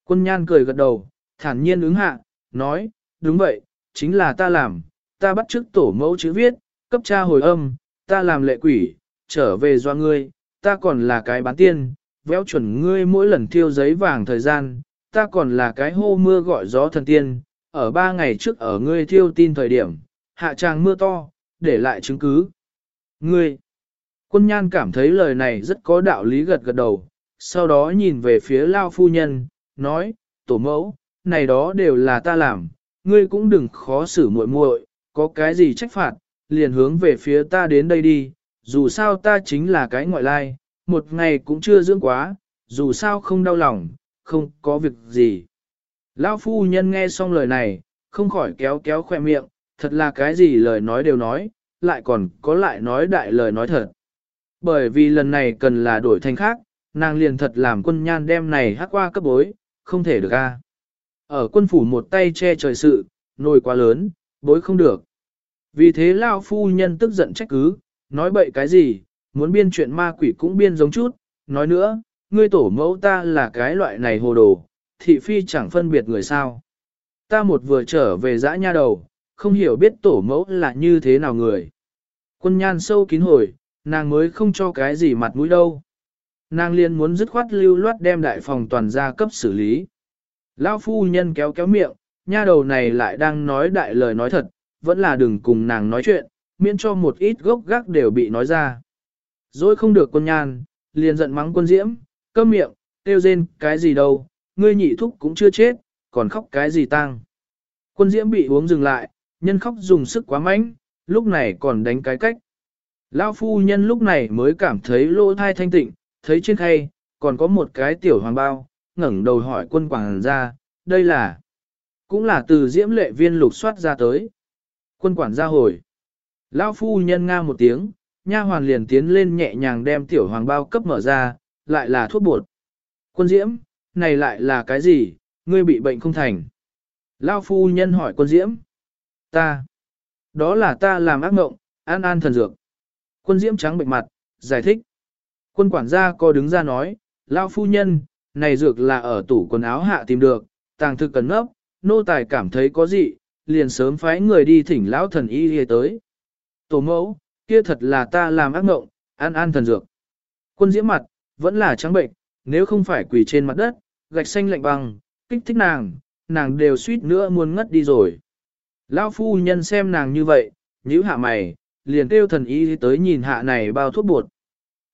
Quân nhan cười gật đầu, thản nhiên ứng hạ, nói, đúng vậy, chính là ta làm, ta bắt chước tổ mẫu chữ viết, cấp cha hồi âm, ta làm lệ quỷ, trở về do ngươi, ta còn là cái bán tiên, véo chuẩn ngươi mỗi lần thiêu giấy vàng thời gian, ta còn là cái hô mưa gọi gió thần tiên, ở ba ngày trước ở ngươi thiêu tin thời điểm, hạ tràng mưa to, để lại chứng cứ. Ngươi, quân nhan cảm thấy lời này rất có đạo lý gật gật đầu, sau đó nhìn về phía lao phu nhân, nói, tổ mẫu, này đó đều là ta làm, ngươi cũng đừng khó xử muội muội, có cái gì trách phạt, liền hướng về phía ta đến đây đi, dù sao ta chính là cái ngoại lai, một ngày cũng chưa dưỡng quá, dù sao không đau lòng, không có việc gì. Lão phu nhân nghe xong lời này, không khỏi kéo kéo khoe miệng, thật là cái gì lời nói đều nói, lại còn có lại nói đại lời nói thật. Bởi vì lần này cần là đổi thành khác, nàng liền thật làm quân nhan đem này hắc qua cấp bối, không thể được a. Ở quân phủ một tay che trời sự, nồi quá lớn, bối không được. Vì thế Lao phu nhân tức giận trách cứ, nói bậy cái gì, muốn biên chuyện ma quỷ cũng biên giống chút, nói nữa, ngươi tổ mẫu ta là cái loại này hồ đồ, thị phi chẳng phân biệt người sao. Ta một vừa trở về dã nha đầu, không hiểu biết tổ mẫu là như thế nào người. Quân nhan sâu kín hồi, nàng mới không cho cái gì mặt mũi đâu. Nàng liền muốn dứt khoát lưu loát đem đại phòng toàn gia cấp xử lý. Lão phu nhân kéo kéo miệng, nha đầu này lại đang nói đại lời nói thật, vẫn là đừng cùng nàng nói chuyện, miễn cho một ít gốc gác đều bị nói ra. Rồi không được quân nhan, liền giận mắng quân diễm, câm miệng, tiêu rên cái gì đâu, ngươi nhị thúc cũng chưa chết, còn khóc cái gì tang. Quân diễm bị uống dừng lại, nhân khóc dùng sức quá mạnh, lúc này còn đánh cái cách. Lão phu nhân lúc này mới cảm thấy lỗ thai thanh tịnh, thấy trên khay, còn có một cái tiểu hoàng bao, ngẩng đầu hỏi quân quảng ra, đây là, cũng là từ diễm lệ viên lục soát ra tới. Quân quản gia hồi. Lão phu nhân nga một tiếng, nha hoàn liền tiến lên nhẹ nhàng đem tiểu hoàng bao cấp mở ra, lại là thuốc bột. Quân diễm, này lại là cái gì, ngươi bị bệnh không thành. Lão phu nhân hỏi quân diễm. Ta. Đó là ta làm ác mộng, an an thần dược. Quân diễm trắng bệnh mặt, giải thích. Quân quản gia co đứng ra nói, lão phu nhân, này dược là ở tủ quần áo hạ tìm được, tàng thực cần nấp, nô tài cảm thấy có gì, liền sớm phái người đi thỉnh lão thần y đi tới. Tổ mẫu, kia thật là ta làm ác mộng, ăn ăn thần dược. Quân diễm mặt, vẫn là trắng bệnh, nếu không phải quỳ trên mặt đất, gạch xanh lạnh băng, kích thích nàng, nàng đều suýt nữa muốn ngất đi rồi. Lão phu nhân xem nàng như vậy, nhíu hạ mày, liền kêu thần y tới nhìn hạ này bao thuốc bột.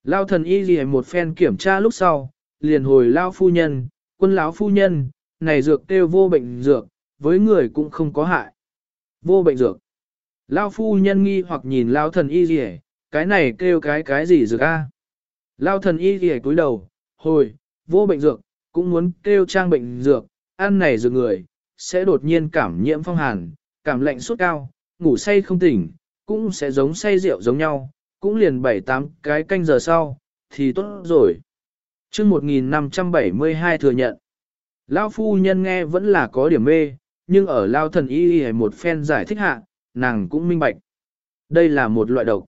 lão thần y gì một phen kiểm tra lúc sau, liền hồi lao phu nhân, quân lão phu nhân, này dược kêu vô bệnh dược, với người cũng không có hại. Vô bệnh dược. Lao phu nhân nghi hoặc nhìn lao thần y gì cái này kêu cái cái gì dược a? Lao thần y gì cúi đầu, hồi, vô bệnh dược, cũng muốn kêu trang bệnh dược, ăn này dược người, sẽ đột nhiên cảm nhiễm phong hàn, cảm lạnh sốt cao, ngủ say không tỉnh, cũng sẽ giống say rượu giống nhau, cũng liền bảy tám cái canh giờ sau, thì tốt rồi chương 1572 thừa nhận, Lao phu nhân nghe vẫn là có điểm mê, nhưng ở Lao thần y y một phen giải thích hạ, nàng cũng minh bạch. Đây là một loại độc.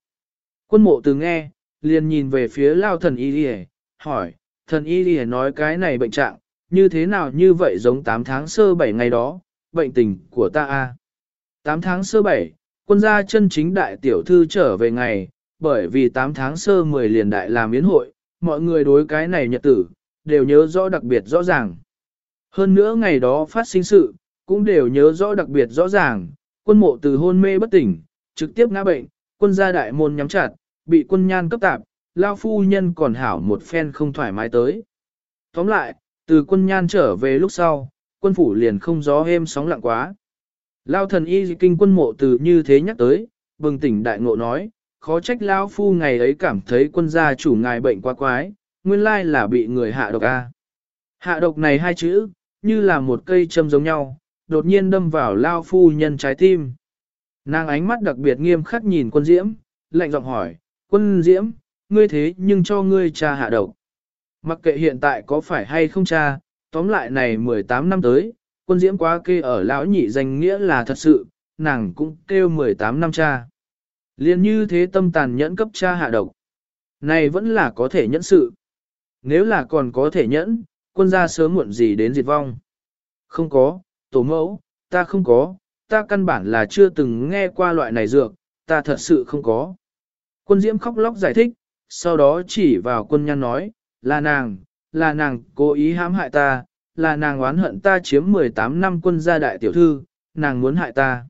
Quân mộ từ nghe, liền nhìn về phía Lao thần y y hỏi, thần y y nói cái này bệnh trạng, như thế nào như vậy giống 8 tháng sơ 7 ngày đó, bệnh tình của ta a 8 tháng sơ 7, quân gia chân chính đại tiểu thư trở về ngày, bởi vì 8 tháng sơ 10 liền đại làm yến hội, mọi người đối cái này nhật tử, đều nhớ rõ đặc biệt rõ ràng. Hơn nữa ngày đó phát sinh sự, cũng đều nhớ rõ đặc biệt rõ ràng, quân mộ từ hôn mê bất tỉnh, trực tiếp ngã bệnh, quân gia đại môn nhắm chặt, bị quân nhan cấp tạp, lao phu nhân còn hảo một phen không thoải mái tới. Tóm lại, từ quân nhan trở về lúc sau, quân phủ liền không gió êm sóng lặng quá. Lao thần y kinh quân mộ từ như thế nhắc tới, bừng tỉnh đại ngộ nói, khó trách Lão phu ngày ấy cảm thấy quân gia chủ ngài bệnh quá quái, nguyên lai là bị người hạ độc A. Hạ độc này hai chữ, như là một cây châm giống nhau, đột nhiên đâm vào Lao phu nhân trái tim. Nàng ánh mắt đặc biệt nghiêm khắc nhìn quân diễm, lạnh giọng hỏi, quân diễm, ngươi thế nhưng cho ngươi cha hạ độc. Mặc kệ hiện tại có phải hay không cha, tóm lại này 18 năm tới, quân diễm quá kê ở lão nhị danh nghĩa là thật sự, nàng cũng kêu 18 năm cha. Liên như thế tâm tàn nhẫn cấp cha hạ độc. Này vẫn là có thể nhẫn sự. Nếu là còn có thể nhẫn, quân gia sớm muộn gì đến diệt vong. Không có, tổ mẫu, ta không có, ta căn bản là chưa từng nghe qua loại này dược, ta thật sự không có. Quân diễm khóc lóc giải thích, sau đó chỉ vào quân nhan nói, là nàng, là nàng cố ý hãm hại ta, là nàng oán hận ta chiếm 18 năm quân gia đại tiểu thư, nàng muốn hại ta.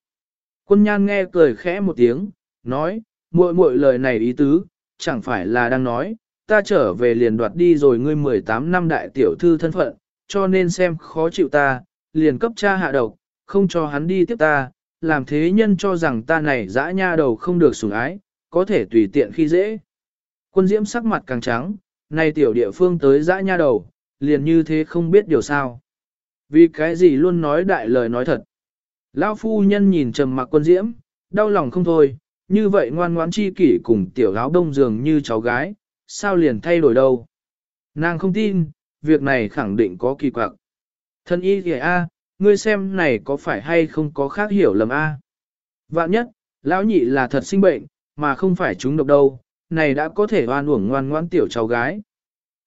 Quân nhan nghe cười khẽ một tiếng, nói, muội muội lời này ý tứ, chẳng phải là đang nói, ta trở về liền đoạt đi rồi ngươi 18 năm đại tiểu thư thân phận, cho nên xem khó chịu ta, liền cấp cha hạ độc, không cho hắn đi tiếp ta, làm thế nhân cho rằng ta này dã nha đầu không được sủng ái, có thể tùy tiện khi dễ. Quân diễm sắc mặt càng trắng, nay tiểu địa phương tới dã nha đầu, liền như thế không biết điều sao. Vì cái gì luôn nói đại lời nói thật. Lão phu nhân nhìn trầm mặc quân diễm, đau lòng không thôi, như vậy ngoan ngoãn chi kỷ cùng tiểu áo đông dường như cháu gái, sao liền thay đổi đâu. Nàng không tin, việc này khẳng định có kỳ quặc. Thân y kìa a, ngươi xem này có phải hay không có khác hiểu lầm a? Vạn nhất, lão nhị là thật sinh bệnh, mà không phải chúng độc đâu, này đã có thể oan uổng ngoan ngoãn tiểu cháu gái.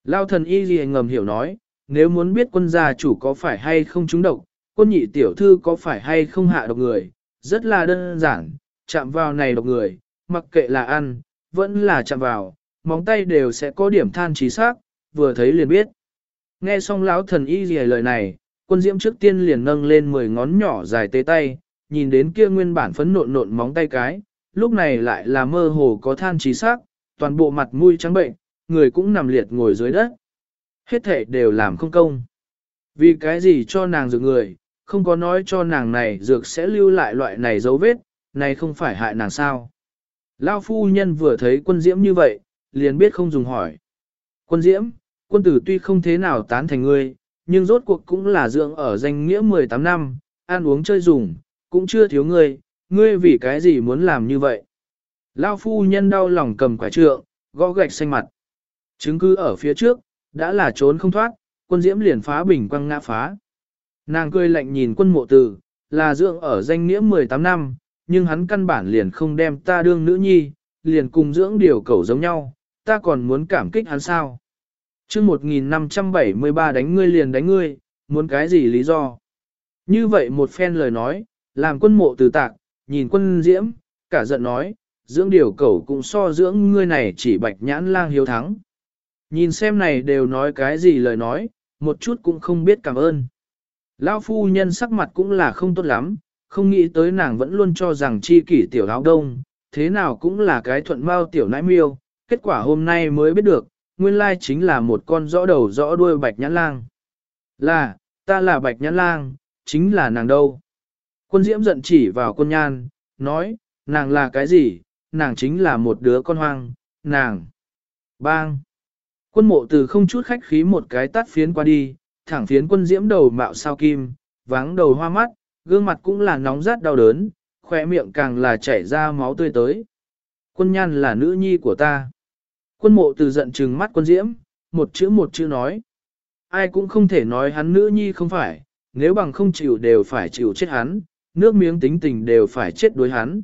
Lao thần y gì ngầm hiểu nói, nếu muốn biết quân gia chủ có phải hay không trúng độc, quân nhị tiểu thư có phải hay không hạ độc người, rất là đơn giản, chạm vào này độc người, mặc kệ là ăn, vẫn là chạm vào, móng tay đều sẽ có điểm than trí xác, vừa thấy liền biết. Nghe xong lão thần y gì lời này, quân diễm trước tiên liền nâng lên 10 ngón nhỏ dài tê tay, nhìn đến kia nguyên bản phấn nộn nộn móng tay cái, lúc này lại là mơ hồ có than trí xác, toàn bộ mặt mũi trắng bệnh, người cũng nằm liệt ngồi dưới đất. Hết thể đều làm không công. Vì cái gì cho nàng dược người, không có nói cho nàng này dược sẽ lưu lại loại này dấu vết, này không phải hại nàng sao. Lao phu nhân vừa thấy quân diễm như vậy, liền biết không dùng hỏi. Quân diễm, quân tử tuy không thế nào tán thành ngươi, nhưng rốt cuộc cũng là dưỡng ở danh nghĩa 18 năm, ăn uống chơi dùng, cũng chưa thiếu ngươi, ngươi vì cái gì muốn làm như vậy. Lao phu nhân đau lòng cầm quả trượng, gõ gạch xanh mặt. Chứng cứ ở phía trước, đã là trốn không thoát, quân diễm liền phá bình quăng ngã phá. Nàng cười lạnh nhìn quân mộ tử, là dưỡng ở danh nghĩa 18 năm, nhưng hắn căn bản liền không đem ta đương nữ nhi, liền cùng dưỡng điều cầu giống nhau, ta còn muốn cảm kích hắn sao. chương 1573 đánh ngươi liền đánh ngươi, muốn cái gì lý do? Như vậy một phen lời nói, làm quân mộ từ tạc, nhìn quân diễm, cả giận nói, dưỡng điều cẩu cũng so dưỡng ngươi này chỉ bạch nhãn lang hiếu thắng. Nhìn xem này đều nói cái gì lời nói, một chút cũng không biết cảm ơn. Lão phu nhân sắc mặt cũng là không tốt lắm, không nghĩ tới nàng vẫn luôn cho rằng chi kỷ tiểu áo đông, thế nào cũng là cái thuận mau tiểu nãi miêu, kết quả hôm nay mới biết được, nguyên lai chính là một con rõ đầu rõ đuôi bạch nhãn lang. Là, ta là bạch nhãn lang, chính là nàng đâu. Quân diễm giận chỉ vào quân nhan, nói, nàng là cái gì, nàng chính là một đứa con hoang, nàng. Bang. Quân mộ từ không chút khách khí một cái tát phiến qua đi, thẳng phiến quân diễm đầu mạo sao kim, váng đầu hoa mắt, gương mặt cũng là nóng rát đau đớn, khỏe miệng càng là chảy ra máu tươi tới. Quân nhan là nữ nhi của ta. Quân mộ từ giận trừng mắt quân diễm, một chữ một chữ nói. Ai cũng không thể nói hắn nữ nhi không phải, nếu bằng không chịu đều phải chịu chết hắn, nước miếng tính tình đều phải chết đối hắn.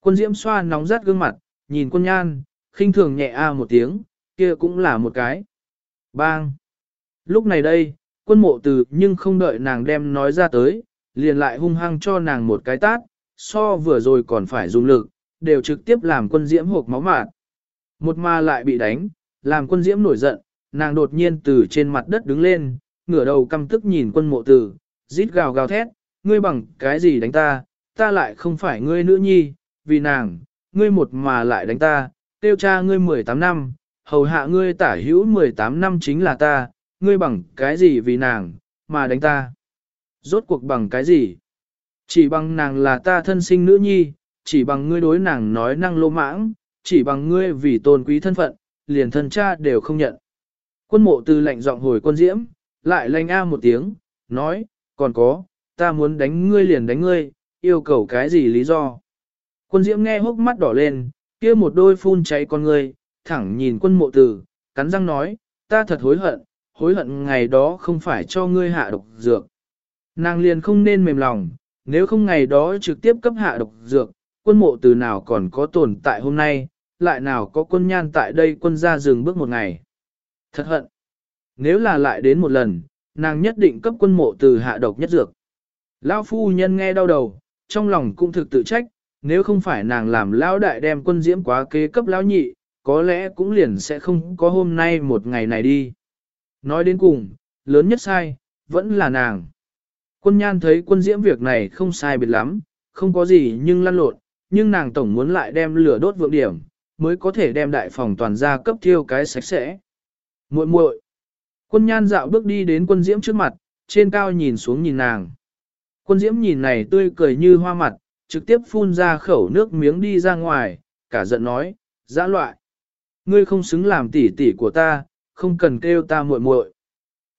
Quân diễm xoa nóng rát gương mặt, nhìn quân nhan, khinh thường nhẹ a một tiếng, kia cũng là một cái. Bang! Lúc này đây, quân mộ từ nhưng không đợi nàng đem nói ra tới, liền lại hung hăng cho nàng một cái tát, so vừa rồi còn phải dùng lực, đều trực tiếp làm quân diễm hộp máu mạn. Một ma lại bị đánh, làm quân diễm nổi giận, nàng đột nhiên từ trên mặt đất đứng lên, ngửa đầu căm tức nhìn quân mộ tử, rít gào gào thét, ngươi bằng cái gì đánh ta, ta lại không phải ngươi nữ nhi, vì nàng, ngươi một mà lại đánh ta, tiêu cha ngươi 18 năm, hầu hạ ngươi tả hữu 18 năm chính là ta, ngươi bằng cái gì vì nàng, mà đánh ta. Rốt cuộc bằng cái gì? Chỉ bằng nàng là ta thân sinh nữ nhi, chỉ bằng ngươi đối nàng nói năng lô mãng, chỉ bằng ngươi vì tôn quý thân phận, liền thân cha đều không nhận. Quân mộ từ lệnh giọng hồi quân diễm, lại lanh a một tiếng, nói, còn có, ta muốn đánh ngươi liền đánh ngươi, yêu cầu cái gì lý do. Quân diễm nghe hốc mắt đỏ lên, kia một đôi phun cháy con ngươi, thẳng nhìn quân mộ tử, cắn răng nói, ta thật hối hận, hối hận ngày đó không phải cho ngươi hạ độc dược. Nàng liền không nên mềm lòng, nếu không ngày đó trực tiếp cấp hạ độc dược, quân mộ từ nào còn có tồn tại hôm nay, lại nào có quân nhan tại đây quân ra rừng bước một ngày. Thật hận. Nếu là lại đến một lần, nàng nhất định cấp quân mộ từ hạ độc nhất dược. Lão phu nhân nghe đau đầu, trong lòng cũng thực tự trách, nếu không phải nàng làm lão đại đem quân diễm quá kế cấp lão nhị, có lẽ cũng liền sẽ không có hôm nay một ngày này đi. Nói đến cùng, lớn nhất sai, vẫn là nàng. Quân nhan thấy quân diễm việc này không sai biệt lắm, không có gì nhưng lăn lộn, nhưng nàng tổng muốn lại đem lửa đốt vượng điểm, mới có thể đem đại phòng toàn gia cấp thiêu cái sạch sẽ. muội muội Quân nhan dạo bước đi đến quân diễm trước mặt, trên cao nhìn xuống nhìn nàng. Quân diễm nhìn này tươi cười như hoa mặt, trực tiếp phun ra khẩu nước miếng đi ra ngoài, cả giận nói, dã loại. Ngươi không xứng làm tỷ tỷ của ta, không cần kêu ta muội muội.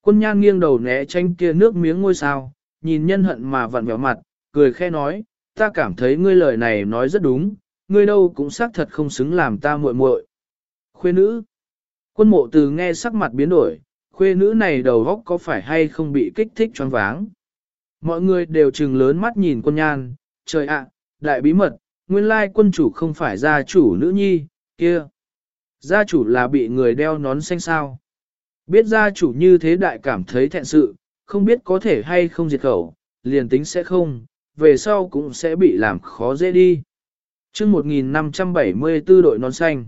Quân nhan nghiêng đầu né tranh kia nước miếng ngôi sao, nhìn nhân hận mà vặn vẹo mặt, cười khe nói, ta cảm thấy ngươi lời này nói rất đúng, ngươi đâu cũng xác thật không xứng làm ta muội muội. Khuê nữ. Quân mộ từ nghe sắc mặt biến đổi, khuê nữ này đầu góc có phải hay không bị kích thích choáng váng. Mọi người đều trừng lớn mắt nhìn quân nhan, trời ạ, đại bí mật, nguyên lai quân chủ không phải gia chủ nữ nhi, kia. Gia chủ là bị người đeo nón xanh sao. Biết gia chủ như thế đại cảm thấy thẹn sự, không biết có thể hay không diệt khẩu, liền tính sẽ không, về sau cũng sẽ bị làm khó dễ đi. chương 1574 đội nón xanh,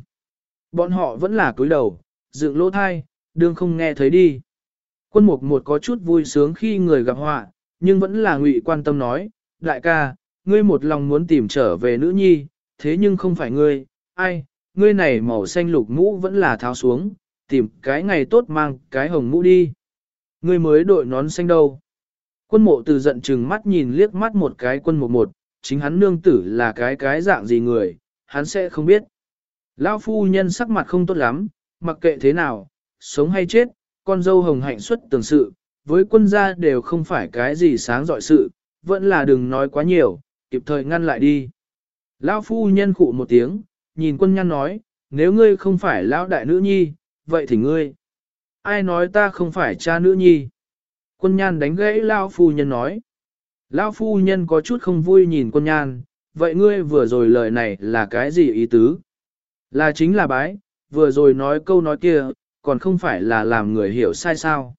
bọn họ vẫn là cúi đầu, dựng lỗ thai, đương không nghe thấy đi. Quân mục một có chút vui sướng khi người gặp họa, nhưng vẫn là ngụy quan tâm nói, đại ca, ngươi một lòng muốn tìm trở về nữ nhi, thế nhưng không phải ngươi, ai, ngươi này màu xanh lục mũ vẫn là tháo xuống, tìm cái ngày tốt mang cái hồng mũ đi. Ngươi mới đội nón xanh đâu. Quân mộ từ giận chừng mắt nhìn liếc mắt một cái quân Mộ một, chính hắn nương tử là cái cái dạng gì người, hắn sẽ không biết. Lão phu nhân sắc mặt không tốt lắm, mặc kệ thế nào, sống hay chết, con dâu hồng hạnh xuất tường sự, với quân gia đều không phải cái gì sáng dọi sự, vẫn là đừng nói quá nhiều, kịp thời ngăn lại đi. Lão phu nhân khụ một tiếng, nhìn quân Nhan nói, nếu ngươi không phải lão đại nữ nhi, vậy thì ngươi. Ai nói ta không phải cha nữ nhi? Quân nhan đánh gãy Lão phu nhân nói. Lão phu nhân có chút không vui nhìn quân nhan, vậy ngươi vừa rồi lời này là cái gì ý tứ? Là chính là bái, vừa rồi nói câu nói kia, còn không phải là làm người hiểu sai sao.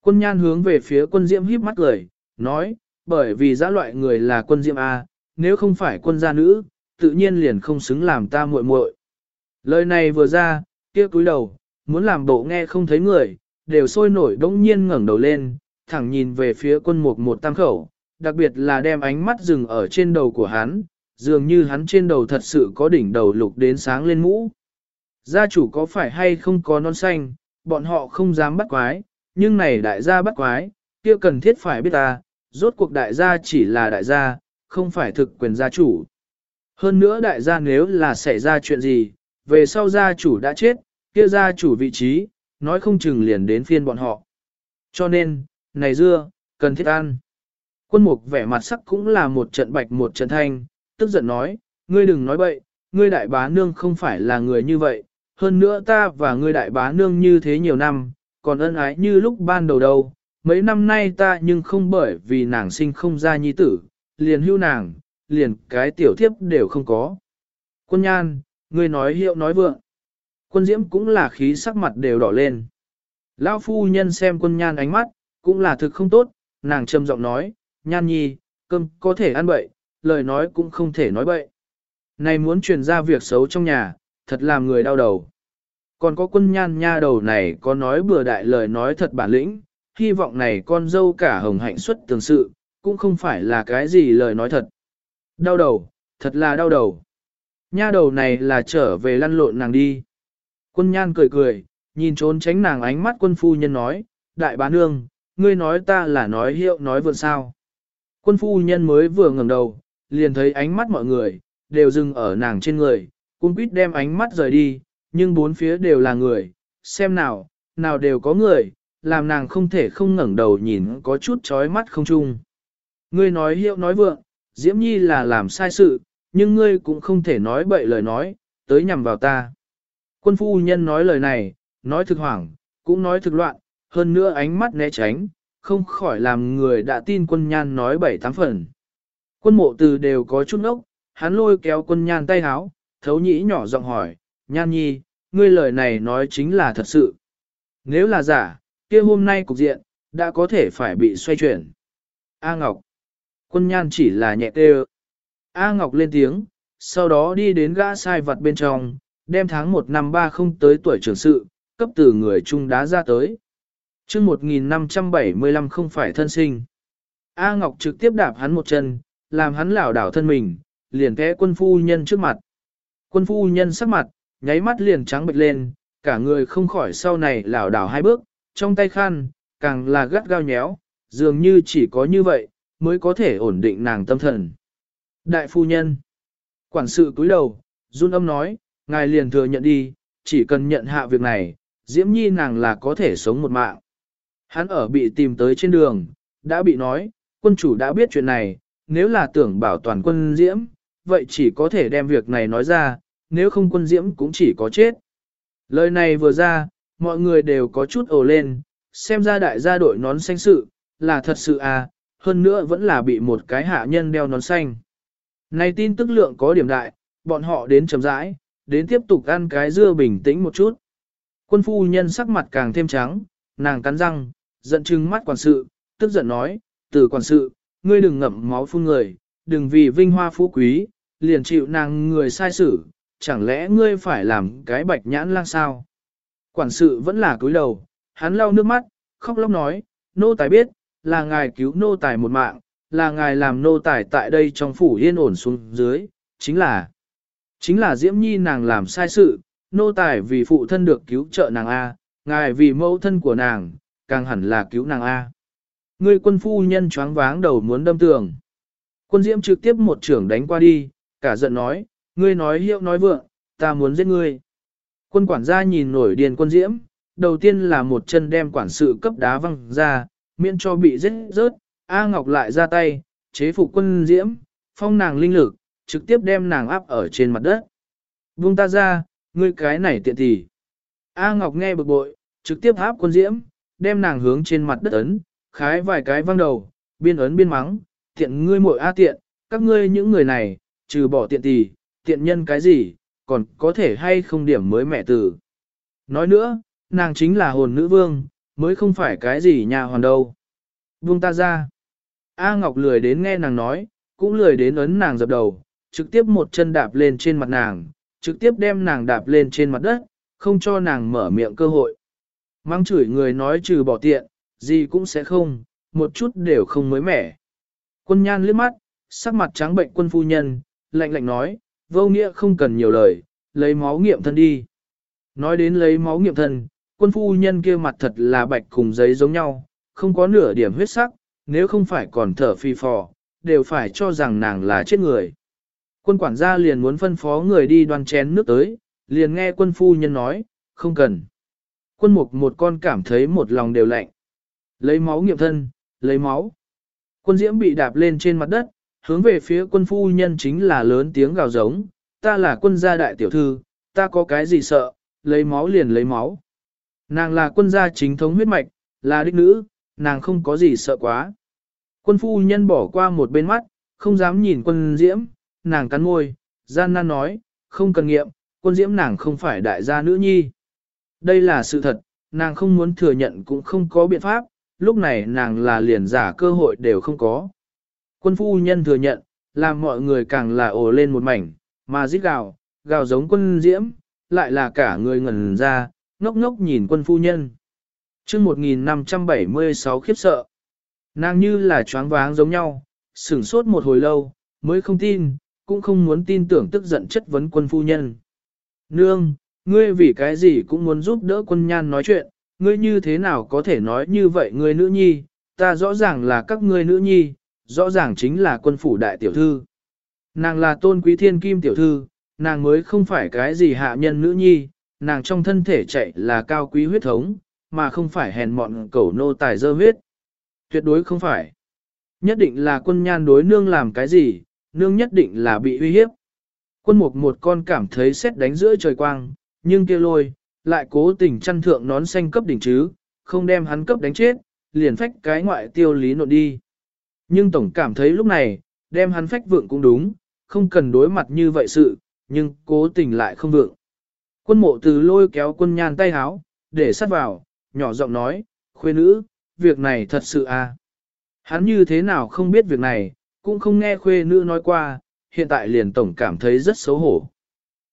Quân nhan hướng về phía quân diễm híp mắt cười, nói, bởi vì giã loại người là quân diễm A, nếu không phải quân gia nữ, tự nhiên liền không xứng làm ta muội muội. Lời này vừa ra, kia cúi đầu, muốn làm bộ nghe không thấy người, đều sôi nổi đông nhiên ngẩng đầu lên, thẳng nhìn về phía quân mục một tam khẩu, đặc biệt là đem ánh mắt dừng ở trên đầu của hắn, dường như hắn trên đầu thật sự có đỉnh đầu lục đến sáng lên mũ. Gia chủ có phải hay không có non xanh, bọn họ không dám bắt quái, nhưng này đại gia bắt quái, kia cần thiết phải biết ta, rốt cuộc đại gia chỉ là đại gia, không phải thực quyền gia chủ. Hơn nữa đại gia nếu là xảy ra chuyện gì, về sau gia chủ đã chết, kia gia chủ vị trí, nói không chừng liền đến phiên bọn họ. Cho nên, này dưa, cần thiết ăn. Quân mục vẻ mặt sắc cũng là một trận bạch một trận thanh, tức giận nói, ngươi đừng nói bậy, ngươi đại bá nương không phải là người như vậy, hơn nữa ta và ngươi đại bá nương như thế nhiều năm, còn ân ái như lúc ban đầu đâu, mấy năm nay ta nhưng không bởi vì nàng sinh không ra nhi tử, liền hưu nàng, liền cái tiểu thiếp đều không có. Quân nhan, ngươi nói hiệu nói vượng. Quân diễm cũng là khí sắc mặt đều đỏ lên. Lão phu nhân xem quân nhan ánh mắt, cũng là thực không tốt, nàng trầm giọng nói, nhan nhi, cơm có thể ăn bậy, lời nói cũng không thể nói bậy. Này muốn truyền ra việc xấu trong nhà, thật làm người đau đầu. Còn có quân nhan nha đầu này có nói bừa đại lời nói thật bản lĩnh, hy vọng này con dâu cả hồng hạnh xuất tường sự, cũng không phải là cái gì lời nói thật. Đau đầu, thật là đau đầu. Nha đầu này là trở về lăn lộn nàng đi. Quân nhan cười cười, nhìn trốn tránh nàng ánh mắt quân phu nhân nói, đại bá nương, ngươi nói ta là nói hiệu nói vượt sao. Quân phu nhân mới vừa ngẩng đầu, liền thấy ánh mắt mọi người, đều dừng ở nàng trên người, cung quýt đem ánh mắt rời đi, nhưng bốn phía đều là người, xem nào, nào đều có người, làm nàng không thể không ngẩng đầu nhìn có chút chói mắt không chung. Ngươi nói hiệu nói vượng, Diễm Nhi là làm sai sự, nhưng ngươi cũng không thể nói bậy lời nói, tới nhằm vào ta. Quân phu nhân nói lời này, nói thực hoảng, cũng nói thực loạn, hơn nữa ánh mắt né tránh, không khỏi làm người đã tin quân nhan nói bảy tám phần. Quân mộ từ đều có chút ốc, hắn lôi kéo quân nhan tay háo, thấu nhĩ nhỏ giọng hỏi, nhan nhi, ngươi lời này nói chính là thật sự. Nếu là giả, kia hôm nay cục diện, đã có thể phải bị xoay chuyển. A Ngọc. Quân nhan chỉ là nhẹ tê A Ngọc lên tiếng, sau đó đi đến gã sai vật bên trong, đem tháng 1 năm 30 tới tuổi trưởng sự, cấp từ người trung đá ra tới. Trước 1575 không phải thân sinh. A Ngọc trực tiếp đạp hắn một chân, làm hắn lảo đảo thân mình, liền vẽ quân phu nhân trước mặt. Quân phu nhân sắc mặt, nháy mắt liền trắng bệch lên, cả người không khỏi sau này lảo đảo hai bước, trong tay khăn, càng là gắt gao nhéo, dường như chỉ có như vậy, mới có thể ổn định nàng tâm thần. Đại phu nhân, quản sự cúi đầu, run âm nói, ngài liền thừa nhận đi, chỉ cần nhận hạ việc này, diễm nhi nàng là có thể sống một mạng. Hắn ở bị tìm tới trên đường, đã bị nói, quân chủ đã biết chuyện này, nếu là tưởng bảo toàn quân diễm, vậy chỉ có thể đem việc này nói ra, nếu không quân diễm cũng chỉ có chết. Lời này vừa ra, mọi người đều có chút ồ lên, xem ra đại gia đội nón xanh sự, là thật sự à, hơn nữa vẫn là bị một cái hạ nhân đeo nón xanh. Này tin tức lượng có điểm đại, bọn họ đến chấm rãi, đến tiếp tục ăn cái dưa bình tĩnh một chút. Quân phu nhân sắc mặt càng thêm trắng, nàng cắn răng, giận chừng mắt quản sự, tức giận nói, từ quản sự, ngươi đừng ngậm máu phun người, đừng vì vinh hoa phú quý, liền chịu nàng người sai xử, chẳng lẽ ngươi phải làm cái bạch nhãn lang sao? Quản sự vẫn là cúi đầu, hắn lau nước mắt, khóc lóc nói, nô tài biết, là ngài cứu nô tài một mạng, là ngài làm nô tài tại đây trong phủ yên ổn xuống dưới, chính là, chính là Diễm Nhi nàng làm sai sự, nô tài vì phụ thân được cứu trợ nàng A, ngài vì mẫu thân của nàng, càng hẳn là cứu nàng A. Ngươi quân phu nhân choáng váng đầu muốn đâm tường. Quân Diễm trực tiếp một trưởng đánh qua đi, cả giận nói, ngươi nói hiệu nói vượng, ta muốn giết ngươi. Quân quản gia nhìn nổi điền quân Diễm, đầu tiên là một chân đem quản sự cấp đá văng ra, miễn cho bị giết rớt, A Ngọc lại ra tay, chế phục quân Diễm, phong nàng linh lực, trực tiếp đem nàng áp ở trên mặt đất. Buông ta ra, ngươi cái này tiện tỷ. A Ngọc nghe bực bội, trực tiếp áp quân Diễm, đem nàng hướng trên mặt đất ấn, khái vài cái văng đầu, biên ấn biên mắng, tiện ngươi muội A tiện, các ngươi những người này, trừ bỏ tiện tỷ, tiện nhân cái gì, còn có thể hay không điểm mới mẹ tử. Nói nữa, nàng chính là hồn nữ vương, mới không phải cái gì nhà hoàn đâu. Vương ta ra. A Ngọc lười đến nghe nàng nói, cũng lười đến ấn nàng dập đầu, trực tiếp một chân đạp lên trên mặt nàng, trực tiếp đem nàng đạp lên trên mặt đất, không cho nàng mở miệng cơ hội. Mang chửi người nói trừ bỏ tiện, gì cũng sẽ không, một chút đều không mới mẻ. Quân nhan liếc mắt, sắc mặt trắng bệnh quân phu nhân, lạnh lạnh nói, vô nghĩa không cần nhiều lời, lấy máu nghiệm thân đi. Nói đến lấy máu nghiệm thân, quân phu nhân kia mặt thật là bạch cùng giấy giống nhau, không có nửa điểm huyết sắc, nếu không phải còn thở phi phò, đều phải cho rằng nàng là chết người. Quân quản gia liền muốn phân phó người đi đoan chén nước tới, liền nghe quân phu nhân nói, không cần. Quân mục một con cảm thấy một lòng đều lạnh. Lấy máu nghiệm thân, lấy máu. Quân diễm bị đạp lên trên mặt đất, hướng về phía quân phu nhân chính là lớn tiếng gào giống, ta là quân gia đại tiểu thư, ta có cái gì sợ, lấy máu liền lấy máu. Nàng là quân gia chính thống huyết mạch, là đích nữ, nàng không có gì sợ quá. Quân phu nhân bỏ qua một bên mắt, không dám nhìn quân diễm, nàng cắn môi, gian nan nói, không cần nghiệm, quân diễm nàng không phải đại gia nữ nhi. Đây là sự thật, nàng không muốn thừa nhận cũng không có biện pháp, lúc này nàng là liền giả cơ hội đều không có. Quân phu nhân thừa nhận, làm mọi người càng là ồ lên một mảnh, mà giết gào, gào giống quân diễm, lại là cả người ngẩn ra, ngốc ngốc nhìn quân phu nhân. chương 1576 khiếp sợ, nàng như là choáng váng giống nhau, sửng sốt một hồi lâu, mới không tin, cũng không muốn tin tưởng tức giận chất vấn quân phu nhân. Nương, ngươi vì cái gì cũng muốn giúp đỡ quân nhan nói chuyện, ngươi như thế nào có thể nói như vậy ngươi nữ nhi, ta rõ ràng là các ngươi nữ nhi, rõ ràng chính là quân phủ đại tiểu thư. Nàng là tôn quý thiên kim tiểu thư, nàng mới không phải cái gì hạ nhân nữ nhi, nàng trong thân thể chạy là cao quý huyết thống, mà không phải hèn mọn cẩu nô tài dơ huyết. Tuyệt đối không phải. Nhất định là quân nhan đối nương làm cái gì, nương nhất định là bị uy hiếp. Quân mục một con cảm thấy xét đánh giữa trời quang, nhưng kia lôi, lại cố tình chăn thượng nón xanh cấp đỉnh chứ, không đem hắn cấp đánh chết, liền phách cái ngoại tiêu lý nộn đi. Nhưng tổng cảm thấy lúc này, đem hắn phách vượng cũng đúng, không cần đối mặt như vậy sự, nhưng cố tình lại không vượng. Quân mộ từ lôi kéo quân nhan tay háo, để sát vào, nhỏ giọng nói, khuê nữ, việc này thật sự à. Hắn như thế nào không biết việc này, cũng không nghe khuê nữ nói qua, hiện tại liền tổng cảm thấy rất xấu hổ.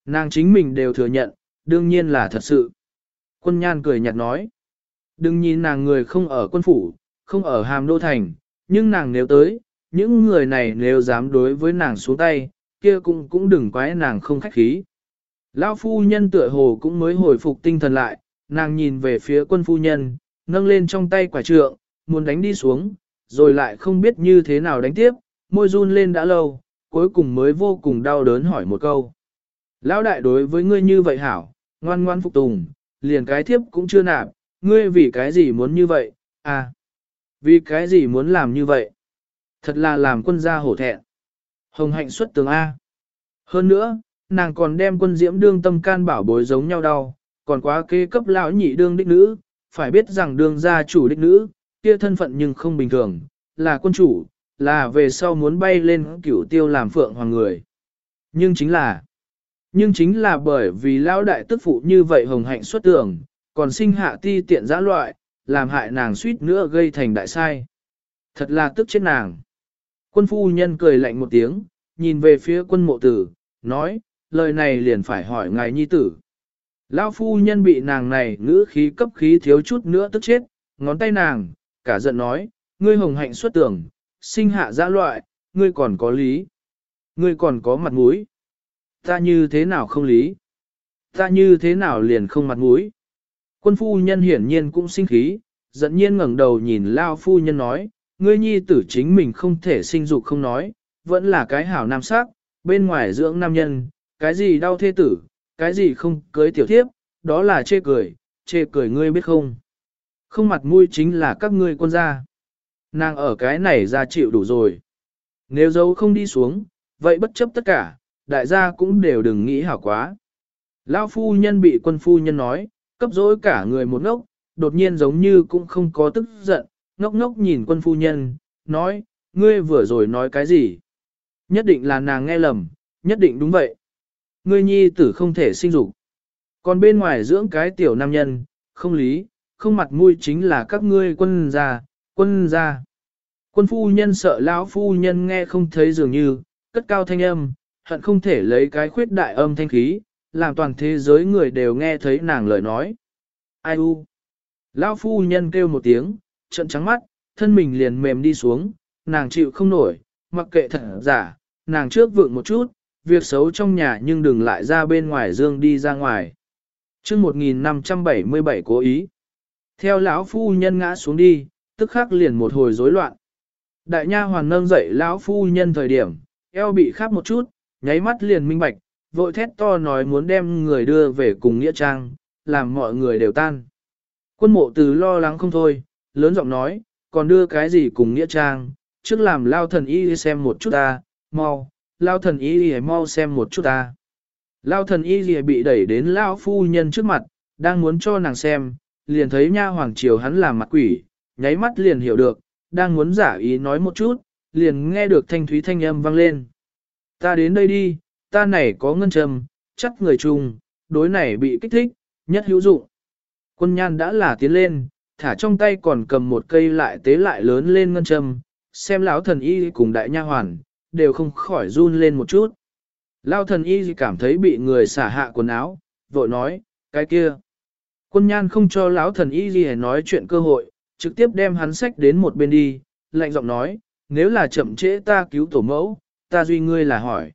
Nàng chính mình đều thừa nhận, đương nhiên là thật sự. Quân nhan cười nhạt nói, đừng nhìn nàng người không ở quân phủ, không ở hàm đô thành, nhưng nàng nếu tới, những người này nếu dám đối với nàng xuống tay, kia cũng cũng đừng quái nàng không khách khí. Lão phu nhân tựa hồ cũng mới hồi phục tinh thần lại, nàng nhìn về phía quân phu nhân, nâng lên trong tay quả trượng, muốn đánh đi xuống, rồi lại không biết như thế nào đánh tiếp, môi run lên đã lâu, cuối cùng mới vô cùng đau đớn hỏi một câu. Lão đại đối với ngươi như vậy hảo, ngoan ngoan phục tùng, liền cái thiếp cũng chưa nạp, ngươi vì cái gì muốn như vậy, à, vì cái gì muốn làm như vậy? Thật là làm quân gia hổ thẹn. Hồng hạnh xuất tường A. Hơn nữa, nàng còn đem quân diễm đương tâm can bảo bối giống nhau đau, còn quá kế cấp lão nhị đương đích nữ, phải biết rằng đương gia chủ đích nữ, kia thân phận nhưng không bình thường, là quân chủ, là về sau muốn bay lên cửu tiêu làm phượng hoàng người. Nhưng chính là, nhưng chính là bởi vì lão đại tức phụ như vậy hồng hạnh xuất tưởng, còn sinh hạ ti tiện giã loại, làm hại nàng suýt nữa gây thành đại sai. Thật là tức chết nàng. Quân phu nhân cười lạnh một tiếng, nhìn về phía quân mộ tử, nói, lời này liền phải hỏi ngài nhi tử. Lão phu nhân bị nàng này ngữ khí cấp khí thiếu chút nữa tức chết, ngón tay nàng, cả giận nói, ngươi hồng hạnh xuất tưởng, sinh hạ dã loại, ngươi còn có lý. Ngươi còn có mặt mũi. Ta như thế nào không lý? Ta như thế nào liền không mặt mũi? Quân phu nhân hiển nhiên cũng sinh khí, giận nhiên ngẩng đầu nhìn Lao phu nhân nói, ngươi nhi tử chính mình không thể sinh dục không nói, vẫn là cái hảo nam sắc, bên ngoài dưỡng nam nhân, cái gì đau thê tử, cái gì không cưới tiểu thiếp, đó là chê cười, chê cười ngươi biết không. Không mặt mũi chính là các ngươi quân gia. Nàng ở cái này ra chịu đủ rồi. Nếu dấu không đi xuống, vậy bất chấp tất cả, đại gia cũng đều đừng nghĩ hảo quá. Lão phu nhân bị quân phu nhân nói, cấp dối cả người một ngốc, đột nhiên giống như cũng không có tức giận, ngốc ngốc nhìn quân phu nhân, nói, ngươi vừa rồi nói cái gì? Nhất định là nàng nghe lầm, nhất định đúng vậy. Ngươi nhi tử không thể sinh dục. Còn bên ngoài dưỡng cái tiểu nam nhân, không lý, không mặt mũi chính là các ngươi quân gia, quân gia. Quân phu nhân sợ lão phu nhân nghe không thấy dường như, cất cao thanh âm, hận không thể lấy cái khuyết đại âm thanh khí, làm toàn thế giới người đều nghe thấy nàng lời nói. Ai u? Lão phu nhân kêu một tiếng, trận trắng mắt, thân mình liền mềm đi xuống, nàng chịu không nổi, mặc kệ thật giả, nàng trước vượng một chút, việc xấu trong nhà nhưng đừng lại ra bên ngoài dương đi ra ngoài. Trước 1577 cố ý. Theo lão phu nhân ngã xuống đi, tức khắc liền một hồi rối loạn. Đại nha hoàn nâng dậy lão phu nhân thời điểm, eo bị khắp một chút, nháy mắt liền minh bạch, vội thét to nói muốn đem người đưa về cùng nghĩa trang, làm mọi người đều tan. Quân mộ từ lo lắng không thôi, lớn giọng nói, còn đưa cái gì cùng nghĩa trang, trước làm lao thần y xem một chút ta, mau, lao thần y mau xem một chút ta. Lao thần y bị đẩy đến lao phu nhân trước mặt, đang muốn cho nàng xem, liền thấy nha hoàng triều hắn làm mặt quỷ, nháy mắt liền hiểu được, đang muốn giả ý nói một chút, liền nghe được thanh thúy thanh âm vang lên. Ta đến đây đi, ta này có ngân trầm, chắc người trùng, đối này bị kích thích, nhất hữu dụng. Quân nhan đã là tiến lên, thả trong tay còn cầm một cây lại tế lại lớn lên ngân trầm. xem lão thần y cùng đại nha hoàn, đều không khỏi run lên một chút. Lão thần y cảm thấy bị người xả hạ quần áo, vội nói, cái kia. Quân nhan không cho lão thần y gì nói chuyện cơ hội, trực tiếp đem hắn sách đến một bên đi, lạnh giọng nói, nếu là chậm trễ ta cứu tổ mẫu, ta duy ngươi là hỏi.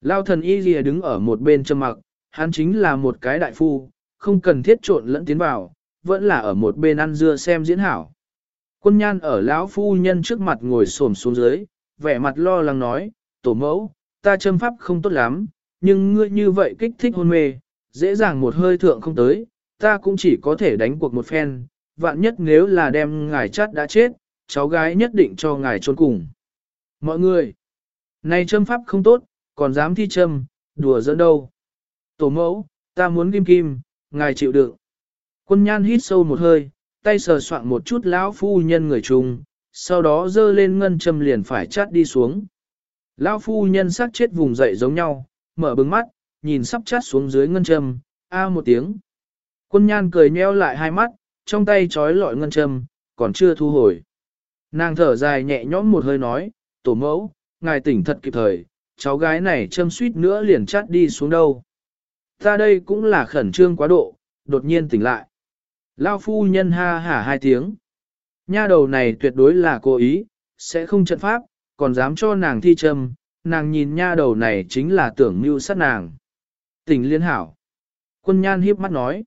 Lão thần y lìa đứng ở một bên trầm mặc, hắn chính là một cái đại phu, không cần thiết trộn lẫn tiến vào, vẫn là ở một bên ăn dưa xem diễn hảo. Quân nhan ở lão phu nhân trước mặt ngồi xổm xuống dưới, vẻ mặt lo lắng nói, tổ mẫu, ta châm pháp không tốt lắm, nhưng ngươi như vậy kích thích hôn mê, dễ dàng một hơi thượng không tới, ta cũng chỉ có thể đánh cuộc một phen, vạn nhất nếu là đem ngài chát đã chết, cháu gái nhất định cho ngài trốn cùng. Mọi người, này châm pháp không tốt, còn dám thi châm, đùa dẫn đâu. Tổ mẫu, ta muốn kim kim, ngài chịu đựng. Quân nhan hít sâu một hơi, tay sờ soạn một chút lão phu nhân người trùng, sau đó dơ lên ngân châm liền phải chát đi xuống. Lão phu nhân sắc chết vùng dậy giống nhau, mở bừng mắt, nhìn sắp chát xuống dưới ngân châm, a một tiếng. Quân nhan cười nheo lại hai mắt, trong tay trói lọi ngân châm, còn chưa thu hồi. Nàng thở dài nhẹ nhõm một hơi nói, tổ mẫu, ngài tỉnh thật kịp thời, cháu gái này châm suýt nữa liền chát đi xuống đâu. Ta đây cũng là khẩn trương quá độ, đột nhiên tỉnh lại. Lao phu nhân ha hả hai tiếng. Nha đầu này tuyệt đối là cố ý, sẽ không trận pháp, còn dám cho nàng thi châm, nàng nhìn nha đầu này chính là tưởng mưu sát nàng. Tỉnh liên hảo. Quân nhan hiếp mắt nói.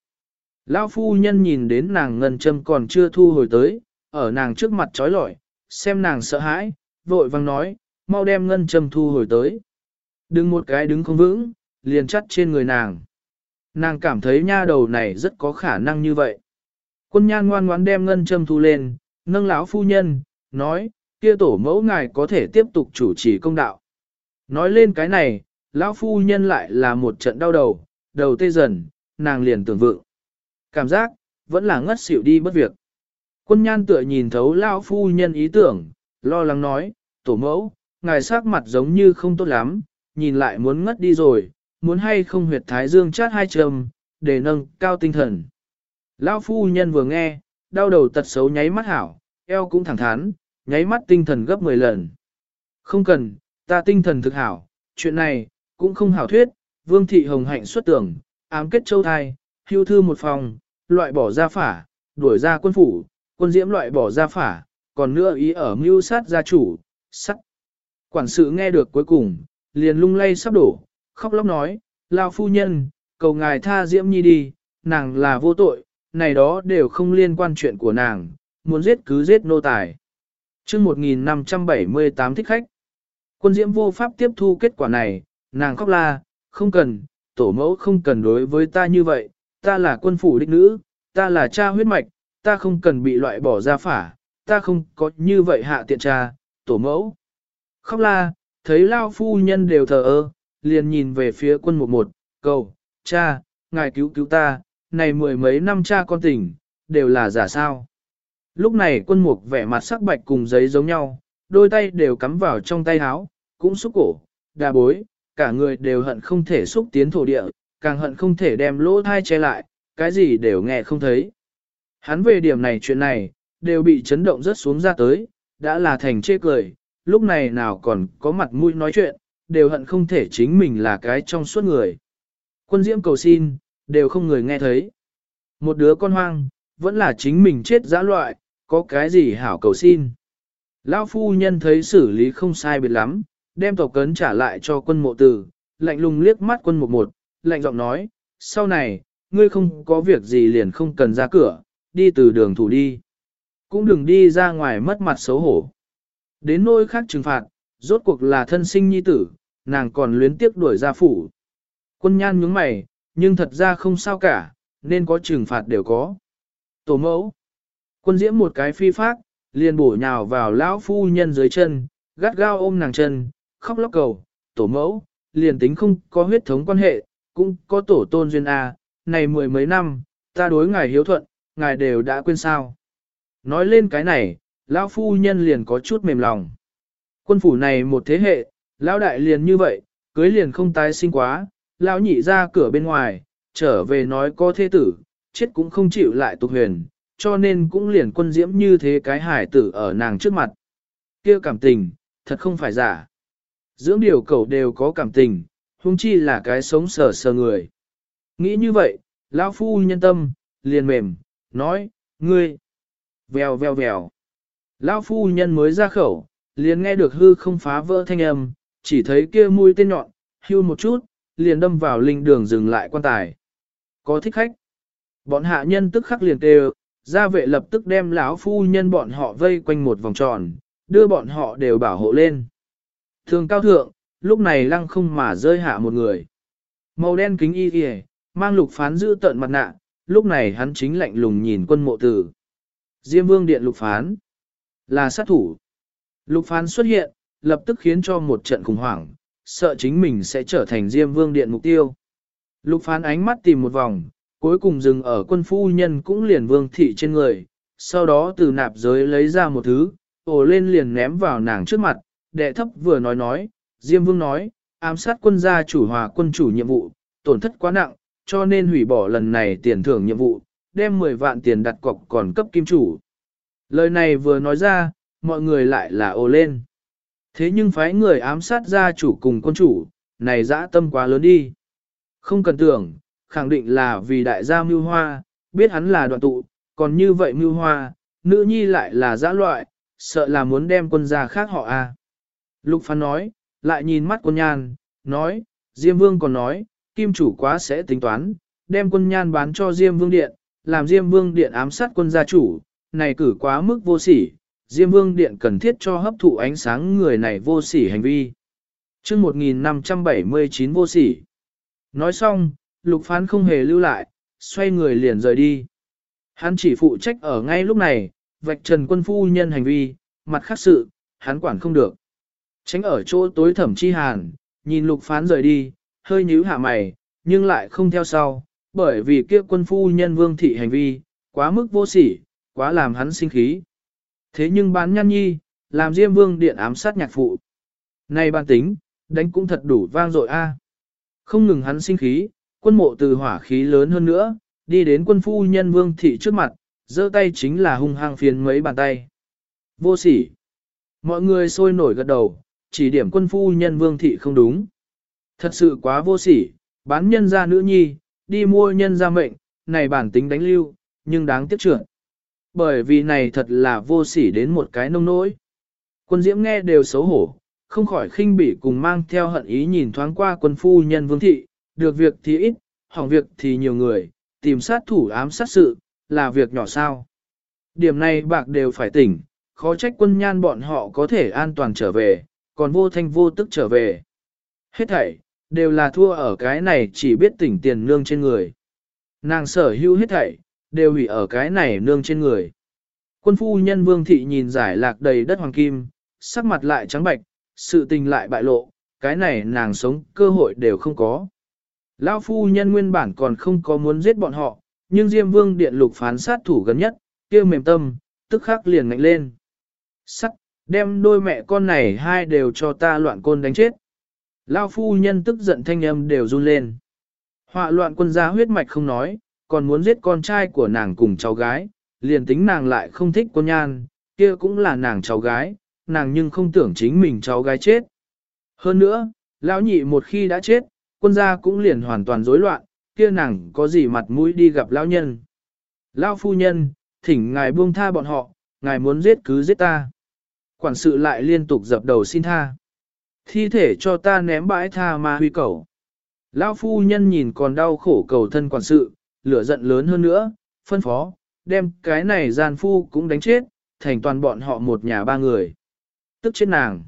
Lão phu nhân nhìn đến nàng ngân châm còn chưa thu hồi tới, ở nàng trước mặt trói lọi, xem nàng sợ hãi, vội vang nói, mau đem ngân châm thu hồi tới. Đừng một cái đứng không vững, liền chắt trên người nàng. Nàng cảm thấy nha đầu này rất có khả năng như vậy. Quân nhan ngoan ngoãn đem ngân châm thu lên, nâng lão phu nhân, nói, kia tổ mẫu ngài có thể tiếp tục chủ trì công đạo. Nói lên cái này, lão phu nhân lại là một trận đau đầu, đầu tê dần, nàng liền tưởng vượng. Cảm giác, vẫn là ngất xỉu đi bất việc. Quân nhan tựa nhìn thấu lão phu nhân ý tưởng, lo lắng nói, tổ mẫu, ngài sắc mặt giống như không tốt lắm, nhìn lại muốn ngất đi rồi, muốn hay không huyệt thái dương chát hai trầm, để nâng cao tinh thần. Lão phu nhân vừa nghe, đau đầu tật xấu nháy mắt hảo, eo cũng thẳng thắn, nháy mắt tinh thần gấp 10 lần. Không cần, ta tinh thần thực hảo, chuyện này, cũng không hảo thuyết, vương thị hồng hạnh xuất tưởng, ám kết châu thai, hưu thư một phòng, loại bỏ gia phả, đuổi ra quân phủ, quân diễm loại bỏ gia phả, còn nữa ý ở mưu sát gia chủ, sắt. Quản sự nghe được cuối cùng, liền lung lay sắp đổ, khóc lóc nói, lao phu nhân, cầu ngài tha diễm nhi đi, nàng là vô tội, này đó đều không liên quan chuyện của nàng, muốn giết cứ giết nô tài. chương 1578 thích khách. Quân diễm vô pháp tiếp thu kết quả này, nàng khóc la, không cần, tổ mẫu không cần đối với ta như vậy, ta là quân phủ đích nữ, ta là cha huyết mạch, ta không cần bị loại bỏ ra phả, ta không có như vậy hạ tiện cha, tổ mẫu. Khóc la, thấy lao phu nhân đều thờ ơ, liền nhìn về phía quân một một, cầu, cha, ngài cứu cứu ta, này mười mấy năm cha con tình, đều là giả sao. Lúc này quân mục vẻ mặt sắc bạch cùng giấy giống nhau, đôi tay đều cắm vào trong tay áo, cũng xúc cổ, đà bối, cả người đều hận không thể xúc tiến thổ địa, càng hận không thể đem lỗ thai che lại, cái gì đều nghe không thấy. Hắn về điểm này chuyện này, đều bị chấn động rất xuống ra tới, đã là thành chê cười, lúc này nào còn có mặt mũi nói chuyện, đều hận không thể chính mình là cái trong suốt người. Quân diễm cầu xin, đều không người nghe thấy. Một đứa con hoang, vẫn là chính mình chết dã loại, có cái gì hảo cầu xin. Lão phu nhân thấy xử lý không sai biệt lắm, đem tộc cấn trả lại cho quân mộ tử, lạnh lùng liếc mắt quân mộ một, lạnh giọng nói, sau này, ngươi không có việc gì liền không cần ra cửa, đi từ đường thủ đi. Cũng đừng đi ra ngoài mất mặt xấu hổ. Đến nỗi khác trừng phạt, rốt cuộc là thân sinh nhi tử, nàng còn luyến tiếc đuổi ra phủ. Quân nhan nhướng mày, nhưng thật ra không sao cả, nên có trừng phạt đều có. Tổ mẫu. Quân diễm một cái phi phát, liền bổ nhào vào lão phu nhân dưới chân, gắt gao ôm nàng chân, khóc lóc cầu, tổ mẫu, liền tính không có huyết thống quan hệ, cũng có tổ tôn duyên A, này mười mấy năm, ta đối ngài hiếu thuận, ngài đều đã quên sao. Nói lên cái này, lão phu nhân liền có chút mềm lòng. Quân phủ này một thế hệ, lão đại liền như vậy, cưới liền không tái sinh quá, lão nhị ra cửa bên ngoài, trở về nói có thế tử, chết cũng không chịu lại tục huyền, cho nên cũng liền quân diễm như thế cái hải tử ở nàng trước mặt. kia cảm tình, thật không phải giả. Dưỡng điều cầu đều có cảm tình, huống chi là cái sống sờ sờ người. Nghĩ như vậy, lão phu nhân tâm, liền mềm, nói, ngươi, vèo vèo vèo. Lão phu nhân mới ra khẩu, liền nghe được hư không phá vỡ thanh âm, chỉ thấy kia mũi tên nhọn, hưu một chút, liền đâm vào linh đường dừng lại quan tài. Có thích khách. Bọn hạ nhân tức khắc liền kêu, gia vệ lập tức đem lão phu nhân bọn họ vây quanh một vòng tròn, đưa bọn họ đều bảo hộ lên. Thường cao thượng, lúc này lăng không mà rơi hạ một người. Màu đen kính y kìa, mang lục phán giữ tận mặt nạ, lúc này hắn chính lạnh lùng nhìn quân mộ tử. Diêm vương điện lục phán, là sát thủ. Lục phán xuất hiện, lập tức khiến cho một trận khủng hoảng, sợ chính mình sẽ trở thành Diêm vương điện mục tiêu. Lục phán ánh mắt tìm một vòng, cuối cùng dừng ở quân phu nhân cũng liền vương thị trên người, sau đó từ nạp giới lấy ra một thứ, ổ lên liền ném vào nàng trước mặt, đệ thấp vừa nói nói, Diêm vương nói, ám sát quân gia chủ hòa quân chủ nhiệm vụ, tổn thất quá nặng, cho nên hủy bỏ lần này tiền thưởng nhiệm vụ, đem 10 vạn tiền đặt cọc còn cấp kim chủ. Lời này vừa nói ra, mọi người lại là ồ lên. Thế nhưng phái người ám sát gia chủ cùng quân chủ, này dã tâm quá lớn đi. Không cần tưởng, khẳng định là vì đại gia mưu hoa, biết hắn là đoạn tụ, còn như vậy mưu hoa, nữ nhi lại là dã loại, sợ là muốn đem quân gia khác họ a. À. Lục Phan nói, lại nhìn mắt quân nhan, nói, Diêm Vương còn nói, kim chủ quá sẽ tính toán, đem quân nhan bán cho Diêm Vương Điện, làm Diêm Vương Điện ám sát quân gia chủ, này cử quá mức vô sỉ, Diêm Vương Điện cần thiết cho hấp thụ ánh sáng người này vô sỉ hành vi. chương 1579 vô sỉ. Nói xong, lục phán không hề lưu lại, xoay người liền rời đi. Hắn chỉ phụ trách ở ngay lúc này, vạch trần quân phu nhân hành vi, mặt khác sự, hắn quản không được. Tránh ở chỗ tối thẩm chi hàn, nhìn lục phán rời đi, hơi nhíu hạ mày, nhưng lại không theo sau, bởi vì kia quân phu nhân vương thị hành vi, quá mức vô sỉ, quá làm hắn sinh khí. Thế nhưng bán nhăn nhi, làm Diêm Vương điện ám sát nhạc phụ. Này ban tính, đánh cũng thật đủ vang dội a. Không ngừng hắn sinh khí, quân mộ từ hỏa khí lớn hơn nữa, đi đến quân phu nhân Vương thị trước mặt, giơ tay chính là hung hăng phiến mấy bàn tay. Vô sỉ. Mọi người sôi nổi gật đầu, chỉ điểm quân phu nhân Vương thị không đúng. Thật sự quá vô sỉ, bán nhân ra nữ nhi, đi mua nhân ra mệnh, này bản tính đánh lưu, nhưng đáng tiếc trưởng bởi vì này thật là vô sỉ đến một cái nông nỗi. Quân diễm nghe đều xấu hổ, không khỏi khinh bỉ cùng mang theo hận ý nhìn thoáng qua quân phu nhân vương thị, được việc thì ít, hỏng việc thì nhiều người, tìm sát thủ ám sát sự, là việc nhỏ sao. Điểm này bạc đều phải tỉnh, khó trách quân nhan bọn họ có thể an toàn trở về, còn vô thanh vô tức trở về. Hết thảy, đều là thua ở cái này chỉ biết tỉnh tiền nương trên người. Nàng sở hữu hết thảy, đều hủy ở cái này nương trên người. Quân phu nhân vương thị nhìn giải lạc đầy đất hoàng kim, sắc mặt lại trắng bạch, sự tình lại bại lộ, cái này nàng sống cơ hội đều không có. Lão phu nhân nguyên bản còn không có muốn giết bọn họ, nhưng Diêm Vương điện lục phán sát thủ gần nhất, kêu mềm tâm, tức khắc liền ngạnh lên. Sắc, đem đôi mẹ con này hai đều cho ta loạn côn đánh chết. Lão phu nhân tức giận thanh âm đều run lên. Họa loạn quân gia huyết mạch không nói, còn muốn giết con trai của nàng cùng cháu gái, liền tính nàng lại không thích con nhan, kia cũng là nàng cháu gái, nàng nhưng không tưởng chính mình cháu gái chết. Hơn nữa, lão nhị một khi đã chết, quân gia cũng liền hoàn toàn rối loạn, kia nàng có gì mặt mũi đi gặp lão nhân. Lão phu nhân, thỉnh ngài buông tha bọn họ, ngài muốn giết cứ giết ta. Quản sự lại liên tục dập đầu xin tha. Thi thể cho ta ném bãi tha ma huy cầu. Lão phu nhân nhìn còn đau khổ cầu thân quản sự, lửa giận lớn hơn nữa, phân phó, đem cái này gian phu cũng đánh chết, thành toàn bọn họ một nhà ba người. Tức chết nàng.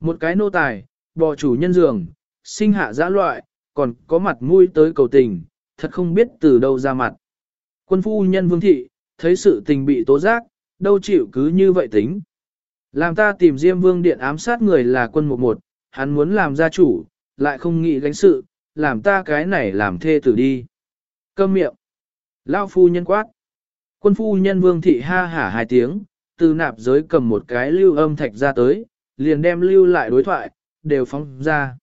Một cái nô tài, bò chủ nhân giường, sinh hạ giã loại, còn có mặt mũi tới cầu tình, thật không biết từ đâu ra mặt. Quân phu nhân vương thị, thấy sự tình bị tố giác, đâu chịu cứ như vậy tính. Làm ta tìm Diêm Vương Điện ám sát người là quân một một, hắn muốn làm gia chủ, lại không nghĩ gánh sự, làm ta cái này làm thê tử đi. Câm miệng. Lao phu nhân quát. Quân phu nhân Vương Thị ha hả hai tiếng, từ nạp giới cầm một cái lưu âm thạch ra tới, liền đem lưu lại đối thoại, đều phóng ra.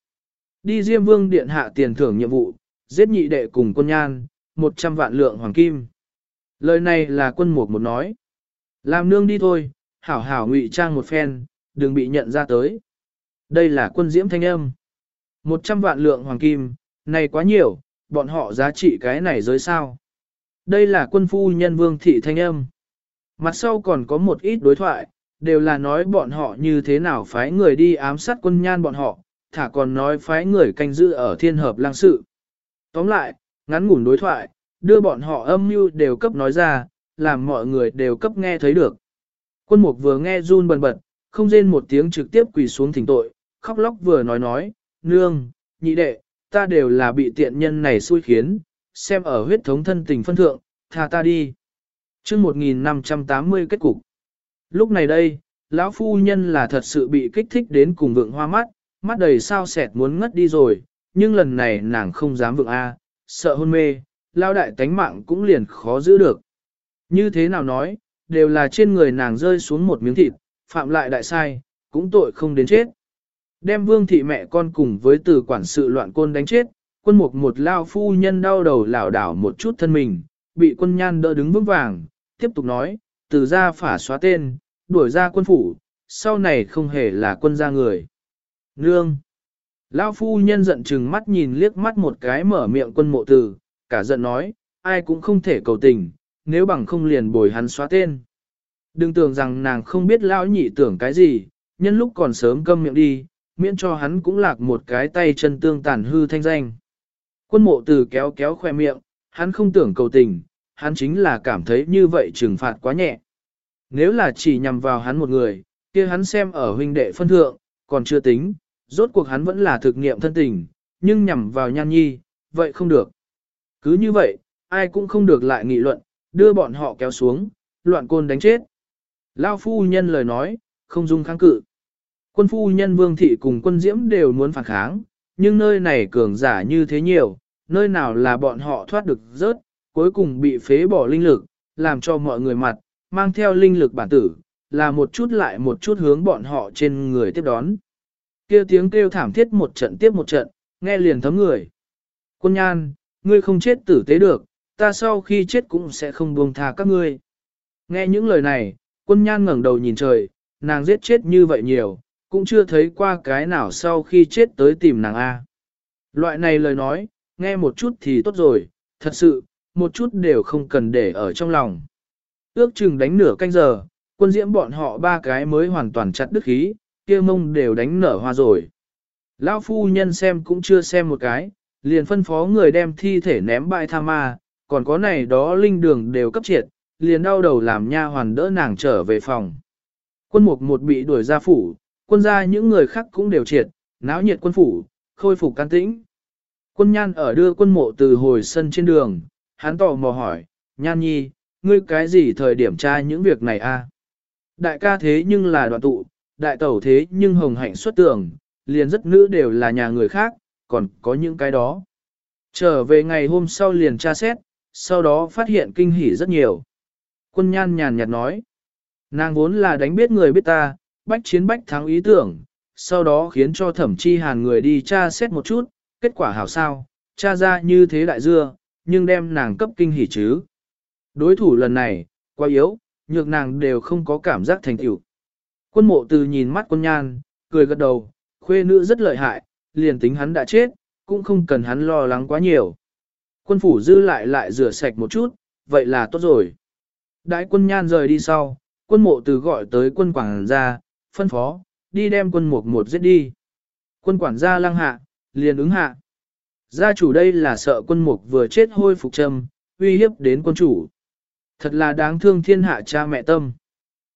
Đi Diêm Vương Điện hạ tiền thưởng nhiệm vụ, giết nhị đệ cùng quân nhan, 100 vạn lượng hoàng kim. Lời này là quân mục một nói. Làm nương đi thôi, hảo hảo ngụy trang một phen, đừng bị nhận ra tới. Đây là quân diễm thanh âm. 100 vạn lượng hoàng kim, này quá nhiều, bọn họ giá trị cái này giới sao. Đây là quân phu nhân vương thị thanh âm. Mặt sau còn có một ít đối thoại, đều là nói bọn họ như thế nào phái người đi ám sát quân nhan bọn họ, thả còn nói phái người canh giữ ở thiên hợp lang sự. Tóm lại, ngắn ngủn đối thoại, đưa bọn họ âm mưu đều cấp nói ra, làm mọi người đều cấp nghe thấy được. Quân mục vừa nghe run bần bật, không rên một tiếng trực tiếp quỳ xuống thỉnh tội, khóc lóc vừa nói nói, nương, nhị đệ, ta đều là bị tiện nhân này xui khiến, xem ở huyết thống thân tình phân thượng, tha ta đi. chương 1580 kết cục. Lúc này đây, lão phu nhân là thật sự bị kích thích đến cùng vượng hoa mắt, mắt đầy sao sẹt muốn ngất đi rồi, nhưng lần này nàng không dám vượng A, sợ hôn mê, lao đại tánh mạng cũng liền khó giữ được. Như thế nào nói, đều là trên người nàng rơi xuống một miếng thịt, phạm lại đại sai, cũng tội không đến chết. Đem vương thị mẹ con cùng với từ quản sự loạn côn đánh chết, quân mục một lao phu nhân đau đầu lảo đảo một chút thân mình, bị quân nhan đỡ đứng vững vàng, tiếp tục nói, từ ra phả xóa tên, đuổi ra quân phủ, sau này không hề là quân gia người. Nương! Lao phu nhân giận chừng mắt nhìn liếc mắt một cái mở miệng quân mộ tử, cả giận nói, ai cũng không thể cầu tình, nếu bằng không liền bồi hắn xóa tên. Đừng tưởng rằng nàng không biết lão nhị tưởng cái gì, nhân lúc còn sớm câm miệng đi, miễn cho hắn cũng lạc một cái tay chân tương tàn hư thanh danh. Quân mộ từ kéo kéo khoe miệng, hắn không tưởng cầu tình, hắn chính là cảm thấy như vậy trừng phạt quá nhẹ. Nếu là chỉ nhằm vào hắn một người, kia hắn xem ở huynh đệ phân thượng, còn chưa tính, rốt cuộc hắn vẫn là thực nghiệm thân tình, nhưng nhằm vào nhan nhi, vậy không được. Cứ như vậy, ai cũng không được lại nghị luận, đưa bọn họ kéo xuống, loạn côn đánh chết. Lao phu nhân lời nói, không dung kháng cự. Quân phu nhân vương thị cùng quân diễm đều muốn phản kháng, nhưng nơi này cường giả như thế nhiều, nơi nào là bọn họ thoát được rớt, cuối cùng bị phế bỏ linh lực, làm cho mọi người mặt, mang theo linh lực bản tử, là một chút lại một chút hướng bọn họ trên người tiếp đón. Kêu tiếng kêu thảm thiết một trận tiếp một trận, nghe liền thấm người. Quân nhan, ngươi không chết tử tế được, ta sau khi chết cũng sẽ không buông tha các ngươi. Nghe những lời này, quân nhan ngẩng đầu nhìn trời, nàng giết chết như vậy nhiều, cũng chưa thấy qua cái nào sau khi chết tới tìm nàng A. Loại này lời nói, nghe một chút thì tốt rồi, thật sự, một chút đều không cần để ở trong lòng. Ước chừng đánh nửa canh giờ, quân diễm bọn họ ba cái mới hoàn toàn chặt đứt khí, kia mông đều đánh nở hoa rồi. Lão phu nhân xem cũng chưa xem một cái, liền phân phó người đem thi thể ném bãi tha ma, còn có này đó linh đường đều cấp triệt, liền đau đầu làm nha hoàn đỡ nàng trở về phòng. Quân mục một bị đuổi ra phủ, quân gia những người khác cũng đều triệt, náo nhiệt quân phủ, khôi phục can tĩnh. Quân nhan ở đưa quân mộ từ hồi sân trên đường, hắn tò mò hỏi, nhan nhi, ngươi cái gì thời điểm tra những việc này a? Đại ca thế nhưng là đoạn tụ, đại tẩu thế nhưng hồng hạnh xuất tưởng, liền rất nữ đều là nhà người khác, còn có những cái đó. Trở về ngày hôm sau liền tra xét, sau đó phát hiện kinh hỉ rất nhiều. Quân nhan nhàn nhạt nói, nàng vốn là đánh biết người biết ta, bách chiến bách thắng ý tưởng, sau đó khiến cho thẩm chi hàn người đi tra xét một chút, kết quả hảo sao, tra ra như thế đại dưa, nhưng đem nàng cấp kinh hỉ chứ. Đối thủ lần này, quá yếu, nhược nàng đều không có cảm giác thành tựu. Quân mộ từ nhìn mắt quân nhan, cười gật đầu, khuê nữ rất lợi hại, liền tính hắn đã chết, cũng không cần hắn lo lắng quá nhiều. Quân phủ dư lại lại rửa sạch một chút, vậy là tốt rồi. Đại quân nhan rời đi sau, quân mộ từ gọi tới quân quảng gia, phân phó, đi đem quân mục một giết đi. Quân quản gia lăng hạ, liền ứng hạ. Gia chủ đây là sợ quân mục vừa chết hôi phục trầm, uy hiếp đến quân chủ. Thật là đáng thương thiên hạ cha mẹ tâm.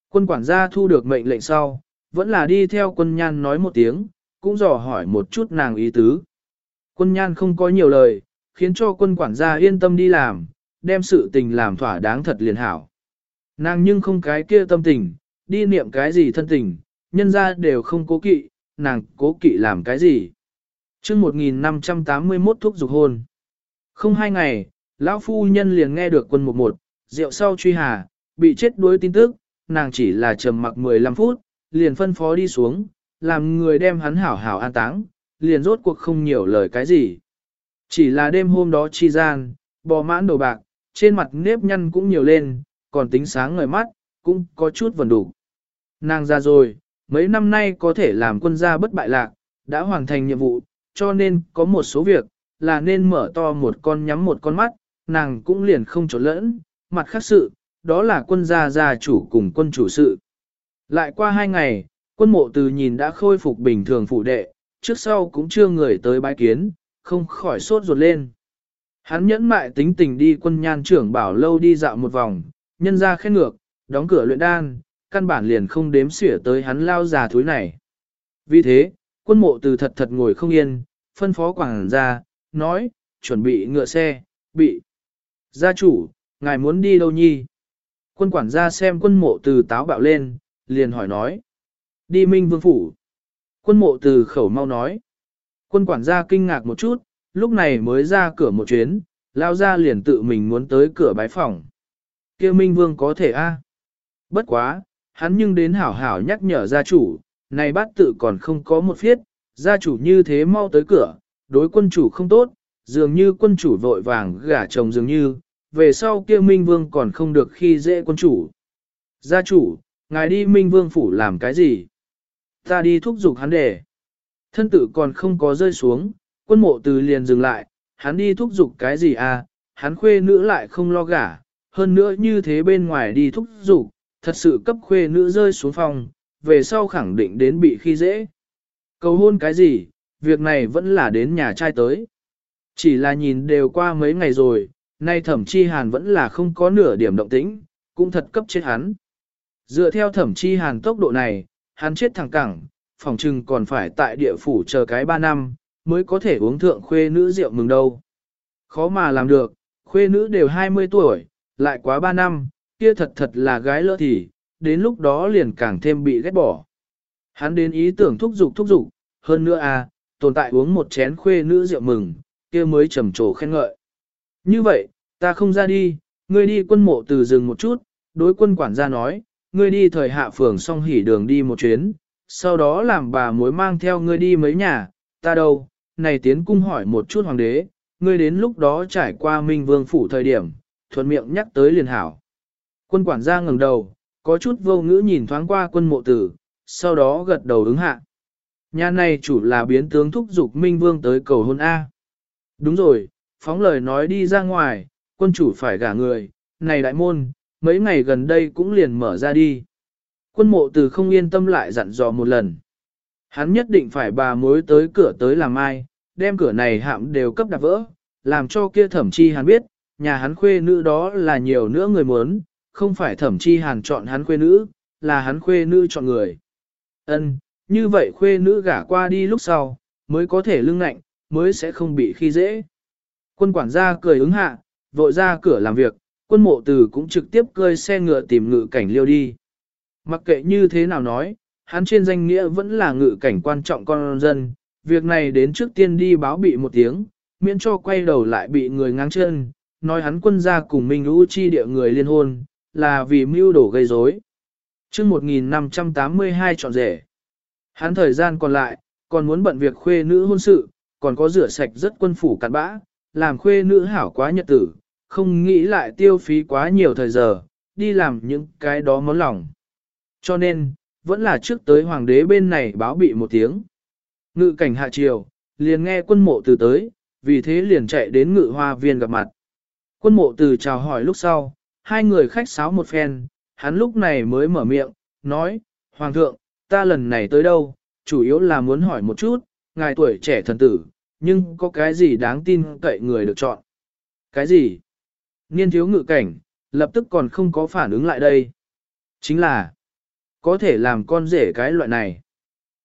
Quân quản gia thu được mệnh lệnh sau, vẫn là đi theo quân nhan nói một tiếng, cũng dò hỏi một chút nàng ý tứ. Quân nhan không có nhiều lời, khiến cho quân quản gia yên tâm đi làm, đem sự tình làm thỏa đáng thật liền hảo. Nàng nhưng không cái kia tâm tình, đi niệm cái gì thân tình, nhân ra đều không cố kỵ, nàng cố kỵ làm cái gì. chương 1581 thuốc dục hôn. Không hai ngày, lão phu nhân liền nghe được quân một một, rượu sau truy hà, bị chết đuối tin tức, nàng chỉ là trầm mặc 15 phút, liền phân phó đi xuống, làm người đem hắn hảo hảo an táng, liền rốt cuộc không nhiều lời cái gì. Chỉ là đêm hôm đó chi gian, bò mãn đồ bạc, trên mặt nếp nhăn cũng nhiều lên, còn tính sáng ngời mắt, cũng có chút vần đủ. Nàng ra rồi, mấy năm nay có thể làm quân gia bất bại lạc, đã hoàn thành nhiệm vụ, cho nên có một số việc, là nên mở to một con nhắm một con mắt, nàng cũng liền không trốn lẫn, mặt khác sự, đó là quân gia gia chủ cùng quân chủ sự. Lại qua hai ngày, quân mộ từ nhìn đã khôi phục bình thường phụ đệ, trước sau cũng chưa người tới bái kiến, không khỏi sốt ruột lên. Hắn nhẫn mại tính tình đi quân nhan trưởng bảo lâu đi dạo một vòng, nhân ra khét ngược, đóng cửa luyện đan, căn bản liền không đếm xỉa tới hắn lao già thúi này. Vì thế, quân mộ từ thật thật ngồi không yên, phân phó quảng ra, nói, chuẩn bị ngựa xe, bị. Gia chủ, ngài muốn đi đâu nhi? Quân quản gia xem quân mộ từ táo bạo lên, liền hỏi nói. Đi Minh Vương Phủ. Quân mộ từ khẩu mau nói. Quân quản gia kinh ngạc một chút, lúc này mới ra cửa một chuyến, lao ra liền tự mình muốn tới cửa bái phòng. Kêu Minh Vương có thể a Bất quá, hắn nhưng đến hảo hảo nhắc nhở gia chủ, này bát tự còn không có một phiết, gia chủ như thế mau tới cửa, đối quân chủ không tốt, dường như quân chủ vội vàng gả chồng dường như, về sau kia Minh Vương còn không được khi dễ quân chủ. Gia chủ, ngài đi Minh Vương phủ làm cái gì? Ta đi thúc giục hắn để. Thân tử còn không có rơi xuống, quân mộ từ liền dừng lại, hắn đi thúc giục cái gì à, hắn khuê nữ lại không lo gả, hơn nữa như thế bên ngoài đi thúc giục, thật sự cấp khuê nữ rơi xuống phòng, về sau khẳng định đến bị khi dễ. Cầu hôn cái gì, việc này vẫn là đến nhà trai tới. Chỉ là nhìn đều qua mấy ngày rồi, nay thẩm chi hàn vẫn là không có nửa điểm động tĩnh, cũng thật cấp chết hắn. Dựa theo thẩm chi hàn tốc độ này, hắn chết thẳng cẳng, phòng trừng còn phải tại địa phủ chờ cái 3 năm, mới có thể uống thượng khuê nữ rượu mừng đâu. Khó mà làm được, khuê nữ đều 20 tuổi, lại quá 3 năm, kia thật thật là gái lỡ thì, đến lúc đó liền càng thêm bị ghét bỏ. Hắn đến ý tưởng thúc giục thúc giục, hơn nữa à, tồn tại uống một chén khuê nữ rượu mừng, kia mới trầm trồ khen ngợi. Như vậy, ta không ra đi, ngươi đi quân mộ từ rừng một chút, đối quân quản gia nói, ngươi đi thời hạ phường xong hỉ đường đi một chuyến, sau đó làm bà mối mang theo ngươi đi mấy nhà, ta đâu, này tiến cung hỏi một chút hoàng đế, ngươi đến lúc đó trải qua Minh Vương phủ thời điểm, thuận miệng nhắc tới liền hảo. Quân quản gia ngẩng đầu, có chút vô ngữ nhìn thoáng qua quân mộ tử, sau đó gật đầu ứng hạ. Nhà này chủ là biến tướng thúc giục Minh Vương tới cầu hôn A. Đúng rồi, phóng lời nói đi ra ngoài, quân chủ phải gả người, này đại môn, mấy ngày gần đây cũng liền mở ra đi. Quân mộ từ không yên tâm lại dặn dò một lần. Hắn nhất định phải bà mối tới cửa tới làm ai, đem cửa này hạm đều cấp đạp vỡ, làm cho kia thẩm chi hắn biết, nhà hắn khuê nữ đó là nhiều nữa người muốn, không phải thẩm chi hàn chọn hắn khuê nữ, là hắn khuê nữ chọn người. Ân, như vậy khuê nữ gả qua đi lúc sau, mới có thể lưng lạnh, mới sẽ không bị khi dễ. Quân quản gia cười ứng hạ, vội ra cửa làm việc, quân mộ từ cũng trực tiếp cơi xe ngựa tìm ngự cảnh liêu đi. Mặc kệ như thế nào nói, hắn trên danh nghĩa vẫn là ngự cảnh quan trọng con dân, việc này đến trước tiên đi báo bị một tiếng, miễn cho quay đầu lại bị người ngang chân, nói hắn quân gia cùng Minh Lũ chi địa người liên hôn, là vì mưu đổ gây rối. chương 1582 chọn rể. Hắn thời gian còn lại, còn muốn bận việc khuê nữ hôn sự, còn có rửa sạch rất quân phủ cặn bã, làm khuê nữ hảo quá nhật tử, không nghĩ lại tiêu phí quá nhiều thời giờ, đi làm những cái đó món lòng. Cho nên, vẫn là trước tới hoàng đế bên này báo bị một tiếng. Ngự cảnh hạ triều, liền nghe quân mộ từ tới, vì thế liền chạy đến ngự hoa viên gặp mặt. Quân mộ từ chào hỏi lúc sau, hai người khách sáo một phen, hắn lúc này mới mở miệng, nói, Hoàng thượng, ta lần này tới đâu, chủ yếu là muốn hỏi một chút, ngài tuổi trẻ thần tử, nhưng có cái gì đáng tin cậy người được chọn? Cái gì? Niên thiếu ngự cảnh, lập tức còn không có phản ứng lại đây. Chính là, có thể làm con rể cái loại này.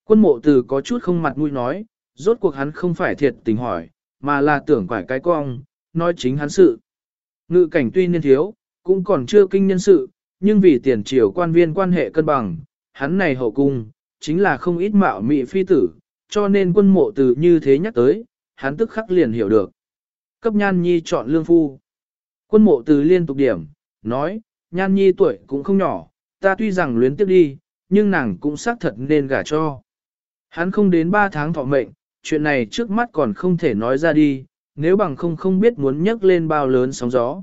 Quân mộ từ có chút không mặt mũi nói, rốt cuộc hắn không phải thiệt tình hỏi, mà là tưởng quải cái cong, nói chính hắn sự. Ngự cảnh tuy niên thiếu, cũng còn chưa kinh nhân sự, nhưng vì tiền triều quan viên quan hệ cân bằng, hắn này hậu cung, chính là không ít mạo mị phi tử, cho nên quân mộ từ như thế nhắc tới, hắn tức khắc liền hiểu được. Cấp nhan nhi chọn lương phu. Quân mộ từ liên tục điểm, nói, nhan nhi tuổi cũng không nhỏ, ta tuy rằng luyến tiếp đi, nhưng nàng cũng xác thật nên gả cho. Hắn không đến 3 tháng thọ mệnh, chuyện này trước mắt còn không thể nói ra đi, nếu bằng không không biết muốn nhấc lên bao lớn sóng gió.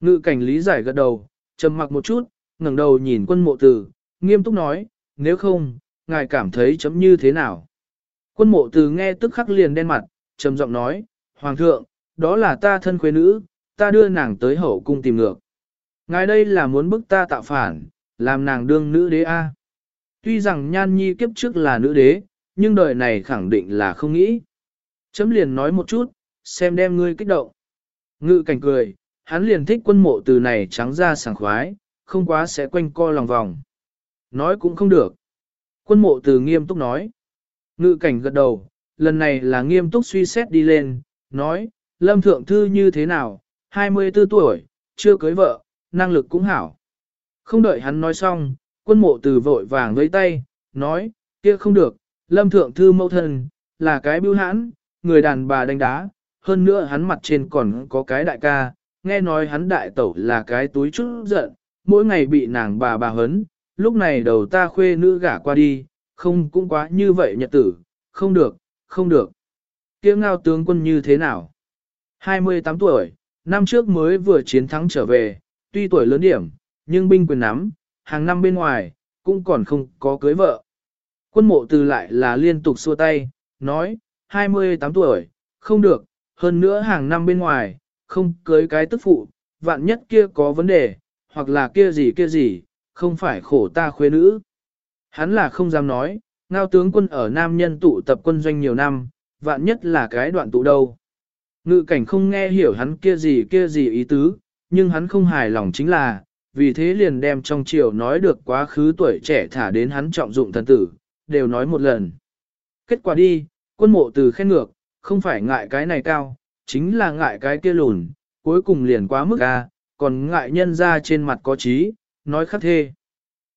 Ngự cảnh lý giải gật đầu, trầm mặc một chút, ngẩng đầu nhìn quân mộ tử, nghiêm túc nói, nếu không, ngài cảm thấy chấm như thế nào. Quân mộ tử nghe tức khắc liền đen mặt, trầm giọng nói, Hoàng thượng, đó là ta thân khuê nữ, ta đưa nàng tới hậu cung tìm ngược. Ngài đây là muốn bức ta tạo phản, làm nàng đương nữ đế A. Tuy rằng nhan nhi kiếp trước là nữ đế, nhưng đời này khẳng định là không nghĩ. Chấm liền nói một chút, xem đem ngươi kích động. Ngự cảnh cười, hắn liền thích quân mộ từ này trắng ra sảng khoái, không quá sẽ quanh co lòng vòng. Nói cũng không được. Quân mộ từ nghiêm túc nói. Ngự cảnh gật đầu, lần này là nghiêm túc suy xét đi lên, nói, lâm thượng thư như thế nào, 24 tuổi, chưa cưới vợ, năng lực cũng hảo. Không đợi hắn nói xong, quân mộ từ vội vàng với tay, nói, kia không được, lâm thượng thư mẫu thân, là cái bưu hãn, người đàn bà đánh đá, hơn nữa hắn mặt trên còn có cái đại ca, nghe nói hắn đại tẩu là cái túi chút giận, mỗi ngày bị nàng bà bà hấn, lúc này đầu ta khuê nữ gả qua đi, không cũng quá như vậy nhật tử, không được, không được. Kia ngao tướng quân như thế nào? 28 tuổi, năm trước mới vừa chiến thắng trở về, tuy tuổi lớn điểm, nhưng binh quyền nắm, hàng năm bên ngoài, cũng còn không có cưới vợ. Quân mộ từ lại là liên tục xua tay, nói, 28 tuổi, không được, hơn nữa hàng năm bên ngoài, không cưới cái tức phụ, vạn nhất kia có vấn đề, hoặc là kia gì kia gì, không phải khổ ta khuê nữ. Hắn là không dám nói, ngao tướng quân ở nam nhân tụ tập quân doanh nhiều năm, vạn nhất là cái đoạn tụ đâu. Ngự cảnh không nghe hiểu hắn kia gì kia gì ý tứ, nhưng hắn không hài lòng chính là, vì thế liền đem trong chiều nói được quá khứ tuổi trẻ thả đến hắn trọng dụng thần tử, đều nói một lần. Kết quả đi, quân mộ từ khen ngược, không phải ngại cái này cao, chính là ngại cái kia lùn, cuối cùng liền quá mức a, còn ngại nhân ra trên mặt có trí, nói khắc thê.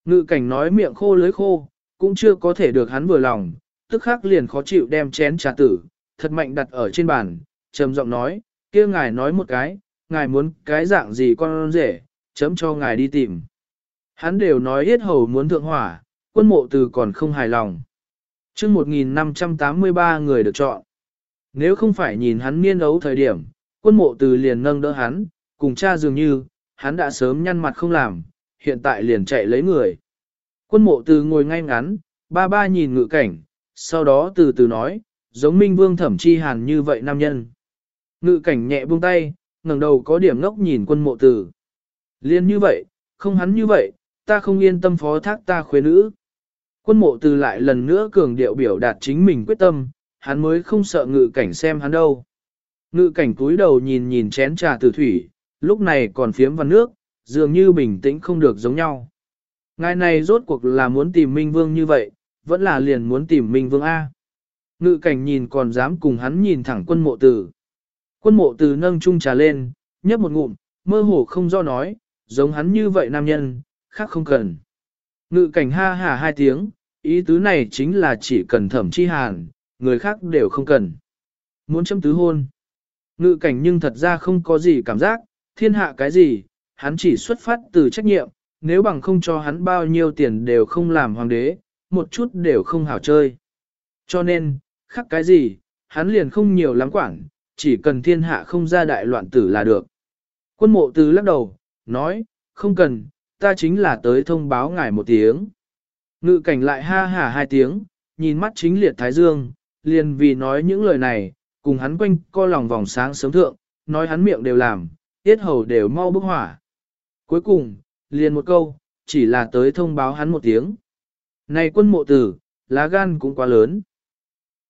Ngự cảnh nói miệng khô lưới khô, cũng chưa có thể được hắn vừa lòng, tức khắc liền khó chịu đem chén trà tử, thật mạnh đặt ở trên bàn, trầm giọng nói, kia ngài nói một cái, ngài muốn cái dạng gì con rể, chấm cho ngài đi tìm. Hắn đều nói hết hầu muốn thượng hỏa, quân mộ từ còn không hài lòng. chương 1583 người được chọn. Nếu không phải nhìn hắn niên đấu thời điểm, quân mộ từ liền nâng đỡ hắn, cùng cha dường như, hắn đã sớm nhăn mặt không làm, hiện tại liền chạy lấy người. Quân mộ từ ngồi ngay ngắn, ba ba nhìn ngự cảnh, sau đó từ từ nói, giống minh vương thẩm chi hàn như vậy nam nhân. Ngự cảnh nhẹ buông tay, ngẩng đầu có điểm ngốc nhìn quân mộ từ. Liên như vậy, không hắn như vậy, ta không yên tâm phó thác ta khuê nữ. Quân mộ từ lại lần nữa cường điệu biểu đạt chính mình quyết tâm, hắn mới không sợ ngự cảnh xem hắn đâu. Ngự cảnh túi đầu nhìn nhìn chén trà tử thủy, lúc này còn phiếm vào nước, dường như bình tĩnh không được giống nhau. Ngài này rốt cuộc là muốn tìm Minh Vương như vậy, vẫn là liền muốn tìm Minh Vương A. Ngự cảnh nhìn còn dám cùng hắn nhìn thẳng quân mộ tử. Quân mộ tử nâng chung trà lên, nhấp một ngụm, mơ hồ không do nói, giống hắn như vậy nam nhân, khác không cần. Ngự cảnh ha hà hai tiếng, ý tứ này chính là chỉ cần thẩm chi hàn, người khác đều không cần. Muốn chấm tứ hôn. Ngự cảnh nhưng thật ra không có gì cảm giác, thiên hạ cái gì, hắn chỉ xuất phát từ trách nhiệm, nếu bằng không cho hắn bao nhiêu tiền đều không làm hoàng đế, một chút đều không hảo chơi. Cho nên, khắc cái gì, hắn liền không nhiều lắm quản, chỉ cần thiên hạ không ra đại loạn tử là được. Quân mộ từ lắc đầu, nói, không cần, ta chính là tới thông báo ngài một tiếng. Ngự cảnh lại ha hả hai tiếng, nhìn mắt chính liệt thái dương, liền vì nói những lời này, cùng hắn quanh co lòng vòng sáng sớm thượng, nói hắn miệng đều làm, tiết hầu đều mau bức hỏa. Cuối cùng, liền một câu, chỉ là tới thông báo hắn một tiếng. Này quân mộ tử, lá gan cũng quá lớn.